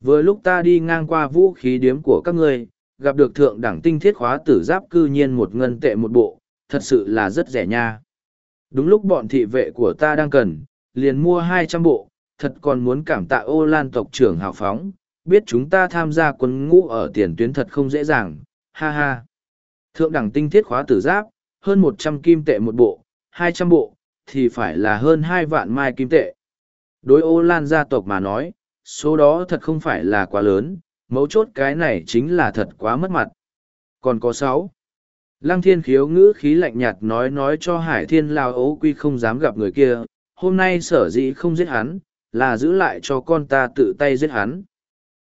Vừa lúc ta đi ngang qua vũ khí điếm của các ngươi, gặp được thượng đẳng tinh thiết khóa tử giáp cư nhiên một ngân tệ một bộ, thật sự là rất rẻ nha. Đúng lúc bọn thị vệ của ta đang cần, liền mua hai trăm bộ, thật còn muốn cảm tạ ô lan tộc trưởng hào phóng, biết chúng ta tham gia quân ngũ ở tiền tuyến thật không dễ dàng, ha ha. Thượng đẳng tinh thiết khóa tử giáp, hơn một trăm kim tệ một bộ, hai trăm bộ, thì phải là hơn hai vạn mai kim tệ. Đối ô lan gia tộc mà nói, số đó thật không phải là quá lớn, mấu chốt cái này chính là thật quá mất mặt. Còn có sáu. Lăng thiên khiếu ngữ khí lạnh nhạt nói nói cho hải thiên lao ấu quy không dám gặp người kia, hôm nay sở dĩ không giết hắn, là giữ lại cho con ta tự tay giết hắn.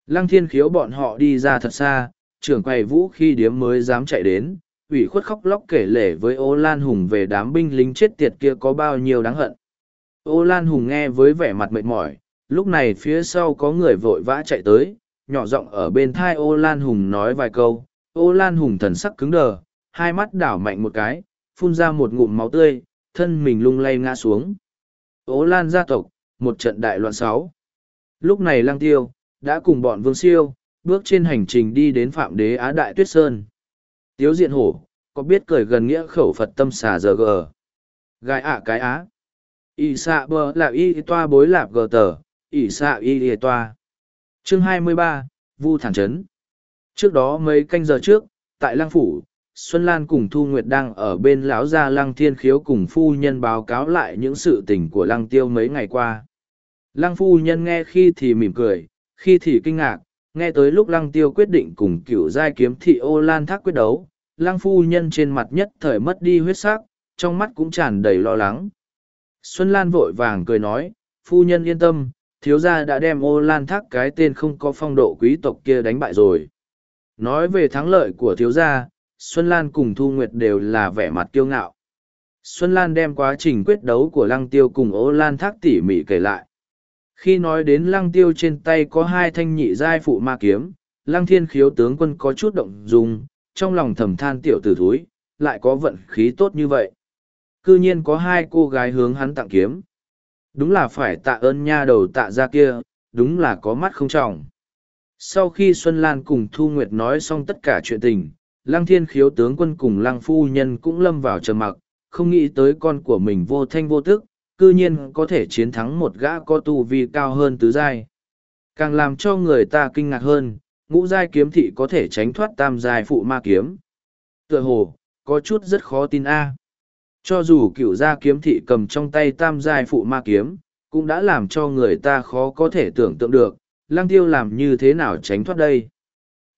Lăng thiên khiếu bọn họ đi ra thật xa, trưởng quầy vũ khi điếm mới dám chạy đến, ủy khuất khóc lóc kể lể với ô lan hùng về đám binh lính chết tiệt kia có bao nhiêu đáng hận. Ô lan hùng nghe với vẻ mặt mệt mỏi, lúc này phía sau có người vội vã chạy tới, nhỏ giọng ở bên thai ô lan hùng nói vài câu, ô lan hùng thần sắc cứng đờ, hai mắt đảo mạnh một cái, phun ra một ngụm máu tươi, thân mình lung lay ngã xuống. Ô lan gia tộc, một trận đại loạn sáu. Lúc này lang tiêu, đã cùng bọn vương siêu, bước trên hành trình đi đến phạm đế Á Đại Tuyết Sơn. Tiếu diện hổ, có biết cười gần nghĩa khẩu Phật tâm xà giờ gờ. Gai ạ cái á. Y xạ bờ là y toa bối lạp gờ tờ, y xạ y y toa. Chương 23, Vu Thản Trấn. Trước đó mấy canh giờ trước, tại Lăng Phủ, Xuân Lan cùng Thu Nguyệt đang ở bên lão gia Lăng Thiên Khiếu cùng phu nhân báo cáo lại những sự tình của Lăng Tiêu mấy ngày qua. Lăng phu nhân nghe khi thì mỉm cười, khi thì kinh ngạc, nghe tới lúc Lăng Tiêu quyết định cùng cựu giai kiếm thị ô lan thác quyết đấu, Lăng phu nhân trên mặt nhất thời mất đi huyết sắc, trong mắt cũng tràn đầy lo lắng. Xuân Lan vội vàng cười nói, phu nhân yên tâm, thiếu gia đã đem ô lan thác cái tên không có phong độ quý tộc kia đánh bại rồi. Nói về thắng lợi của thiếu gia, Xuân Lan cùng Thu Nguyệt đều là vẻ mặt kiêu ngạo. Xuân Lan đem quá trình quyết đấu của Lăng Tiêu cùng Ô Lan Thác tỉ mỉ kể lại. Khi nói đến Lăng Tiêu trên tay có hai thanh nhị giai phụ ma kiếm, Lăng Thiên khiếu tướng quân có chút động dung, trong lòng thầm than tiểu tử thúi, lại có vận khí tốt như vậy. Cư nhiên có hai cô gái hướng hắn tặng kiếm. Đúng là phải tạ ơn nha đầu tạ ra kia, đúng là có mắt không trọng. Sau khi Xuân Lan cùng Thu Nguyệt nói xong tất cả chuyện tình, Lăng Thiên khiếu tướng quân cùng Lăng Phu Nhân cũng lâm vào trầm mặc, không nghĩ tới con của mình vô thanh vô tức, cư nhiên có thể chiến thắng một gã có tu vi cao hơn tứ giai. Càng làm cho người ta kinh ngạc hơn, ngũ giai kiếm thị có thể tránh thoát tam giai phụ ma kiếm. Tựa hồ, có chút rất khó tin a. Cho dù cựu gia kiếm thị cầm trong tay tam giai phụ ma kiếm, cũng đã làm cho người ta khó có thể tưởng tượng được, lăng tiêu làm như thế nào tránh thoát đây.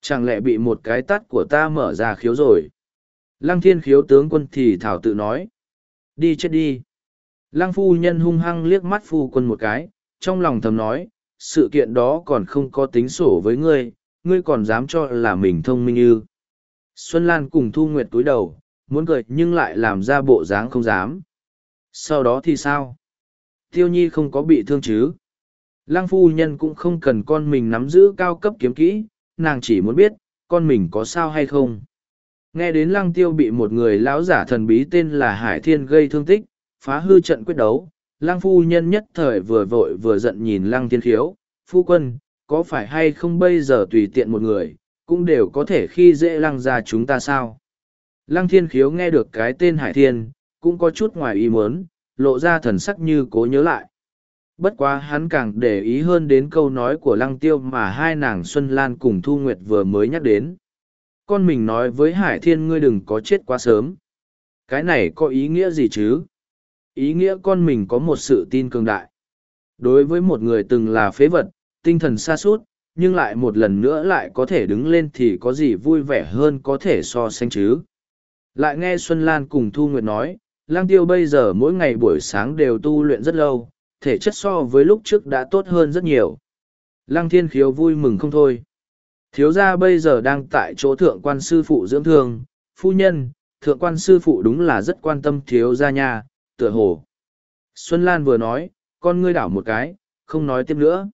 Chẳng lẽ bị một cái tắt của ta mở ra khiếu rồi. Lăng thiên khiếu tướng quân thì thảo tự nói. Đi chết đi. Lăng phu nhân hung hăng liếc mắt phu quân một cái, trong lòng thầm nói, sự kiện đó còn không có tính sổ với ngươi, ngươi còn dám cho là mình thông minh ư. Xuân Lan cùng Thu Nguyệt túi đầu, muốn cười nhưng lại làm ra bộ dáng không dám. Sau đó thì sao? Tiêu Nhi không có bị thương chứ? Lăng phu nhân cũng không cần con mình nắm giữ cao cấp kiếm kỹ, nàng chỉ muốn biết, con mình có sao hay không. Nghe đến lăng tiêu bị một người lão giả thần bí tên là Hải Thiên gây thương tích, phá hư trận quyết đấu, lăng phu nhân nhất thời vừa vội vừa giận nhìn lăng thiên khiếu, phu quân, có phải hay không bây giờ tùy tiện một người, cũng đều có thể khi dễ lăng ra chúng ta sao. Lăng thiên khiếu nghe được cái tên Hải Thiên, cũng có chút ngoài ý muốn, lộ ra thần sắc như cố nhớ lại. Bất quá hắn càng để ý hơn đến câu nói của lăng tiêu mà hai nàng Xuân Lan cùng Thu Nguyệt vừa mới nhắc đến. Con mình nói với Hải Thiên ngươi đừng có chết quá sớm. Cái này có ý nghĩa gì chứ? Ý nghĩa con mình có một sự tin cường đại. Đối với một người từng là phế vật, tinh thần xa suốt, nhưng lại một lần nữa lại có thể đứng lên thì có gì vui vẻ hơn có thể so sánh chứ. Lại nghe Xuân Lan cùng Thu Nguyệt nói, Lang Tiêu bây giờ mỗi ngày buổi sáng đều tu luyện rất lâu, thể chất so với lúc trước đã tốt hơn rất nhiều. Lăng thiên khiếu vui mừng không thôi. Thiếu gia bây giờ đang tại chỗ thượng quan sư phụ dưỡng thương, phu nhân, thượng quan sư phụ đúng là rất quan tâm thiếu gia nhà tựa hồ. Xuân Lan vừa nói, con ngươi đảo một cái, không nói tiếp nữa.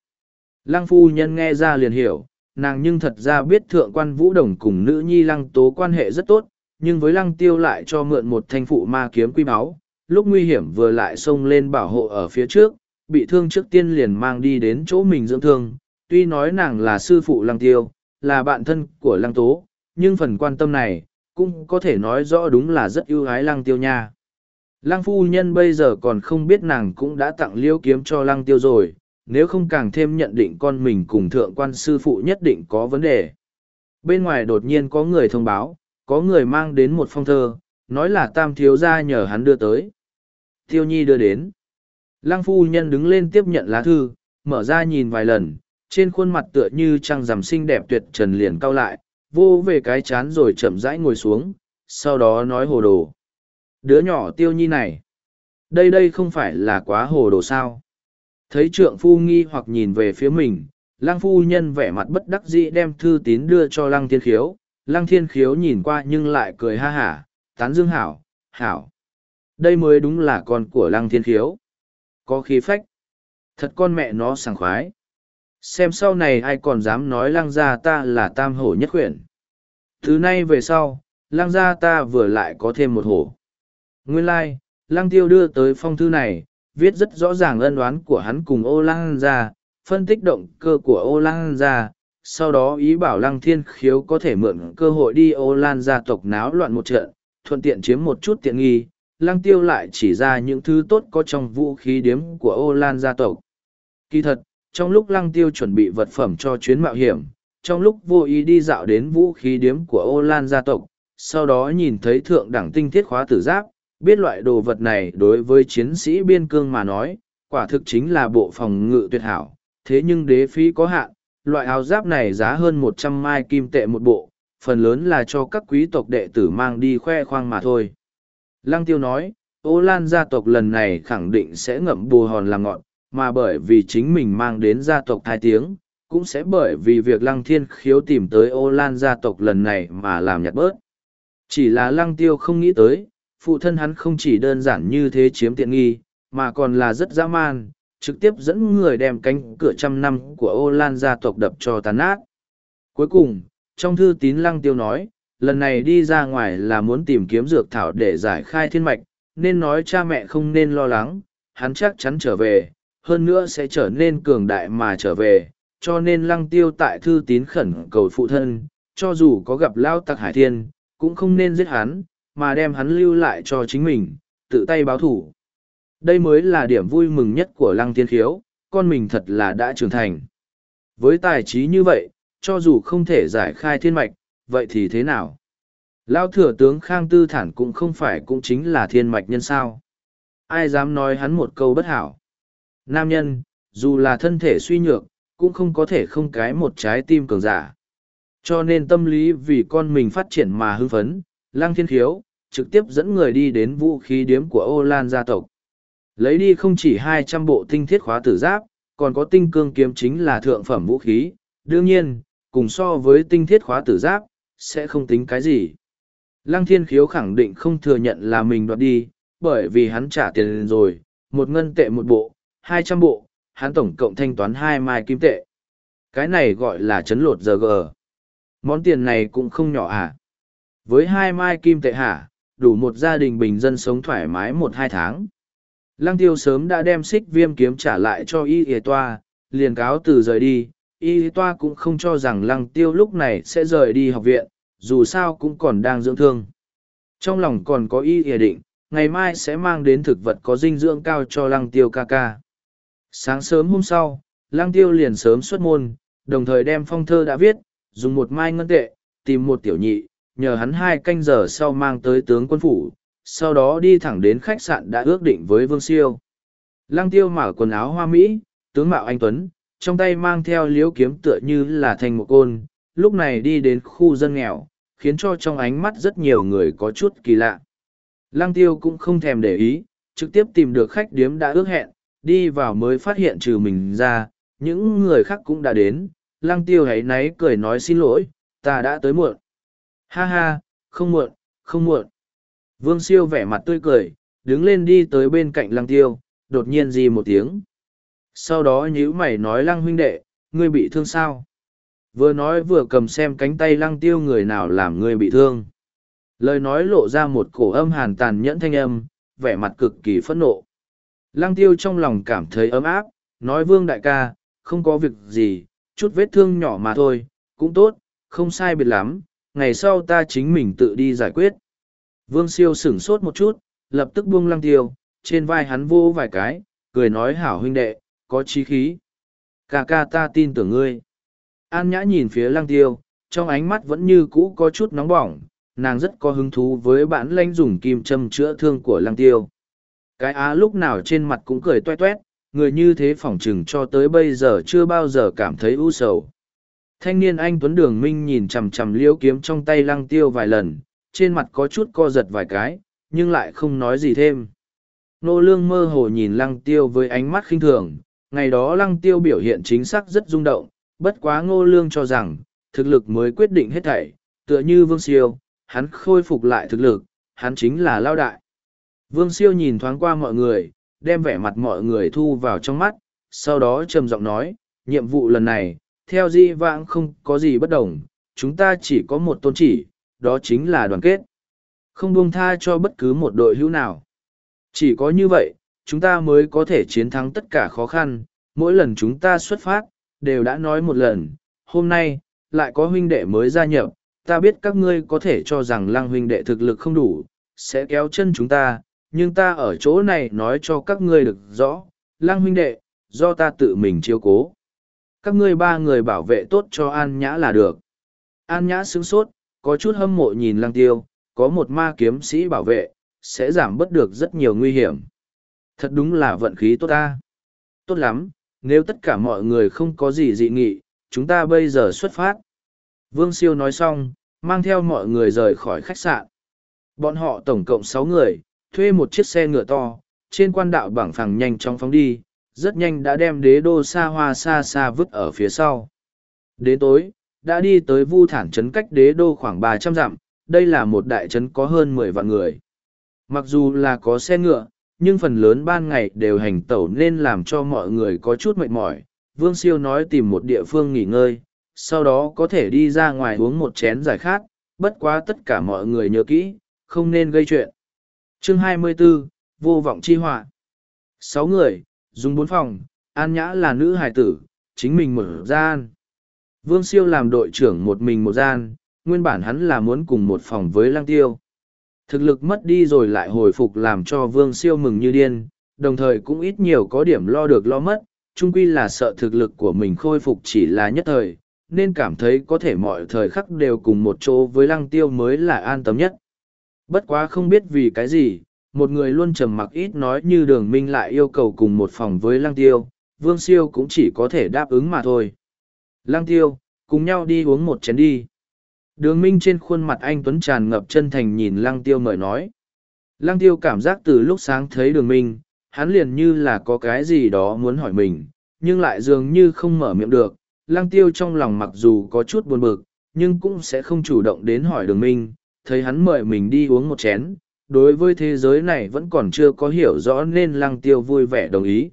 Lăng phu nhân nghe ra liền hiểu, nàng nhưng thật ra biết thượng quan vũ đồng cùng nữ nhi lăng tố quan hệ rất tốt, nhưng với lăng tiêu lại cho mượn một thanh phụ ma kiếm quy báu, lúc nguy hiểm vừa lại xông lên bảo hộ ở phía trước, bị thương trước tiên liền mang đi đến chỗ mình dưỡng thương, tuy nói nàng là sư phụ lăng tiêu, là bạn thân của lăng tố, nhưng phần quan tâm này, cũng có thể nói rõ đúng là rất ưu ái lăng tiêu nha. Lăng phu nhân bây giờ còn không biết nàng cũng đã tặng liêu kiếm cho lăng tiêu rồi, nếu không càng thêm nhận định con mình cùng thượng quan sư phụ nhất định có vấn đề. Bên ngoài đột nhiên có người thông báo, có người mang đến một phong thơ, nói là tam thiếu gia nhờ hắn đưa tới. Tiêu nhi đưa đến. Lăng phu nhân đứng lên tiếp nhận lá thư, mở ra nhìn vài lần, trên khuôn mặt tựa như trăng rằm xinh đẹp tuyệt trần liền cau lại, vô về cái chán rồi chậm rãi ngồi xuống, sau đó nói hồ đồ. Đứa nhỏ tiêu nhi này, đây đây không phải là quá hồ đồ sao. Thấy trượng phu nghi hoặc nhìn về phía mình, lăng phu nhân vẻ mặt bất đắc dĩ đem thư tín đưa cho lăng thiên khiếu. Lăng thiên khiếu nhìn qua nhưng lại cười ha hả, tán dương hảo, hảo. Đây mới đúng là con của lăng thiên khiếu. Có khí phách. Thật con mẹ nó sảng khoái. Xem sau này ai còn dám nói lăng gia ta là tam hổ nhất quyển. Từ nay về sau, lăng gia ta vừa lại có thêm một hổ. Nguyên lai, like, lăng tiêu đưa tới phong thư này, viết rất rõ ràng ân oán của hắn cùng ô lăng gia, phân tích động cơ của ô lăng gia, sau đó ý bảo lăng thiên khiếu có thể mượn cơ hội đi ô lan gia tộc náo loạn một trận, thuận tiện chiếm một chút tiện nghi, lăng tiêu lại chỉ ra những thứ tốt có trong vũ khí điếm của ô lan gia tộc. Kỳ thật, trong lúc lăng tiêu chuẩn bị vật phẩm cho chuyến mạo hiểm, trong lúc vô ý đi dạo đến vũ khí điếm của ô lan gia tộc, sau đó nhìn thấy thượng đẳng tinh thiết khóa tử giáp, biết loại đồ vật này đối với chiến sĩ biên cương mà nói, quả thực chính là bộ phòng ngự tuyệt hảo, thế nhưng đế phí có hạn, loại áo giáp này giá hơn một trăm mai kim tệ một bộ, phần lớn là cho các quý tộc đệ tử mang đi khoe khoang mà thôi. Lăng tiêu nói, ô lan gia tộc lần này khẳng định sẽ ngậm bù hòn làm ngọn, mà bởi vì chính mình mang đến gia tộc thai tiếng, cũng sẽ bởi vì việc lăng thiên khiếu tìm tới ô lan gia tộc lần này mà làm nhặt bớt. Chỉ là lăng tiêu không nghĩ tới, phụ thân hắn không chỉ đơn giản như thế chiếm tiện nghi, mà còn là rất dã man, trực tiếp dẫn người đem cánh cửa trăm năm của ô lan gia tộc đập cho tàn nát. Cuối cùng, trong thư tín lăng tiêu nói, lần này đi ra ngoài là muốn tìm kiếm dược thảo để giải khai thiên mạch, nên nói cha mẹ không nên lo lắng, hắn chắc chắn trở về, hơn nữa sẽ trở nên cường đại mà trở về, cho nên lăng tiêu tại thư tín khẩn cầu phụ thân, cho dù có gặp lao tặc hải thiên, cũng không nên giết hắn, mà đem hắn lưu lại cho chính mình, tự tay báo thủ. Đây mới là điểm vui mừng nhất của lăng tiên khiếu, con mình thật là đã trưởng thành. Với tài trí như vậy, cho dù không thể giải khai thiên mạch, vậy thì thế nào? Lao thừa tướng Khang Tư Thản cũng không phải cũng chính là thiên mạch nhân sao. Ai dám nói hắn một câu bất hảo. Nam nhân, dù là thân thể suy nhược, cũng không có thể không cái một trái tim cường giả. Cho nên tâm lý vì con mình phát triển mà hưng phấn, Lăng Thiên Khiếu, trực tiếp dẫn người đi đến vũ khí điếm của ô lan gia tộc. Lấy đi không chỉ hai trăm bộ tinh thiết khóa tử giáp, còn có tinh cương kiếm chính là thượng phẩm vũ khí. Đương nhiên, cùng so với tinh thiết khóa tử giáp, sẽ không tính cái gì. Lăng thiên khiếu khẳng định không thừa nhận là mình đoạt đi, bởi vì hắn trả tiền rồi, một ngân tệ một bộ, hai trăm bộ, hắn tổng cộng thanh toán hai mai kim tệ. Cái này gọi là chấn lột giờ gờ. Món tiền này cũng không nhỏ à? Với hai mai kim tệ hả? Đủ một gia đình bình dân sống thoải mái một hai tháng. Lăng tiêu sớm đã đem xích viêm kiếm trả lại cho y y toa, liền cáo từ rời đi, y y toa cũng không cho rằng lăng tiêu lúc này sẽ rời đi học viện, dù sao cũng còn đang dưỡng thương. Trong lòng còn có y y định, ngày mai sẽ mang đến thực vật có dinh dưỡng cao cho lăng tiêu ca ca. Sáng sớm hôm sau, lăng tiêu liền sớm xuất môn, đồng thời đem phong thơ đã viết, dùng một mai ngân tệ, tìm một tiểu nhị, nhờ hắn hai canh giờ sau mang tới tướng quân phủ, sau đó đi thẳng đến khách sạn đã ước định với Vương Siêu. Lăng tiêu mở quần áo hoa Mỹ, tướng mạo anh Tuấn, trong tay mang theo liếu kiếm tựa như là thành một côn, lúc này đi đến khu dân nghèo, khiến cho trong ánh mắt rất nhiều người có chút kỳ lạ. Lăng tiêu cũng không thèm để ý, trực tiếp tìm được khách điếm đã ước hẹn, đi vào mới phát hiện trừ mình ra, những người khác cũng đã đến, lăng tiêu hãy náy cười nói xin lỗi, ta đã tới muộn. Ha ha, không muộn, không muộn. Vương siêu vẻ mặt tươi cười, đứng lên đi tới bên cạnh lăng tiêu, đột nhiên gì một tiếng. Sau đó nhíu mày nói lăng huynh đệ, ngươi bị thương sao? Vừa nói vừa cầm xem cánh tay lăng tiêu người nào làm ngươi bị thương. Lời nói lộ ra một cổ âm hàn tàn nhẫn thanh âm, vẻ mặt cực kỳ phẫn nộ. Lăng tiêu trong lòng cảm thấy ấm áp, nói vương đại ca, không có việc gì, chút vết thương nhỏ mà thôi, cũng tốt, không sai biệt lắm, ngày sau ta chính mình tự đi giải quyết. Vương siêu sửng sốt một chút, lập tức buông lăng tiêu, trên vai hắn vô vài cái, cười nói hảo huynh đệ, có chí khí. Cà ca ta tin tưởng ngươi. An nhã nhìn phía lăng tiêu, trong ánh mắt vẫn như cũ có chút nóng bỏng, nàng rất có hứng thú với bản lãnh dùng kim châm chữa thương của lăng tiêu. Cái á lúc nào trên mặt cũng cười toe toét, người như thế phỏng chừng cho tới bây giờ chưa bao giờ cảm thấy u sầu. Thanh niên anh Tuấn Đường Minh nhìn chằm chằm liễu kiếm trong tay lăng tiêu vài lần, trên mặt có chút co giật vài cái, nhưng lại không nói gì thêm. Nô lương mơ hồ nhìn lăng tiêu với ánh mắt khinh thường, ngày đó lăng tiêu biểu hiện chính xác rất rung động, bất quá ngô lương cho rằng, thực lực mới quyết định hết thảy, tựa như vương siêu, hắn khôi phục lại thực lực, hắn chính là lao đại. Vương siêu nhìn thoáng qua mọi người, đem vẻ mặt mọi người thu vào trong mắt, sau đó trầm giọng nói, nhiệm vụ lần này, theo di vãng không có gì bất đồng, chúng ta chỉ có một tôn chỉ, đó chính là đoàn kết. Không buông tha cho bất cứ một đội hữu nào. Chỉ có như vậy, chúng ta mới có thể chiến thắng tất cả khó khăn, mỗi lần chúng ta xuất phát, đều đã nói một lần, hôm nay, lại có huynh đệ mới gia nhập, ta biết các ngươi có thể cho rằng lăng huynh đệ thực lực không đủ, sẽ kéo chân chúng ta, nhưng ta ở chỗ này nói cho các ngươi được rõ, lăng huynh đệ, do ta tự mình chiếu cố. Các ngươi ba người bảo vệ tốt cho An Nhã là được. An Nhã sướng sốt, có chút hâm mộ nhìn lăng tiêu, có một ma kiếm sĩ bảo vệ, sẽ giảm bớt được rất nhiều nguy hiểm. Thật đúng là vận khí tốt ta. Tốt lắm, nếu tất cả mọi người không có gì dị nghị, chúng ta bây giờ xuất phát. Vương Siêu nói xong, mang theo mọi người rời khỏi khách sạn. Bọn họ tổng cộng sáu người, thuê một chiếc xe ngựa to, trên quan đạo bảng phẳng nhanh chóng phóng đi, rất nhanh đã đem đế đô xa hoa xa xa vứt ở phía sau. Đến tối, đã đi tới vu thản trấn cách đế đô khoảng ba trăm dặm, đây là một đại trấn có hơn mười vạn người. Mặc dù là có xe ngựa, nhưng phần lớn ban ngày đều hành tẩu nên làm cho mọi người có chút mệt mỏi. Vương Siêu nói tìm một địa phương nghỉ ngơi, sau đó có thể đi ra ngoài uống một chén giải khát, bất quá tất cả mọi người nhớ kỹ, không nên gây chuyện. Chương 24, Vô vọng chi họa Sáu người, dùng bốn phòng, An Nhã là nữ hài tử, chính mình mở gian. Vương Siêu làm đội trưởng một mình một gian, nguyên bản hắn là muốn cùng một phòng với Lăng Tiêu. Thực lực mất đi rồi lại hồi phục làm cho Vương Siêu mừng như điên, đồng thời cũng ít nhiều có điểm lo được lo mất, chung quy là sợ thực lực của mình khôi phục chỉ là nhất thời, nên cảm thấy có thể mọi thời khắc đều cùng một chỗ với Lăng Tiêu mới là an tâm nhất. Bất quá không biết vì cái gì, một người luôn trầm mặc ít nói như đường minh lại yêu cầu cùng một phòng với Lăng Tiêu, Vương Siêu cũng chỉ có thể đáp ứng mà thôi. Lăng Tiêu, cùng nhau đi uống một chén đi. Đường minh trên khuôn mặt anh Tuấn tràn ngập chân thành nhìn lăng tiêu mời nói. Lăng tiêu cảm giác từ lúc sáng thấy đường minh, hắn liền như là có cái gì đó muốn hỏi mình, nhưng lại dường như không mở miệng được. Lăng tiêu trong lòng mặc dù có chút buồn bực, nhưng cũng sẽ không chủ động đến hỏi đường minh, thấy hắn mời mình đi uống một chén. Đối với thế giới này vẫn còn chưa có hiểu rõ nên lăng tiêu vui vẻ đồng ý.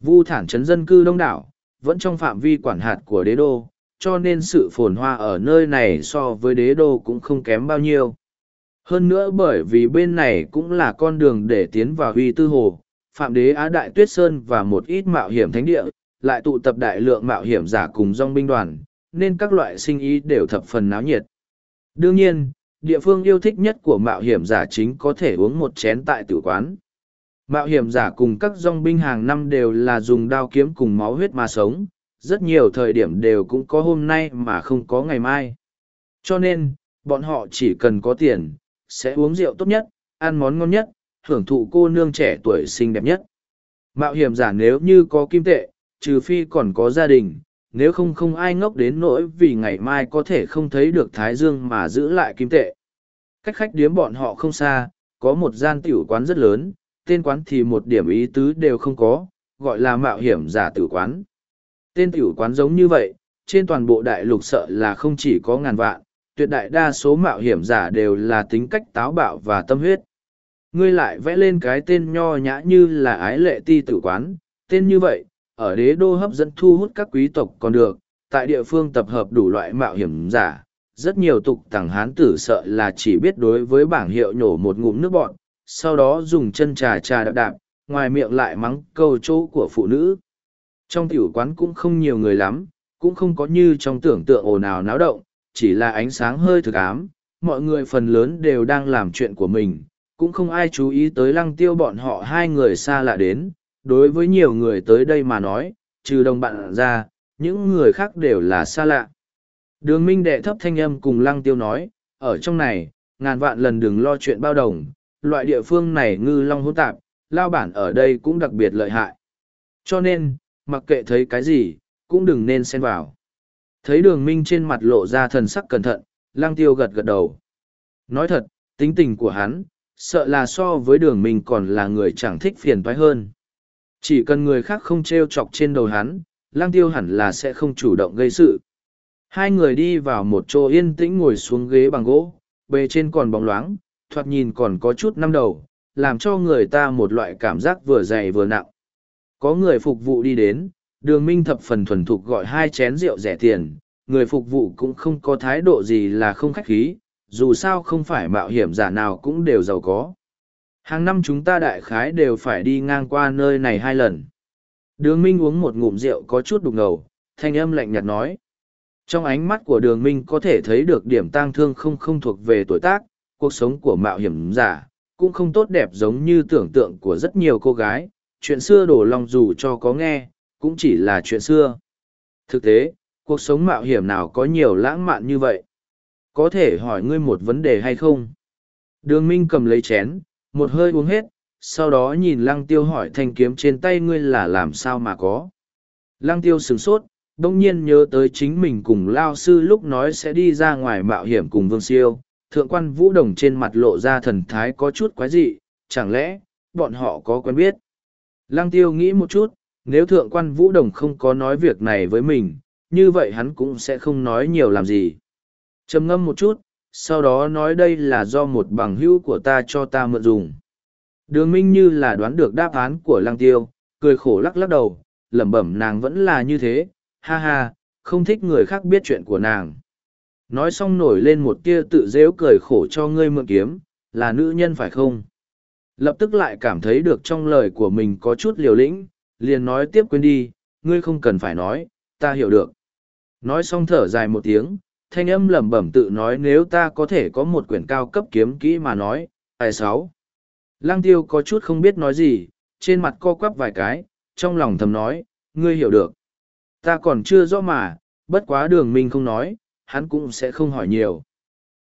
Vu thản chấn dân cư đông đảo, vẫn trong phạm vi quản hạt của đế đô, cho nên sự phồn hoa ở nơi này so với đế đô cũng không kém bao nhiêu. Hơn nữa bởi vì bên này cũng là con đường để tiến vào huy tư hồ, phạm đế Á Đại Tuyết Sơn và một ít mạo hiểm thánh địa, lại tụ tập đại lượng mạo hiểm giả cùng dòng binh đoàn, nên các loại sinh ý đều thập phần náo nhiệt. Đương nhiên, địa phương yêu thích nhất của mạo hiểm giả chính có thể uống một chén tại tử quán. Mạo hiểm giả cùng các dòng binh hàng năm đều là dùng đao kiếm cùng máu huyết mà sống, rất nhiều thời điểm đều cũng có hôm nay mà không có ngày mai. Cho nên, bọn họ chỉ cần có tiền, sẽ uống rượu tốt nhất, ăn món ngon nhất, hưởng thụ cô nương trẻ tuổi xinh đẹp nhất. Mạo hiểm giả nếu như có kim tệ, trừ phi còn có gia đình, nếu không không ai ngốc đến nỗi vì ngày mai có thể không thấy được Thái Dương mà giữ lại kim tệ. Cách khách điếm bọn họ không xa, có một gian tiểu quán rất lớn, tên quán thì một điểm ý tứ đều không có, gọi là mạo hiểm giả tử quán. Tên tiểu quán giống như vậy, trên toàn bộ đại lục sợ là không chỉ có ngàn vạn, tuyệt đại đa số mạo hiểm giả đều là tính cách táo bạo và tâm huyết. Ngươi lại vẽ lên cái tên nho nhã như là ái lệ ti tử quán, tên như vậy, ở đế đô hấp dẫn thu hút các quý tộc còn được, tại địa phương tập hợp đủ loại mạo hiểm giả. Rất nhiều tục tàng hán tử sợ là chỉ biết đối với bảng hiệu nhổ một ngụm nước bọn, sau đó dùng chân trà trà đạp đạp, ngoài miệng lại mắng câu chỗ của phụ nữ. Trong tiểu quán cũng không nhiều người lắm, cũng không có như trong tưởng tượng ồn ào náo động, chỉ là ánh sáng hơi thực ám, mọi người phần lớn đều đang làm chuyện của mình, cũng không ai chú ý tới lăng tiêu bọn họ hai người xa lạ đến, đối với nhiều người tới đây mà nói, trừ đồng bạn ra, những người khác đều là xa lạ. Đường minh đệ thấp thanh âm cùng lăng tiêu nói, ở trong này, ngàn vạn lần đừng lo chuyện bao đồng, loại địa phương này ngư long hỗn tạp, lao bản ở đây cũng đặc biệt lợi hại. Cho nên, mặc kệ thấy cái gì, cũng đừng nên xen vào. Thấy đường minh trên mặt lộ ra thần sắc cẩn thận, lang tiêu gật gật đầu. Nói thật, tính tình của hắn, sợ là so với đường minh còn là người chẳng thích phiền toái hơn. Chỉ cần người khác không treo chọc trên đầu hắn, lang tiêu hẳn là sẽ không chủ động gây sự. Hai người đi vào một chỗ yên tĩnh ngồi xuống ghế bằng gỗ, bề trên còn bóng loáng, thoạt nhìn còn có chút năm đầu, làm cho người ta một loại cảm giác vừa dày vừa nặng. Có người phục vụ đi đến, đường minh thập phần thuần thục gọi hai chén rượu rẻ tiền, người phục vụ cũng không có thái độ gì là không khách khí, dù sao không phải mạo hiểm giả nào cũng đều giàu có. Hàng năm chúng ta đại khái đều phải đi ngang qua nơi này hai lần. Đường Minh uống một ngụm rượu có chút đục ngầu, thanh âm lạnh nhạt nói. Trong ánh mắt của đường Minh có thể thấy được điểm tang thương không không thuộc về tuổi tác, cuộc sống của mạo hiểm giả, cũng không tốt đẹp giống như tưởng tượng của rất nhiều cô gái. Chuyện xưa đổ lòng dù cho có nghe, cũng chỉ là chuyện xưa. Thực tế, cuộc sống mạo hiểm nào có nhiều lãng mạn như vậy? Có thể hỏi ngươi một vấn đề hay không? Đường Minh cầm lấy chén, một hơi uống hết, sau đó nhìn lăng tiêu hỏi thanh kiếm trên tay ngươi là làm sao mà có. Lăng tiêu sửng sốt, đông nhiên nhớ tới chính mình cùng lao sư lúc nói sẽ đi ra ngoài mạo hiểm cùng vương siêu. Thượng quan vũ đồng trên mặt lộ ra thần thái có chút quái dị, chẳng lẽ, bọn họ có quen biết. Lăng tiêu nghĩ một chút, nếu thượng quan vũ đồng không có nói việc này với mình, như vậy hắn cũng sẽ không nói nhiều làm gì. trầm ngâm một chút, sau đó nói đây là do một bằng hữu của ta cho ta mượn dùng. Đường Minh như là đoán được đáp án của Lăng Tiêu, cười khổ lắc lắc đầu, lẩm bẩm nàng vẫn là như thế, ha ha, không thích người khác biết chuyện của nàng. Nói xong nổi lên một tia tự dễu cười khổ cho ngươi mượn kiếm, là nữ nhân phải không? Lập tức lại cảm thấy được trong lời của mình có chút liều lĩnh, liền nói tiếp quên đi, ngươi không cần phải nói, ta hiểu được. Nói xong thở dài một tiếng, thanh âm lẩm bẩm tự nói nếu ta có thể có một quyển cao cấp kiếm kỹ mà nói, ai sáu. Lăng tiêu có chút không biết nói gì, trên mặt co quắp vài cái, trong lòng thầm nói, ngươi hiểu được. Ta còn chưa rõ mà, bất quá đường minh không nói, hắn cũng sẽ không hỏi nhiều.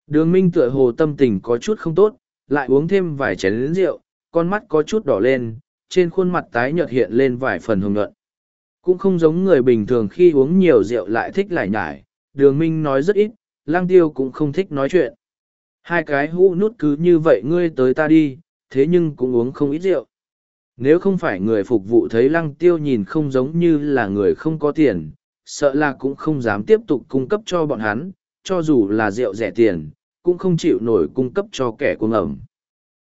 Đường minh tựa hồ tâm tình có chút không tốt, lại uống thêm vài chén rượu, con mắt có chút đỏ lên, trên khuôn mặt tái nhợt hiện lên vài phần hồng nhuận. Cũng không giống người bình thường khi uống nhiều rượu lại thích lải nhải, đường minh nói rất ít, lang tiêu cũng không thích nói chuyện. Hai cái hũ nút cứ như vậy ngươi tới ta đi, thế nhưng cũng uống không ít rượu. Nếu không phải người phục vụ thấy lăng tiêu nhìn không giống như là người không có tiền, sợ là cũng không dám tiếp tục cung cấp cho bọn hắn, cho dù là rượu rẻ tiền, cũng không chịu nổi cung cấp cho kẻ cuồng ẩm.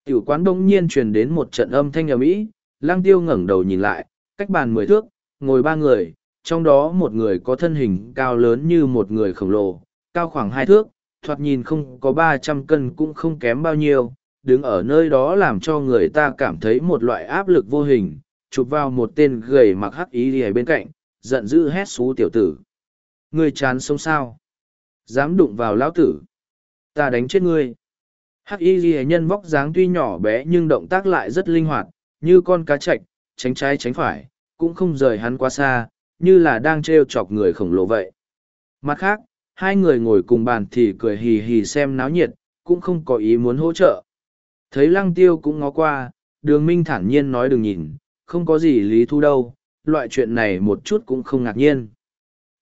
Tiểu quán đông nhiên truyền đến một trận âm thanh ầm ĩ, lăng tiêu ngẩng đầu nhìn lại, cách bàn mười thước, ngồi ba người, trong đó một người có thân hình cao lớn như một người khổng lồ, cao khoảng hai thước, thoạt nhìn không có ba trăm cân cũng không kém bao nhiêu, đứng ở nơi đó làm cho người ta cảm thấy một loại áp lực vô hình, chụp vào một tên gầy mặc hắc ý đi bên cạnh, giận dữ hét xú tiểu tử. Ngươi chán sống sao? Dám đụng vào lão tử. Ta đánh chết ngươi. Hắc y ghi nhân vóc dáng tuy nhỏ bé nhưng động tác lại rất linh hoạt, như con cá chạch, tránh trái tránh phải, cũng không rời hắn quá xa, như là đang trêu chọc người khổng lồ vậy. Mặt khác, hai người ngồi cùng bàn thì cười hì hì xem náo nhiệt, cũng không có ý muốn hỗ trợ. Thấy lăng tiêu cũng ngó qua, đường minh thản nhiên nói đừng nhìn, không có gì lý thu đâu, loại chuyện này một chút cũng không ngạc nhiên.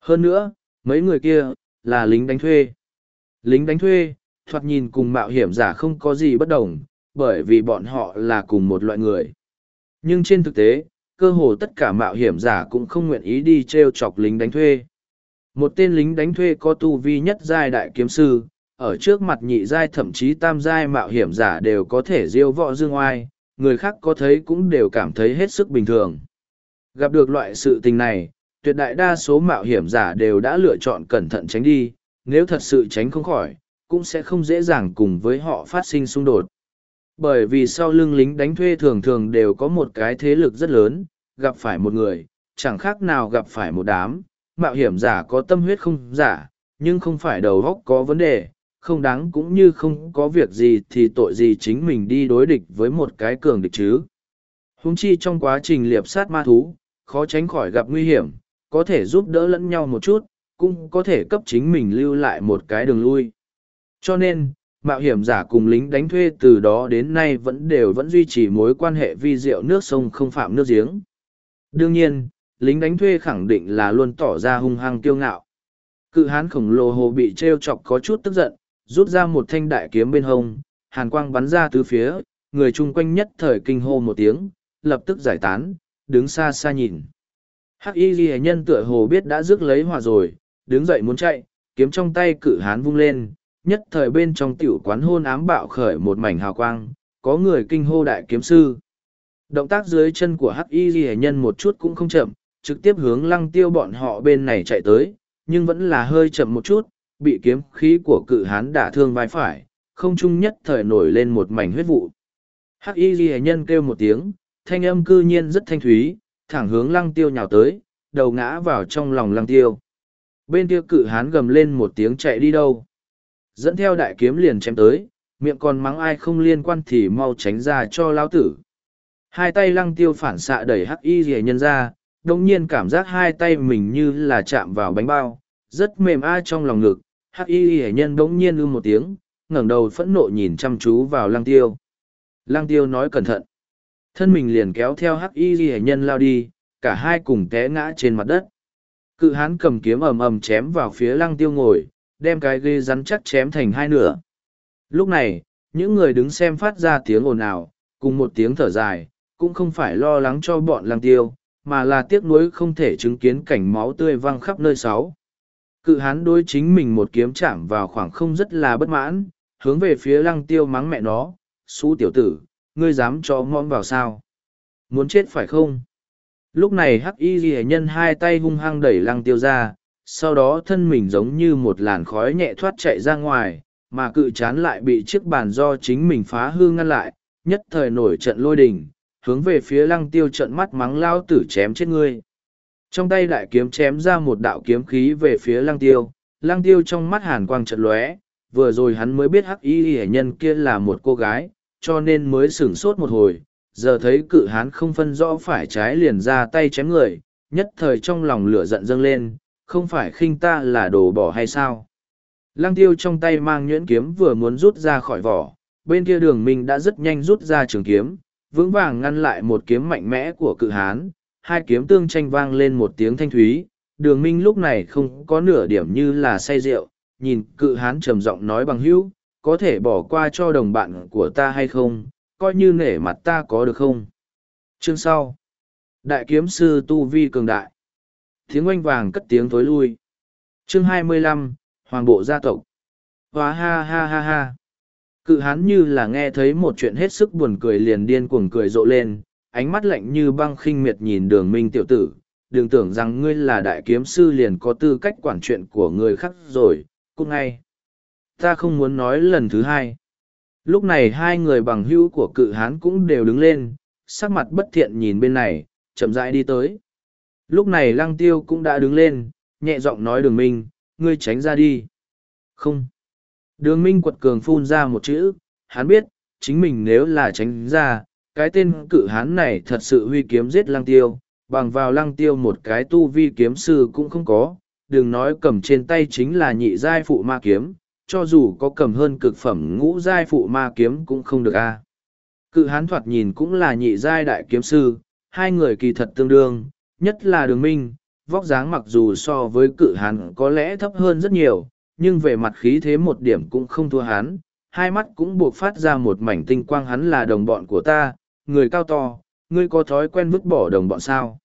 Hơn nữa, mấy người kia, là lính đánh thuê. Lính đánh thuê, thoạt nhìn cùng mạo hiểm giả không có gì bất đồng, bởi vì bọn họ là cùng một loại người. Nhưng trên thực tế, cơ hồ tất cả mạo hiểm giả cũng không nguyện ý đi t r e o chọc lính đánh thuê Một tên lính đánh thuê có tu vi nhất giai đại kiếm sư, ở trước mặt nhị giai thậm chí tam giai mạo hiểm giả đều có thể diêu võ dương oai, người khác có thấy cũng đều cảm thấy hết sức bình thường. Gặp được loại sự tình này, tuyệt đại đa số mạo hiểm giả đều đã lựa chọn cẩn thận tránh đi, nếu thật sự tránh không khỏi, cũng sẽ không dễ dàng cùng với họ phát sinh xung đột. Bởi vì sau lưng lính đánh thuê thường thường đều có một cái thế lực rất lớn, gặp phải một người, chẳng khác nào gặp phải một đám, mạo hiểm giả có tâm huyết không giả, nhưng không phải đầu óc có vấn đề, không đáng cũng như không có việc gì thì tội gì chính mình đi đối địch với một cái cường địch chứ. Húng chi trong quá trình liệp sát ma thú, khó tránh khỏi gặp nguy hiểm, có thể giúp đỡ lẫn nhau một chút, cũng có thể cấp chính mình lưu lại một cái đường lui. Cho nên, mạo hiểm giả cùng lính đánh thuê từ đó đến nay vẫn đều vẫn duy trì mối quan hệ vi diệu nước sông không phạm nước giếng. Đương nhiên, lính đánh thuê khẳng định là luôn tỏ ra hung hăng kiêu ngạo. Cự hán khổng lồ hồ bị treo chọc có chút tức giận, rút ra một thanh đại kiếm bên hông, hàn quang bắn ra từ phía, người chung quanh nhất thời kinh hô một tiếng, lập tức giải tán, đứng xa xa nhìn. Hắc y ghi nhân tựa hồ biết đã rước lấy hòa rồi, đứng dậy muốn chạy, kiếm trong tay cự hán vung lên, nhất thời bên trong tiểu quán hôn ám bạo khởi một mảnh hào quang, có người kinh hô đại kiếm sư. Động tác dưới chân của Hắc y ghi nhân một chút cũng không chậm, trực tiếp hướng lăng tiêu bọn họ bên này chạy tới, nhưng vẫn là hơi chậm một chút, bị kiếm khí của cự hán đả thương vai phải, không chung nhất thời nổi lên một mảnh huyết vụ. Hắc y ghi nhân kêu một tiếng, thanh âm cư nhiên rất thanh thúy, thẳng hướng lăng tiêu nhào tới, đầu ngã vào trong lòng lăng tiêu. Bên kia cự hán gầm lên một tiếng chạy đi đâu. Dẫn theo đại kiếm liền chém tới, miệng còn mắng ai không liên quan thì mau tránh ra cho lão tử. Hai tay lăng tiêu phản xạ đẩy hắc y rẻ nhân ra, đồng nhiên cảm giác hai tay mình như là chạm vào bánh bao, rất mềm ai trong lòng ngực. Hắc y rẻ nhân đống nhiên ư một tiếng, ngẩng đầu phẫn nộ nhìn chăm chú vào lăng tiêu. Lăng tiêu nói cẩn thận thân mình liền kéo theo hắc y rẻ nhân lao đi cả hai cùng té ngã trên mặt đất cự hán cầm kiếm ầm ầm chém vào phía lăng tiêu ngồi đem cái ghê rắn chắc chém thành hai nửa lúc này những người đứng xem phát ra tiếng ồn ào cùng một tiếng thở dài cũng không phải lo lắng cho bọn lăng tiêu mà là tiếc nuối không thể chứng kiến cảnh máu tươi văng khắp nơi sáu cự hán đối chính mình một kiếm chạm vào khoảng không rất là bất mãn hướng về phía lăng tiêu mắng mẹ nó xú tiểu tử ngươi dám cho mõm vào sao? Muốn chết phải không? Lúc này hắc y ghi nhân hai tay hung hăng đẩy lăng tiêu ra, sau đó thân mình giống như một làn khói nhẹ thoát chạy ra ngoài, mà cự chán lại bị chiếc bàn do chính mình phá hư ngăn lại, nhất thời nổi trận lôi đình, hướng về phía lăng tiêu trận mắt mắng lao tử chém chết ngươi. Trong tay đại kiếm chém ra một đạo kiếm khí về phía lăng tiêu, lăng tiêu trong mắt hàn quang trận lóe, vừa rồi hắn mới biết hắc y hệ nhân kia là một cô gái, cho nên mới sửng sốt một hồi, giờ thấy cự hán không phân rõ phải trái liền ra tay chém người, nhất thời trong lòng lửa giận dâng lên, không phải khinh ta là đồ bỏ hay sao. Lăng tiêu trong tay mang nhuyễn kiếm vừa muốn rút ra khỏi vỏ, bên kia đường minh đã rất nhanh rút ra trường kiếm, vững vàng ngăn lại một kiếm mạnh mẽ của cự hán, hai kiếm tương tranh vang lên một tiếng thanh thúy, đường minh lúc này không có nửa điểm như là say rượu, nhìn cự hán trầm giọng nói bằng hữu, có thể bỏ qua cho đồng bạn của ta hay không, coi như nể mặt ta có được không? Chương sau. Đại kiếm sư Tu Vi Cường Đại. Tiếng oanh vàng cất tiếng thối lui. Chương hai mươi lăm Hoàng bộ gia tộc. Hóa ha ha ha ha. Cự hán như là nghe thấy một chuyện hết sức buồn cười liền điên cuồng cười rộ lên, ánh mắt lạnh như băng khinh miệt nhìn đường minh tiểu tử. Đừng tưởng rằng ngươi là đại kiếm sư liền có tư cách quản chuyện của người khác rồi, cút ngay ta không muốn nói lần thứ hai lúc này hai người bằng hữu của cự hán cũng đều đứng lên sắc mặt bất thiện nhìn bên này chậm rãi đi tới lúc này lăng tiêu cũng đã đứng lên nhẹ giọng nói đường minh ngươi tránh ra đi không đường minh quật cường phun ra một chữ hắn biết chính mình nếu là tránh ra cái tên cự hán này thật sự huy kiếm giết lăng tiêu bằng vào lăng tiêu một cái tu vi kiếm sư cũng không có đừng nói cầm trên tay chính là nhị giai phụ ma kiếm cho dù có cầm hơn cực phẩm ngũ giai phụ ma kiếm cũng không được a. Cự hán thoạt nhìn cũng là nhị giai đại kiếm sư, hai người kỳ thật tương đương, nhất là đường minh, vóc dáng mặc dù so với cự hán có lẽ thấp hơn rất nhiều, nhưng về mặt khí thế một điểm cũng không thua hán, hai mắt cũng buộc phát ra một mảnh tinh quang hắn là đồng bọn của ta, người cao to, ngươi có thói quen vứt bỏ đồng bọn sao.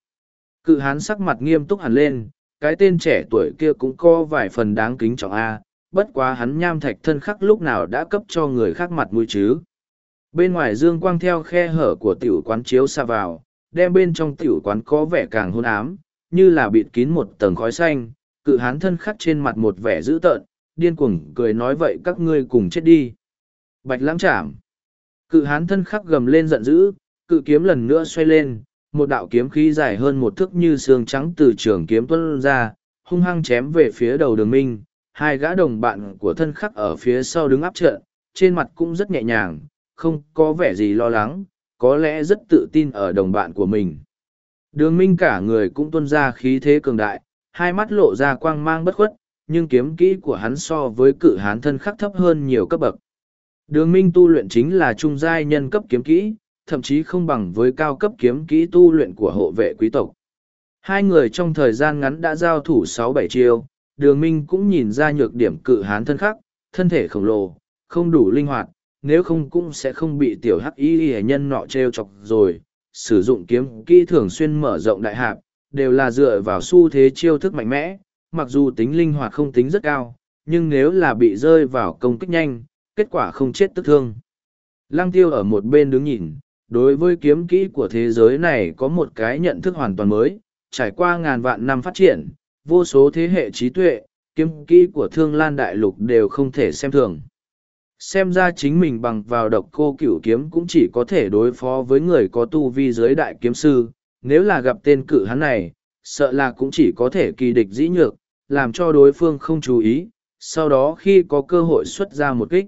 Cự hán sắc mặt nghiêm túc hẳn lên, cái tên trẻ tuổi kia cũng có vài phần đáng kính trọng A, bất quá hắn nham thạch thân khắc lúc nào đã cấp cho người khác mặt mũi chứ. Bên ngoài dương quang theo khe hở của tiểu quán chiếu xa vào, đem bên trong tiểu quán có vẻ càng hôn ám, như là bịt kín một tầng khói xanh, cự hán thân khắc trên mặt một vẻ dữ tợn, điên cuồng cười nói vậy các ngươi cùng chết đi. Bạch lãng chạm. Cự hán thân khắc gầm lên giận dữ, cự kiếm lần nữa xoay lên, một đạo kiếm khí dài hơn một thước như xương trắng từ trường kiếm tuân ra, hung hăng chém về phía đầu đường minh. Hai gã đồng bạn của thân khắc ở phía sau đứng áp trận, trên mặt cũng rất nhẹ nhàng, không có vẻ gì lo lắng, có lẽ rất tự tin ở đồng bạn của mình. Đường minh cả người cũng tuân ra khí thế cường đại, hai mắt lộ ra quang mang bất khuất, nhưng kiếm kỹ của hắn so với cự hán thân khắc thấp hơn nhiều cấp bậc. Đường minh tu luyện chính là trung giai nhân cấp kiếm kỹ, thậm chí không bằng với cao cấp kiếm kỹ tu luyện của hộ vệ quý tộc. Hai người trong thời gian ngắn đã giao thủ sáu bảy chiêu, đường minh cũng nhìn ra nhược điểm cự hán thân khắc, thân thể khổng lồ, không đủ linh hoạt, nếu không cũng sẽ không bị tiểu hắc y hệ nhân nọ trêu chọc rồi. Sử dụng kiếm kỹ thường xuyên mở rộng đại hạp, đều là dựa vào xu thế chiêu thức mạnh mẽ, mặc dù tính linh hoạt không tính rất cao, nhưng nếu là bị rơi vào công kích nhanh, kết quả không chết tức thương. Lăng tiêu ở một bên đứng nhìn, đối với kiếm kỹ của thế giới này có một cái nhận thức hoàn toàn mới, trải qua ngàn vạn năm phát triển, vô số thế hệ trí tuệ, kiếm kỹ của thương lan đại lục đều không thể xem thường. Xem ra chính mình bằng vào độc cô cửu kiếm cũng chỉ có thể đối phó với người có tu vi giới đại kiếm sư, nếu là gặp tên cử hắn này, sợ là cũng chỉ có thể kỳ địch dĩ nhược, làm cho đối phương không chú ý, sau đó khi có cơ hội xuất ra một kích.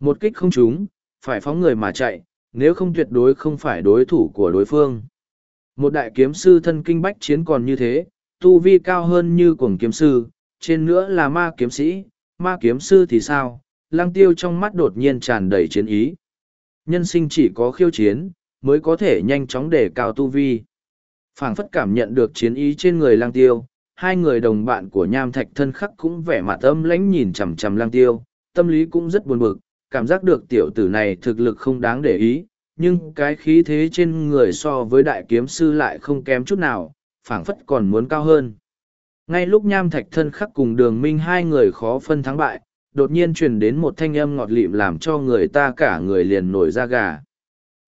Một kích không trúng, phải phóng người mà chạy, nếu không tuyệt đối không phải đối thủ của đối phương. Một đại kiếm sư thân kinh bách chiến còn như thế, tu vi cao hơn như cuồng kiếm sư, trên nữa là ma kiếm sĩ, ma kiếm sư thì sao? Lăng tiêu trong mắt đột nhiên tràn đầy chiến ý. Nhân sinh chỉ có khiêu chiến, mới có thể nhanh chóng để cao tu vi. phảng phất cảm nhận được chiến ý trên người lăng tiêu, hai người đồng bạn của nham thạch thân khắc cũng vẻ mặt âm lãnh nhìn chằm chằm lăng tiêu, tâm lý cũng rất buồn bực, cảm giác được tiểu tử này thực lực không đáng để ý, nhưng cái khí thế trên người so với đại kiếm sư lại không kém chút nào, phảng phất còn muốn cao hơn. Ngay lúc nham thạch thân khắc cùng đường minh hai người khó phân thắng bại, đột nhiên truyền đến một thanh âm ngọt lịm làm cho người ta cả người liền nổi da gà.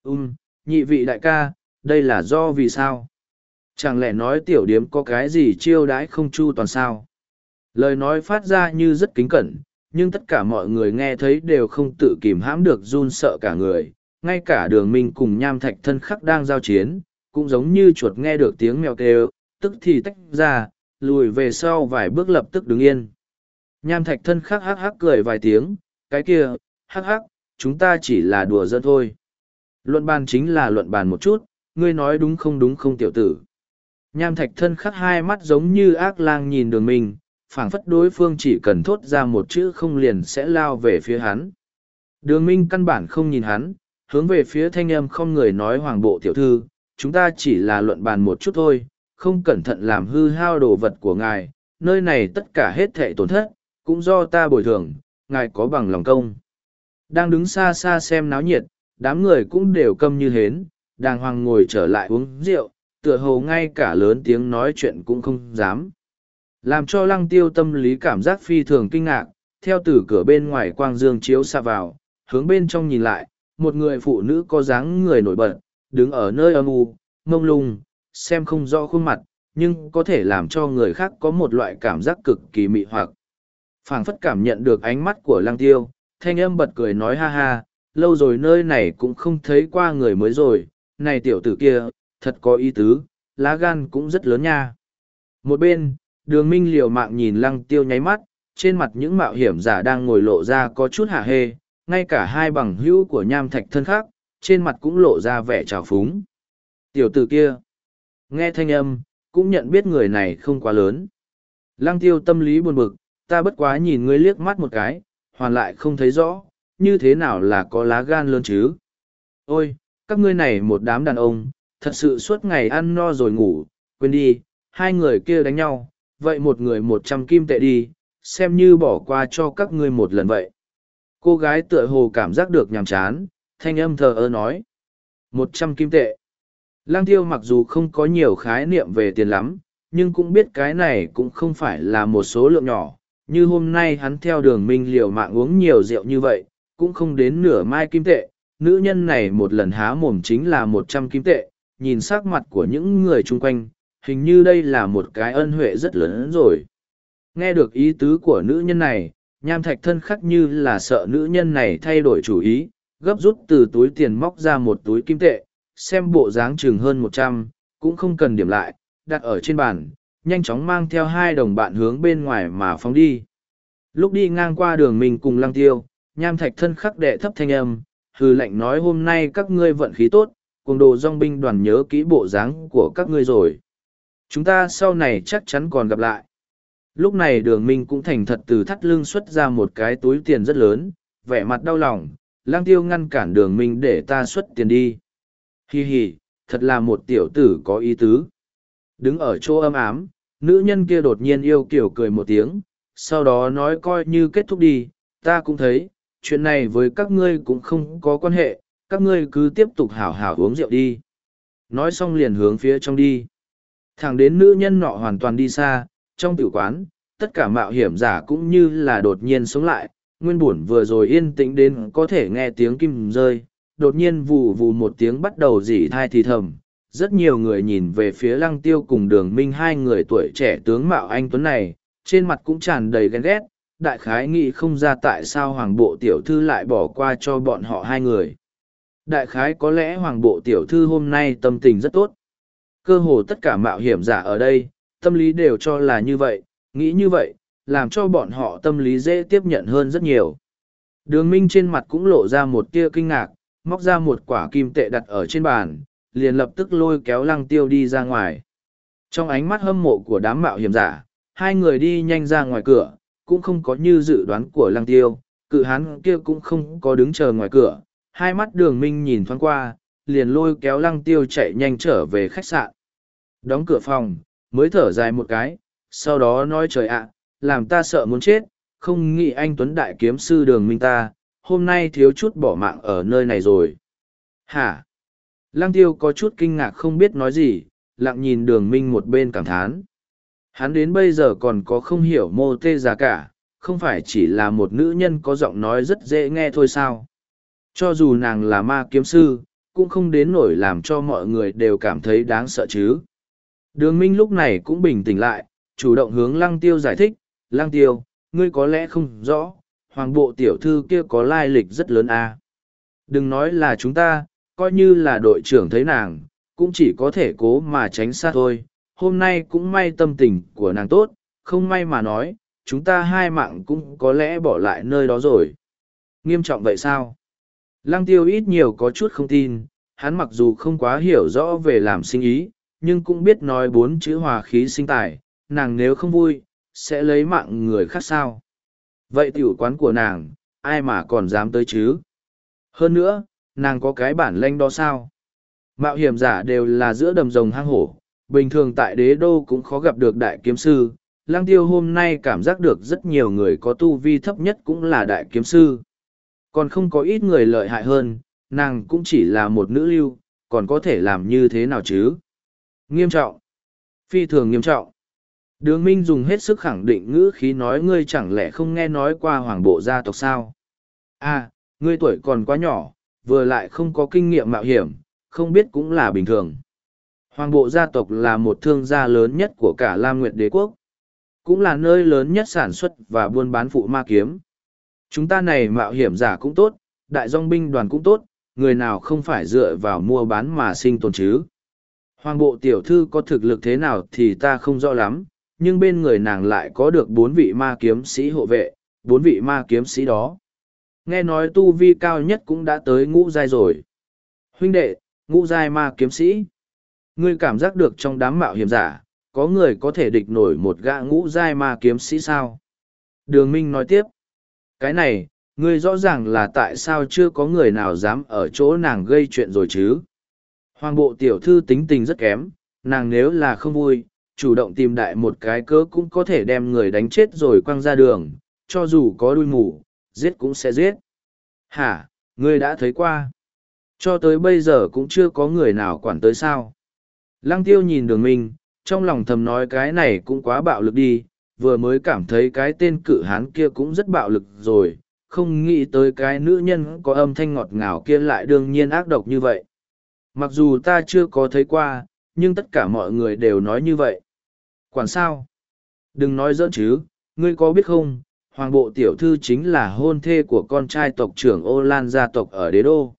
Ừm, nhị vị đại ca, đây là do vì sao? Chẳng lẽ nói tiểu điếm có cái gì chiêu đãi không chu toàn sao? Lời nói phát ra như rất kính cẩn, nhưng tất cả mọi người nghe thấy đều không tự kìm hãm được run sợ cả người. Ngay cả đường minh cùng nham thạch thân khắc đang giao chiến, cũng giống như chuột nghe được tiếng mèo kêu, tức thì tách ra, lùi về sau vài bước lập tức đứng yên. Nham thạch thân khắc hắc hắc cười vài tiếng, cái kia, hắc hắc, chúng ta chỉ là đùa dân thôi. Luận bàn chính là luận bàn một chút, ngươi nói đúng không đúng không tiểu tử. Nham thạch thân khắc hai mắt giống như ác lang nhìn đường mình, phảng phất đối phương chỉ cần thốt ra một chữ không liền sẽ lao về phía hắn. Đường minh căn bản không nhìn hắn, hướng về phía thanh âm không người nói hoàng bộ tiểu thư, chúng ta chỉ là luận bàn một chút thôi, không cẩn thận làm hư hao đồ vật của ngài, nơi này tất cả hết thệ tổn thất, cũng do ta bồi thường, ngài có bằng lòng công. Đang đứng xa xa xem náo nhiệt, đám người cũng đều câm như hến, đàng hoàng ngồi trở lại uống rượu, tựa hồ ngay cả lớn tiếng nói chuyện cũng không dám. Làm cho lăng tiêu tâm lý cảm giác phi thường kinh ngạc, theo từ cửa bên ngoài quang dương chiếu xa vào, hướng bên trong nhìn lại, một người phụ nữ có dáng người nổi bật, đứng ở nơi âm u, ngông lung, xem không rõ khuôn mặt, nhưng có thể làm cho người khác có một loại cảm giác cực kỳ mị hoặc phảng phất cảm nhận được ánh mắt của lăng tiêu, thanh âm bật cười nói ha ha, lâu rồi nơi này cũng không thấy qua người mới rồi, này tiểu tử kia, thật có ý tứ, lá gan cũng rất lớn nha. Một bên, đường minh liều mạng nhìn lăng tiêu nháy mắt, trên mặt những mạo hiểm giả đang ngồi lộ ra có chút hạ hê, ngay cả hai bằng hữu của nham thạch thân khác, trên mặt cũng lộ ra vẻ trào phúng. Tiểu tử kia, nghe thanh âm, cũng nhận biết người này không quá lớn. Lăng tiêu tâm lý buồn bực, ta bất quá nhìn ngươi liếc mắt một cái, hoàn lại không thấy rõ, như thế nào là có lá gan lớn chứ. Ôi, các ngươi này một đám đàn ông, thật sự suốt ngày ăn no rồi ngủ, quên đi, hai người kia đánh nhau, vậy một người một trăm kim tệ đi, xem như bỏ qua cho các ngươi một lần vậy. Cô gái tựa hồ cảm giác được nhàm chán, thanh âm thờ ơ nói. Một trăm kim tệ. Lang tiêu mặc dù không có nhiều khái niệm về tiền lắm, nhưng cũng biết cái này cũng không phải là một số lượng nhỏ. Như hôm nay hắn theo đường minh liều mạng uống nhiều rượu như vậy, cũng không đến nửa mai kim tệ. Nữ nhân này một lần há mồm chính là một trăm kim tệ, nhìn sắc mặt của những người chung quanh, hình như đây là một cái ân huệ rất lớn rồi. Nghe được ý tứ của nữ nhân này, nham thạch thân khắc như là sợ nữ nhân này thay đổi chủ ý, gấp rút từ túi tiền móc ra một túi kim tệ, xem bộ dáng chừng hơn một trăm, cũng không cần điểm lại, đặt ở trên bàn, nhanh chóng mang theo hai đồng bạn hướng bên ngoài mà phóng đi. Lúc đi ngang qua đường mình cùng lăng tiêu, nham thạch thân khắc đệ thấp thanh âm, hừ lệnh nói hôm nay các ngươi vận khí tốt, cùng đồ dòng binh đoàn nhớ kỹ bộ dáng của các ngươi rồi. Chúng ta sau này chắc chắn còn gặp lại. Lúc này đường minh cũng thành thật từ thắt lưng xuất ra một cái túi tiền rất lớn, vẻ mặt đau lòng, lang tiêu ngăn cản đường minh để ta xuất tiền đi. Hi hi, thật là một tiểu tử có ý tứ. Đứng ở chỗ âm ám, nữ nhân kia đột nhiên yêu kiểu cười một tiếng, sau đó nói coi như kết thúc đi, ta cũng thấy, chuyện này với các ngươi cũng không có quan hệ, các ngươi cứ tiếp tục hảo hảo uống rượu đi. Nói xong liền hướng phía trong đi. Thẳng đến nữ nhân nọ hoàn toàn đi xa, trong tử quán, tất cả mạo hiểm giả cũng như là đột nhiên sống lại, nguyên buồn vừa rồi yên tĩnh đến có thể nghe tiếng kim rơi, đột nhiên vù vù một tiếng bắt đầu dỉ thai thì thầm. Rất nhiều người nhìn về phía lăng tiêu cùng đường minh hai người tuổi trẻ tướng mạo anh Tuấn này, trên mặt cũng tràn đầy ghen ghét, đại khái nghĩ không ra tại sao hoàng bộ tiểu thư lại bỏ qua cho bọn họ hai người. Đại khái có lẽ hoàng bộ tiểu thư hôm nay tâm tình rất tốt. Cơ hồ tất cả mạo hiểm giả ở đây, tâm lý đều cho là như vậy, nghĩ như vậy, làm cho bọn họ tâm lý dễ tiếp nhận hơn rất nhiều. Đường Minh trên mặt cũng lộ ra một tia kinh ngạc, móc ra một quả kim tệ đặt ở trên bàn, liền lập tức lôi kéo lăng tiêu đi ra ngoài. Trong ánh mắt hâm mộ của đám mạo hiểm giả, hai người đi nhanh ra ngoài cửa, cũng không có như dự đoán của lăng tiêu, cự hán kia cũng không có đứng chờ ngoài cửa, hai mắt đường minh nhìn thoáng qua, liền lôi kéo lăng tiêu chạy nhanh trở về khách sạn. Đóng cửa phòng, mới thở dài một cái, sau đó nói trời ạ, làm ta sợ muốn chết, không nghĩ anh Tuấn Đại kiếm sư đường minh ta, hôm nay thiếu chút bỏ mạng ở nơi này rồi. Hả? Lăng tiêu có chút kinh ngạc không biết nói gì, lặng nhìn đường minh một bên cảm thán. Hắn đến bây giờ còn có không hiểu mô tê giá cả, không phải chỉ là một nữ nhân có giọng nói rất dễ nghe thôi sao. Cho dù nàng là ma kiếm sư, cũng không đến nổi làm cho mọi người đều cảm thấy đáng sợ chứ. Đường Minh lúc này cũng bình tĩnh lại, chủ động hướng Lăng Tiêu giải thích, Lăng Tiêu, ngươi có lẽ không rõ, hoàng bộ tiểu thư kia có lai lịch rất lớn à. Đừng nói là chúng ta, coi như là đội trưởng thấy nàng, cũng chỉ có thể cố mà tránh xa thôi. Hôm nay cũng may tâm tình của nàng tốt, không may mà nói, chúng ta hai mạng cũng có lẽ bỏ lại nơi đó rồi. Nghiêm trọng vậy sao? Lăng tiêu ít nhiều có chút không tin, hắn mặc dù không quá hiểu rõ về làm sinh ý, nhưng cũng biết nói bốn chữ hòa khí sinh tài, nàng nếu không vui, sẽ lấy mạng người khác sao. Vậy tiểu quán của nàng, ai mà còn dám tới chứ? Hơn nữa, nàng có cái bản lanh đó sao? Mạo hiểm giả đều là giữa đầm rồng hang hổ, bình thường tại đế đô cũng khó gặp được đại kiếm sư. Lang tiêu hôm nay cảm giác được rất nhiều người có tu vi thấp nhất cũng là đại kiếm sư. Còn không có ít người lợi hại hơn, nàng cũng chỉ là một nữ lưu, còn có thể làm như thế nào chứ? Nghiêm trọng. Phi thường nghiêm trọng. Đường Minh dùng hết sức khẳng định ngữ khí nói ngươi chẳng lẽ không nghe nói qua hoàng bộ gia tộc sao? À, ngươi tuổi còn quá nhỏ, vừa lại không có kinh nghiệm mạo hiểm, không biết cũng là bình thường. Hoàng bộ gia tộc là một thương gia lớn nhất của cả Lam Nguyệt đế quốc. Cũng là nơi lớn nhất sản xuất và buôn bán phụ ma kiếm. Chúng ta này mạo hiểm giả cũng tốt, đại dòng binh đoàn cũng tốt, người nào không phải dựa vào mua bán mà sinh tồn chứ. Hoàng bộ tiểu thư có thực lực thế nào thì ta không rõ lắm, nhưng bên người nàng lại có được bốn vị ma kiếm sĩ hộ vệ, bốn vị ma kiếm sĩ đó. Nghe nói tu vi cao nhất cũng đã tới ngũ giai rồi. Huynh đệ, ngũ giai ma kiếm sĩ. Ngươi cảm giác được trong đám mạo hiểm giả, có người có thể địch nổi một gã ngũ giai ma kiếm sĩ sao? Đường Minh nói tiếp. Cái này, ngươi rõ ràng là tại sao chưa có người nào dám ở chỗ nàng gây chuyện rồi chứ? Hoàng bộ tiểu thư tính tình rất kém, nàng nếu là không vui, chủ động tìm đại một cái cớ cũng có thể đem người đánh chết rồi quăng ra đường, cho dù có đuôi mù, giết cũng sẽ giết. Hả, ngươi đã thấy qua? Cho tới bây giờ cũng chưa có người nào quản tới sao. Lăng tiêu nhìn đường minh, trong lòng thầm nói cái này cũng quá bạo lực đi, vừa mới cảm thấy cái tên cự hán kia cũng rất bạo lực rồi, không nghĩ tới cái nữ nhân có âm thanh ngọt ngào kia lại đương nhiên ác độc như vậy. Mặc dù ta chưa có thấy qua, nhưng tất cả mọi người đều nói như vậy. Quản sao? Đừng nói giỡn chứ, ngươi có biết không, hoàng bộ tiểu thư chính là hôn thê của con trai tộc trưởng ô lan gia tộc ở đế đô.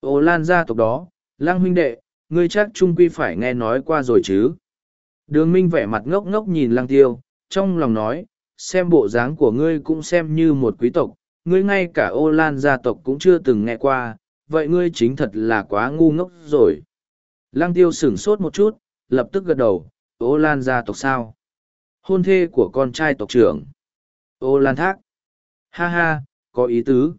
Ô lan gia tộc đó, lang huynh đệ, ngươi chắc trung quy phải nghe nói qua rồi chứ. Đường minh vẻ mặt ngốc ngốc nhìn lang tiêu, trong lòng nói, xem bộ dáng của ngươi cũng xem như một quý tộc, ngươi ngay cả ô lan gia tộc cũng chưa từng nghe qua, vậy ngươi chính thật là quá ngu ngốc rồi. Lăng tiêu sửng sốt một chút, lập tức gật đầu, ô lan gia tộc sao? Hôn thê của con trai tộc trưởng. Ô lan thác. Ha ha, có ý tứ.